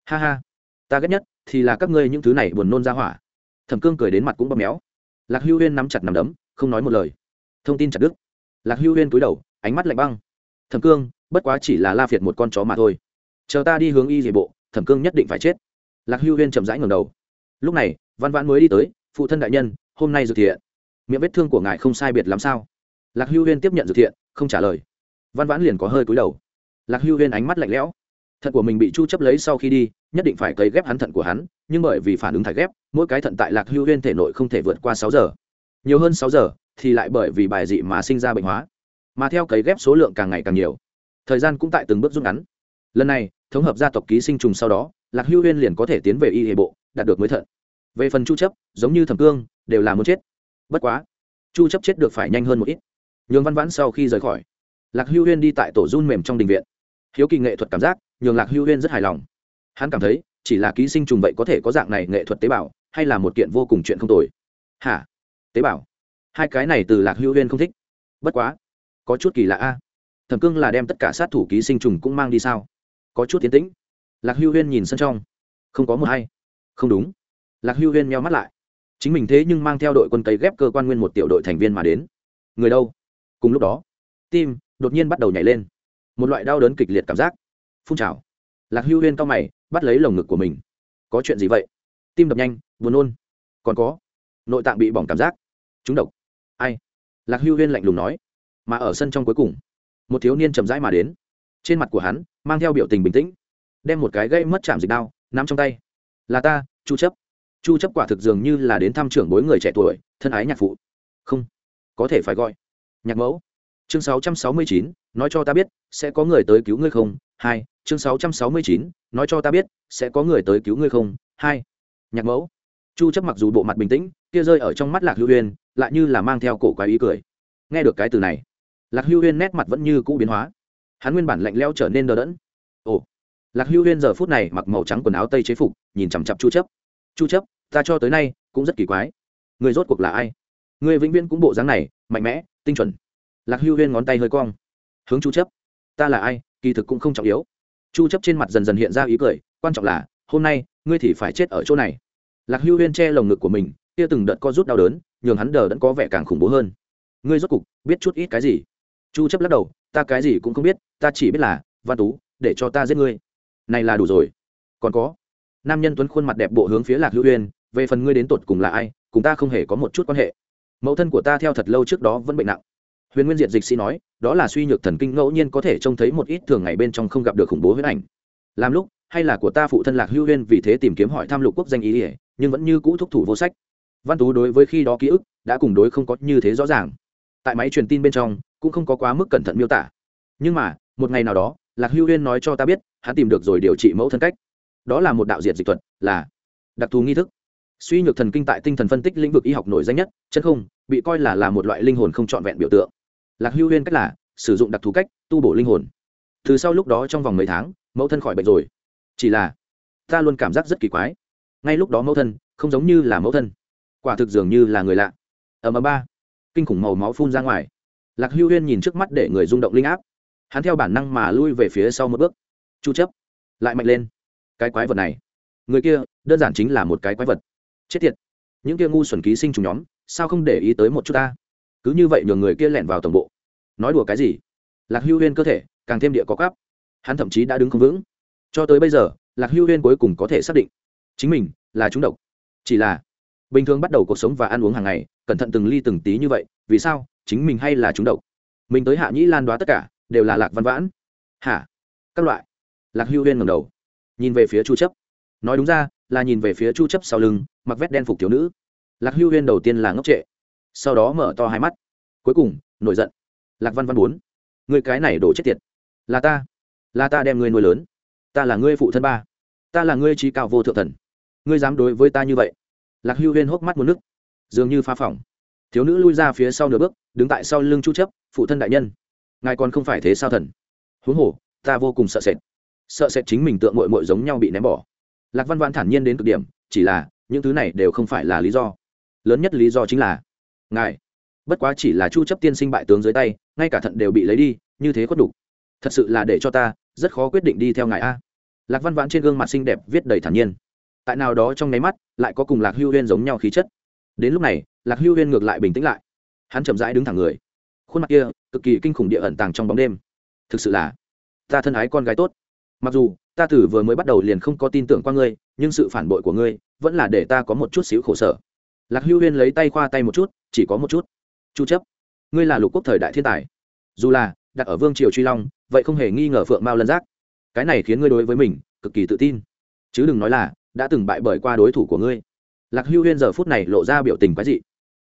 ha ha. Ta ghét nhất thì là các ngươi những thứ này buồn nôn ra hỏa. Thẩm cương cười đến mặt cũng bóp méo. Lạc hưu huyên nắm chặt nằm đấm, không nói một lời. Thông tin chặt đức lạc hưu huyên cúi đầu, ánh mắt lạnh băng. Thẩm cương, bất quá chỉ là la phiệt một con chó mà thôi. Chờ ta đi hướng y dề bộ, thẩm cương nhất định phải chết. Lạc hưu huyên chậm rãi ngầm đầu. Lúc này, văn vãn mới đi tới, phụ thân đại nhân, hôm nay dự thiện. Miệng vết thương của ngài không sai biệt làm sao? Lạc hưu huyên tiếp nhận dự thiện, không trả lời. Văn vãn liền có hơi cúi đầu. Lạc hưu huyên ánh mắt lạnh lẽo thận của mình bị chu chấp lấy sau khi đi, nhất định phải cấy ghép hắn thận của hắn, nhưng bởi vì phản ứng thải ghép, mỗi cái thận tại lạc hưu huyên thể nội không thể vượt qua sáu giờ. Nhiều hơn sáu giờ thì lại bởi vì bài dị mà sinh ra bệnh hóa. Mà theo cấy ghép số lượng càng ngày càng nhiều, thời gian cũng tại từng bước rút ngắn. Lần này, thống hợp gia tộc ký sinh trùng sau đó, lạc hưu huyên liền có thể tiến về y hệ bộ, đạt được mới thận. Về phần chu chấp, giống như thẩm cương, đều là muốn chết. Bất quá, chu chấp chết được phải nhanh hơn một ít. Nhường văn vãn sau khi rời khỏi, lạc hưu huyên đi tại tổ run mềm trong đình viện. Hiếu kỳ nghệ thuật cảm giác nhường lạc hưu huyên rất hài lòng. Hắn cảm thấy, chỉ là ký sinh trùng vậy có thể có dạng này nghệ thuật tế bào, hay là một kiện vô cùng chuyện không tồi. Hả? Tế bào? Hai cái này từ lạc hưu huyên không thích. Bất quá, có chút kỳ lạ a. Thẩm cương là đem tất cả sát thủ ký sinh trùng cũng mang đi sao? Có chút tiến tĩnh. Lạc hưu huyên nhìn sân trong. Không có một hay không đúng. Lạc hưu huyên meo mắt lại. Chính mình thế nhưng mang theo đội quân cấy ghép cơ quan nguyên một tiểu đội thành viên mà đến. Người đâu? Cùng lúc đó, tim đột nhiên bắt đầu nhảy lên. Một loại đau đớn kịch liệt cảm giác phun trào. Lạc hưu huyên cao mày bắt lấy lồng ngực của mình. Có chuyện gì vậy? Tim đập nhanh buồn nôn. Còn có nội tạng bị bỏng cảm giác. Trúng độc. Ai? Lạc hưu huyên lạnh lùng nói. Mà ở sân trong cuối cùng một thiếu niên chậm rãi mà đến. Trên mặt của hắn mang theo biểu tình bình tĩnh. Đem một cái gây mất chạm dịch đao nắm trong tay. Là ta chu chấp. Chu chấp quả thực dường như là đến thăm trưởng bối người trẻ tuổi thân ái nhạc phụ. Không có thể phải gọi. Nhạc mẫu. Chương 669, nói cho ta biết sẽ có người tới cứu ngươi không? Hai chương 669, nói cho ta biết sẽ có người tới cứu ngươi không? Hai nhạc mẫu. Chu chấp mặc dù bộ mặt bình tĩnh kia rơi ở trong mắt lạc hưu huyên lại như là mang theo cổ quái ý cười. Nghe được cái từ này lạc hưu huyên nét mặt vẫn như cũ biến hóa. Hắn nguyên bản lạnh lẽo trở nên đờ đẫn. Ồ lạc hưu huyên giờ phút này mặc màu trắng quần áo tây chế phục nhìn chằm chặp chu chấp. Chu chấp ta cho tới nay cũng rất kỳ quái. Người rốt cuộc là ai? Người vĩnh viễn cũng bộ dáng này mạnh mẽ tinh chuẩn. Lạc hưu huyên ngón tay hơi cong. Hướng chu chấp ta là ai, kỳ thực cũng không trọng yếu. Chu chấp trên mặt dần dần hiện ra ý cười, quan trọng là, hôm nay, ngươi thì phải chết ở chỗ này. Lạc hưu huyên che lồng ngực của mình, kia từng đợt co rút đau đớn, nhường hắn đờ đẫn có vẻ càng khủng bố hơn. Ngươi rốt cục, biết chút ít cái gì? Chu chấp lắc đầu, ta cái gì cũng không biết, ta chỉ biết là, văn tú, để cho ta giết ngươi. Này là đủ rồi. Còn có, nam nhân tuấn khuôn mặt đẹp bộ hướng phía lạc hữu uyên, về phần ngươi đến tột cùng là ai, cùng ta không hề có một chút quan hệ. Mẫu thân của ta theo thật lâu trước đó vẫn bệnh nặng huyền nguyên diệt dịch sĩ nói, đó là suy nhược thần kinh ngẫu nhiên có thể trông thấy một ít thường ngày bên trong không gặp được khủng bố huyết ảnh. Làm lúc, hay là của ta phụ thân lạc hưu huyên vì thế tìm kiếm hỏi tham lục quốc danh ý ỉa nhưng vẫn như cũ thúc thủ vô sách. Văn tú đối với khi đó ký ức, đã cùng đối không có như thế rõ ràng. Tại máy truyền tin bên trong, cũng không có quá mức cẩn thận miêu tả. Nhưng mà, một ngày nào đó, lạc hưu huyên nói cho ta biết, hắn tìm được rồi điều trị mẫu thân cách. Đó là một đạo diệt dịch thuật, là đặc thù nghi thức. Suy nhược thần kinh tại tinh thần phân tích lĩnh vực y học nổi danh nhất, chân không, bị coi là là một loại linh hồn không trọn vẹn biểu tượng lạc hưu huyên cách là sử dụng đặc thù cách tu bổ linh hồn từ sau lúc đó trong vòng mấy tháng mẫu thân khỏi bệnh rồi chỉ là ta luôn cảm giác rất kỳ quái ngay lúc đó mẫu thân không giống như là mẫu thân quả thực dường như là người lạ ở ầm ba kinh khủng màu máu phun ra ngoài lạc hưu huyên nhìn trước mắt để người rung động linh áp hắn theo bản năng mà lui về phía sau một bước chu chấp lại mạnh lên cái quái vật này người kia đơn giản chính là một cái quái vật chết tiệt những kia ngu xuẩn ký sinh trùng nhóm sao không để ý tới một chút ta cứ như vậy nhường người kia lẻn vào tổng bộ. Nói đùa cái gì? Lạc hưu huyên cơ thể, càng thêm địa có cắp hắn thậm chí đã đứng không vững. Cho tới bây giờ, lạc hưu huyên cuối cùng có thể xác định, chính mình là chúng độc. Chỉ là, bình thường bắt đầu cuộc sống và ăn uống hàng ngày, cẩn thận từng ly từng tí như vậy, vì sao, chính mình hay là chúng độc? Mình tới hạ nhĩ lan đoá tất cả, đều là lạc văn vãn. Hả? Các loại. Lạc hưu huyên ngầm đầu, nhìn về phía chu chấp. Nói đúng ra, là nhìn về phía chu chấp sau lưng, mặc vét đen phục thiếu nữ. Lạc hưu huyên đầu tiên là ngốc trệ sau đó mở to hai mắt. Cuối cùng, nổi giận. Lạc văn văn bốn người cái này đổ chết tiệt. Là ta. Là ta đem ngươi nuôi lớn. Ta là ngươi phụ thân ba. Ta là ngươi trí cao vô thượng thần. Ngươi dám đối với ta như vậy? Lạc hưu huyên hốc mắt một nước, dường như phá phỏng. Thiếu nữ lui ra phía sau nửa bước, đứng tại sau lưng chu chấp, phụ thân đại nhân, ngài còn không phải thế sao thần? Huống hồ, ta vô cùng sợ sệt. Sợ sệt chính mình tượng mội mội giống nhau bị ném bỏ. Lạc văn vãn thản nhiên đến cực điểm, chỉ là, những thứ này đều không phải là lý do. Lớn nhất lý do chính là ngài. Bất quá chỉ là chu chấp tiên sinh bại tướng dưới tay, ngay cả thận đều bị lấy đi, như thế có đủ thật sự là để cho ta, rất khó quyết định đi theo ngài a. Lạc văn vãn trên gương mặt xinh đẹp viết đầy thản nhiên. Tại nào đó trong nháy mắt, lại có cùng lạc hưu huyên giống nhau khí chất. Đến lúc này, lạc hưu huyên ngược lại bình tĩnh lại. Hắn chậm rãi đứng thẳng người. Khuôn mặt kia, cực kỳ kinh khủng địa ẩn tàng trong bóng đêm. Thực sự là, ta thân ái con gái tốt. Mặc dù, ta từ vừa mới bắt đầu liền không có tin tưởng qua ngươi, nhưng sự phản bội của ngươi, vẫn là để ta có một chút xíu khổ sở. Lạc hưu huyên lấy tay khoa tay một chút chỉ có một chút. Chu chấp, ngươi là lục quốc thời đại thiên tài. Dù là, đặt ở vương triều truy long, vậy không hề nghi ngờ phượng mao lân giác. Cái này khiến ngươi đối với mình cực kỳ tự tin. Chứ đừng nói là, đã từng bại bởi qua đối thủ của ngươi. Lạc hưu huyên giờ phút này lộ ra biểu tình quái dị.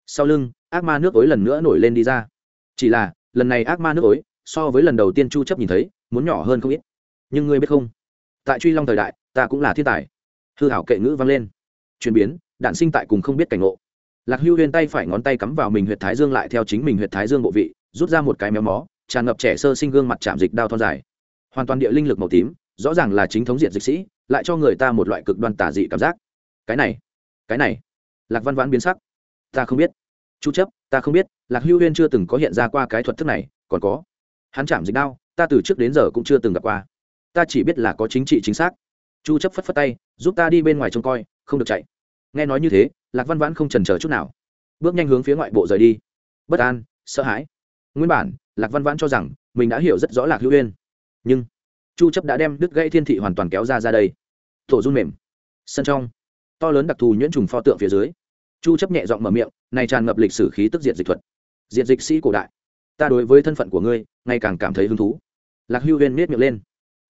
Sau lưng, ác ma nước ối lần nữa nổi lên đi ra. Chỉ là, lần này ác ma nước ối, so với lần đầu tiên chu chấp nhìn thấy, muốn nhỏ hơn không ít. Nhưng ngươi biết không? Tại truy long thời đại, ta cũng là thiên tài. Hư hảo kệ ngữ vang lên. Chuyển biến đạn sinh tại cùng không biết cảnh ngộ lạc hưu huyên tay phải ngón tay cắm vào mình huyệt thái dương lại theo chính mình huyệt thái dương bộ vị, rút ra một cái méo mó, tràn ngập trẻ sơ sinh gương mặt chạm dịch đao thon dài. Hoàn toàn địa linh lực màu tím, rõ ràng là chính thống diện dịch sĩ, lại cho người ta một loại cực đoan tả dị cảm giác. Cái này cái này. Lạc văn vãn biến sắc. Ta không biết. Chu chấp, ta không biết, lạc hưu huyên chưa từng có hiện ra qua cái thuật thức này, còn có. Hắn chạm dịch đao, ta từ trước đến giờ cũng chưa từng gặp qua. Ta chỉ biết là có chính trị chính xác. Chu chấp phất phất tay, giúp ta đi bên ngoài trông coi, không được chạy nghe nói như thế, lạc văn vãn không chần chờ chút nào. Bước nhanh hướng phía ngoại bộ rời đi. Bất an, sợ hãi. Nguyên bản, lạc văn vãn cho rằng mình đã hiểu rất rõ lạc hữu uyên. Nhưng, chu chấp đã đem đứt gãy thiên thị hoàn toàn kéo ra ra đây. Thổ run mềm. Sân trong, to lớn đặc thù nhuyễn trùng pho tượng phía dưới. Chu chấp nhẹ giọng mở miệng, này tràn ngập lịch sử khí tức diệt dịch thuật. Diệt dịch sĩ cổ đại. Ta đối với thân phận của ngươi, ngày càng cảm thấy hứng thú. Lạc hưu huyên miết miệng lên.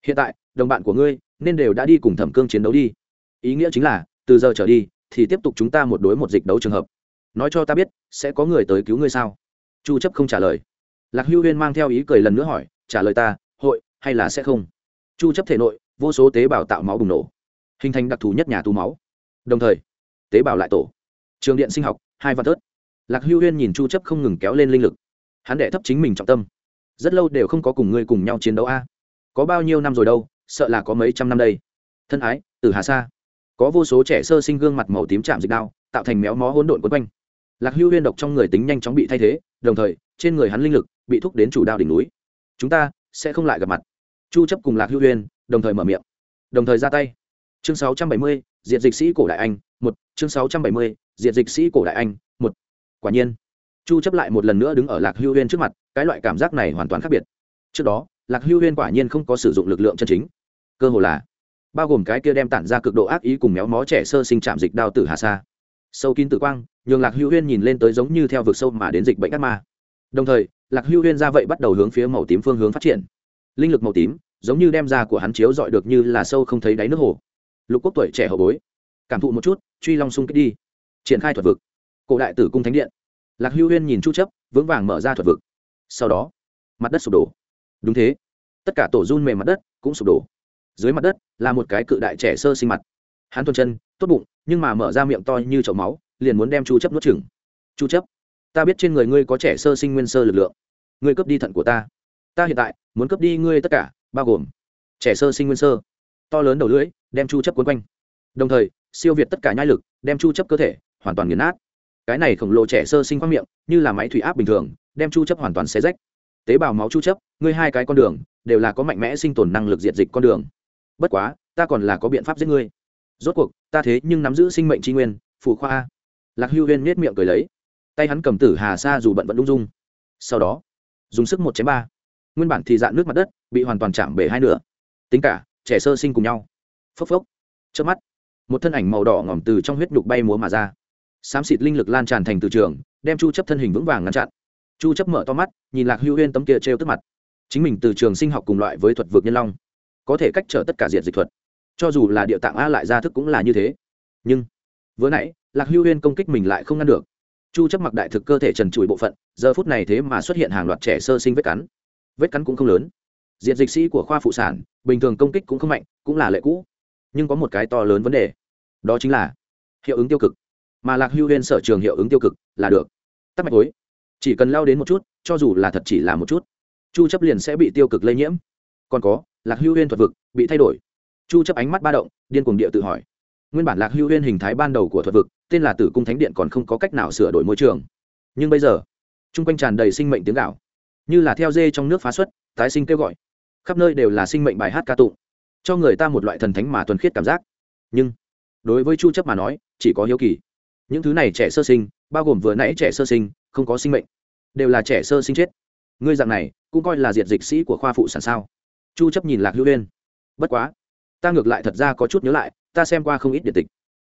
Hiện tại, đồng bạn của ngươi nên đều đã đi cùng thẩm cương chiến đấu đi. Ý nghĩa chính là, từ giờ trở đi thì tiếp tục chúng ta một đối một dịch đấu trường hợp. Nói cho ta biết, sẽ có người tới cứu ngươi sao? Chu chấp không trả lời. Lạc hưu huyên mang theo ý cười lần nữa hỏi, trả lời ta, hội hay là sẽ không? Chu chấp thể nội, vô số tế bào tạo máu bùng nổ, hình thành đặc thù nhất nhà tu máu. Đồng thời, tế bào lại tổ. Trường điện sinh học, hai văn tớt lạc hưu huyên nhìn chu chấp không ngừng kéo lên linh lực. Hắn đệ thấp chính mình trọng tâm. Rất lâu đều không có cùng ngươi cùng nhau chiến đấu a. Có bao nhiêu năm rồi đâu, sợ là có mấy trăm năm đây. Thân ái từ hà sa có vô số trẻ sơ sinh gương mặt màu tím chạm dịch đao tạo thành méo mó hỗn độn quấn quanh. Lạc hưu huyên độc trong người tính nhanh chóng bị thay thế đồng thời trên người hắn linh lực bị thúc đến chủ đao đỉnh núi. Chúng ta sẽ không lại gặp mặt. Chu chấp cùng lạc hưu huyên đồng thời mở miệng. Đồng thời ra tay. Chương 670, diệt dịch sĩ cổ đại anh một. Chương 670, diệt dịch sĩ cổ đại anh một. Quả nhiên chu chấp lại một lần nữa đứng ở lạc hưu huyên trước mặt cái loại cảm giác này hoàn toàn khác biệt. Trước đó lạc hưu huyên quả nhiên không có sử dụng lực lượng chân chính. Cơ hồ là bao gồm cái kia đem tản ra cực độ ác ý cùng méo mó trẻ sơ sinh chạm dịch đao tử hà sa. Sâu kín tử quang, nhường lạc hưu huyên nhìn lên tới giống như theo vực sâu mà đến dịch bệnh ác ma. Đồng thời, lạc hưu huyên ra vậy bắt đầu hướng phía màu tím phương hướng phát triển. Linh lực màu tím, giống như đem ra của hắn chiếu dọi được như là sâu không thấy đáy nước hồ. Lục quốc tuổi trẻ hậu bối, cảm thụ một chút, truy long sung kích đi. Triển khai thuật vực. Cổ đại tử cung thánh điện. Lạc hưu huyên nhìn chu chấp, vững vàng mở ra thuật vực. Sau đó, mặt đất sụp đổ. Đúng thế. Tất cả tổ run mềm mặt đất cũng sụp đổ dưới mặt đất là một cái cự đại trẻ sơ sinh mặt. Hắn tuần chân, tốt bụng, nhưng mà mở ra miệng to như chậu máu, liền muốn đem chu chấp nuốt chửng. Chu chấp, ta biết trên người ngươi có trẻ sơ sinh nguyên sơ lực lượng. Ngươi cướp đi thận của ta. Ta hiện tại muốn cướp đi ngươi tất cả, bao gồm trẻ sơ sinh nguyên sơ. To lớn đầu lưỡi đem chu chấp cuốn quanh. Đồng thời, siêu việt tất cả nhai lực, đem chu chấp cơ thể hoàn toàn nghiền nát. Cái này khổng lồ trẻ sơ sinh khoang miệng, như là máy thủy áp bình thường, đem chu chấp hoàn toàn xé rách. Tế bào máu chu chấp, ngươi hai cái con đường đều là có mạnh mẽ sinh tồn năng lực diệt dịch con đường bất quá, ta còn là có biện pháp giết ngươi. Rốt cuộc, ta thế nhưng nắm giữ sinh mệnh tri nguyên phụ khoa lạc hưu huyên nết miệng cười lấy. Tay hắn cầm tử hà sa dù bận vẫn lung dung. Sau đó, dùng sức một chém ba. Nguyên bản thì dạn nước mặt đất, bị hoàn toàn chạm bể hai nửa. Tính cả, trẻ sơ sinh cùng nhau. Phốc phốc. Trước mắt, một thân ảnh màu đỏ ngỏm từ trong huyết nhục bay múa mà ra. Xám xịt linh lực lan tràn thành từ trường, đem chu chấp thân hình vững vàng ngăn chặn. Chu chấp mở to mắt, nhìn lạc hưu huyên tấm kia trêu tức mặt. Chính mình từ trường sinh học cùng loại với thuật vực nhân long có thể cách trở tất cả diện dịch thuật. Cho dù là địa tạng a lại ra thức cũng là như thế. Nhưng, vừa nãy, lạc hưu huyên công kích mình lại không ngăn được. Chu chấp mặc đại thực cơ thể trần trụi bộ phận, giờ phút này thế mà xuất hiện hàng loạt trẻ sơ sinh vết cắn. Vết cắn cũng không lớn. Diện dịch sĩ của khoa phụ sản, bình thường công kích cũng không mạnh, cũng là lệ cũ. Nhưng có một cái to lớn vấn đề. Đó chính là hiệu ứng tiêu cực. Mà lạc hưu huyên sở trường hiệu ứng tiêu cực là được. Tắc mạch gối chỉ cần lao đến một chút, cho dù là thật chỉ là một chút, chu chấp liền sẽ bị tiêu cực lây nhiễm. Còn có lạc hưu huyên thuật vực bị thay đổi. Chu chấp ánh mắt ba động, điên cuồng địa tự hỏi. Nguyên bản lạc hưu huyên hình thái ban đầu của thuật vực, tên là tử cung thánh điện còn không có cách nào sửa đổi môi trường. Nhưng bây giờ trung quanh tràn đầy sinh mệnh tiếng gạo. Như là theo dê trong nước phá xuất, tái sinh kêu gọi. Khắp nơi đều là sinh mệnh bài hát ca tụng. Cho người ta một loại thần thánh mà thuần khiết cảm giác. Nhưng, đối với chu chấp mà nói, chỉ có hiếu kỳ. Những thứ này trẻ sơ sinh, bao gồm vừa nãy trẻ sơ sinh, không có sinh mệnh. Đều là trẻ sơ sinh chết. Ngươi dạng này, cũng coi là diệt dịch sĩ của khoa phụ sản sao? Chu chấp nhìn lạc hữu uyên. Bất quá, ta ngược lại thật ra có chút nhớ lại, ta xem qua không ít điện tịch.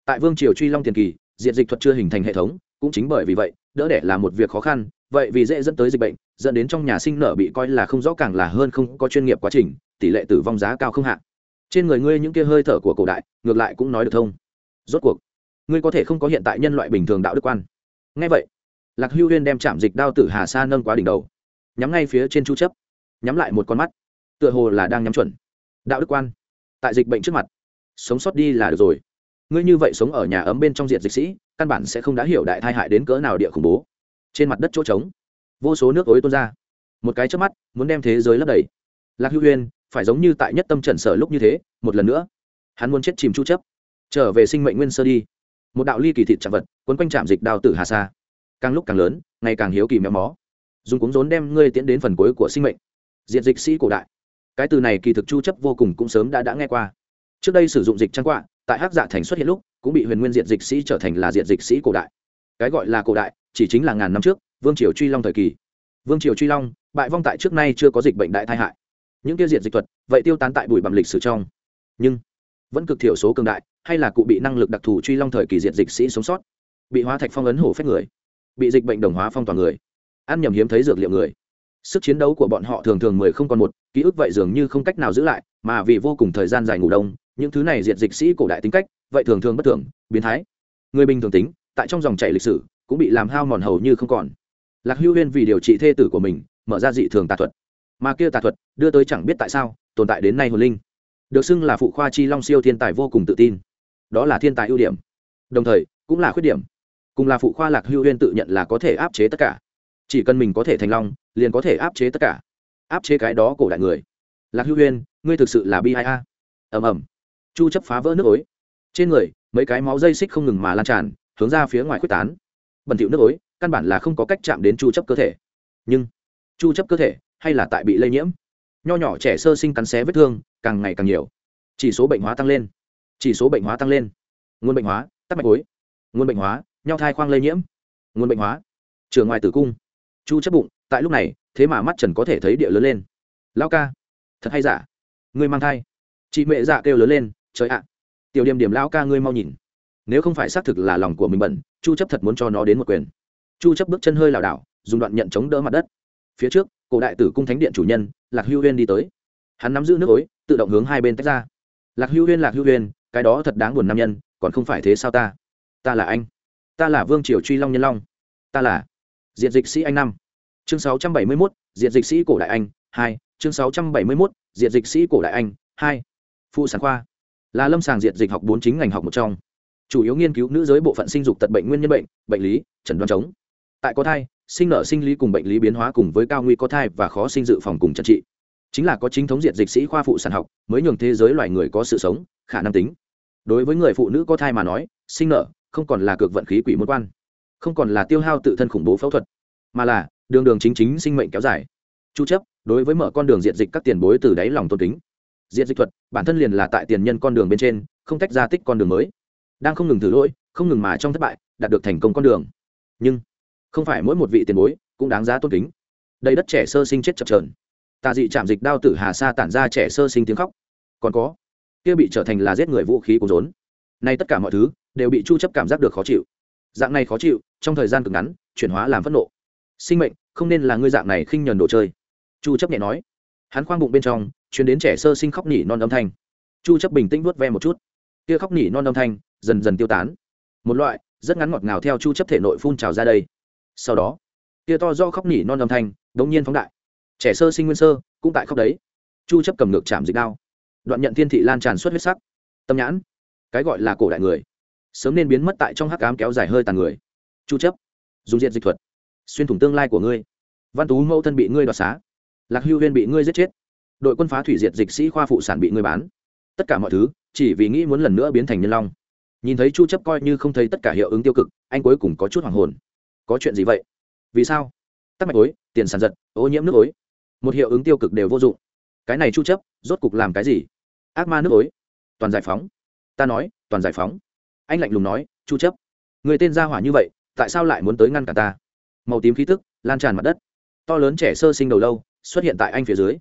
Tại vương triều truy long tiền kỳ diệt dịch thuật chưa hình thành hệ thống, cũng chính bởi vì vậy, đỡ đẻ là một việc khó khăn, vậy vì dễ dẫn tới dịch bệnh, dẫn đến trong nhà sinh nở bị coi là không rõ càng là hơn không có chuyên nghiệp quá trình, tỷ lệ tử vong giá cao không hạn trên người ngươi những kia hơi thở của cổ đại, ngược lại cũng nói được thông. Rốt cuộc, ngươi có thể không có hiện tại nhân loại bình thường đạo đức quan. Ngay vậy, lạc hưu huyên đem chạm dịch đao tử hà sa nâng quá đỉnh đầu, nhắm ngay phía trên chu chấp, nhắm lại một con mắt tựa hồ là đang nhắm chuẩn. Đạo đức quan, tại dịch bệnh trước mặt, sống sót đi là được rồi. Ngươi như vậy sống ở nhà ấm bên trong diện dịch sĩ, căn bản sẽ không đã hiểu đại thai hại đến cỡ nào địa khủng bố. Trên mặt đất chỗ trống, vô số nước ối tuôn ra. Một cái trước mắt, muốn đem thế giới lấp đầy. Lạc hữu huyên phải giống như tại nhất tâm trần sở lúc như thế, một lần nữa, hắn muốn chết chìm chu chấp, trở về sinh mệnh nguyên sơ đi. Một đạo ly kỳ thịt chạm vật, quấn quanh trạm dịch đào tử hà sa. Càng lúc càng lớn, ngày càng hiếu kỳ méo mó. Dùng cúng rốn đem ngươi tiến đến phần cuối của sinh mệnh. Diện dịch sĩ cổ đại cái từ này kỳ thực chu chấp vô cùng cũng sớm đã đã nghe qua. Trước đây sử dụng dịch trang quạ, tại hắc dạ thành xuất hiện lúc, cũng bị huyền nguyên diện dịch sĩ trở thành là diện dịch sĩ cổ đại. Cái gọi là cổ đại, chỉ chính là ngàn năm trước, vương triều truy long thời kỳ. Vương triều truy long, bại vong tại trước nay chưa có dịch bệnh đại tai hại. Những tiêu diệt dịch thuật, vậy tiêu tán tại bụi bặm lịch sử trong. Nhưng, vẫn cực thiểu số cường đại, hay là cụ bị năng lực đặc thù truy long thời kỳ diện dịch sĩ sống sót, bị hóa thạch phong ấn hổ phép người, bị dịch bệnh đồng hóa phong toàn người, ăn nhầm hiếm thấy dược liệu người. Sức chiến đấu của bọn họ thường thường mười không còn một ký ức vậy dường như không cách nào giữ lại, mà vì vô cùng thời gian dài ngủ đông, những thứ này diệt dịch sĩ cổ đại tính cách, vậy thường thường bất thường, biến thái. Người bình thường tính, tại trong dòng chảy lịch sử, cũng bị làm hao mòn hầu như không còn. Lạc hưu huyên vì điều trị thê tử của mình, mở ra dị thường tà thuật. Mà kia tà thuật, đưa tới chẳng biết tại sao, tồn tại đến nay hồn linh. Được xưng là phụ khoa chi long siêu thiên tài vô cùng tự tin. Đó là thiên tài ưu điểm. Đồng thời, cũng là khuyết điểm. Cùng là phụ khoa lạc hưu huyên tự nhận là có thể áp chế tất cả. Chỉ cần mình có thể thành long, liền có thể áp chế tất cả áp chế cái đó cổ đại người. Lạc hữu huyên, ngươi thực sự là bi ai a? Ầm ầm. Chu chấp phá vỡ nước ối. Trên người, mấy cái máu dây xích không ngừng mà lan tràn, hướng ra phía ngoài quyết tán. Bẩn thỉu nước ối, căn bản là không có cách chạm đến chu chấp cơ thể. Nhưng, chu chấp cơ thể, hay là tại bị lây nhiễm? Nho nhỏ trẻ sơ sinh cắn xé vết thương, càng ngày càng nhiều. Chỉ số bệnh hóa tăng lên. Chỉ số bệnh hóa tăng lên. Nguồn bệnh hóa, tắc mạch ối. Nguồn bệnh hóa, nhau thai khoang lây nhiễm. Nguồn bệnh hóa, trường ngoài tử cung. Chu chấp bụng tại lúc này, thế mà mắt trần có thể thấy địa lớn lên. Lao ca, thật hay giả? Ngươi mang thai. Chị mẹ dạ kêu lớn lên, trời ạ. Tiểu điểm điểm lao ca ngươi mau nhìn. Nếu không phải xác thực là lòng của mình bẩn, chu chấp thật muốn cho nó đến một quyền. Chu chấp bước chân hơi lảo đảo, dùng đoạn nhận chống đỡ mặt đất. Phía trước, cổ đại tử cung thánh điện chủ nhân, lạc hưu huyên đi tới. Hắn nắm giữ nước ối, tự động hướng hai bên tách ra. Lạc hưu huyên, lạc hưu huyên, cái đó thật đáng buồn nam nhân, còn không phải thế sao ta? Ta là anh. Ta là vương triều truy long nhân long. Ta là diện dịch sĩ anh năm chương 671, diện dịch sĩ cổ đại anh 2. chương 671, diện dịch sĩ cổ đại anh 2. phụ sản khoa. Là lâm sàng diệt dịch học bốn chính ngành học một trong. Chủ yếu nghiên cứu nữ giới bộ phận sinh dục tật bệnh nguyên nhân bệnh bệnh lý chẩn đoán chống. Tại có thai sinh nở sinh lý cùng bệnh lý biến hóa cùng với cao nguy có thai và khó sinh dự phòng cùng chẩn trị. Chính là có chính thống diệt dịch sĩ khoa phụ sản học mới nhường thế giới loài người có sự sống khả năng tính. Đối với người phụ nữ có thai mà nói sinh nở không còn là cực vận khí quỷ môn quan. Không còn là tiêu hao tự thân khủng bố phẫu thuật mà là đường đường chính chính sinh mệnh kéo dài. Chu chấp, đối với mở con đường diện dịch các tiền bối từ đáy lòng tôn kính. Diện dịch thuật, bản thân liền là tại tiền nhân con đường bên trên, không tách ra tích con đường mới. Đang không ngừng thử lỗi, không ngừng mà trong thất bại, đạt được thành công con đường. Nhưng, không phải mỗi một vị tiền bối cũng đáng giá tôn kính. Đây đất trẻ sơ sinh chết chập chờn. Tà dị chạm dịch đao tử hà sa tản ra trẻ sơ sinh tiếng khóc. Còn có, kia bị trở thành là giết người vũ khí của rốn. Nay tất cả mọi thứ đều bị chu chấp cảm giác được khó chịu. Dạng này khó chịu, trong thời gian cực ngắn, chuyển hóa làm phẫn nộ sinh mệnh, không nên là ngươi dạng này khinh nhẫn đồ chơi. Chu chấp nhẹ nói. Hắn khoang bụng bên trong, truyền đến trẻ sơ sinh khóc nỉ non âm thanh. Chu chấp bình tĩnh vuốt ve một chút. Kia khóc nỉ non âm thanh, dần dần tiêu tán. Một loại, rất ngắn ngọt ngào theo chu chấp thể nội phun trào ra đây. Sau đó, kia to do khóc nỉ non âm thanh, đống nhiên phóng đại. Trẻ sơ sinh nguyên sơ, cũng tại khóc đấy. Chu chấp cầm ngược chạm dịch đao. Đoạn nhận thiên thị lan tràn xuất huyết sắc. Tâm nhãn, cái gọi là cổ đại người, sớm nên biến mất tại trong hắc ám kéo dài hơi tàn người. Chu chấp, dùng diện dịch thuật xuyên thủng tương lai của ngươi. Văn tú mẫu thân bị ngươi đoạt xá. Lạc hưu huyên bị ngươi giết chết. Đội quân phá thủy diệt dịch sĩ khoa phụ sản bị ngươi bán. Tất cả mọi thứ, chỉ vì nghĩ muốn lần nữa biến thành nhân long. Nhìn thấy chu chấp coi như không thấy tất cả hiệu ứng tiêu cực, anh cuối cùng có chút hoàng hồn. Có chuyện gì vậy? Vì sao? Tắc mạch ối, tiền sản giật, ô nhiễm nước ối. Một hiệu ứng tiêu cực đều vô dụng. Cái này chu chấp, rốt cục làm cái gì? Ác ma nước ối. Toàn giải phóng. Ta nói, toàn giải phóng. Anh lạnh lùng nói, chu chấp, người tên gia hỏa như vậy, tại sao lại muốn tới ngăn cả ta? Màu tím khí tức, lan tràn mặt đất. To lớn trẻ sơ sinh đầu lâu xuất hiện tại anh phía dưới.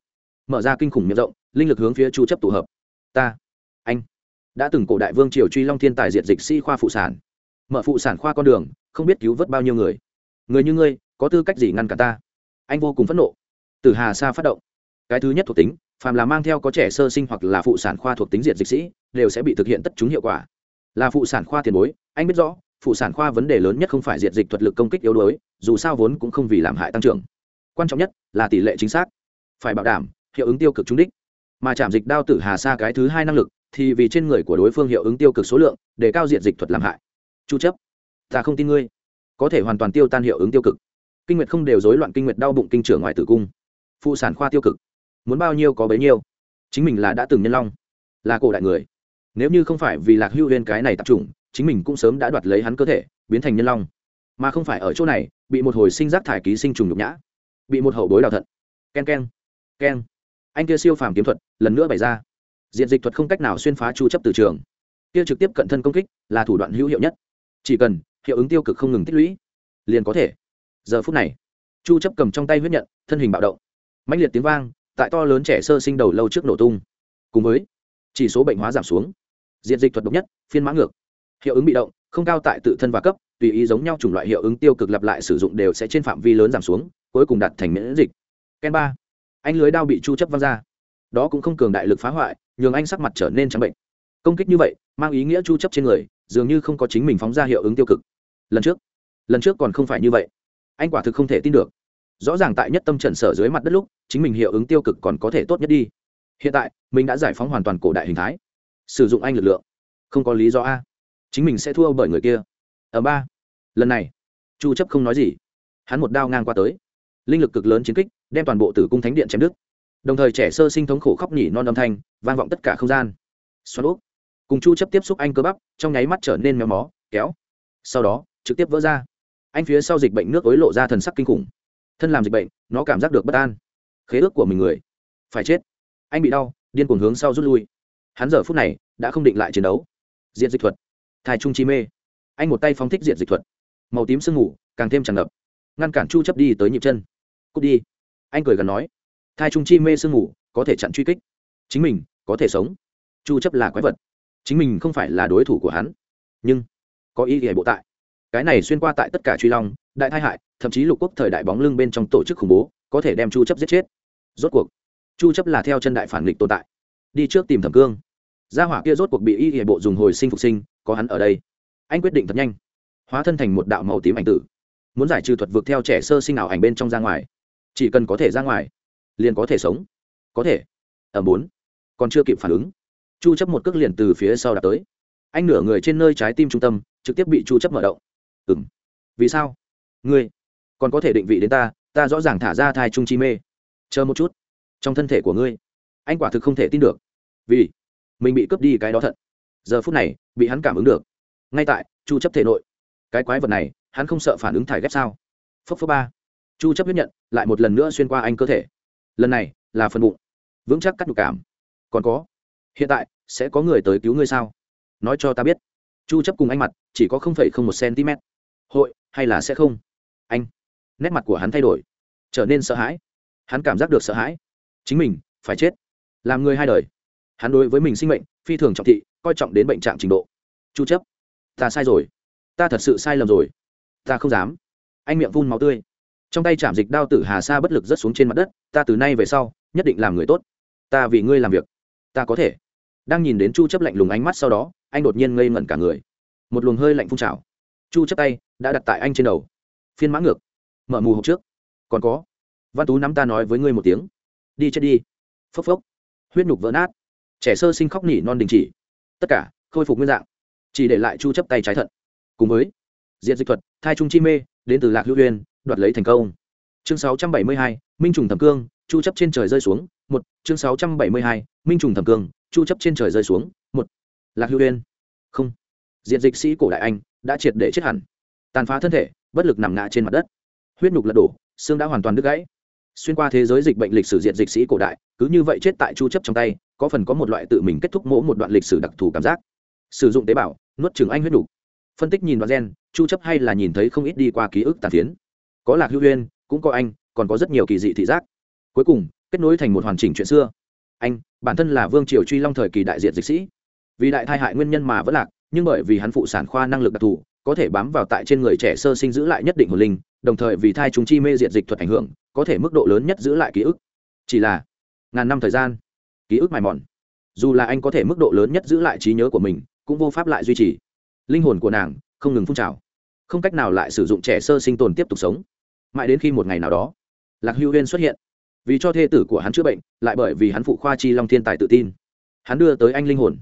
Mở ra kinh khủng miệng rộng, linh lực hướng phía chu chấp tụ hợp. Ta, anh, đã từng cổ đại vương triều truy long thiên tài diệt dịch sĩ khoa phụ sản. Mở phụ sản khoa con đường, không biết cứu vớt bao nhiêu người. Người như ngươi, có tư cách gì ngăn cả ta? Anh vô cùng phẫn nộ. Từ hà sa phát động. Cái thứ nhất thuộc tính, phàm là mang theo có trẻ sơ sinh hoặc là phụ sản khoa thuộc tính diệt dịch sĩ, đều sẽ bị thực hiện tất chúng hiệu quả. Là phụ sản khoa tiền bối, anh biết rõ phụ sản khoa vấn đề lớn nhất không phải diệt dịch thuật lực công kích yếu đuối, dù sao vốn cũng không vì làm hại tăng trưởng. Quan trọng nhất là tỷ lệ chính xác. Phải bảo đảm hiệu ứng tiêu cực trúng đích. Mà chạm dịch đao tử hà sa cái thứ hai năng lực, thì vì trên người của đối phương hiệu ứng tiêu cực số lượng, để cao diện dịch thuật làm hại. Chu chấp, ta không tin ngươi. Có thể hoàn toàn tiêu tan hiệu ứng tiêu cực. Kinh nguyệt không đều rối loạn kinh nguyệt đau bụng kinh trưởng ngoài tử cung. Phụ sản khoa tiêu cực. Muốn bao nhiêu có bấy nhiêu. Chính mình là đã từng nhân long, là cổ đại người. Nếu như không phải vì lạc hưu lên cái này tập trung chính mình cũng sớm đã đoạt lấy hắn cơ thể, biến thành nhân long. Mà không phải ở chỗ này, bị một hồi sinh rác thải ký sinh trùng nhục nhã, bị một hậu bối đào thận. Ken ken ken. Anh kia siêu phàm kiếm thuật, lần nữa bày ra. Diện dịch thuật không cách nào xuyên phá chu chấp từ trường. Kia trực tiếp cận thân công kích là thủ đoạn hữu hiệu nhất. Chỉ cần hiệu ứng tiêu cực không ngừng tích lũy, liền có thể. Giờ phút này, chu chấp cầm trong tay huyết nhận, thân hình bạo động. Mãnh liệt tiếng vang, tại to lớn trẻ sơ sinh đầu lâu trước nổ tung. Cùng với chỉ số bệnh hóa giảm xuống. Diện dịch thuật độc nhất, phiên mã ngược hiệu ứng bị động, không cao tại tự thân và cấp, tùy ý giống nhau chủng loại hiệu ứng tiêu cực lặp lại sử dụng đều sẽ trên phạm vi lớn giảm xuống, cuối cùng đạt thành miễn dịch. Ken ba. Anh lưới đao bị chu chấp văng ra. Đó cũng không cường đại lực phá hoại, nhường anh sắc mặt trở nên trắng bệnh. Công kích như vậy, mang ý nghĩa chu chấp trên người, dường như không có chính mình phóng ra hiệu ứng tiêu cực. Lần trước lần trước còn không phải như vậy. Anh quả thực không thể tin được. Rõ ràng tại nhất tâm trận sở dưới mặt đất lúc, chính mình hiệu ứng tiêu cực còn có thể tốt nhất đi. Hiện tại, mình đã giải phóng hoàn toàn cổ đại hình thái. Sử dụng anh lực lượng. Không có lý do a chính mình sẽ thua bởi người kia. Ở ba, lần này, chu chấp không nói gì. Hắn một đao ngang qua tới. Linh lực cực lớn chiến kích, đem toàn bộ tử cung thánh điện chém đứt. Đồng thời trẻ sơ sinh thống khổ khóc nhỉ non âm thanh, vang vọng tất cả không gian. Xoắn úp cùng chu chấp tiếp xúc anh cơ bắp, trong nháy mắt trở nên méo mó, kéo. Sau đó, trực tiếp vỡ ra. Anh phía sau dịch bệnh nước ối lộ ra thần sắc kinh khủng. Thân làm dịch bệnh, nó cảm giác được bất an. Khế ước của mình người, phải chết. Anh bị đau, điên cuồng hướng sau rút lui. Hắn giờ phút này, đã không định lại chiến đấu. Diện dịch thuật thai trung chi mê. Anh một tay phóng thích diện dịch thuật. Màu tím sương ngủ càng thêm tràn ngập. Ngăn cản chu chấp đi tới nhịp chân. Cút đi. Anh cười gần nói. Thai trung chi mê sương ngủ có thể chặn truy kích. Chính mình, có thể sống. Chu chấp là quái vật. Chính mình không phải là đối thủ của hắn. Nhưng, có ý nghĩa bộ tại. Cái này xuyên qua tại tất cả truy long, đại thai hại, thậm chí lục quốc thời đại bóng lưng bên trong tổ chức khủng bố, có thể đem chu chấp giết chết. Rốt cuộc, chu chấp là theo chân đại phản nghịch tồn tại. Đi trước tìm thẩm cương. Gia hỏa kia rốt cuộc bị y hệ bộ dùng hồi sinh phục sinh có hắn ở đây. Anh quyết định thật nhanh. Hóa thân thành một đạo màu tím ảnh tử. Muốn giải trừ thuật vượt theo trẻ sơ sinh ảo ảnh bên trong ra ngoài. Chỉ cần có thể ra ngoài, liền có thể sống. Có thể. Ở bốn. Còn chưa kịp phản ứng. Chu chấp một cước liền từ phía sau đạp tới. Anh nửa người trên nơi trái tim trung tâm, trực tiếp bị chu chấp mở động. Ừm. Vì sao? Ngươi còn có thể định vị đến ta ta rõ ràng thả ra thai trung chi mê. Chờ một chút. Trong thân thể của ngươi, anh quả thực không thể tin được. Vì mình bị cướp đi cái đó thận giờ phút này bị hắn cảm ứng được. Ngay tại chu chấp thể nội. Cái quái vật này hắn không sợ phản ứng thải ghép sao? Phấp phấp ba. Chu chấp biết nhận lại một lần nữa xuyên qua anh cơ thể. Lần này là phần bụng. Vững chắc cắt nhục cảm. Còn có hiện tại sẽ có người tới cứu ngươi sao? Nói cho ta biết. Chu chấp cùng anh mặt chỉ có 0,01 cm hội hay là sẽ không? Anh. Nét mặt của hắn thay đổi. Trở nên sợ hãi. Hắn cảm giác được sợ hãi. Chính mình phải chết. Làm người hai đời. Hắn đối với mình sinh mệnh phi thường trọng thị coi trọng đến bệnh trạng trình độ. Chu chấp, ta sai rồi. Ta thật sự sai lầm rồi. Ta không dám. Anh miệng phun máu tươi. Trong tay chạm dịch đao tử hà sa bất lực rất xuống trên mặt đất, ta từ nay về sau, nhất định làm người tốt. Ta vì ngươi làm việc. Ta có thể. Đang nhìn đến chu chấp lạnh lùng ánh mắt sau đó, anh đột nhiên ngây ngẩn cả người. Một luồng hơi lạnh phun trào. Chu chấp tay đã đặt tại anh trên đầu. Phiên mã ngược. Mở mù hộp trước. Còn có. Văn tú nắm ta nói với ngươi một tiếng. Đi chết đi. Phốc phốc. Huyết nhục vỡ nát. Trẻ sơ sinh khóc nỉ non đình chỉ tất cả khôi phục nguyên dạng. Chỉ để lại chu chấp tay trái thận. Cùng với diện dịch thuật thai trung chi mê đến từ lạc hữu uyên đoạt lấy thành công. Chương 672, minh trùng thẩm cương chu chấp trên trời rơi xuống một. Chương 672, minh trùng thẩm cương chu chấp trên trời rơi xuống một. Lạc hữu uyên. Không. Diện dịch sĩ cổ đại anh đã triệt để chết hẳn. Tàn phá thân thể bất lực nằm ngã trên mặt đất. Huyết nhục lật đổ xương đã hoàn toàn đứt gãy xuyên qua thế giới dịch bệnh lịch sử diện dịch sĩ cổ đại cứ như vậy chết tại chu chấp trong tay có phần có một loại tự mình kết thúc mỗ một đoạn lịch sử đặc thù cảm giác. Sử dụng tế bào nuốt trường anh huyết đủ, phân tích nhìn đoạn gen chu chấp hay là nhìn thấy không ít đi qua ký ức tàn phiến. Có lạc hữu huyên cũng có anh còn có rất nhiều kỳ dị thị giác. Cuối cùng kết nối thành một hoàn chỉnh chuyện xưa. Anh bản thân là vương triều truy long thời kỳ đại diện dịch sĩ. Vì đại thai hại nguyên nhân mà vẫn lạc nhưng bởi vì hắn phụ sản khoa năng lực đặc thù có thể bám vào tại trên người trẻ sơ sinh giữ lại nhất định hồn linh, đồng thời vì thai chúng chi mê diện dịch thuật ảnh hưởng, có thể mức độ lớn nhất giữ lại ký ức. Chỉ là, ngàn năm thời gian, ký ức mài mòn. Dù là anh có thể mức độ lớn nhất giữ lại trí nhớ của mình, cũng vô pháp lại duy trì. Linh hồn của nàng không ngừng phun trào. Không cách nào lại sử dụng trẻ sơ sinh tồn tiếp tục sống. Mãi đến khi một ngày nào đó, lạc hưu huyên xuất hiện. Vì cho thê tử của hắn chữa bệnh, lại bởi vì hắn phụ khoa chi long thiên tài tự tin. Hắn đưa tới anh linh hồn,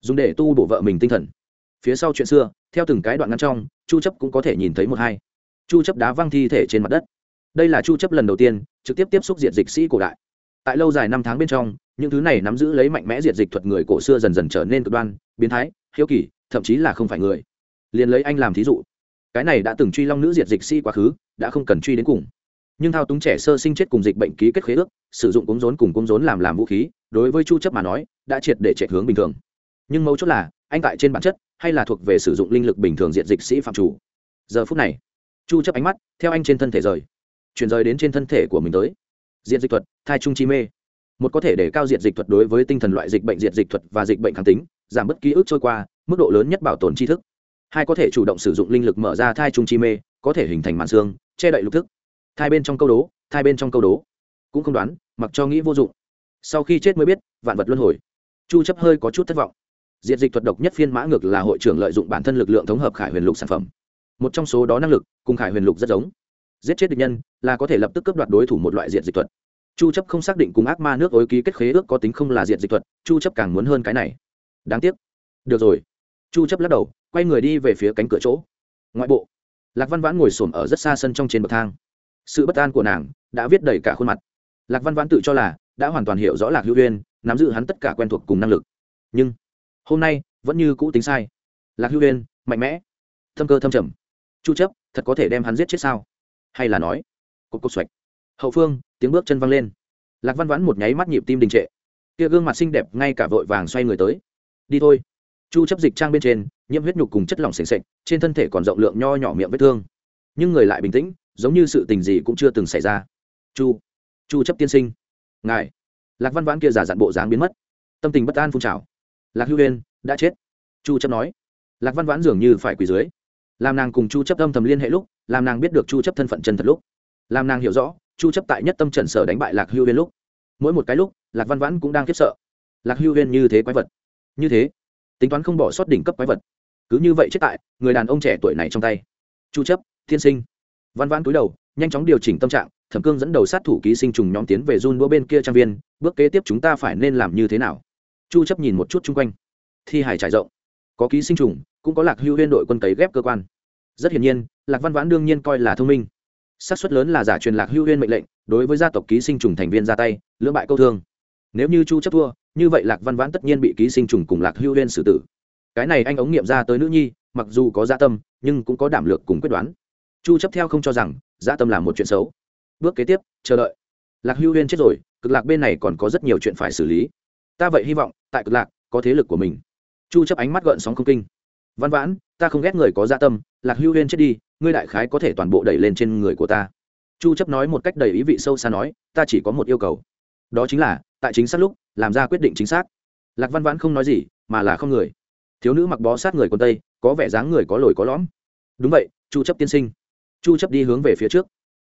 dùng để tu bổ vợ mình tinh thần. Phía sau chuyện xưa theo từng cái đoạn ngắn trong, chu chấp cũng có thể nhìn thấy một hai. Chu chấp đá văng thi thể trên mặt đất. Đây là chu chấp lần đầu tiên trực tiếp tiếp xúc diện dịch sĩ cổ đại. Tại lâu dài năm tháng bên trong, những thứ này nắm giữ lấy mạnh mẽ diệt dịch thuật người cổ xưa dần dần trở nên cực đoan, biến thái, hiếu kỳ, thậm chí là không phải người. Liền lấy anh làm thí dụ. Cái này đã từng truy long nữ diệt dịch sĩ quá khứ, đã không cần truy đến cùng. Nhưng thao túng trẻ sơ sinh chết cùng dịch bệnh ký kết khế ước, sử dụng cúng rốn cùng cúng rốn làm làm vũ khí, đối với chu chấp mà nói, đã triệt để chạy hướng bình thường nhưng mấu chốt là, anh tại trên bản chất, hay là thuộc về sử dụng linh lực bình thường diện dịch sĩ phạm chủ. Giờ phút này, chu chấp ánh mắt, theo anh trên thân thể rời, chuyển rời đến trên thân thể của mình tới. Diện dịch thuật, thai trung chi mê. Một có thể để cao diện dịch thuật đối với tinh thần loại dịch bệnh diện dịch thuật và dịch bệnh kháng tính, giảm bất ký ức trôi qua, mức độ lớn nhất bảo tồn tri thức. Hai có thể chủ động sử dụng linh lực mở ra thai trung chi mê, có thể hình thành màn xương, che đậy lục thức. Thai bên trong câu đố, thai bên trong câu đố. Cũng không đoán, mặc cho nghĩ vô dụng. Sau khi chết mới biết, vạn vật luân hồi. Chu chấp hơi có chút thất vọng diệt dịch thuật độc nhất phiên mã ngược là hội trưởng lợi dụng bản thân lực lượng thống hợp khải huyền lục sản phẩm. Một trong số đó năng lực, cùng khải huyền lục rất giống. Giết chết địch nhân, là có thể lập tức cướp đoạt đối thủ một loại diệt dịch thuật. Chu chấp không xác định cùng ác ma nước ối ký kết khế ước có tính không là diệt dịch thuật, chu chấp càng muốn hơn cái này. Đáng tiếc. Được rồi. Chu chấp lắc đầu, quay người đi về phía cánh cửa chỗ. Ngoại bộ, lạc văn vãn ngồi xổm ở rất xa sân trong trên bậc thang. Sự bất an của nàng đã viết đầy cả khuôn mặt. Lạc văn vãn tự cho là đã hoàn toàn hiểu rõ lạc hữu uyên, nắm giữ hắn tất cả quen thuộc cùng năng lực. Nhưng hôm nay vẫn như cũ tính sai. Lạc hữu huyên mạnh mẽ. Thâm cơ thâm trầm. Chu chấp, thật có thể đem hắn giết chết sao? Hay là nói, cục cục xoạch. Hậu phương, tiếng bước chân văng lên. Lạc văn vãn một nháy mắt nhịp tim đình trệ. Kia gương mặt xinh đẹp ngay cả vội vàng xoay người tới. Đi thôi. Chu chấp dịch trang bên trên, nhiễm huyết nhục cùng chất lỏng sền sệt, trên thân thể còn rộng lượng nho nhỏ miệng vết thương. Nhưng người lại bình tĩnh, giống như sự tình gì cũng chưa từng xảy ra. Chu chu chấp tiên sinh. Ngài. Lạc văn vãn kia giả dặn bộ dáng biến mất. Tâm tình bất an phun trào lạc hữu huyên đã chết. Chu chấp nói. Lạc văn vãn dường như phải quỳ dưới. Làm nàng cùng chu chấp âm thầm liên hệ lúc, làm nàng biết được chu chấp thân phận chân thật lúc. Làm nàng hiểu rõ, chu chấp tại nhất tâm trần sở đánh bại lạc hưu huyên lúc. Mỗi một cái lúc, lạc văn vãn cũng đang khiếp sợ. Lạc hưu huyên như thế quái vật. Như thế, tính toán không bỏ sót đỉnh cấp quái vật. Cứ như vậy chết tại, người đàn ông trẻ tuổi này trong tay. Chu chấp thiên sinh. Văn vãn cúi đầu, nhanh chóng điều chỉnh tâm trạng, thẩm cương dẫn đầu sát thủ ký sinh trùng nhóm tiến về run đũa bên kia trang viên, bước kế tiếp chúng ta phải nên làm như thế nào? Chu chấp nhìn một chút chung quanh. Thi hải trải rộng, có ký sinh trùng, cũng có lạc hưu huyên đội quân cấy ghép cơ quan. Rất hiển nhiên, lạc văn vãn đương nhiên coi là thông minh. Xác suất lớn là giả truyền lạc hưu huyên mệnh lệnh, đối với gia tộc ký sinh trùng thành viên ra tay, lưỡng bại câu thương. Nếu như chu chấp thua, như vậy lạc văn vãn tất nhiên bị ký sinh trùng cùng lạc hưu huyên xử tử. Cái này anh ống nghiệm ra tới nữ nhi, mặc dù có dạ tâm, nhưng cũng có đảm lược cùng quyết đoán. Chu chấp theo không cho rằng dạ tâm là một chuyện xấu. Bước kế tiếp, chờ đợi. Lạc hưu huyên chết rồi, cực lạc bên này còn có rất nhiều chuyện phải xử lý ta vậy hy vọng, tại cực lạc, có thế lực của mình. Chu chấp ánh mắt gợn sóng không kinh. Văn vãn, ta không ghét người có dạ tâm, lạc hưu huyên chết đi, ngươi đại khái có thể toàn bộ đẩy lên trên người của ta. Chu chấp nói một cách đầy ý vị sâu xa nói, ta chỉ có một yêu cầu. Đó chính là, tại chính xác lúc, làm ra quyết định chính xác. Lạc văn vãn không nói gì, mà là không người. Thiếu nữ mặc bó sát người quần tây, có vẻ dáng người có lồi có lõm. Đúng vậy, chu chấp tiên sinh. Chu chấp đi hướng về phía trước.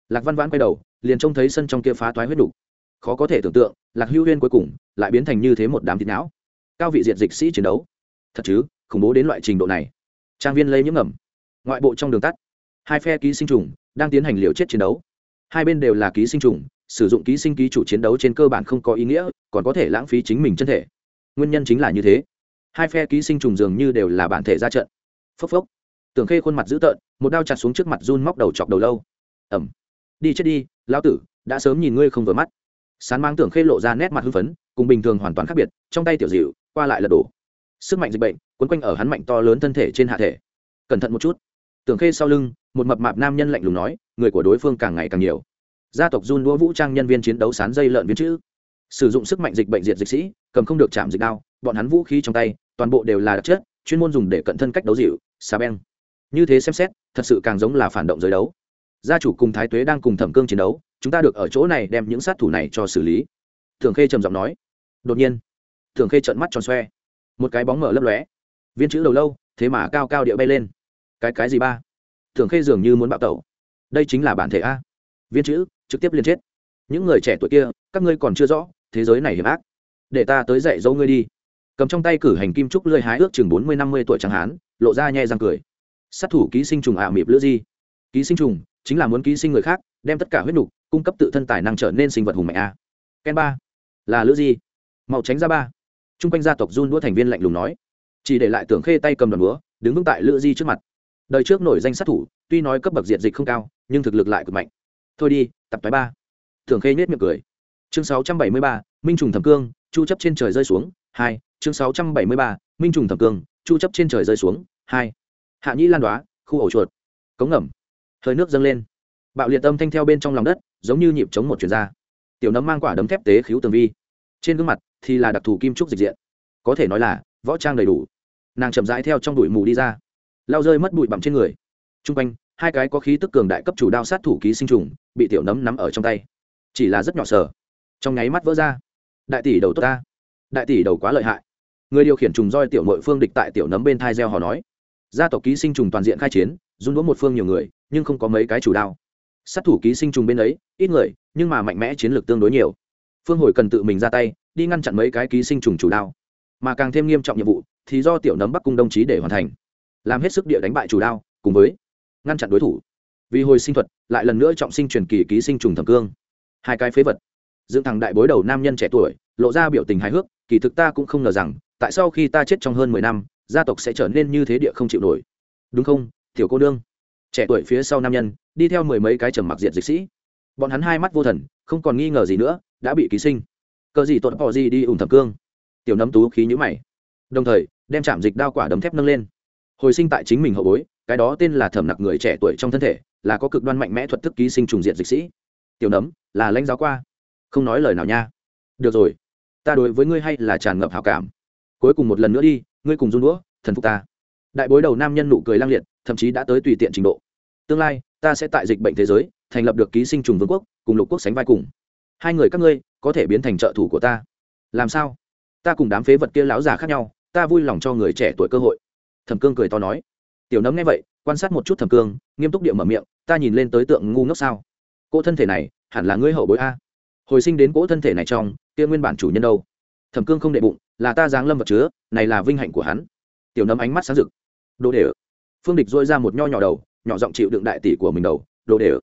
Lạc văn vãn quay đầu, liền trông thấy sân trong kia phá toái huyết đủ khó có thể tưởng tượng, lạc hưu huyên cuối cùng lại biến thành như thế một đám thịt não. Cao vị diện dịch sĩ chiến đấu. Thật chứ, khủng bố đến loại trình độ này. Trang viên lây nhiễm ngầm. Ngoại bộ trong đường tắt. Hai phe ký sinh trùng đang tiến hành liều chết chiến đấu. Hai bên đều là ký sinh trùng, sử dụng ký sinh ký chủ chiến đấu trên cơ bản không có ý nghĩa, còn có thể lãng phí chính mình chân thể. Nguyên nhân chính là như thế. Hai phe ký sinh trùng dường như đều là bản thể ra trận. Phốc phốc. Tưởng khê khuôn mặt dữ tợn, một đao chặt xuống trước mặt run móc đầu chọc đầu lâu. Ẩm. Đi chết đi, lão tử, đã sớm nhìn ngươi không vừa mắt sán mang tưởng khê lộ ra nét mặt hưng phấn, cùng bình thường hoàn toàn khác biệt, trong tay tiểu dịu, qua lại lật đổ. Sức mạnh dịch bệnh, quấn quanh ở hắn mạnh to lớn thân thể trên hạ thể. Cẩn thận một chút. Tưởng khê sau lưng, một mập mạp nam nhân lạnh lùng nói, người của đối phương càng ngày càng nhiều. Gia tộc run đua vũ trang nhân viên chiến đấu sán dây lợn viên chữ. Sử dụng sức mạnh dịch bệnh diệt dịch sĩ, cầm không được chạm dịch đao, bọn hắn vũ khí trong tay, toàn bộ đều là đặc chất, chuyên môn dùng để cận thân cách đấu dịu, xà beng. Như thế xem xét, thật sự càng giống là phản động giới đấu. Gia chủ cùng thái tuế đang cùng thẩm cương chiến đấu chúng ta được ở chỗ này đem những sát thủ này cho xử lý. Thường khê trầm giọng nói. Đột nhiên, thường khê trợn mắt tròn xoe. Một cái bóng mở lấp lóe. Viên chữ đầu lâu, thế mà cao cao địa bay lên. Cái cái gì ba? Thường khê dường như muốn bạo tẩu. Đây chính là bản thể a. Viên chữ, trực tiếp liên chết. Những người trẻ tuổi kia, các ngươi còn chưa rõ, thế giới này hiểm ác. Để ta tới dạy dỗ ngươi đi. Cầm trong tay cử hành kim trúc lơi hái ước chừng bốn mươi, năm mươi tuổi chẳng hán, lộ ra nhẹ răng cười. Sát thủ ký sinh trùng ảo mịp lữ di. Ký sinh trùng chính là muốn ký sinh người khác đem tất cả huyết nục cung cấp tự thân tài năng trở nên sinh vật hùng mạnh a. Ken ba. Là lữ di. Màu tránh ra ba. T r u n g quanh gia tộc run đũa thành viên lạnh lùng nói. Chỉ để lại tưởng khê tay cầm đòn búa, đứng vững tại lữ di trước mặt. Đời trước nổi danh sát thủ, tuy nói cấp bậc diện dịch không cao, nhưng thực lực lại cực mạnh. Thôi đi, tập tái ba. Tưởng khê nhét miệng cười. Chương sáu trăm bảy mươi ba, minh trùng thẩm cương, chu chấp trên trời rơi xuống, hai. Chương sáu trăm bảy mươi ba, minh trùng thẩm cương, chu chấp trên trời rơi xuống, hai. Hạ nhĩ lan đoá, khu ổ chuột. Cống ngầm. Hơi nước dâng lên bạo liệt tâm thanh theo bên trong lòng đất, giống như nhịp chống một chuyển ra. Tiểu nấm mang quả đấm thép tế khiếu tường vi. Trên gương mặt thì là đặc thù kim trúc dịch diện. Có thể nói là võ trang đầy đủ. Nàng chậm rãi theo trong bụi mù đi ra. Lao rơi mất bụi bặm trên người. T r u n g quanh, hai cái có khí tức cường đại cấp chủ đao sát thủ ký sinh trùng bị tiểu nấm nắm ở trong tay. Chỉ là rất nhỏ sở. trong nháy mắt vỡ ra. Đại tỷ đầu tốt ta. Đại tỷ đầu quá lợi hại. Người điều khiển trùng roi tiểu nội phương địch tại tiểu nấm bên thai gieo họ nói. Gia tộc ký sinh trùng toàn diện khai chiến, run đũa một phương nhiều người, nhưng không có mấy cái chủ đao sát thủ ký sinh trùng bên ấy, ít người, nhưng mà mạnh mẽ chiến lược tương đối nhiều. Phương hồi cần tự mình ra tay, đi ngăn chặn mấy cái ký sinh trùng chủ đao. Mà càng thêm nghiêm trọng nhiệm vụ, thì do tiểu nấm bắc cung đồng chí để hoàn thành. Làm hết sức địa đánh bại chủ đao, cùng với ngăn chặn đối thủ. Vì hồi sinh thuật, lại lần nữa trọng sinh truyền kỳ ký sinh trùng thẩm cương. Hai cái phế vật. Dựng thằng đại bối đầu nam nhân trẻ tuổi, lộ ra biểu tình hài hước, kỳ thực ta cũng không ngờ rằng, tại sao khi ta chết trong hơn mười năm, gia tộc sẽ trở nên như thế địa không chịu nổi. Đúng không, tiểu cô nương? Trẻ tuổi phía sau nam nhân, đi theo mười mấy cái trầm mặc diện dịch sĩ. Bọn hắn hai mắt vô thần, không còn nghi ngờ gì nữa, đã bị ký sinh. Cờ gì tội bỏ gì đi ủng thẩm cương. Tiểu nấm tú khí nhữ mày. Đồng thời, đem chạm dịch đao quả đấm thép nâng lên. Hồi sinh tại chính mình hậu bối, cái đó tên là thẩm nặc người trẻ tuổi trong thân thể, là có cực đoan mạnh mẽ thuật thức ký sinh trùng diện dịch sĩ. Tiểu nấm, là lãnh giáo qua. Không nói lời nào nha. Được rồi. Ta đối với ngươi hay là tràn ngập hảo cảm. Cuối cùng một lần nữa đi, ngươi cùng run đũa, thần phục ta đại bối đầu nam nhân nụ cười lang liệt, thậm chí đã tới tùy tiện trình độ. Tương lai, ta sẽ tại dịch bệnh thế giới, thành lập được ký sinh trùng vương quốc, cùng lục quốc sánh vai cùng. Hai người các ngươi, có thể biến thành trợ thủ của ta. Làm sao? Ta cùng đám phế vật kia láo già khác nhau, ta vui lòng cho người trẻ tuổi cơ hội. Thẩm cương cười to nói. Tiểu nấm nghe vậy, quan sát một chút thẩm cương, nghiêm túc địa mở miệng, ta nhìn lên tới tượng ngu ngốc sao? Cỗ thân thể này, hẳn là ngươi hậu bối a. Hồi sinh đến cỗ thân thể này trong, kia nguyên bản chủ nhân đâu? Thẩm cương không đệ bụng, là ta giáng lâm vật chứa, này là vinh hạnh của hắn. Tiểu nấm ánh mắt sáng rực đồ để phương địch dôi ra một nho nhỏ đầu, nhỏ giọng chịu đựng đại tỷ của mình đầu, đồ để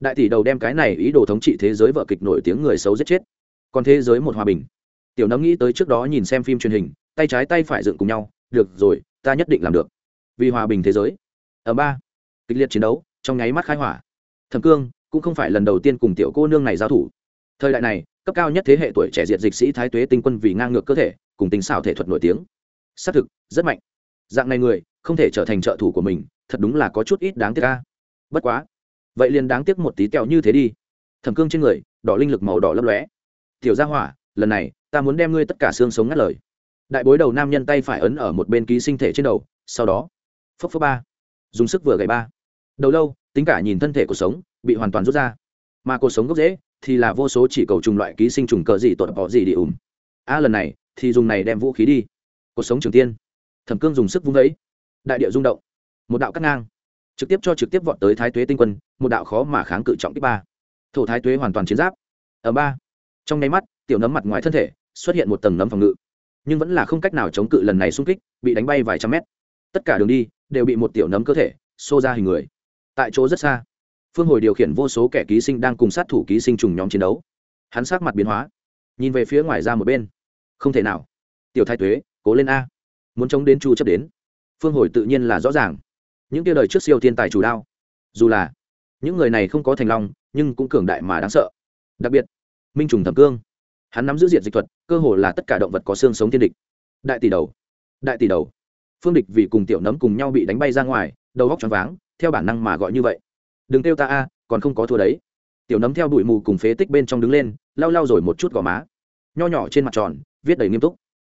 đại tỷ đầu đem cái này ý đồ thống trị thế giới vợ kịch nổi tiếng người xấu giết chết. Còn thế giới một hòa bình. Tiểu nấm nghĩ tới trước đó nhìn xem phim truyền hình, tay trái tay phải dựng cùng nhau, được rồi, ta nhất định làm được. Vì hòa bình thế giới. Ở ba. Kịch liệt chiến đấu, trong nháy mắt khai hỏa. Thẩm cương cũng không phải lần đầu tiên cùng tiểu cô nương này giao thủ. Thời đại này, cấp cao nhất thế hệ tuổi trẻ diệt dịch sĩ thái tuế tinh quân vì ngang ngược cơ thể, cùng tính xảo thể thuật nổi tiếng. Xác thực, rất mạnh. Dạng này người không thể trở thành trợ thủ của mình, thật đúng là có chút ít đáng tiếc ca bất quá, vậy liền đáng tiếc một tí tẹo như thế đi. Thẩm cương trên người, đỏ linh lực màu đỏ lấp lóe. Tiểu gia hỏa, lần này, ta muốn đem ngươi tất cả xương sống ngắt lời. Đại bối đầu nam nhân tay phải ấn ở một bên ký sinh thể trên đầu, sau đó, phốc phốc ba. Dùng sức vừa gậy ba. Đầu lâu, tính cả nhìn thân thể cuộc sống, bị hoàn toàn rút ra. Mà cuộc sống gốc dễ thì là vô số chỉ cầu trùng loại ký sinh trùng cờ gì tội bỏ gì đi ủng a, lần này, thì dùng này đem vũ khí đi. Cuộc sống trường tiên. Thẩm cương dùng sức vung vẫy đại địa rung động. Một đạo cắt ngang, trực tiếp cho trực tiếp vọt tới thái tuế tinh quân, một đạo khó mà kháng cự trọng kích ba. Thổ thái tuế hoàn toàn chiến giáp. Ở ba. Trong nháy mắt, tiểu nấm mặt ngoài thân thể xuất hiện một tầng nấm phòng ngự. Nhưng vẫn là không cách nào chống cự lần này xung kích, bị đánh bay vài trăm mét. Tất cả đường đi đều bị một tiểu nấm cơ thể xô ra hình người. Tại chỗ rất xa, phương hồi điều khiển vô số kẻ ký sinh đang cùng sát thủ ký sinh trùng nhóm chiến đấu. Hắn sát mặt biến hóa, nhìn về phía ngoài ra một bên. Không thể nào. Tiểu thái tuế, cố lên a. Muốn chống đến chu chấp đến phương hồi tự nhiên là rõ ràng. Những kia đời trước siêu thiên tài chủ đao, dù là những người này không có thành long, nhưng cũng cường đại mà đáng sợ. Đặc biệt, minh trùng thẩm cương, hắn nắm giữ diện dịch thuật, cơ hồ là tất cả động vật có xương sống thiên địch. Đại tỷ đầu, đại tỷ đầu. Phương địch vì cùng tiểu nấm cùng nhau bị đánh bay ra ngoài, đầu góc tròn váng, theo bản năng mà gọi như vậy. Đừng kêu ta a, còn không có thua đấy. Tiểu nấm theo đuổi mù cùng phế tích bên trong đứng lên, lau lau rồi một chút gò má. Nho nhỏ trên mặt tròn, viết đầy nghiêm túc.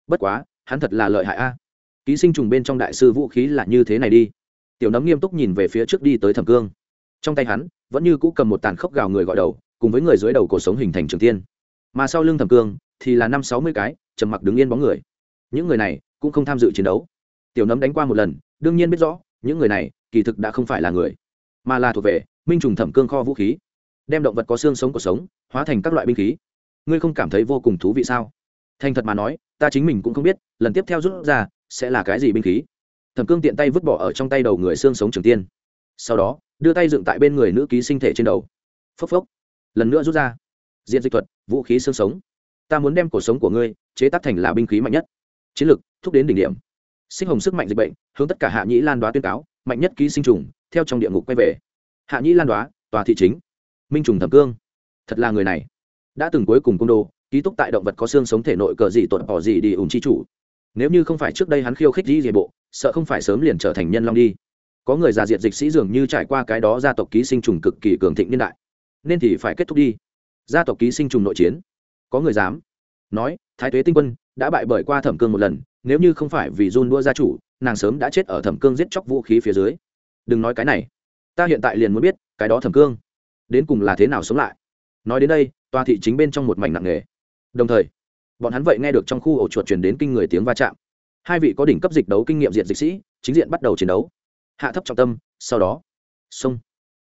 Bất quá, hắn thật là lợi hại a ký sinh trùng bên trong đại sư vũ khí là như thế này đi. Tiểu nấm nghiêm túc nhìn về phía trước đi tới thẩm cương. Trong tay hắn, vẫn như cũ cầm một tàn khốc gào người gọi đầu, cùng với người dưới đầu cổ sống hình thành trường tiên. Mà sau lưng thẩm cương, thì là năm sáu mươi cái, trầm mặc đứng yên bóng người. Những người này cũng không tham dự chiến đấu. Tiểu nấm đánh qua một lần, đương nhiên biết rõ, những người này kỳ thực đã không phải là người, mà là thuộc về minh trùng thẩm cương kho vũ khí. Đem động vật có xương sống cuộc sống, hóa thành các loại binh khí. Ngươi không cảm thấy vô cùng thú vị sao? Thành thật mà nói, ta chính mình cũng không biết, lần tiếp theo rút ra sẽ là cái gì binh khí? Thẩm cương tiện tay vứt bỏ ở trong tay đầu người xương sống trường tiên. Sau đó, đưa tay dựng tại bên người nữ ký sinh thể trên đầu. Phốc phốc. Lần nữa rút ra. Diện dịch thuật, vũ khí xương sống. Ta muốn đem cuộc sống của ngươi chế tác thành là binh khí mạnh nhất. Chiến lực, thúc đến đỉnh điểm. Sinh hồng sức mạnh dịch bệnh, hướng tất cả hạ nhĩ lan đoá tuyên cáo, mạnh nhất ký sinh trùng, theo trong địa ngục quay về. Hạ nhĩ lan đoá, tòa thị chính. Minh trùng thẩm cương. Thật là người này. Đã từng cuối cùng cung đô, ký túc tại động vật có xương sống thể nội cờ gì tuột bỏ gì đi ủng chi chủ nếu như không phải trước đây hắn khiêu khích di dề bộ, sợ không phải sớm liền trở thành nhân long đi. Có người già diệt dịch sĩ dường như trải qua cái đó gia tộc ký sinh trùng cực kỳ cường thịnh niên đại. Nên thì phải kết thúc đi. Gia tộc ký sinh trùng nội chiến. Có người dám. Nói, thái tuế tinh quân đã bại bởi qua thẩm cương một lần, nếu như không phải vì run đua gia chủ, nàng sớm đã chết ở thẩm cương giết chóc vũ khí phía dưới. Đừng nói cái này. Ta hiện tại liền muốn biết, cái đó thẩm cương đến cùng là thế nào sống lại. Nói đến đây, tòa thị chính bên trong một mảnh nặng nề. Đồng thời bọn hắn vậy nghe được trong khu ổ chuột truyền đến kinh người tiếng va chạm. Hai vị có đỉnh cấp dịch đấu kinh nghiệm diện dịch sĩ, chính diện bắt đầu chiến đấu. Hạ thấp trọng tâm, sau đó sông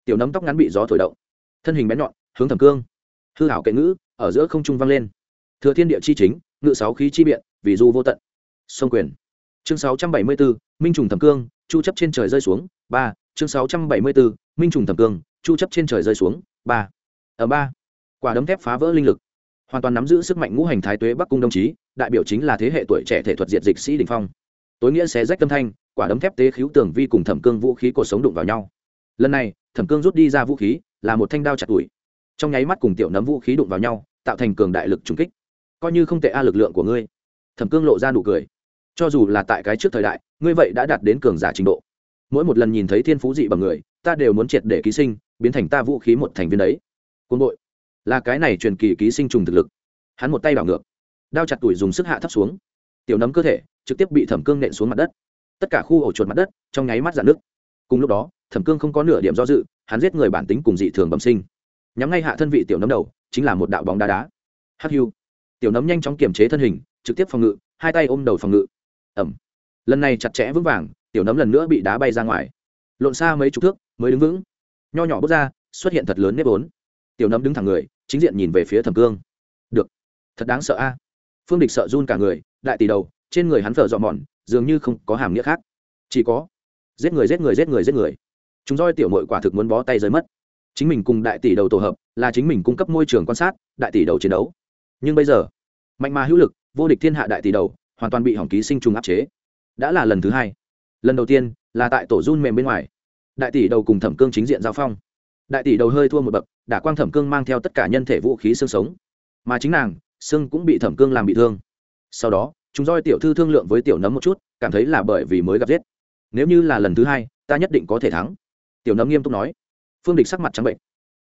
tiểu nấm tóc ngắn bị gió thổi động. Thân hình bén nhọn, hướng thẩm cương. Hư hảo kệ ngữ, ở giữa không trung vang lên. Thừa thiên địa chi chính, ngự sáu khí chi biện, vì du vô tận. Sông quyền. Chương sáu trăm bảy mươi bốn minh trùng thẩm cương, chu chấp trên trời rơi xuống, ba. Chương sáu trăm bảy mươi bốn minh trùng thẩm cương, chu chấp trên trời rơi xuống, ba. Ở ba. Quả đấm thép phá vỡ linh lực hoàn toàn nắm giữ sức mạnh ngũ hành thái tuế bắc cung đồng chí, đại biểu chính là thế hệ tuổi trẻ thể thuật diệt dịch sĩ đình phong. Tối nghĩa xé rách tâm thanh, quả đấm thép tế khíu tường vi cùng thẩm cương vũ khí cột sống đụng vào nhau. Lần này, thẩm cương rút đi ra vũ khí, là một thanh đao chặt đuổi. Trong nháy mắt cùng tiểu nấm vũ khí đụng vào nhau, tạo thành cường đại lực trùng kích. Coi như không tệ a lực lượng của ngươi. Thẩm cương lộ ra nụ cười. Cho dù là tại cái trước thời đại, ngươi vậy đã đạt đến cường giả trình độ. Mỗi một lần nhìn thấy thiên phú dị bằng người, ta đều muốn triệt để ký sinh, biến thành ta vũ khí một thành viên đấy. Quân đội là cái này truyền kỳ ký sinh trùng thực lực. Hắn một tay đảo ngược, đao chặt tuổi dùng sức hạ thấp xuống. Tiểu nấm cơ thể trực tiếp bị thẩm cương nện xuống mặt đất. Tất cả khu ổ chuột mặt đất trong nháy mắt dạn nước cùng lúc đó, thẩm cương không có nửa điểm do dự, hắn giết người bản tính cùng dị thường bẩm sinh. Nhắm ngay hạ thân vị tiểu nấm đầu, chính là một đạo bóng đá đá. Hắc hưu. Tiểu nấm nhanh chóng kiềm chế thân hình, trực tiếp phòng ngự, hai tay ôm đầu phòng ngự. Ẩm. Lần này chặt chẽ vững vàng, tiểu nấm lần nữa bị đá bay ra ngoài. Lộn xa mấy chục thước, mới đứng vững. Nho nhỏ bước ra, xuất hiện thật lớn nếp vốn. Tiểu nấm đứng thẳng người chính diện nhìn về phía thẩm cương. Được. Thật đáng sợ a. Phương địch sợ run cả người, đại tỷ đầu, trên người hắn thở dọ mòn, dường như không có hàm nghĩa khác. Chỉ có, giết người giết người giết người giết người. Chúng roi tiểu mội quả thực muốn bó tay rơi mất. Chính mình cùng đại tỷ đầu tổ hợp, là chính mình cung cấp môi trường quan sát, đại tỷ đầu chiến đấu. Nhưng bây giờ, mạnh mà hữu lực, vô địch thiên hạ đại tỷ đầu, hoàn toàn bị hỏng ký sinh trùng áp chế. Đã là lần thứ hai. Lần đầu tiên, là tại tổ run mềm bên ngoài. Đại tỷ đầu cùng thẩm cương chính diện giao phong đại tỷ đầu hơi thua một bậc, đả quang thẩm cương mang theo tất cả nhân thể vũ khí xương sống. Mà chính nàng, xương cũng bị thẩm cương làm bị thương. Sau đó, chúng roi tiểu thư thương lượng với tiểu nấm một chút, cảm thấy là bởi vì mới gặp giết. Nếu như là lần thứ hai, ta nhất định có thể thắng. Tiểu nấm nghiêm túc nói. Phương địch sắc mặt trắng bệnh.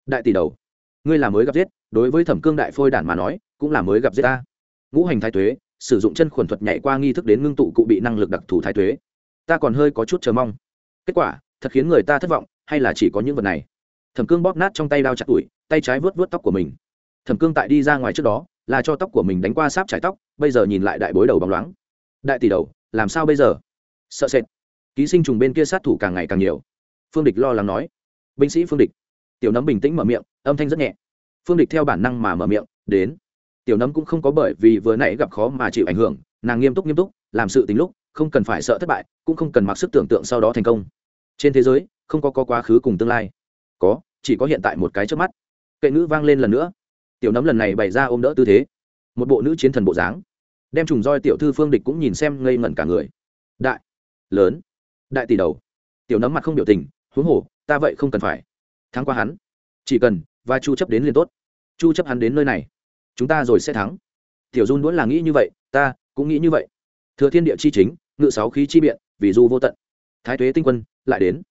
Đại tỷ đầu, ngươi là mới gặp giết, đối với thẩm cương đại phôi đản mà nói, cũng là mới gặp giết ta. Ngũ hành thái tuế, sử dụng chân khuẩn thuật nhảy qua nghi thức đến ngưng tụ cụ bị năng lực đặc thù thái tuế. Ta còn hơi có chút chờ mong. Kết quả, thật khiến người ta thất vọng, hay là chỉ có những vật này? Thẩm cương bóp nát trong tay đao chặt ủi tay trái vớt vớt tóc của mình. Thẩm cương tại đi ra ngoài trước đó là cho tóc của mình đánh qua sáp trải tóc bây giờ nhìn lại đại bối đầu bóng loáng. Đại tỷ đầu làm sao bây giờ? Sợ sệt. Ký sinh trùng bên kia sát thủ càng ngày càng nhiều. Phương địch lo lắng nói. Binh sĩ phương địch. Tiểu nấm bình tĩnh mở miệng âm thanh rất nhẹ. Phương địch theo bản năng mà mở miệng đến. Tiểu nấm cũng không có bởi vì vừa nãy gặp khó mà chịu ảnh hưởng nàng nghiêm túc nghiêm túc làm sự tính lúc không cần phải sợ thất bại cũng không cần mặc sức tưởng tượng sau đó thành công. Trên thế giới không có, có quá khứ cùng tương lai. Có chỉ có hiện tại một cái trước mắt. Kệ ngữ vang lên lần nữa. Tiểu nấm lần này bày ra ôm đỡ tư thế. Một bộ nữ chiến thần bộ dáng. Đem trùng roi tiểu thư phương địch cũng nhìn xem ngây ngẩn cả người. Đại, lớn, đại tỷ đầu. Tiểu nấm mặt không biểu tình, huống hồ, ta vậy không cần phải. Thắng qua hắn. Chỉ cần, và chu chấp đến liền tốt. Chu chấp hắn đến nơi này. Chúng ta rồi sẽ thắng. Tiểu dung đuối là nghĩ như vậy, ta cũng nghĩ như vậy. Thừa thiên địa chi chính, ngự sáu khí chi biện, vì du vô tận. Thái tuế tinh quân, lại đến.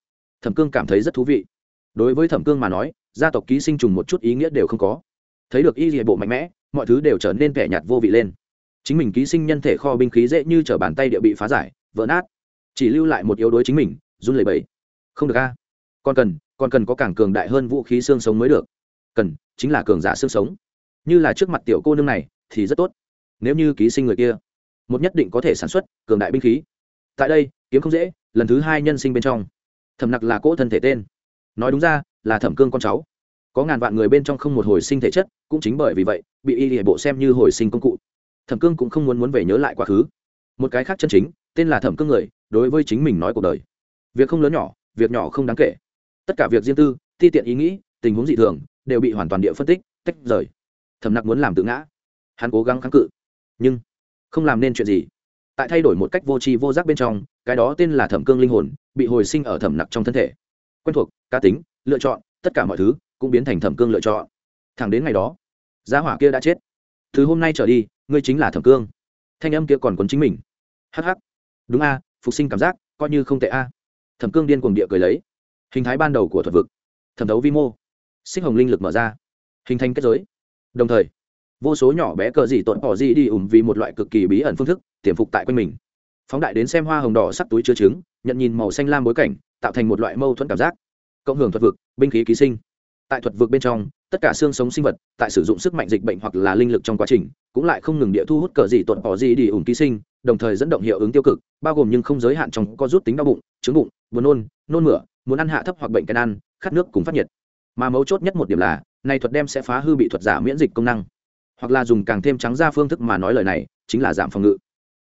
Thẩm cương cảm thấy rất thú vị đối với thẩm cương mà nói, gia tộc ký sinh trùng một chút ý nghĩa đều không có. Thấy được y hệ bộ mạnh mẽ, mọi thứ đều trở nên vẻ nhạt vô vị lên. Chính mình ký sinh nhân thể kho binh khí dễ như t r ở bàn tay địa bị phá giải, vỡ nát. Chỉ lưu lại một yếu đuối chính mình, run lẩy bẩy. Không được a. Còn cần còn cần có càng cường đại hơn vũ khí xương sống mới được. Cần, chính là cường giả xương sống. Như là trước mặt tiểu cô nương này, thì rất tốt. Nếu như ký sinh người kia, một nhất định có thể sản xuất cường đại binh khí. Tại đây, kiếm không dễ, lần thứ hai nhân sinh bên trong. Thẩm nặc là cỗ thân thể tên nói đúng ra, là thẩm cương con cháu. Có ngàn vạn người bên trong không một hồi sinh thể chất, cũng chính bởi vì vậy, bị y hệ bộ xem như hồi sinh công cụ. Thẩm cương cũng không muốn muốn về nhớ lại quá khứ. Một cái khác chân chính, tên là thẩm cương người, đối với chính mình nói cuộc đời. Việc không lớn nhỏ, việc nhỏ không đáng kể. Tất cả việc riêng tư, ti tiện ý nghĩ, tình huống dị thường, đều bị hoàn toàn địa phân tích, tách rời. Thẩm nặc muốn làm tự ngã. Hắn cố gắng kháng cự. Nhưng, không làm nên chuyện gì. Tại thay đổi một cách vô tri vô giác bên trong, cái đó tên là thẩm cương linh hồn, bị hồi sinh ở thẩm nặc trong thân thể quen thuộc, cá tính, lựa chọn, tất cả mọi thứ cũng biến thành thẩm cương lựa chọn. Thẳng đến ngày đó giá hỏa kia đã chết. Từ hôm nay trở đi, ngươi chính là thẩm cương. Thanh âm kia còn quấn chính mình. Hh đúng a, phục sinh cảm giác coi như không tệ a. Thẩm cương điên cuồng địa cười lấy. Hình thái ban đầu của thuật vực. Thẩm thấu vi mô. Sinh hồng linh lực mở ra. Hình thành kết giới. Đồng thời, vô số nhỏ bé cờ gì tuột bỏ gì đi ủng vì một loại cực kỳ bí ẩn phương thức, tiềm phục tại quanh mình. Phóng đại đến xem hoa hồng đỏ sắc túi chứa trứng, nhận nhìn màu xanh lam bối cảnh tạo thành một loại mâu thuẫn cảm giác. Cộng hưởng thuật vực, binh khí ký sinh. Tại thuật vực bên trong, tất cả xương sống sinh vật, tại sử dụng sức mạnh dịch bệnh hoặc là linh lực trong quá trình, cũng lại không ngừng địa thu hút cờ gì tuột bỏ gì đi ủng ký sinh, đồng thời dẫn động hiệu ứng tiêu cực, bao gồm nhưng không giới hạn trong có rút tính đau bụng trứng bụng, buồn nôn nôn mửa, muốn ăn hạ thấp hoặc bệnh can ăn, khát nước cùng phát nhiệt. Mà mấu chốt nhất một điểm là này thuật đem sẽ phá hư bị thuật giả miễn dịch công năng. Hoặc là dùng càng thêm trắng ra phương thức mà nói lời này, chính là giảm phòng ngự.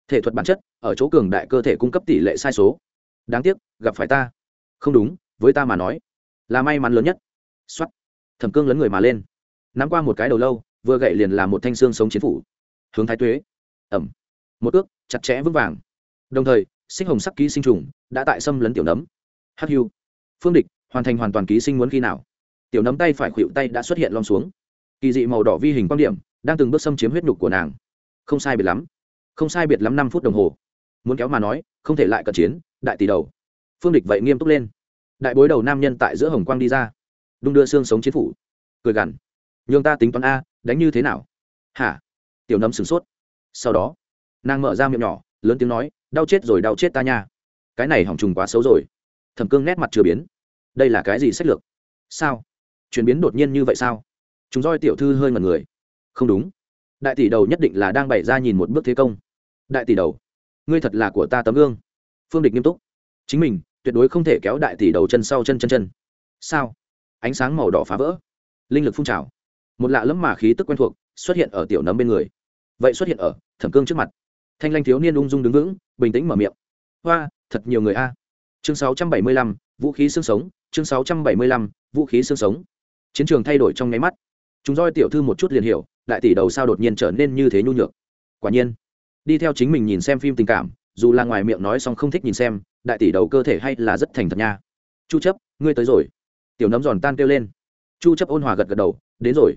Thể thuật bản chất, ở chỗ cường đại cơ thể cung cấp tỷ lệ sai số. Đáng tiếc, gặp phải ta không đúng, với ta mà nói, là may mắn lớn nhất. X o á t thẩm cương lấn người mà lên. Nắm qua một cái đầu lâu, vừa gậy liền là một thanh xương sống chiến phủ. Hướng thái tuế. Ẩm. Một ước chặt chẽ vững vàng. Đồng thời sinh hồng sắc ký sinh trùng đã tại xâm lấn tiểu nấm. Hắc hưu. Phương địch, hoàn thành hoàn toàn ký sinh muốn khi nào? Tiểu nấm tay phải khuỵu tay đã xuất hiện lom xuống. Kỳ dị màu đỏ vi hình quan điểm, đang từng bước xâm chiếm huyết nhục của nàng. Không sai biệt lắm. Không sai biệt lắm năm phút đồng hồ. Muốn kéo mà nói, không thể lại cận chiến, đại tỷ đầu. Phương địch vậy nghiêm túc lên đại bối đầu nam nhân tại giữa hồng quang đi ra. Đung đưa xương sống chiến phủ. Cười gằn. Nhường ta tính toán a, đánh như thế nào? Hả? Tiểu nấm sửng sốt. Sau đó, nàng mở ra miệng nhỏ, lớn tiếng nói, đau chết rồi, đau chết ta nha. Cái này hỏng trùng quá xấu rồi. Thẩm cương nét mặt chưa biến. Đây là cái gì sách lược? Sao? Chuyển biến đột nhiên như vậy sao? Chúng roi tiểu thư hơi ngần người. Không đúng. Đại tỷ đầu nhất định là đang bày ra nhìn một bước thế công. Đại tỷ đầu, ngươi thật là của ta tấm gương. Phương địch nghiêm túc. Chính mình tuyệt đối không thể kéo đại tỷ đầu chân sau chân chân chân. Sao? Ánh sáng màu đỏ phá vỡ. Linh lực phun trào. Một lạ lẫm mà khí tức quen thuộc xuất hiện ở tiểu nấm bên người. Vậy xuất hiện ở thẩm cương trước mặt. Thanh lanh thiếu niên ung dung đứng vững bình tĩnh mở miệng. Hoa thật nhiều người a. Chương 675, vũ khí xương sống. Chương 675, vũ khí xương sống. Chiến trường thay đổi trong nháy mắt. Chúng roi tiểu thư một chút liền hiểu đại tỷ đầu sao đột nhiên trở nên như thế nhu nhược. Quả nhiên đi theo chính mình nhìn xem phim tình cảm dù là ngoài miệng nói xong không thích nhìn xem đại tỷ đầu cơ thể hay là rất thành thật nha. Chu chấp, ngươi tới rồi. Tiểu nấm giòn tan kêu lên. Chu chấp ôn hòa gật gật đầu, đến rồi.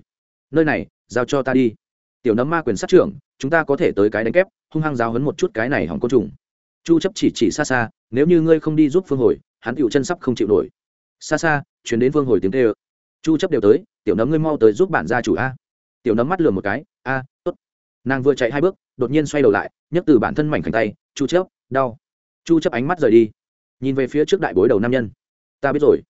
Nơi này, giao cho ta đi. Tiểu nấm ma quyền sát trưởng, chúng ta có thể tới cái đánh kép, hung hăng giáo hấn một chút cái này hỏng côn trùng. Chu chấp chỉ chỉ xa xa, nếu như ngươi không đi giúp phương hồi, hắn tiểu chân sắp không chịu nổi. Xa xa, chuyển đến phương hồi tiếng kêu. Chu chấp đều tới, tiểu nấm ngươi mau tới giúp bản gia chủ a. Tiểu nấm mắt lườm một cái, a, tốt. Nàng vừa chạy hai bước, đột nhiên xoay đầu lại, nhấc từ bản thân mảnh khảnh tay, chu chấp, đau chu chấp ánh mắt rời đi. Nhìn về phía trước đại bối đầu nam nhân. Ta biết rồi.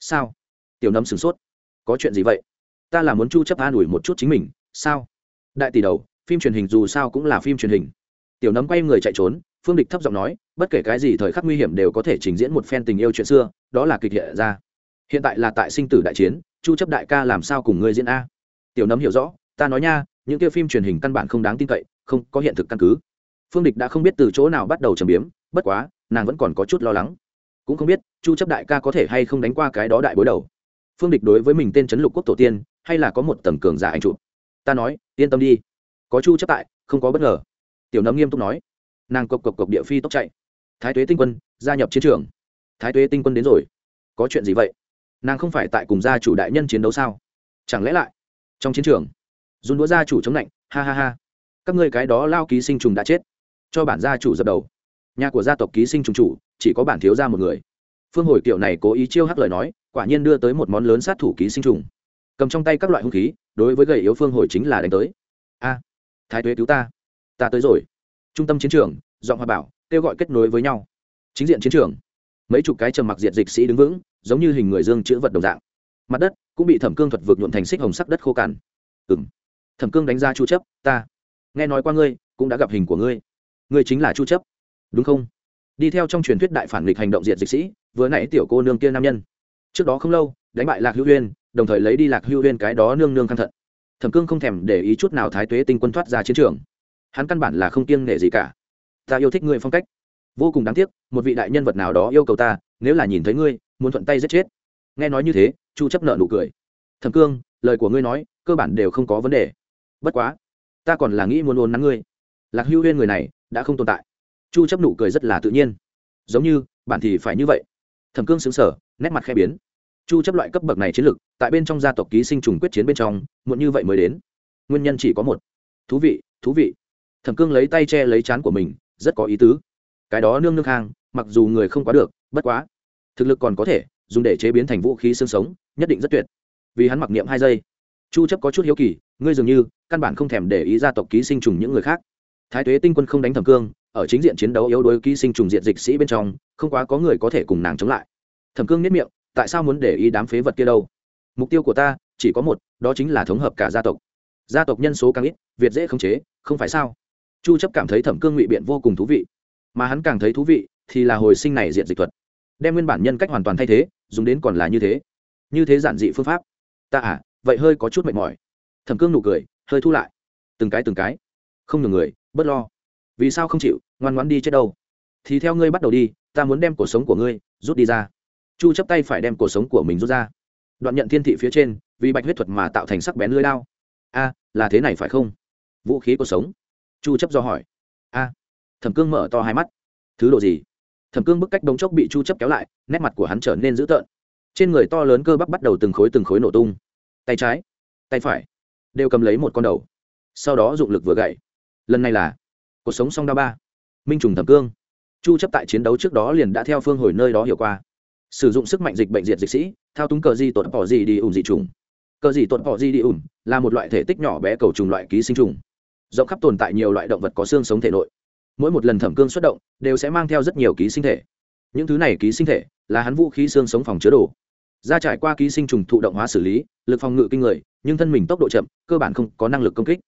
Sao? Tiểu nấm sửng sốt. Có chuyện gì vậy? Ta là muốn chu chấp an ủi một chút chính mình. Sao? Đại tỷ đầu, phim truyền hình dù sao cũng là phim truyền hình. Tiểu nấm quay người chạy trốn, phương địch thấp giọng nói, bất kể cái gì thời khắc nguy hiểm đều có thể trình diễn một phen tình yêu chuyện xưa, đó là kịch hiện ra. Hiện tại là tại sinh tử đại chiến, chu chấp đại ca làm sao cùng ngươi diễn a? Tiểu nấm hiểu rõ, ta nói nha, những kia phim truyền hình căn bản không đáng tin cậy, không có hiện thực căn cứ. Phương địch đã không biết từ chỗ nào bắt đầu trầm biếm bất quá, nàng vẫn còn có chút lo lắng. Cũng không biết, chu chấp đại ca có thể hay không đánh qua cái đó đại bối đầu. Phương địch đối với mình tên chấn lục quốc tổ tiên, hay là có một tầng cường giả anh trụ ta nói, yên tâm đi. Có chu chấp tại, không có bất ngờ. Tiểu nấm nghiêm túc nói. Nàng cộc cộc cộc địa phi tốc chạy. Thái tuế tinh quân, gia nhập chiến trường. Thái tuế tinh quân đến rồi. Có chuyện gì vậy? Nàng không phải tại cùng gia chủ đại nhân chiến đấu sao? Chẳng lẽ lại? Trong chiến trường. Dùng đũa gia chủ chống lạnh ha ha ha. Các ngươi cái đó lao ký sinh trùng đã chết. Cho bản gia chủ dập đầu nhà của gia tộc ký sinh trùng chủ, chỉ có bản thiếu gia một người. Phương hồi kiểu này cố ý chiêu hắc lời nói, quả nhiên đưa tới một món lớn sát thủ ký sinh trùng. Cầm trong tay các loại hung khí, đối với gầy yếu phương hồi chính là đánh tới. A, thái tuế cứu ta. Ta tới rồi. Trung tâm chiến trường dọn hòa bảo, kêu gọi kết nối với nhau. Chính diện chiến trường. Mấy chục cái trầm mặc diệt dịch sĩ đứng vững, giống như hình người dương chữ vật đồng dạng. Mặt đất cũng bị thẩm cương thuật vượt nhuộn thành xích hồng sắc đất khô cằn. Ừng thẩm cương đánh ra chu chấp, ta, nghe nói qua ngươi, cũng đã gặp hình của ngươi. Ngươi chính là chu chấp đúng không? Đi theo trong truyền thuyết đại phản nghịch hành động diệt dịch sĩ, vừa nãy tiểu cô nương kia nam nhân. Trước đó không lâu, đánh bại lạc hữu huyên, đồng thời lấy đi lạc hữu huyên cái đó nương nương căng thận. Thẩm cương không thèm để ý chút nào thái tuế tinh quân thoát ra chiến trường. Hắn căn bản là không kiêng nể gì cả. Ta yêu thích ngươi phong cách. Vô cùng đáng tiếc, một vị đại nhân vật nào đó yêu cầu ta, nếu là nhìn thấy ngươi, muốn thuận tay giết chết. Nghe nói như thế, chu chấp nợ nụ cười. Thẩm cương, lời của ngươi nói, cơ bản đều không có vấn đề. Bất quá, ta còn là nghĩ muốn ôn nắn ngươi. Lạc hưu huyên người này, đã không tồn tại chu chấp nụ cười rất là tự nhiên. Giống như bản thì phải như vậy. Thẩm cương sững sở, nét mặt khẽ biến. Chu chấp loại cấp bậc này chiến lực tại bên trong gia tộc ký sinh trùng quyết chiến bên trong muộn như vậy mới đến. Nguyên nhân chỉ có một. Thú vị thú vị. Thẩm cương lấy tay che lấy chán của mình rất có ý tứ. Cái đó nương nương hàng mặc dù người không quá được bất quá. Thực lực còn có thể dùng để chế biến thành vũ khí xương sống nhất định rất tuyệt. Vì hắn mặc niệm hai giây. Chu chấp có chút hiếu kỳ ngươi dường như căn bản không thèm để ý gia tộc ký sinh trùng những người khác. Thái tuế tinh quân không đánh thẩm cương ở chính diện chiến đấu yếu đuối ký sinh trùng diện dịch sĩ bên trong, không quá có người có thể cùng nàng chống lại. Thẩm cương nhất miệng, tại sao muốn để ý đám phế vật kia đâu? Mục tiêu của ta, chỉ có một, đó chính là thống hợp cả gia tộc. Gia tộc nhân số càng ít, việt dễ khống chế, không phải sao? Chu chấp cảm thấy thẩm cương ngụy biện vô cùng thú vị. Mà hắn càng thấy thú vị, thì là hồi sinh này diện dịch thuật. Đem nguyên bản nhân cách hoàn toàn thay thế, dùng đến còn là như thế. Như thế giản dị phương pháp. Ta à vậy hơi có chút mệt mỏi. Thẩm cương nụ cười, hơi thu lại. Từng cái từng cái. Không nhường người, bớt lo vì sao không chịu, ngoan ngoãn đi chết đâu? Thì theo ngươi bắt đầu đi, ta muốn đem cuộc sống của ngươi rút đi ra. Chu chấp tay phải đem cuộc sống của mình rút ra. Đoạn nhận thiên thị phía trên, vì bạch huyết thuật mà tạo thành sắc bén lưỡi đao. A, là thế này phải không? Vũ khí cuộc sống. Chu chấp do hỏi. A. Thẩm cương mở to hai mắt. Thứ độ gì? Thẩm cương bức cách đống chốc bị chu chấp kéo lại, nét mặt của hắn trở nên dữ tợn. Trên người to lớn cơ bắp bắt đầu từng khối từng khối nổ tung. Tay trái, tay phải, đều cầm lấy một con đầu. Sau đó dụng lực vừa gậy. Lần này là cuộc sống song đa ba. Minh trùng thẩm cương. Chu chấp tại chiến đấu trước đó liền đã theo phương hồi nơi đó hiểu qua. Sử dụng sức mạnh dịch bệnh diệt dịch sĩ, thao túng cờ di tuột bỏ gì đi ủn dị trùng. Cờ gì tuột bỏ gì đi ủn là một loại thể tích nhỏ bé cầu trùng loại ký sinh trùng. Rộng khắp tồn tại nhiều loại động vật có xương sống thể nội. Mỗi một lần thẩm cương xuất động, đều sẽ mang theo rất nhiều ký sinh thể. Những thứ này ký sinh thể là hắn vũ khí xương sống phòng chứa đồ. Ra trải qua ký sinh trùng thụ động hóa xử lý, lực phòng ngự kinh người, nhưng thân mình tốc độ chậm, cơ bản không có năng lực công kích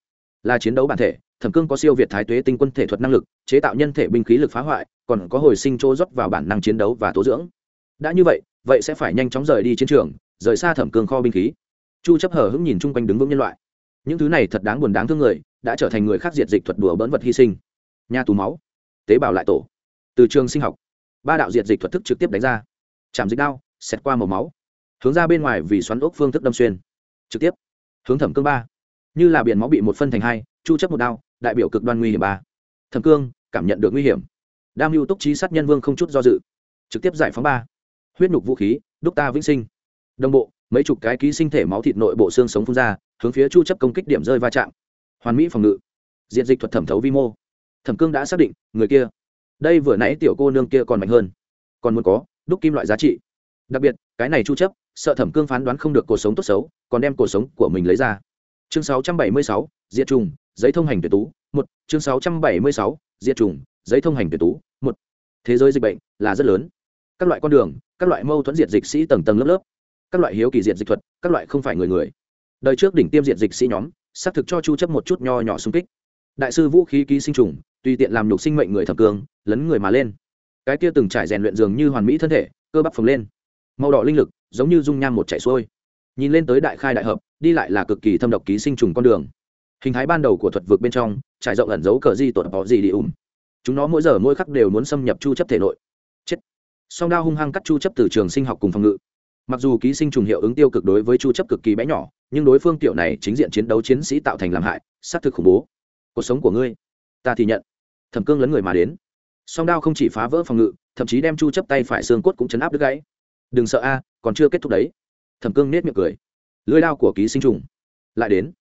là chiến đấu bản thể, thẩm cương có siêu việt thái tuế tinh quân thể thuật năng lực, chế tạo nhân thể binh khí lực phá hoại, còn có hồi sinh chỗ dốc vào bản năng chiến đấu và tố dưỡng. Đã như vậy vậy sẽ phải nhanh chóng rời đi chiến trường, rời xa thẩm cương kho binh khí. Chu chấp hờ hững nhìn chung quanh đứng vững nhân loại. Những thứ này thật đáng buồn đáng thương người, đã trở thành người khác diệt dịch thuật đùa bỡn vật hy sinh. Nhà tù máu. Tế bào lại tổ. Từ trường sinh học, ba đạo diệt dịch thuật thức trực tiếp đánh ra. Chạm dịch đao, xẹt qua màu máu. Hướng ra bên ngoài vì xoắn ốc phương thức đâm xuyên. Trực tiếp. Hướng thẩm cương ba như là biển máu bị một phân thành hai, chu chấp một đao, đại biểu cực đoan nguy hiểm ba. Thẩm cương, cảm nhận được nguy hiểm. Đam mưu túc trí sát nhân vương không chút do dự, trực tiếp giải phóng ba. Huyết nhục vũ khí, đúc ta vĩnh sinh. Đồng bộ, mấy chục cái ký sinh thể máu thịt nội bộ xương sống phun ra, hướng phía chu chấp công kích điểm rơi va chạm. Hoàn mỹ phòng ngự. Diện dịch thuật thẩm thấu vi mô. Thẩm cương đã xác định, người kia, đây vừa nãy tiểu cô nương kia còn mạnh hơn. Còn muốn có, đúc kim loại giá trị. Đặc biệt, cái này chu chấp, sợ thẩm cương phán đoán không được cuộc sống tốt xấu, còn đem cuộc sống của mình lấy ra chương 676, diệt trùng giấy thông hành tuyệt tú một. Chương 676, diệt trùng giấy thông hành tuyệt tú một. Thế giới dịch bệnh là rất lớn. Các loại con đường các loại mâu thuẫn diệt dịch sĩ tầng tầng lớp lớp. Các loại hiếu kỳ diệt dịch thuật các loại không phải người người. Đời trước đỉnh tiêm diệt dịch sĩ nhóm xác thực cho chu chấp một chút nho nhỏ xung kích. Đại sư vũ khí ký sinh trùng tùy tiện làm nhục sinh mệnh người thẩm cường, lấn người mà lên. Cái kia từng trải rèn luyện dường như hoàn mỹ thân thể cơ bắp phồng lên. Màu đỏ linh lực giống như dung nham một chảy xuôi nhìn lên tới đại khai đại hợp, đi lại là cực kỳ thâm độc ký sinh trùng con đường. Hình thái ban đầu của thuật vực bên trong, trải rộng ẩn dấu cờ di tuột bỏ gì đi ủng chúng nó mỗi giờ mỗi khắc đều muốn xâm nhập chu chấp thể nội. Chết. Song đao hung hăng cắt chu chấp từ trường sinh học cùng phòng ngự. Mặc dù ký sinh trùng hiệu ứng tiêu cực đối với chu chấp cực kỳ bé nhỏ, nhưng đối phương tiểu này chính diện chiến đấu chiến sĩ tạo thành làm hại sát thực khủng bố. Cuộc sống của ngươi, ta thì nhận. Thẩm cương lấn người mà đến. Song đao không chỉ phá vỡ phòng ngự, thậm chí đem chu chấp tay phải xương cốt cũng chấn áp đứt gãy. Đừng sợ a, còn chưa kết thúc đấy thẩm cương nết miệng cười. Lưỡi lao của ký sinh trùng. Lại đến.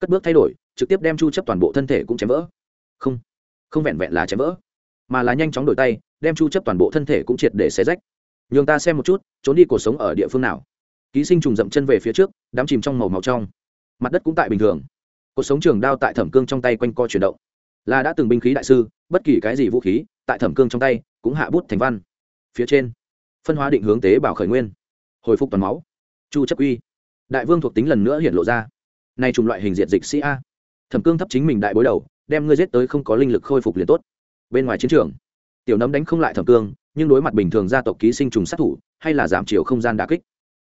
Cất bước thay đổi, trực tiếp đem chu chấp toàn bộ thân thể cũng chém vỡ. Không. Không vẹn vẹn là chém vỡ, mà là nhanh chóng đổi tay, đem chu chấp toàn bộ thân thể cũng triệt để xé rách. Nhường ta xem một chút, trốn đi cuộc sống ở địa phương nào. Ký sinh trùng dậm chân về phía trước, đám chìm trong màu màu trong. Mặt đất cũng tại bình thường. Cuộc sống trường đao tại thẩm cương trong tay quanh co chuyển động. Là đã từng binh khí đại sư, bất kỳ cái gì vũ khí, tại thẩm cương trong tay, cũng hạ bút thành văn. Phía trên, phân hóa định hướng tế bảo khởi nguyên. Hồi phục toàn máu chu chấp uy. Đại vương thuộc tính lần nữa hiện lộ ra. Nay trùng loại hình diện dịch sĩ a. Thẩm cương thấp chính mình đại bối đầu, đem ngươi giết tới không có linh lực khôi phục liền tốt. Bên ngoài chiến trường, tiểu nấm đánh không lại thẩm cương, nhưng đối mặt bình thường gia tộc ký sinh trùng sát thủ, hay là giảm chiều không gian đả kích.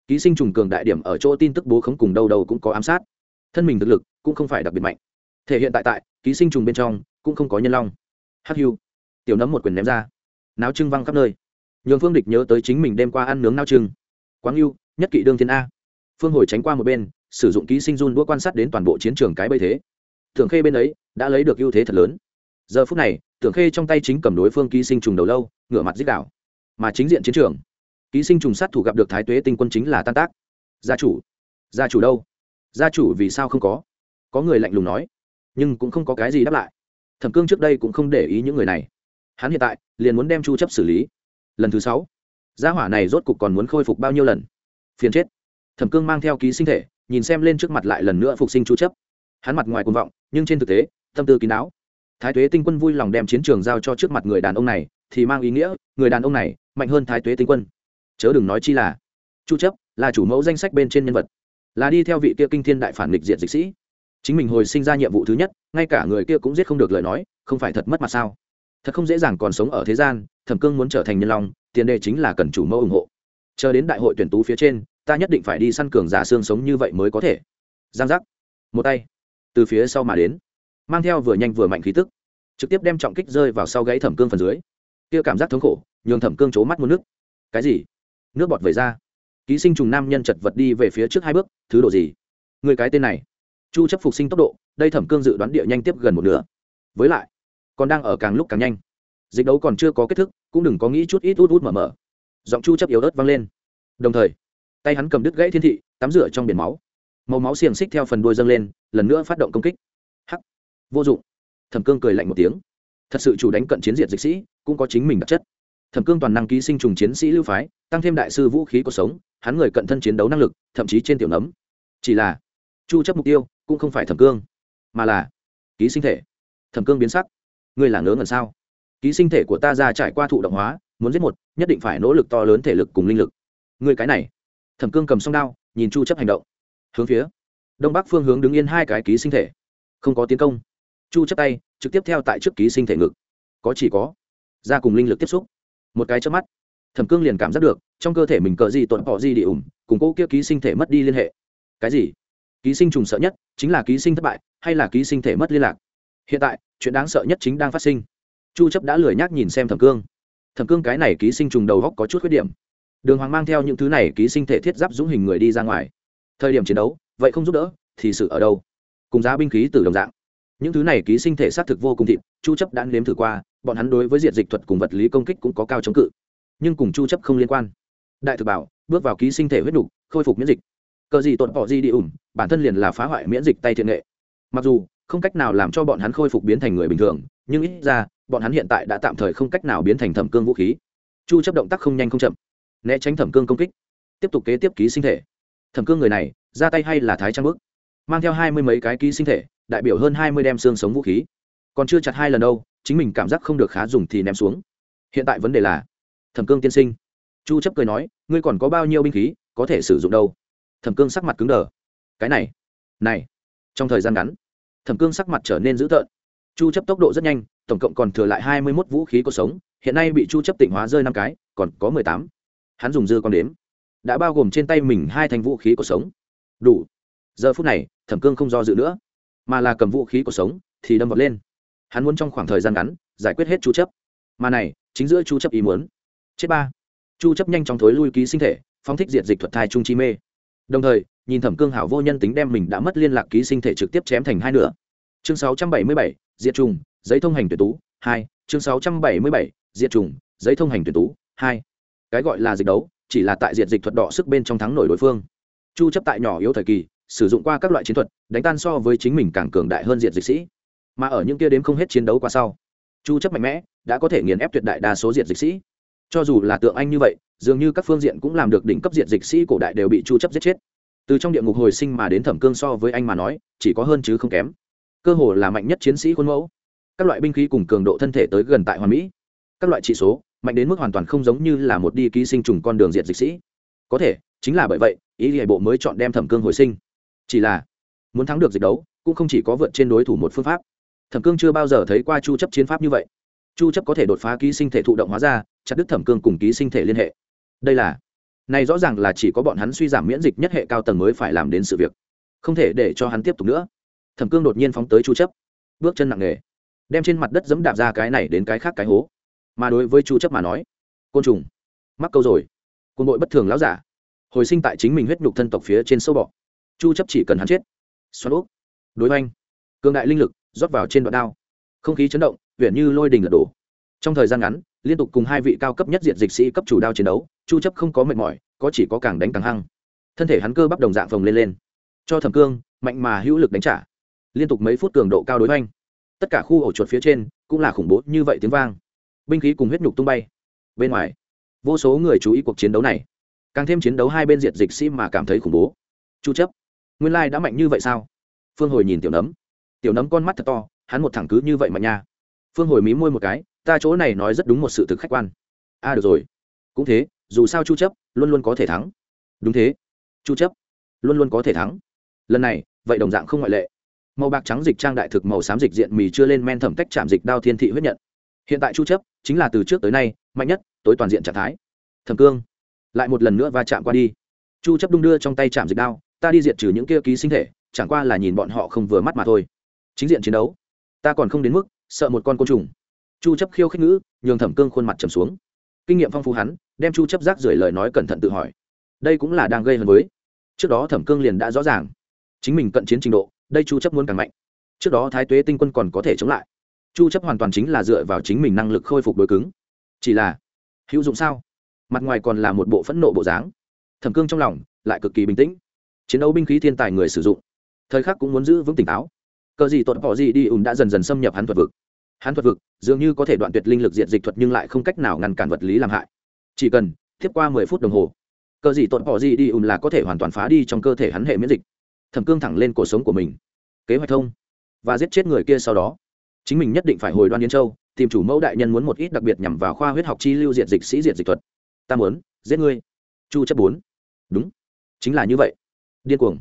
Ký sinh trùng cường đại điểm ở chỗ tin tức bố khống cùng đầu đầu cũng có ám sát. Thân mình thực lực cũng không phải đặc biệt mạnh. Thể hiện tại tại, ký sinh trùng bên trong cũng không có nhân long. Hắc hưu. Tiểu nấm một quyền ném ra. Náo trưng văng khắp nơi. Nhường phương địch nhớ tới chính mình đêm qua ăn nướng nao trưng. Quáng yêu nhất kỵ đương thiên a. Phương hồi tránh qua một bên, sử dụng ký sinh run đũa quan sát đến toàn bộ chiến trường cái bây thế. Thường khê bên ấy đã lấy được ưu thế thật lớn. Giờ phút này tưởng khê trong tay chính cầm đối phương ký sinh trùng đầu lâu, ngửa mặt dích đảo mà chính diện chiến trường, ký sinh trùng sát thủ gặp được thái tuế tinh quân chính là tan tác. Gia chủ. Gia chủ đâu? Gia chủ vì sao không có? Có người lạnh lùng nói, nhưng cũng không có cái gì đáp lại. Thẩm cương trước đây cũng không để ý những người này. Hắn hiện tại liền muốn đem chu chấp xử lý. Lần thứ sáu, gia hỏa này rốt cục còn muốn khôi phục bao nhiêu lần? Phiền chết. Thẩm cương mang theo ký sinh thể, nhìn xem lên trước mặt lại lần nữa phục sinh chú chấp. Hắn mặt ngoài cuồng vọng, nhưng trên thực tế, tâm tư kín não. thái tuế tinh quân vui lòng đem chiến trường giao cho trước mặt người đàn ông này, thì mang ý nghĩa, người đàn ông này, mạnh hơn thái tuế tinh quân. Chớ đừng nói chi là chu chấp là chủ mẫu danh sách bên trên nhân vật, là đi theo vị kia kinh thiên đại phản nghịch diện dịch sĩ. Chính mình hồi sinh ra nhiệm vụ thứ nhất, ngay cả người kia cũng giết không được lời nói, không phải thật mất mặt sao? Thật không dễ dàng còn sống ở thế gian, thẩm cương muốn trở thành nhân long, tiền đề chính là cần chủ mẫu ủng hộ. Chờ đến đại hội tuyển tú phía trên ta nhất định phải đi săn cường giả xương sống như vậy mới có thể. Giang giác. Một tay. Từ phía sau mà đến. Mang theo vừa nhanh vừa mạnh khí tức. Trực tiếp đem trọng kích rơi vào sau gáy thẩm cương phần dưới. Kia cảm giác thống khổ, nhường thẩm cương c mắt muốn nước. Cái gì? Nước bọt về ra. Ký sinh trùng nam nhân chật vật đi về phía trước hai bước, thứ độ gì? Người cái tên này. Chu chấp phục sinh tốc độ, đây thẩm cương dự đoán địa nhanh tiếp gần một nửa. Với lại, còn đang ở càng lúc càng nhanh. Dịch đấu còn chưa có kết thúc, cũng đừng có nghĩ chút ít út út mở mở. Giọng chu chấp yếu ớt vang lên. Đồng thời tay hắn cầm đứt gãy thiên thị, tắm rửa trong biển máu. Màu máu xiềng xích theo phần đuôi dâng lên, lần nữa phát động công kích. Hắc! Vô dụng. Thẩm cương cười lạnh một tiếng. Thật sự chủ đánh cận chiến diệt dịch sĩ, cũng có chính mình đặc chất. Thẩm cương toàn năng ký sinh trùng chiến sĩ lưu phái, tăng thêm đại sư vũ khí cuộc sống, hắn người cận thân chiến đấu năng lực, thậm chí trên tiểu nấm. Chỉ là, chu chấp mục tiêu, cũng không phải thẩm cương, mà là ký sinh thể. Thẩm cương biến sắc. Ngươi là ngớ ngẩn sao? Ký sinh thể của ta ra trải qua thụ động hóa, muốn giết một, nhất định phải nỗ lực to lớn thể lực cùng linh lực. Ngươi cái này thẩm cương cầm song đao, nhìn chu chấp hành động. Hướng phía đông bắc phương hướng đứng yên hai cái ký sinh thể. Không có tiến công. Chu chấp tay, trực tiếp theo tại trước ký sinh thể ngực. Có chỉ có ra cùng linh lực tiếp xúc. Một cái chớp mắt, thẩm cương liền cảm giác được, trong cơ thể mình cờ gì tuần bỏ gì đi ủng cùng cô kia ký sinh thể mất đi liên hệ. Cái gì? Ký sinh trùng sợ nhất chính là ký sinh thất bại, hay là ký sinh thể mất liên lạc? Hiện tại, chuyện đáng sợ nhất chính đang phát sinh. Chu chấp đã lười nhác nhìn xem thẩm cương. Thẩm cương cái này ký sinh trùng đầu góc có chút khuyết điểm đường hoàng mang theo những thứ này ký sinh thể thiết giáp dũng hình người đi ra ngoài. Thời điểm chiến đấu vậy không giúp đỡ thì sự ở đâu? Cùng giá binh khí từ đồng dạng. Những thứ này ký sinh thể xác thực vô cùng thịt chu chấp đã nếm thử qua bọn hắn đối với diện dịch thuật cùng vật lý công kích cũng có cao chống cự. Nhưng cùng chu chấp không liên quan. Đại thực bảo bước vào ký sinh thể huyết đủ, khôi phục miễn dịch. Cờ gì tổn bỏ gì đi ủm bản thân liền là phá hoại miễn dịch tay thiện nghệ. Mặc dù không cách nào làm cho bọn hắn khôi phục biến thành người bình thường nhưng ít ra bọn hắn hiện tại đã tạm thời không cách nào biến thành thẩm cương vũ khí. Chu chấp động tác không nhanh không chậm né tránh thẩm cương công kích, tiếp tục kế tiếp ký sinh thể. Thẩm cương người này, ra tay hay là thái trang bức? Mang theo hai mươi mấy cái ký sinh thể, đại biểu hơn hai mươi đem xương sống vũ khí. Còn chưa chặt hai lần đâu, chính mình cảm giác không được khá dùng thì ném xuống. Hiện tại vấn đề là, thẩm cương tiên sinh. Chu chấp cười nói, ngươi còn có bao nhiêu binh khí, có thể sử dụng đâu? Thẩm cương sắc mặt cứng đờ. Cái này này, trong thời gian ngắn, thẩm cương sắc mặt trở nên dữ tợn. Chu chấp tốc độ rất nhanh, tổng cộng còn thừa lại hai mươi 21 vũ khí có sống, hiện nay bị chu chấp tịnh hóa rơi năm cái, còn có mười tám hắn dùng dư con đếm. Đã bao gồm trên tay mình hai thanh vũ khí có sống. Đủ. Giờ phút này thẩm cương không do dự nữa mà là cầm vũ khí của sống thì đâm vọt lên. Hắn muốn trong khoảng thời gian ngắn giải quyết hết chu chấp. Mà này chính giữa chu chấp ý muốn. Chết ba. Chu chấp nhanh chóng thối lui ký sinh thể phóng thích diệt dịch thuật thai trung chi mê. Đồng thời nhìn thẩm cương hảo vô nhân tính đem mình đã mất liên lạc ký sinh thể trực tiếp chém thành hai nửa. Chương 677, diệt trùng giấy thông hành tuyển tú hai. Chương 677, diệt trùng giấy thông hành tuyển tú hai cái gọi là dịch đấu, chỉ là tại diệt dịch thuật đỏ sức bên trong thắng nổi đối phương. Chu chấp tại nhỏ yếu thời kỳ, sử dụng qua các loại chiến thuật, đánh tan so với chính mình càng cường đại hơn diệt dịch sĩ. Mà ở những kia đếm không hết chiến đấu qua sau, chu chấp mạnh mẽ, đã có thể nghiền ép tuyệt đại đa số diệt dịch sĩ. Cho dù là tượng anh như vậy, dường như các phương diện cũng làm được đỉnh cấp diệt dịch sĩ cổ đại đều bị chu chấp giết chết. Từ trong địa ngục hồi sinh mà đến thẩm cương so với anh mà nói, chỉ có hơn chứ không kém. Cơ hồ là mạnh nhất chiến sĩ khuôn mẫu. Các loại binh khí cùng cường độ thân thể tới gần tại hoàn mỹ. Các loại chỉ số mạnh đến mức hoàn toàn không giống như là một đi ký sinh trùng con đường diệt dịch sĩ. Có thể, chính là bởi vậy, ý hệ bộ mới chọn đem thẩm cương hồi sinh. Chỉ là, muốn thắng được dịch đấu, cũng không chỉ có vượt trên đối thủ một phương pháp. Thẩm cương chưa bao giờ thấy qua chu chấp chiến pháp như vậy. Chu chấp có thể đột phá ký sinh thể thụ động hóa ra, chặt đứt thẩm cương cùng ký sinh thể liên hệ. Đây là, này rõ ràng là chỉ có bọn hắn suy giảm miễn dịch nhất hệ cao tầng mới phải làm đến sự việc. Không thể để cho hắn tiếp tục nữa. Thẩm cương đột nhiên phóng tới chu chấp. Bước chân nặng nề, đem trên mặt đất dẫm đạp ra cái này đến cái khác cái hố mà đối với chu chấp mà nói, côn trùng, mắc câu rồi. Quân đội bất thường lão giả. Hồi sinh tại chính mình huyết nhục thân tộc phía trên sâu bọ. Chu chấp chỉ cần hắn chết, xoắn úp, đối oanh cường đại linh lực rót vào trên đoạn đao. Không khí chấn động uyển như lôi đình lật đổ. Trong thời gian ngắn, liên tục cùng hai vị cao cấp nhất diện dịch sĩ cấp chủ đao chiến đấu, chu chấp không có mệt mỏi, có chỉ có càng đánh càng hăng. Thân thể hắn cơ bắp đồng dạng phồng lên lên. Cho thẩm cương, mạnh mà hữu lực đánh trả. Liên tục mấy phút cường độ cao đối oanh tất cả khu ổ chuột phía trên cũng là khủng bố như vậy tiếng vang binh khí cùng huyết nhục tung bay. Bên ngoài vô số người chú ý cuộc chiến đấu này. Càng thêm chiến đấu hai bên diệt dịch sĩ mà cảm thấy khủng bố. Chu chấp nguyên lai đã mạnh như vậy sao? Phương hồi nhìn tiểu nấm. Tiểu nấm con mắt thật to hắn một thẳng cứ như vậy mà nha. Phương hồi mí môi một cái ta chỗ này nói rất đúng một sự thực khách quan. A à, được rồi. Cũng thế dù sao chu chấp luôn luôn có thể thắng. Đúng thế. Chu chấp luôn luôn có thể thắng. Lần này vậy đồng dạng không ngoại lệ. Màu bạc trắng dịch trang đại thực màu xám dịch diện mì chưa lên men thẩm tách chạm dịch đao thiên thị huyết nhận. Hiện tại chu chấp chính là từ trước tới nay, mạnh nhất, tối toàn diện trạng thái. Thẩm cương, lại một lần nữa va chạm qua đi. Chu chấp đung đưa trong tay chạm dịch đao, ta đi diệt trừ những kia ký sinh thể, chẳng qua là nhìn bọn họ không vừa mắt mà thôi. Chính diện chiến đấu, ta còn không đến mức, sợ một con côn trùng. Chu chấp khiêu khích ngữ, nhường thẩm cương khuôn mặt trầm xuống. Kinh nghiệm phong phú hắn, đem chu chấp rác rưởi lời nói cẩn thận tự hỏi. Đây cũng là đang gây hấn với. Trước đó thẩm cương liền đã rõ ràng. Chính mình cận chiến trình độ, đây chu chấp muốn càng mạnh. Trước đó thái tuế tinh quân còn có thể chống lại chu chấp hoàn toàn chính là dựa vào chính mình năng lực khôi phục đối cứng. Chỉ là, hữu dụng sao? Mặt ngoài còn là một bộ phẫn nộ bộ dáng. Thẩm cương trong lòng lại cực kỳ bình tĩnh. Chiến đấu binh khí thiên tài người sử dụng. Thời khắc cũng muốn giữ vững tỉnh táo. Cờ gì tuột bỏ gì đi ùn đã dần dần xâm nhập hắn thuật vực. Hắn thuật vực dường như có thể đoạn tuyệt linh lực diện dịch thuật nhưng lại không cách nào ngăn cản vật lý làm hại. Chỉ cần tiếp qua mười phút đồng hồ, cờ gì tuột bỏ gì đi ùn là có thể hoàn toàn phá đi trong cơ thể hắn hệ miễn dịch. Thẩm cương thẳng lên cuộc sống của mình. Kế hoạch thông. Và giết chết người kia sau đó chính mình nhất định phải hồi đoan yên châu, tìm chủ mẫu đại nhân muốn một ít đặc biệt nhằm vào khoa huyết học chi lưu diệt dịch, sĩ diệt dịch thuật. Ta muốn, giết ngươi. Chu chấp bốn. Đúng. Chính là như vậy. Điên cuồng.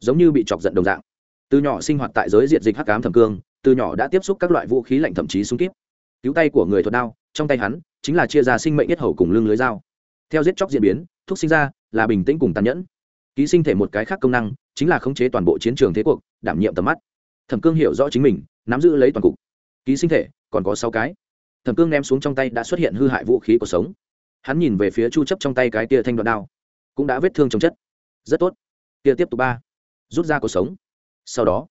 Giống như bị chọc giận đồng dạng. Từ nhỏ sinh hoạt tại giới diệt dịch hắc ám thẩm cương, từ nhỏ đã tiếp xúc các loại vũ khí lạnh thậm chí súng kíp. Cứu tay của người thuật đao, trong tay hắn chính là chia ra sinh mệnh yết hầu cùng lưng lưới dao. Theo giết chóc diễn biến thuốc sinh ra là bình tĩnh cùng tàn nhẫn. Ký sinh thể một cái khác công năng, chính là khống chế toàn bộ chiến trường thế cuộc, đảm nhiệm tầm mắt thẩm cương hiểu rõ chính mình, nắm giữ lấy toàn cục. Ký sinh thể, còn có sáu cái. Thẩm cương ném xuống trong tay đã xuất hiện hư hại vũ khí của sống. Hắn nhìn về phía chu chấp trong tay cái tia thanh đoạn đao. Cũng đã vết thương trong chất. Rất tốt. Tia tiếp tục ba. Rút ra cuộc sống. Sau đó,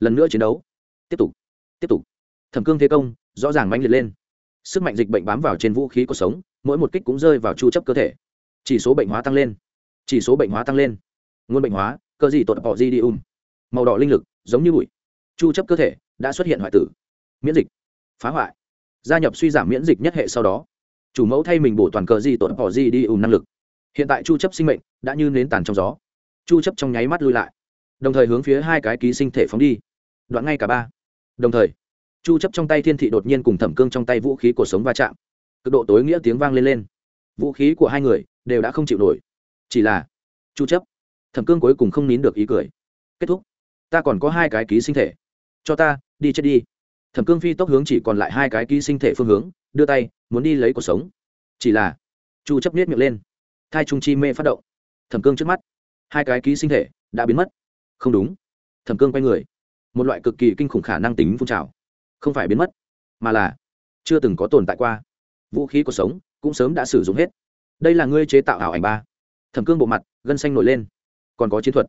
lần nữa chiến đấu. Tiếp tục. Tiếp tục. Thẩm cương thế công, rõ ràng mãnh liệt lên. Sức mạnh dịch bệnh bám vào trên vũ khí cuộc sống, mỗi một kích cũng rơi vào chu chấp cơ thể. Chỉ số bệnh hóa tăng lên. Chỉ số bệnh hóa tăng lên. Nguồn bệnh hóa, cơ gì tột bỏ di đi um. Màu đỏ linh lực, giống như bụi chu chấp cơ thể đã xuất hiện hoại tử. Miễn dịch. Phá hoại. Gia nhập suy giảm miễn dịch nhất hệ sau đó, chủ mẫu thay mình bổ toàn cờ di tổn bỏ di đi um năng lực. Hiện tại chu chấp sinh mệnh đã như nến tàn trong gió. Chu chấp trong nháy mắt lui lại, đồng thời hướng phía hai cái ký sinh thể phóng đi. Đoạn ngay cả ba. Đồng thời, chu chấp trong tay thiên thị đột nhiên cùng thẩm cương trong tay vũ khí của sống va chạm. Cực độ tối nghĩa tiếng vang lên lên. Vũ khí của hai người đều đã không chịu nổi. Chỉ là chu chấp, thẩm cương cuối cùng không nín được ý cười. Kết thúc. Ta còn có hai cái ký sinh thể cho ta, đi chết đi. Thẩm cương phi tốc hướng chỉ còn lại hai cái ký sinh thể phương hướng, đưa tay, muốn đi lấy cuộc sống. Chỉ là, chu chấp niết miệng lên. Thai trung chi mê phát động. Thẩm cương trước mắt, hai cái ký sinh thể đã biến mất. Không đúng. Thẩm cương quay người. Một loại cực kỳ kinh khủng khả năng tính phun trào. Không phải biến mất, mà là chưa từng có tồn tại qua. Vũ khí cuộc sống cũng sớm đã sử dụng hết. Đây là ngươi chế tạo ảo ảnh ba. Thẩm cương bộ mặt, gân xanh nổi lên. Còn có chiến thuật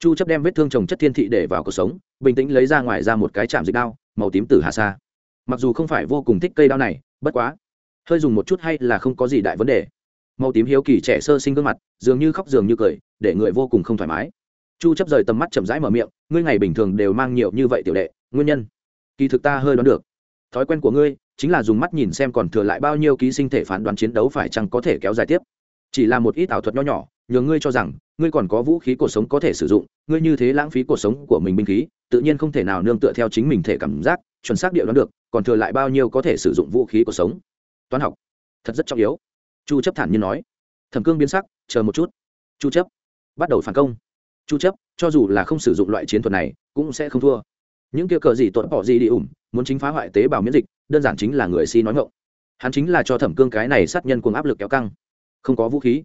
chu chấp đem vết thương trồng chất thiên thị để vào cuộc sống, bình tĩnh lấy ra ngoài ra một cái chạm dịch đao, màu tím từ hà sa. Mặc dù không phải vô cùng thích cây đao này, bất quá, hơi dùng một chút hay là không có gì đại vấn đề. Màu tím hiếu kỳ trẻ sơ sinh gương mặt, dường như khóc dường như cười, để người vô cùng không thoải mái. Chu chấp rời tầm mắt chậm rãi mở miệng, ngươi ngày bình thường đều mang nhiều như vậy tiểu đệ, nguyên nhân? Kỳ thực ta hơi đoán được. Thói quen của ngươi, chính là dùng mắt nhìn xem còn thừa lại bao nhiêu ký sinh thể phán đoán chiến đấu phải chăng có thể kéo dài tiếp chỉ là một ít ảo thuật nho nhỏ, nhờ ngươi cho rằng, ngươi còn có vũ khí cuộc sống có thể sử dụng, ngươi như thế lãng phí cuộc sống của mình binh khí, tự nhiên không thể nào nương tựa theo chính mình thể cảm giác, chuẩn xác địa đoán được, còn thừa lại bao nhiêu có thể sử dụng vũ khí cuộc sống. Toán học, thật rất trọng yếu. Chu chấp thản nhiên nói. Thẩm cương biến sắc, chờ một chút. Chu chấp, bắt đầu phản công. Chu chấp, cho dù là không sử dụng loại chiến thuật này, cũng sẽ không thua. Những kia cờ gì tuột bỏ gì đi ủng muốn chính phá hoại tế bào miễn dịch, đơn giản chính là người si nói ngọng. Hắn chính là cho thẩm cương cái này sát nhân cuồng áp lực kéo căng không có vũ khí.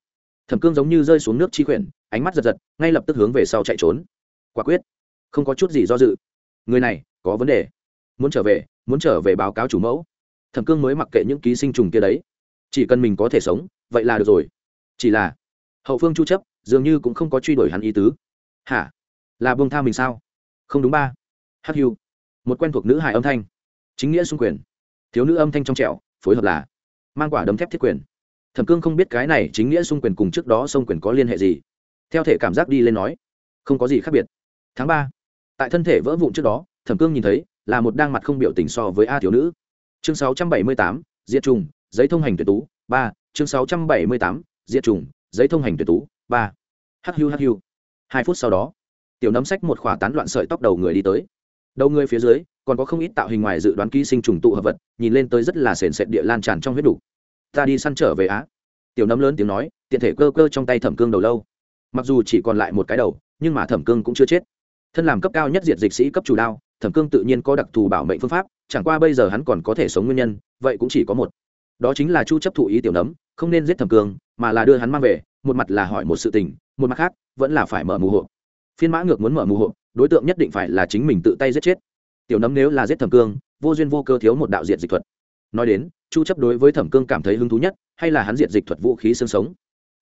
Thẩm cương giống như rơi xuống nước chi quyển, ánh mắt giật giật, ngay lập tức hướng về sau chạy trốn. Quả quyết, không có chút gì do dự. Người này, có vấn đề. Muốn trở về, muốn trở về báo cáo chủ mẫu. Thẩm cương mới mặc kệ những ký sinh trùng kia đấy. Chỉ cần mình có thể sống, vậy là được rồi. Chỉ là, hậu phương chu chấp, dường như cũng không có truy đuổi hắn ý tứ. Hả? Là buông tha mình sao? Không đúng ba. Hắc hưu. Một quen thuộc nữ hài âm thanh. Chính nghĩa xung quyền. Thiếu nữ âm thanh trong trẻo, phối hợp là mang quả đấm thép thiết quyền thẩm cương không biết cái này chính nghĩa xung quyền cùng trước đó xung quyền có liên hệ gì. Theo thể cảm giác đi lên nói, không có gì khác biệt. Tháng ba, tại thân thể vỡ vụn trước đó, thẩm cương nhìn thấy là một đang mặt không biểu tình so với a thiếu nữ. Chương sáu trăm bảy mươi tám, diệt trùng giấy thông hành tuyệt tú, ba. Chương sáu trăm bảy mươi tám, diệt trùng giấy thông hành tuyệt tú, ba. Hắc hiu hắc hiu hai phút sau đó, tiểu nấm sách một khỏa tán loạn sợi tóc đầu người đi tới. Đầu người phía dưới còn có không ít tạo hình ngoài dự đoán ký sinh trùng tụ hợp vật, nhìn lên tới rất là sền sệt địa lan tràn trong huyết đủ ta đi săn trở về á. Tiểu nấm lớn tiếng nói, tiện thể cơ cơ trong tay thẩm cương đầu lâu. Mặc dù chỉ còn lại một cái đầu, nhưng mà thẩm cương cũng chưa chết. Thân làm cấp cao nhất diệt dịch sĩ cấp chủ đao, thẩm cương tự nhiên có đặc thù bảo mệnh phương pháp, chẳng qua bây giờ hắn còn có thể sống nguyên nhân, vậy cũng chỉ có một. Đó chính là chu chấp thụ ý tiểu nấm, không nên giết thẩm cương, mà là đưa hắn mang về, một mặt là hỏi một sự tình, một mặt khác, vẫn là phải mở mù hộ. Phiên mã ngược muốn mở mù hộ, đối tượng nhất định phải là chính mình tự tay giết chết. Tiểu nấm nếu là giết thẩm cương, vô duyên vô cơ thiếu một đạo diện dịch thuật nói đến, chu chấp đối với thẩm cương cảm thấy hứng thú nhất, hay là hắn diện dịch thuật vũ khí xương sống?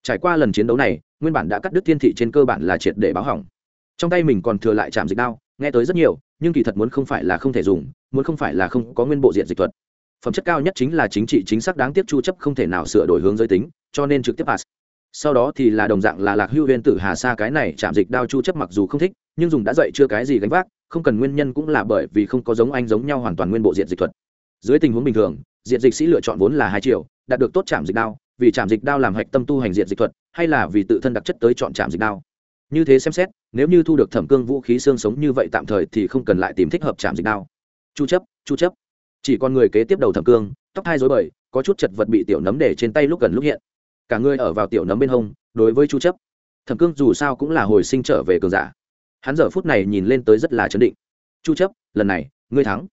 Trải qua lần chiến đấu này, nguyên bản đã cắt đứt thiên thị trên cơ bản là triệt để báo hỏng. Trong tay mình còn thừa lại chạm dịch đao, nghe tới rất nhiều, nhưng kỳ thật muốn không phải là không thể dùng, muốn không phải là không có nguyên bộ diện dịch thuật. Phẩm chất cao nhất chính là chính trị chính xác đáng tiếc chu chấp không thể nào sửa đổi hướng giới tính, cho nên trực tiếp pass. Sau đó thì là đồng dạng là lạc hưu viên tử hà sa cái này chạm dịch đao chu chấp mặc dù không thích, nhưng dùng đã dậy chưa cái gì gánh vác, không cần nguyên nhân cũng là bởi vì không có giống anh giống nhau hoàn toàn nguyên bộ diện dịch thuật dưới tình huống bình thường, diện dịch sĩ lựa chọn vốn là hai triệu đạt được tốt chạm dịch đao, vì chạm dịch đao làm hạch tâm tu hành diện dịch thuật, hay là vì tự thân đặc chất tới chọn chạm dịch đao. Như thế xem xét, nếu như thu được thẩm cương vũ khí xương sống như vậy tạm thời thì không cần lại tìm thích hợp chạm dịch đao. Chu chấp chu chấp. Chỉ còn người kế tiếp đầu thẩm cương, tóc hai rối bời, có chút chật vật bị tiểu nấm để trên tay lúc gần lúc hiện. Cả người ở vào tiểu nấm bên hông, đối với chu chấp. Thẩm cương dù sao cũng là hồi sinh trở về cường giả. Hắn giờ phút này nhìn lên tới rất là chấn định. Chu chấp, lần này, ngươi thắng.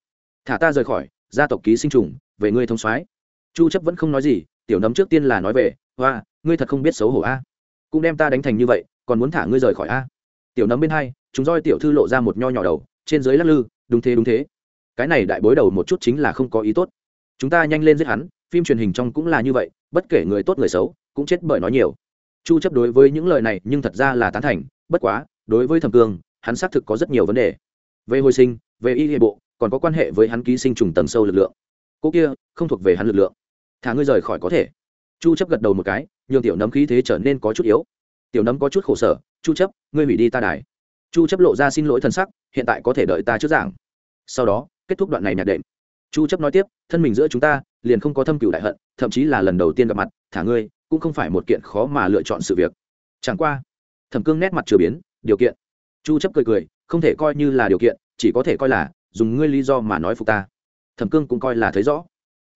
Thả ta rời khỏi gia tộc ký sinh trùng, về ngươi thông soái. Chu chấp vẫn không nói gì, tiểu nấm trước tiên là nói về, hoa, ngươi thật không biết xấu hổ a. Cũng đem ta đánh thành như vậy, còn muốn thả ngươi rời khỏi a? Tiểu nấm bên hai, chúng roi tiểu thư lộ ra một nho nhỏ đầu, trên dưới lắc lư, đúng thế đúng thế. Cái này đại bối đầu một chút chính là không có ý tốt. Chúng ta nhanh lên giết hắn, phim truyền hình trong cũng là như vậy, bất kể người tốt người xấu, cũng chết bởi nói nhiều. Chu chấp đối với những lời này nhưng thật ra là tán thành, bất quá, đối với thẩm cương hắn xác thực có rất nhiều vấn đề. Về hồi sinh, về y hệ bộ còn có quan hệ với hắn ký sinh trùng tầng sâu lực lượng. Cô kia, không thuộc về hắn lực lượng. Thả ngươi rời khỏi có thể. Chu chấp gật đầu một cái, nhường tiểu nấm khí thế trở nên có chút yếu. Tiểu nấm có chút khổ sở, chu chấp, ngươi hủy đi ta đài. Chu chấp lộ ra xin lỗi thân sắc, hiện tại có thể đợi ta trước giảng. Sau đó, kết thúc đoạn này nhạc đệm. Chu chấp nói tiếp, thân mình giữa chúng ta, liền không có thâm cửu đại hận, thậm chí là lần đầu tiên gặp mặt, thả ngươi, cũng không phải một kiện khó mà lựa chọn sự việc. Chẳng qua, thẩm cương nét mặt chưa biến, điều kiện. Chu chấp cười cười, không thể coi như là điều kiện, chỉ có thể coi là dùng ngươi lý do mà nói phục ta. Thẩm cương cũng coi là thấy rõ.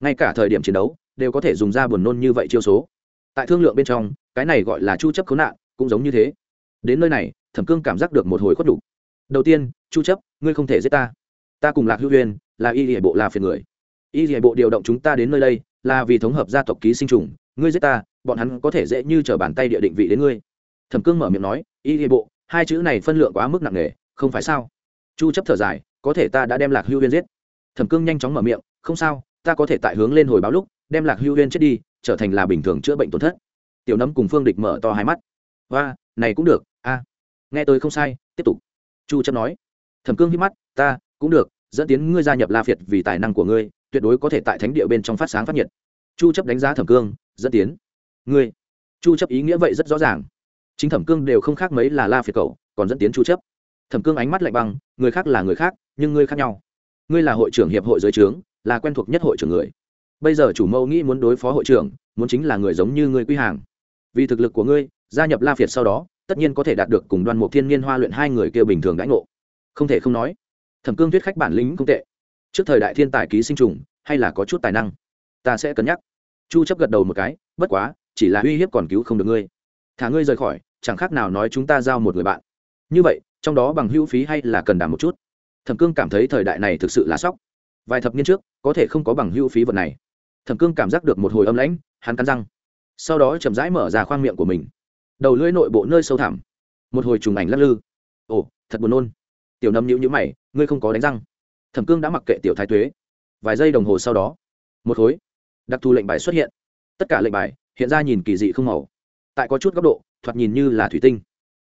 Ngay cả thời điểm chiến đấu, đều có thể dùng ra buồn nôn như vậy chiêu số. Tại thương lượng bên trong, cái này gọi là chu chấp khốn nạn, cũng giống như thế. Đến nơi này, thẩm cương cảm giác được một hồi khuất đủ. Đầu tiên, chu chấp, ngươi không thể giết ta. Ta cùng lạc hữu huyền là y hệ bộ là phiền người. Y hệ bộ điều động chúng ta đến nơi đây, là vì thống hợp gia tộc ký sinh trùng. Ngươi giết ta, bọn hắn có thể dễ như trở bàn tay địa định vị đến ngươi. Thẩm cương mở miệng nói, y hệ bộ, hai chữ này phân lượng quá mức nặng nề, không phải sao? Chu chấp thở dài có thể ta đã đem lạc hưu huyên giết. Thẩm cương nhanh chóng mở miệng, không sao, ta có thể tại hướng lên hồi báo lúc, đem lạc hưu huyên chết đi, trở thành là bình thường chữa bệnh tổn thất. Tiểu nấm cùng phương địch mở to hai mắt. Và này cũng được, a. Nghe tôi không sai, tiếp tục. Chu chấp nói. Thẩm cương hít mắt, ta, cũng được, dẫn tiến ngươi gia nhập la phiệt vì tài năng của ngươi, tuyệt đối có thể tại thánh địa bên trong phát sáng phát nhiệt. Chu chấp đánh giá thẩm cương, dẫn tiến. Ngươi. Chu chấp ý nghĩa vậy rất rõ ràng. Chính thẩm cương đều không khác mấy là la phiệt cậu, còn dẫn tiến chu chấp thẩm cương ánh mắt lạnh băng, người khác là người khác nhưng ngươi khác nhau. Ngươi là hội trưởng hiệp hội giới trướng, là quen thuộc nhất hội trưởng người. Bây giờ chủ mẫu nghĩ muốn đối phó hội trưởng, muốn chính là người giống như ngươi quy hàng. Vì thực lực của ngươi, gia nhập la phiệt sau đó, tất nhiên có thể đạt được cùng đoan mục thiên niên hoa luyện hai người kia bình thường đãi ngộ. Không thể không nói, thẩm cương thuyết khách bản lĩnh không tệ. Trước thời đại thiên tài ký sinh trùng, hay là có chút tài năng, ta sẽ cân nhắc. Chu chấp gật đầu một cái, bất quá, chỉ là uy hiếp còn cứu không được ngươi. Thả ngươi rời khỏi, chẳng khác nào nói chúng ta giao một người bạn. Như vậy, trong đó bằng hữu phí hay là cần đảm một chút thẩm cương cảm thấy thời đại này thực sự là sốc. Vài thập niên trước, có thể không có bằng hưu phí vật này. Thẩm cương cảm giác được một hồi âm lãnh, hắn cắn răng. Sau đó chậm rãi mở ra khoang miệng của mình. Đầu lưỡi nội bộ nơi sâu thẳm. Một hồi trùng ảnh lắc lư. Ồ, thật buồn nôn. Tiểu nâm nhữ nhữ mày, ngươi không có đánh răng. Thẩm cương đã mặc kệ tiểu thái tuế. Vài giây đồng hồ sau đó, một khối đặc thù lệnh bài xuất hiện. Tất cả lệnh bài hiện ra nhìn kỳ dị không màu. Tại có chút góc độ, thoạt nhìn như là thủy tinh.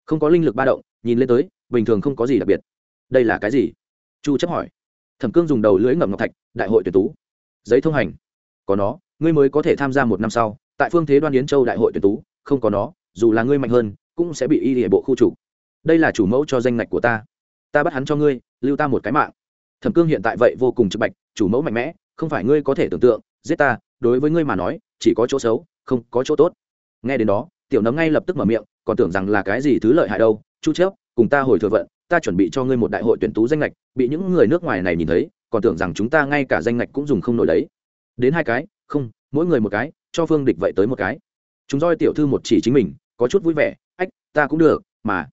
Không có linh lực ba động, nhìn lên tới, bình thường không có gì đặc biệt. Đây là cái gì? Chu chấp hỏi. Thẩm cương dùng đầu lưới ngậm ngọc thạch, đại hội tuyển tú. Giấy thông hành. Có nó, ngươi mới có thể tham gia một năm sau, tại phương thế đoan yến châu đại hội tuyển tú, không có nó, dù là ngươi mạnh hơn, cũng sẽ bị y địa bộ khu chủ. Đây là chủ mẫu cho danh ngạch của ta. Ta bắt hắn cho ngươi, lưu ta một cái mạng. Thẩm cương hiện tại vậy vô cùng trực bạch, chủ mẫu mạnh mẽ, không phải ngươi có thể tưởng tượng, giết ta, đối với ngươi mà nói, chỉ có chỗ xấu, không có chỗ tốt. Nghe đến đó, tiểu nấm ngay lập tức mở miệng, còn tưởng rằng là cái gì thứ lợi hại đâu, chu chớp cùng ta hồi thừa vận ta chuẩn bị cho ngươi một đại hội tuyển tú danh lệch bị những người nước ngoài này nhìn thấy, còn tưởng rằng chúng ta ngay cả danh lệch cũng dùng không nổi đấy. Đến hai cái, không, mỗi người một cái, cho phương địch vậy tới một cái. Chúng roi tiểu thư một chỉ chính mình, có chút vui vẻ, ách, ta cũng được, mà